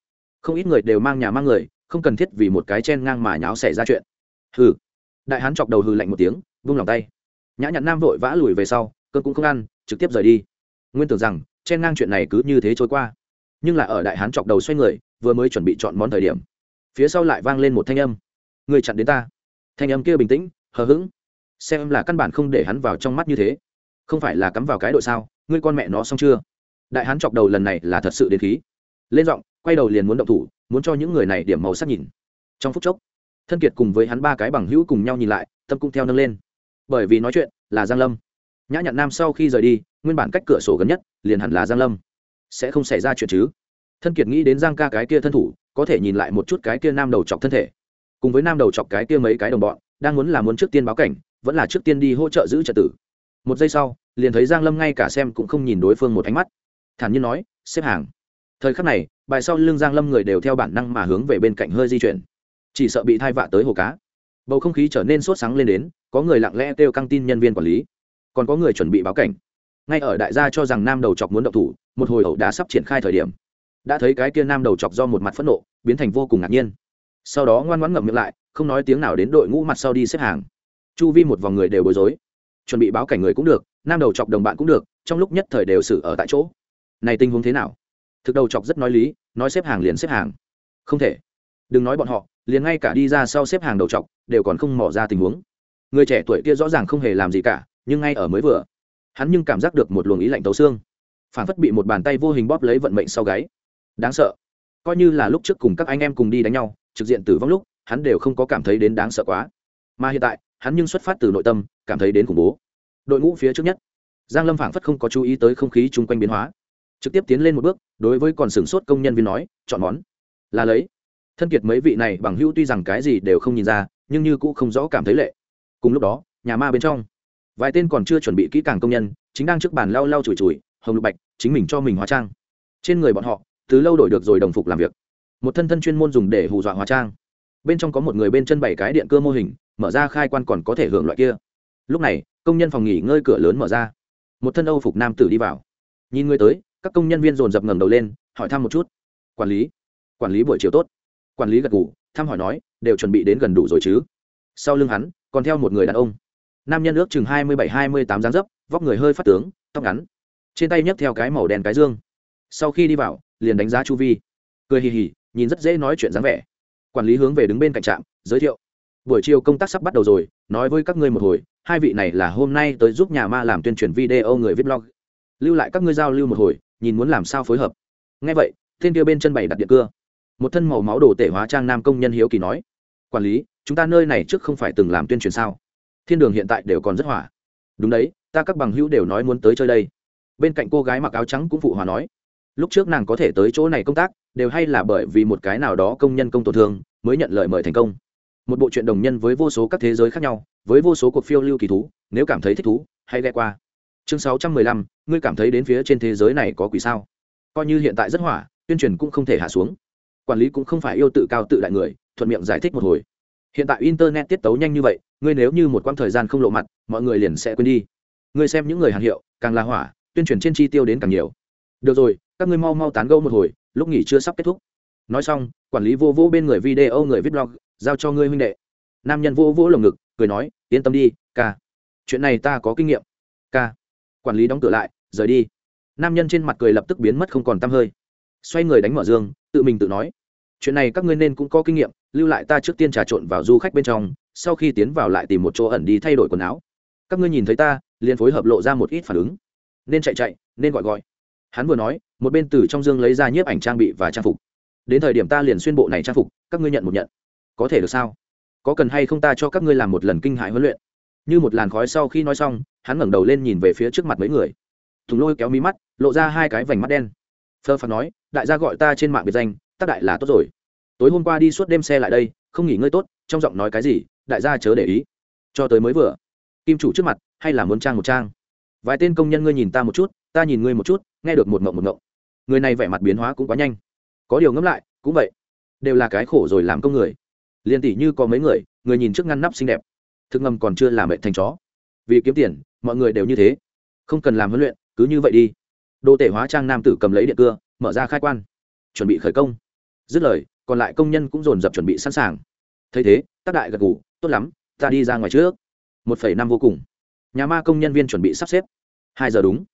Không ít người đều mang nhà mang người, không cần thiết vì một cái chen ngang mà nháo xảy ra chuyện. Hừ đại hán chọc đầu hừ lạnh một tiếng, vung lòng tay. Nhã nhặn nam vội vã lùi về sau, cơn cũng không ăn, trực tiếp rời đi. Nguyên tưởng rằng, chen ngang chuyện này cứ như thế trôi qua. Nhưng là ở đại hán chọc đầu xoay người, vừa mới chuẩn bị chọn món thời điểm, phía sau lại vang lên một thanh âm. Người chặn đến ta. Thanh âm kia bình tĩnh, hờ hững. Xem là căn bản không để hắn vào trong mắt như thế. Không phải là cắm vào cái đội sao, ngươi con mẹ nó xong chưa? Đại hán chọc đầu lần này là thật sự đến khí. Lên giọng, quay đầu liền muốn động thủ, muốn cho những người này điểm màu sắc nhìn. Trong phút chốc thân kiệt cùng với hắn ba cái bằng hữu cùng nhau nhìn lại, tâm cũng theo nâng lên. Bởi vì nói chuyện là giang lâm. Nhã nhặn nam sau khi rời đi, nguyên bản cách cửa sổ gần nhất, liền hẳn là giang lâm. Sẽ không xảy ra chuyện chứ? Thân kiệt nghĩ đến giang ca cái kia thân thủ, có thể nhìn lại một chút cái kia nam đầu chọc thân thể. Cùng với nam đầu chọc cái kia mấy cái đồng bọn, đang muốn là muốn trước tiên báo cảnh, vẫn là trước tiên đi hỗ trợ giữ trật tự. Một giây sau, liền thấy giang lâm ngay cả xem cũng không nhìn đối phương một ánh mắt. Thản nhiên nói, xếp hàng. Thời khắc này, bài sau lưng giang lâm người đều theo bản năng mà hướng về bên cạnh hơi di chuyển chỉ sợ bị thai vạ tới hồ cá. Bầu không khí trở nên sốt sáng lên đến, có người lặng lẽ kêu căng tin nhân viên quản lý. Còn có người chuẩn bị báo cảnh. Ngay ở đại gia cho rằng nam đầu chọc muốn động thủ, một hồi ẩu đã sắp triển khai thời điểm. Đã thấy cái kia nam đầu chọc do một mặt phẫn nộ, biến thành vô cùng ngạc nhiên. Sau đó ngoan ngoãn ngậm miệng lại, không nói tiếng nào đến đội ngũ mặt sau đi xếp hàng. Chu vi một vòng người đều bối rối. Chuẩn bị báo cảnh người cũng được, nam đầu chọc đồng bạn cũng được, trong lúc nhất thời đều xử ở tại chỗ. Này tình huống thế nào? Thực đầu chọc rất nói lý, nói xếp hàng liền xếp hàng. Không thể. Đừng nói bọn họ liền ngay cả đi ra sau xếp hàng đầu trọc, đều còn không mỏ ra tình huống. Người trẻ tuổi kia rõ ràng không hề làm gì cả, nhưng ngay ở mới vừa, hắn nhưng cảm giác được một luồng ý lạnh tấu xương. Phản phất bị một bàn tay vô hình bóp lấy vận mệnh sau gáy. Đáng sợ. Coi như là lúc trước cùng các anh em cùng đi đánh nhau, trực diện tử vong lúc, hắn đều không có cảm thấy đến đáng sợ quá. Mà hiện tại, hắn nhưng xuất phát từ nội tâm, cảm thấy đến khủng bố. Đội ngũ phía trước nhất, giang lâm phảng phất không có chú ý tới không khí chung quanh biến hóa. Trực tiếp tiến lên một bước, đối với còn sửng sốt công nhân viên nói, chọn món. Là lấy thân kiệt mấy vị này bằng hữu tuy rằng cái gì đều không nhìn ra, nhưng như cũng không rõ cảm thấy lệ. Cùng lúc đó, nhà ma bên trong, vài tên còn chưa chuẩn bị kỹ càng công nhân, chính đang trước bàn lau lau chùi chùi, hồng lục bạch, chính mình cho mình hóa trang. Trên người bọn họ, từ lâu đổi được rồi đồng phục làm việc. Một thân thân chuyên môn dùng để hù dọa hóa trang. Bên trong có một người bên chân bảy cái điện cơ mô hình, mở ra khai quan còn có thể hưởng loại kia. Lúc này, công nhân phòng nghỉ ngơi cửa lớn mở ra. Một thân âu phục nam tử đi vào. Nhìn người tới, các công nhân viên dồn dập ngẩng đầu lên, hỏi thăm một chút. Quản lý quản lý buổi chiều tốt quản lý gật gù, thăm hỏi nói đều chuẩn bị đến gần đủ rồi chứ? Sau lưng hắn còn theo một người đàn ông. Nam nhân ước chừng hai mươi bảy hai mươi tám dáng dấp vóc người hơi phát tướng tóc ngắn. Trên tay nhấc theo cái màu đen cái dương. Sau khi đi vào liền đánh giá chu vi. Cười hì hì nhìn rất dễ nói chuyện dáng vẻ. Quản lý hướng về đứng bên cạnh trạm giới thiệu. Buổi chiều công tác sắp bắt đầu rồi nói với các ngươi một hồi hai vị này là hôm nay tới giúp nhà ma làm tuyên truyền video người viết blog. Lưu lại các ngươi giao lưu một hồi nhìn muốn làm sao phối hợp. Ngay vậy Thiên kia bên chân bày đặt điện cưa một thân màu máu đồ tể hóa trang nam công nhân hiếu kỳ nói, quản lý, chúng ta nơi này trước không phải từng làm tuyên truyền sao? Thiên đường hiện tại đều còn rất hỏa đúng đấy, ta các bằng hữu đều nói muốn tới chơi đây. Bên cạnh cô gái mặc áo trắng cũng phụ hòa nói, lúc trước nàng có thể tới chỗ này công tác, đều hay là bởi vì một cái nào đó công nhân công tổn thương mới nhận lời mời thành công. Một bộ truyện đồng nhân với vô số các thế giới khác nhau, với vô số cuộc phiêu lưu kỳ thú, nếu cảm thấy thích thú, hãy ghé qua. Chương sáu trăm mười lăm, ngươi cảm thấy đến phía trên thế giới này có quỷ sao? Coi như hiện tại rất hỏa tuyên truyền cũng không thể hạ xuống quản lý cũng không phải yêu tự cao tự đại người, thuận miệng giải thích một hồi. Hiện tại internet tiết tấu nhanh như vậy, ngươi nếu như một quãng thời gian không lộ mặt, mọi người liền sẽ quên đi. Ngươi xem những người hàng hiệu, càng là hỏa, tuyên truyền trên chi tiêu đến càng nhiều. Được rồi, các ngươi mau mau tán gẫu một hồi, lúc nghỉ chưa sắp kết thúc. Nói xong, quản lý vô vô bên người video người viết blog, giao cho ngươi huynh đệ. Nam nhân vô vô lồng ngực, cười nói, yên tâm đi, ca. Chuyện này ta có kinh nghiệm. Ca. Quản lý đóng cửa lại, rời đi. Nam nhân trên mặt cười lập tức biến mất không còn t hơi xoay người đánh mở dương, tự mình tự nói, chuyện này các ngươi nên cũng có kinh nghiệm, lưu lại ta trước tiên trà trộn vào du khách bên trong, sau khi tiến vào lại tìm một chỗ ẩn đi thay đổi quần áo. Các ngươi nhìn thấy ta, liền phối hợp lộ ra một ít phản ứng. Nên chạy chạy, nên gọi gọi. Hắn vừa nói, một bên từ trong dương lấy ra nhiếp ảnh trang bị và trang phục. Đến thời điểm ta liền xuyên bộ này trang phục, các ngươi nhận một nhận. Có thể được sao? Có cần hay không ta cho các ngươi làm một lần kinh hại huấn luyện? Như một làn khói sau khi nói xong, hắn ngẩng đầu lên nhìn về phía trước mặt mấy người. Thùng lôi kéo mí mắt, lộ ra hai cái vành mắt đen. Phơ phạt nói đại gia gọi ta trên mạng biệt danh, tác đại là tốt rồi. Tối hôm qua đi suốt đêm xe lại đây, không nghỉ ngơi tốt, trong giọng nói cái gì, đại gia chớ để ý. Cho tới mới vừa, kim chủ trước mặt, hay là muốn trang một trang? Vài tên công nhân ngươi nhìn ta một chút, ta nhìn ngươi một chút, nghe được một mộng một mộng người này vẻ mặt biến hóa cũng quá nhanh. Có điều ngẫm lại, cũng vậy. Đều là cái khổ rồi làm công người. Liền tỷ như có mấy người người nhìn trước ngăn nắp xinh đẹp. Thực ngầm còn chưa làm mẹ thành chó. Vì kiếm tiền, mọi người đều như thế. Không cần làm huấn luyện, cứ như vậy đi. Đô tể hóa trang nam tử cầm lấy điện cưa mở ra khai quan, chuẩn bị khởi công. Dứt lời, còn lại công nhân cũng dồn dập chuẩn bị sẵn sàng. Thấy thế tác đại gật ngủ tốt lắm, ta đi ra ngoài trước. Một phẩy năm vô cùng. Nhà ma công nhân viên chuẩn bị sắp xếp. Hai giờ đúng.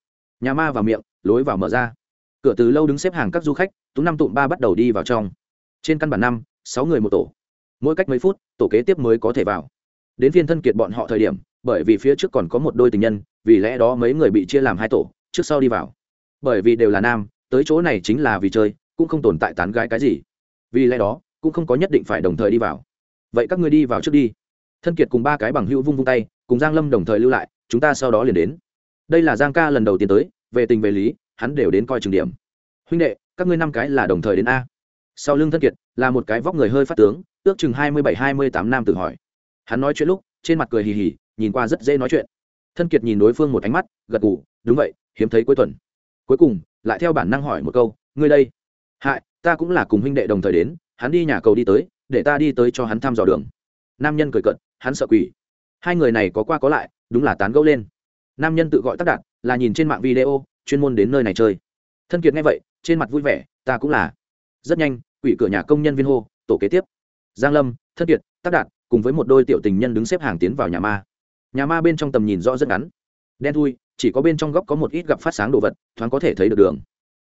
Nhà ma vào miệng, lối vào mở ra. Cửa từ lâu đứng xếp hàng các du khách, tú năm tụm ba bắt đầu đi vào trong. Trên căn bản năm, sáu người một tổ. Mỗi cách mấy phút, tổ kế tiếp mới có thể vào. Đến phiên thân kiệt bọn họ thời điểm, bởi vì phía trước còn có một đôi tình nhân, vì lẽ đó mấy người bị chia làm hai tổ, trước sau đi vào. Bởi vì đều là nam tới chỗ này chính là vì chơi, cũng không tồn tại tán gái cái gì. Vì lẽ đó, cũng không có nhất định phải đồng thời đi vào. Vậy các ngươi đi vào trước đi. Thân kiệt cùng ba cái bằng hữu vung vung tay, cùng giang lâm đồng thời lưu lại, chúng ta sau đó liền đến. Đây là giang ca lần đầu tiên tới, về tình về lý, hắn đều đến coi trường điểm. Huynh đệ, các ngươi năm cái là đồng thời đến a. Sau lưng thân kiệt, là một cái vóc người hơi phát tướng, ước chừng hai mươi bảy, hai mươi tám nam tự hỏi. Hắn nói chuyện lúc, trên mặt cười hì hì, nhìn qua rất dễ nói chuyện. Thân kiệt nhìn đối phương một ánh mắt, gật gù, đúng vậy, hiếm thấy cuối tuần. Cuối cùng lại theo bản năng hỏi một câu, ngươi đây? Hại, ta cũng là cùng huynh đệ đồng thời đến, hắn đi nhà cầu đi tới, để ta đi tới cho hắn thăm dò đường. Nam nhân cười cận hắn sợ quỷ. Hai người này có qua có lại, đúng là tán gẫu lên. Nam nhân tự gọi tắc đạt, là nhìn trên mạng video, chuyên môn đến nơi này chơi. Thân kiệt nghe vậy, trên mặt vui vẻ, ta cũng là. Rất nhanh, quỷ cửa nhà công nhân viên hô, tổ kế tiếp. Giang lâm, thân kiệt, tắc đạt, cùng với một đôi tiểu tình nhân đứng xếp hàng tiến vào nhà ma. Nhà ma bên trong tầm nhìn rõ rất ngắn. Đen thui chỉ có bên trong góc có một ít gặp phát sáng đồ vật, thoáng có thể thấy được đường.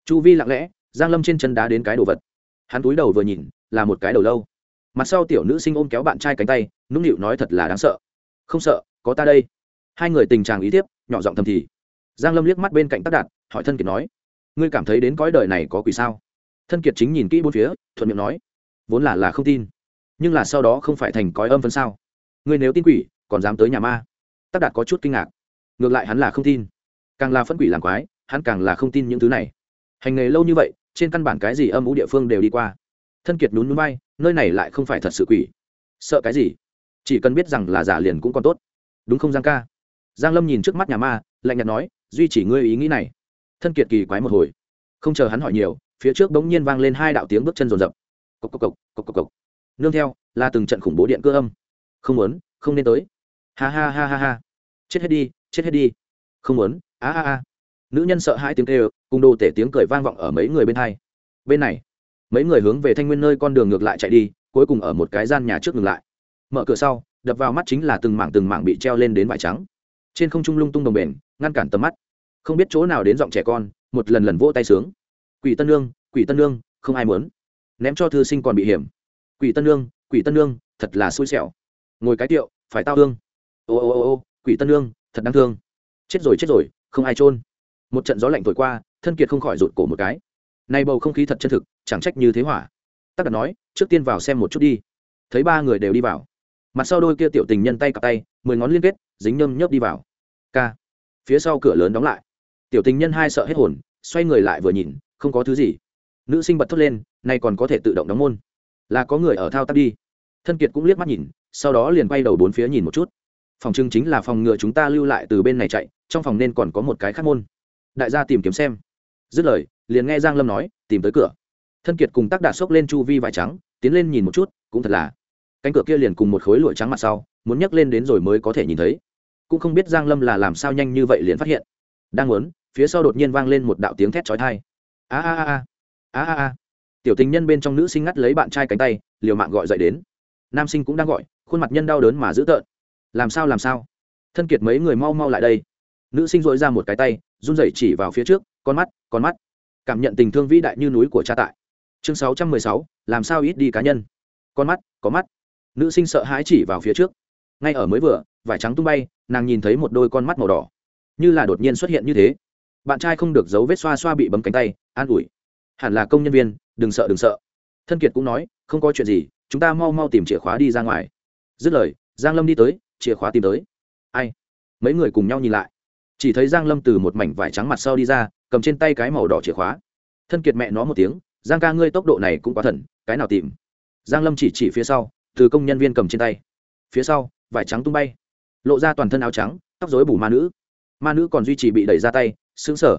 Chu vi lặng lẽ, giang lâm trên chân đá đến cái đồ vật. Hắn túi đầu vừa nhìn, là một cái đầu lâu. Mặt sau tiểu nữ sinh ôm kéo bạn trai cánh tay, nũng nịu nói thật là đáng sợ. Không sợ, có ta đây. Hai người tình trạng ý tiếp nhỏ giọng thầm thì. Giang lâm liếc mắt bên cạnh tắc đạt, hỏi thân kiệt nói, ngươi cảm thấy đến cõi đời này có quỷ sao? Thân kiệt chính nhìn kỹ bốn phía, thuận miệng nói, vốn là là không tin, nhưng là sau đó không phải thành cõi âm phân sao? Ngươi nếu tin quỷ, còn dám tới nhà ma? Tắc đạt có chút kinh ngạc ngược lại hắn là không tin. Càng là phân quỷ làm quái, hắn càng là không tin những thứ này. Hành nghề lâu như vậy, trên căn bản cái gì âm ủ địa phương đều đi qua. Thân kiệt nhún núi bay, nơi này lại không phải thật sự quỷ. Sợ cái gì? Chỉ cần biết rằng là giả liền cũng còn tốt. Đúng không, giang ca? Giang lâm nhìn trước mắt nhà ma, lạnh nhạt nói, duy chỉ ngươi ý nghĩ này. Thân kiệt kỳ quái một hồi. Không chờ hắn hỏi nhiều, phía trước bỗng nhiên vang lên hai đạo tiếng bước chân rồn rập. Cộc cộc cộc cộc cộc cộc. Nương theo, là từng trận khủng bố điện cơ âm. Không muốn, không nên tới. Ha ha ha ha ha. Chết hết đi chết hết đi. Không muốn. A a a. Nữ nhân sợ hai tiếng kêu, cùng đồ tể tiếng cười vang vọng ở mấy người bên hai. Bên này, mấy người hướng về thanh nguyên nơi con đường ngược lại chạy đi, cuối cùng ở một cái gian nhà trước ngừng lại. Mở cửa sau, đập vào mắt chính là từng mảng từng mảng bị treo lên đến vải trắng. Trên không trung lung tung đồng bền, ngăn cản tầm mắt. Không biết chỗ nào đến giọng trẻ con, một lần lần vỗ tay sướng. Quỷ tân lương quỷ tân lương không ai muốn. Ném cho thư sinh còn bị hiểm. Quỷ tân lương quỷ tân lương thật là xui xẻo. Ngồi cái tiệu, phải tao hương ô ô ô ô, quỷ tân lương thật đáng thương. Chết rồi chết rồi, không ai trôn một trận gió lạnh thổi qua, thân kiệt không khỏi rụt cổ một cái. Nay bầu không khí thật chân thực, chẳng trách như thế hỏa. Tắc đặt nói, trước tiên vào xem một chút đi. Thấy ba người đều đi vào. Mặt sau đôi kia tiểu tình nhân tay cặp tay, mười ngón liên kết, dính nhâm nhớp đi vào. K phía sau cửa lớn đóng lại. Tiểu tình nhân hai sợ hết hồn, xoay người lại vừa nhìn, không có thứ gì. Nữ sinh bật thốt lên, nay còn có thể tự động đóng môn. Là có người ở thao tác đi. Thân kiệt cũng liếc mắt nhìn, sau đó liền quay đầu bốn phía nhìn một chút phòng trưng chính là phòng ngừa chúng ta lưu lại từ bên này chạy, trong phòng nên còn có một cái khác môn. Đại gia tìm kiếm xem. Dứt lời, liền nghe giang lâm nói, tìm tới cửa. Thân kiệt cùng tác đạt xốc lên chu vi vải trắng, tiến lên nhìn một chút, cũng thật là. Cánh cửa kia liền cùng một khối lụa trắng mặt sau, muốn nhấc lên đến rồi mới có thể nhìn thấy. Cũng không biết giang lâm là làm sao nhanh như vậy liền phát hiện. Đang muốn, phía sau đột nhiên vang lên một đạo tiếng thét chói tai. A a a. A a a. Tiểu tình nhân bên trong nữ sinh ngắt lấy bạn trai cánh tay, liều mạng gọi dậy đến. Nam sinh cũng đang gọi, khuôn mặt nhân đau đớn mà dữ tợn làm sao làm sao? Thân kiệt mấy người mau mau lại đây. Nữ sinh dội ra một cái tay, run rẩy chỉ vào phía trước, con mắt con mắt. Cảm nhận tình thương vĩ đại như núi của cha tại. Chương sáu trăm mười sáu, làm sao ít đi cá nhân? Con mắt, có mắt. Nữ sinh sợ hãi chỉ vào phía trước. Ngay ở mới vừa, vải trắng tung bay, nàng nhìn thấy một đôi con mắt màu đỏ. Như là đột nhiên xuất hiện như thế. Bạn trai không được giấu vết xoa xoa bị bấm cánh tay, an ủi. Hẳn là công nhân viên, đừng sợ đừng sợ. Thân kiệt cũng nói, không có chuyện gì, chúng ta mau mau tìm chìa khóa đi ra ngoài. Dứt lời, giang lâm đi tới chìa khóa tìm tới. Ai? Mấy người cùng nhau nhìn lại. Chỉ thấy giang lâm từ một mảnh vải trắng mặt sau đi ra, cầm trên tay cái màu đỏ chìa khóa. Thân kiệt mẹ nó một tiếng, giang ca, ngươi tốc độ này cũng quá thần, cái nào tìm? Giang lâm chỉ chỉ phía sau, từ công nhân viên cầm trên tay. Phía sau, vải trắng tung bay. Lộ ra toàn thân áo trắng, tóc rối bù ma nữ. Ma nữ còn duy trì bị đẩy ra tay, sững sở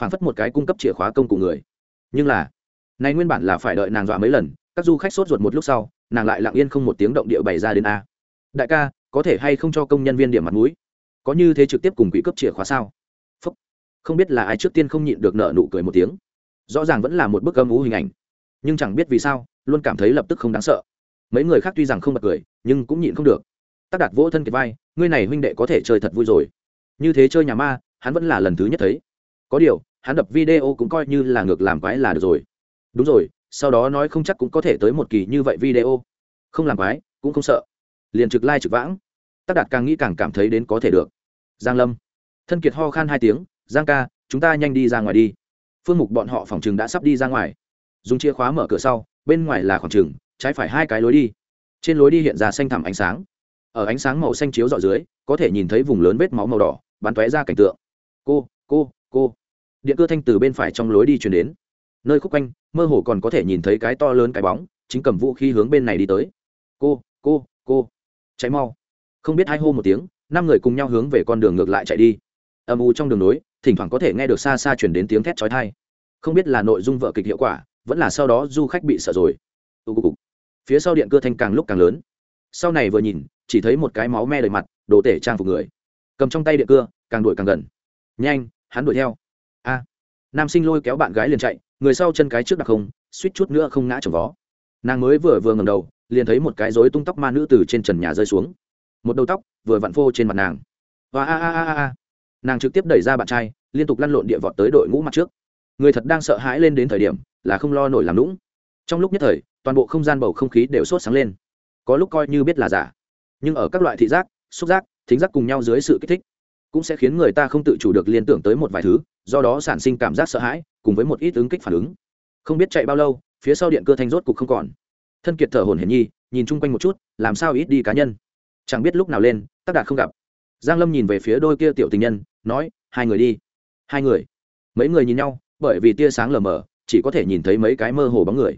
phảng phất một cái cung cấp chìa khóa công cụ người. Nhưng là, này nguyên bản là phải đợi nàng dọa mấy lần, các du khách sốt ruột một lúc sau, nàng lại lặng yên không một tiếng động địa bày ra đến a. Đại ca có thể hay không cho công nhân viên điểm mặt mũi? Có như thế trực tiếp cùng quỹ cấp chìa khóa sao? Phúc. không biết là ai trước tiên không nhịn được nợ nụ cười một tiếng. Rõ ràng vẫn là một bức âm ú hình ảnh. Nhưng chẳng biết vì sao, luôn cảm thấy lập tức không đáng sợ. Mấy người khác tuy rằng không bật cười, nhưng cũng nhịn không được. Tác đặt vỗ thân kiệt vai, ngươi này huynh đệ có thể chơi thật vui rồi. Như thế chơi nhà ma, hắn vẫn là lần thứ nhất thấy. Có điều, hắn đập video cũng coi như là ngược làm quái là được rồi. Đúng rồi, sau đó nói không chắc cũng có thể tới một kỳ như vậy video. Không làm quái, cũng không sợ liền trực lai trực vãng. Tác đạt càng nghĩ càng cảm thấy đến có thể được. Giang lâm. Thân kiệt ho khan hai tiếng, giang ca, chúng ta nhanh đi ra ngoài đi. Phương mục bọn họ phòng chừng đã sắp đi ra ngoài. Dùng chìa khóa mở cửa sau, bên ngoài là khoảng chừng trái phải hai cái lối đi. Trên lối đi hiện ra xanh thẳm ánh sáng. Ở ánh sáng màu xanh chiếu dọ dưới, có thể nhìn thấy vùng lớn vết máu màu đỏ, bắn tóe ra cảnh tượng. Cô cô cô. Điện cơ thanh từ bên phải trong lối đi chuyển đến. Nơi khúc quanh, mơ hồ còn có thể nhìn thấy cái to lớn cái bóng, chính cầm vũ khí hướng bên này đi tới. Cô cô cô cháy mau. Không biết hai hô một tiếng, năm người cùng nhau hướng về con đường ngược lại chạy đi. Âm u trong đường nối, thỉnh thoảng có thể nghe được xa xa chuyển đến tiếng thét trói thai không biết là nội dung vợ kịch hiệu quả, vẫn là sau đó du khách bị sợ rồi. Phía sau điện cơ thanh càng lúc càng lớn. Sau này vừa nhìn, chỉ thấy một cái máu me đầy mặt, đồ tể trang phục người. Cầm trong tay điện cưa càng đuổi càng gần. Nhanh, hắn đuổi theo. A. Nam sinh lôi kéo bạn gái liền chạy, người sau chân cái trước đặc không, suýt chút nữa không ngã trồng vó. Nàng mới vừa vừa ngầm đầu liền thấy một cái rối tung tóc ma nữ từ trên trần nhà rơi xuống. Một đầu tóc vừa vặn phô trên mặt nàng. Và a a a a nàng trực tiếp đẩy ra bạn trai, liên tục lăn lộn địa vọt tới đội ngũ mặt trước. Người thật đang sợ hãi lên đến thời điểm, là không lo nổi làm lũng trong lúc nhất thời, toàn bộ không gian bầu không khí đều sốt sáng lên. Có lúc coi như biết là giả, nhưng ở các loại thị giác, xúc giác, thính giác cùng nhau dưới sự kích thích, cũng sẽ khiến người ta không tự chủ được liên tưởng tới một vài thứ, do đó sản sinh cảm giác sợ hãi, cùng với một ít ứng kích phản ứng. Không biết chạy bao lâu, phía sau điện cơ thanh rốt cục không còn thân kiệt thở hồn hiển nhi, nhìn chung quanh một chút, làm sao ít đi cá nhân? Chẳng biết lúc nào lên, tắc đạt không gặp. Giang lâm nhìn về phía đôi kia tiểu tình nhân, nói, hai người đi. Hai người? Mấy người nhìn nhau, bởi vì tia sáng lờ mờ, chỉ có thể nhìn thấy mấy cái mơ hồ bóng người.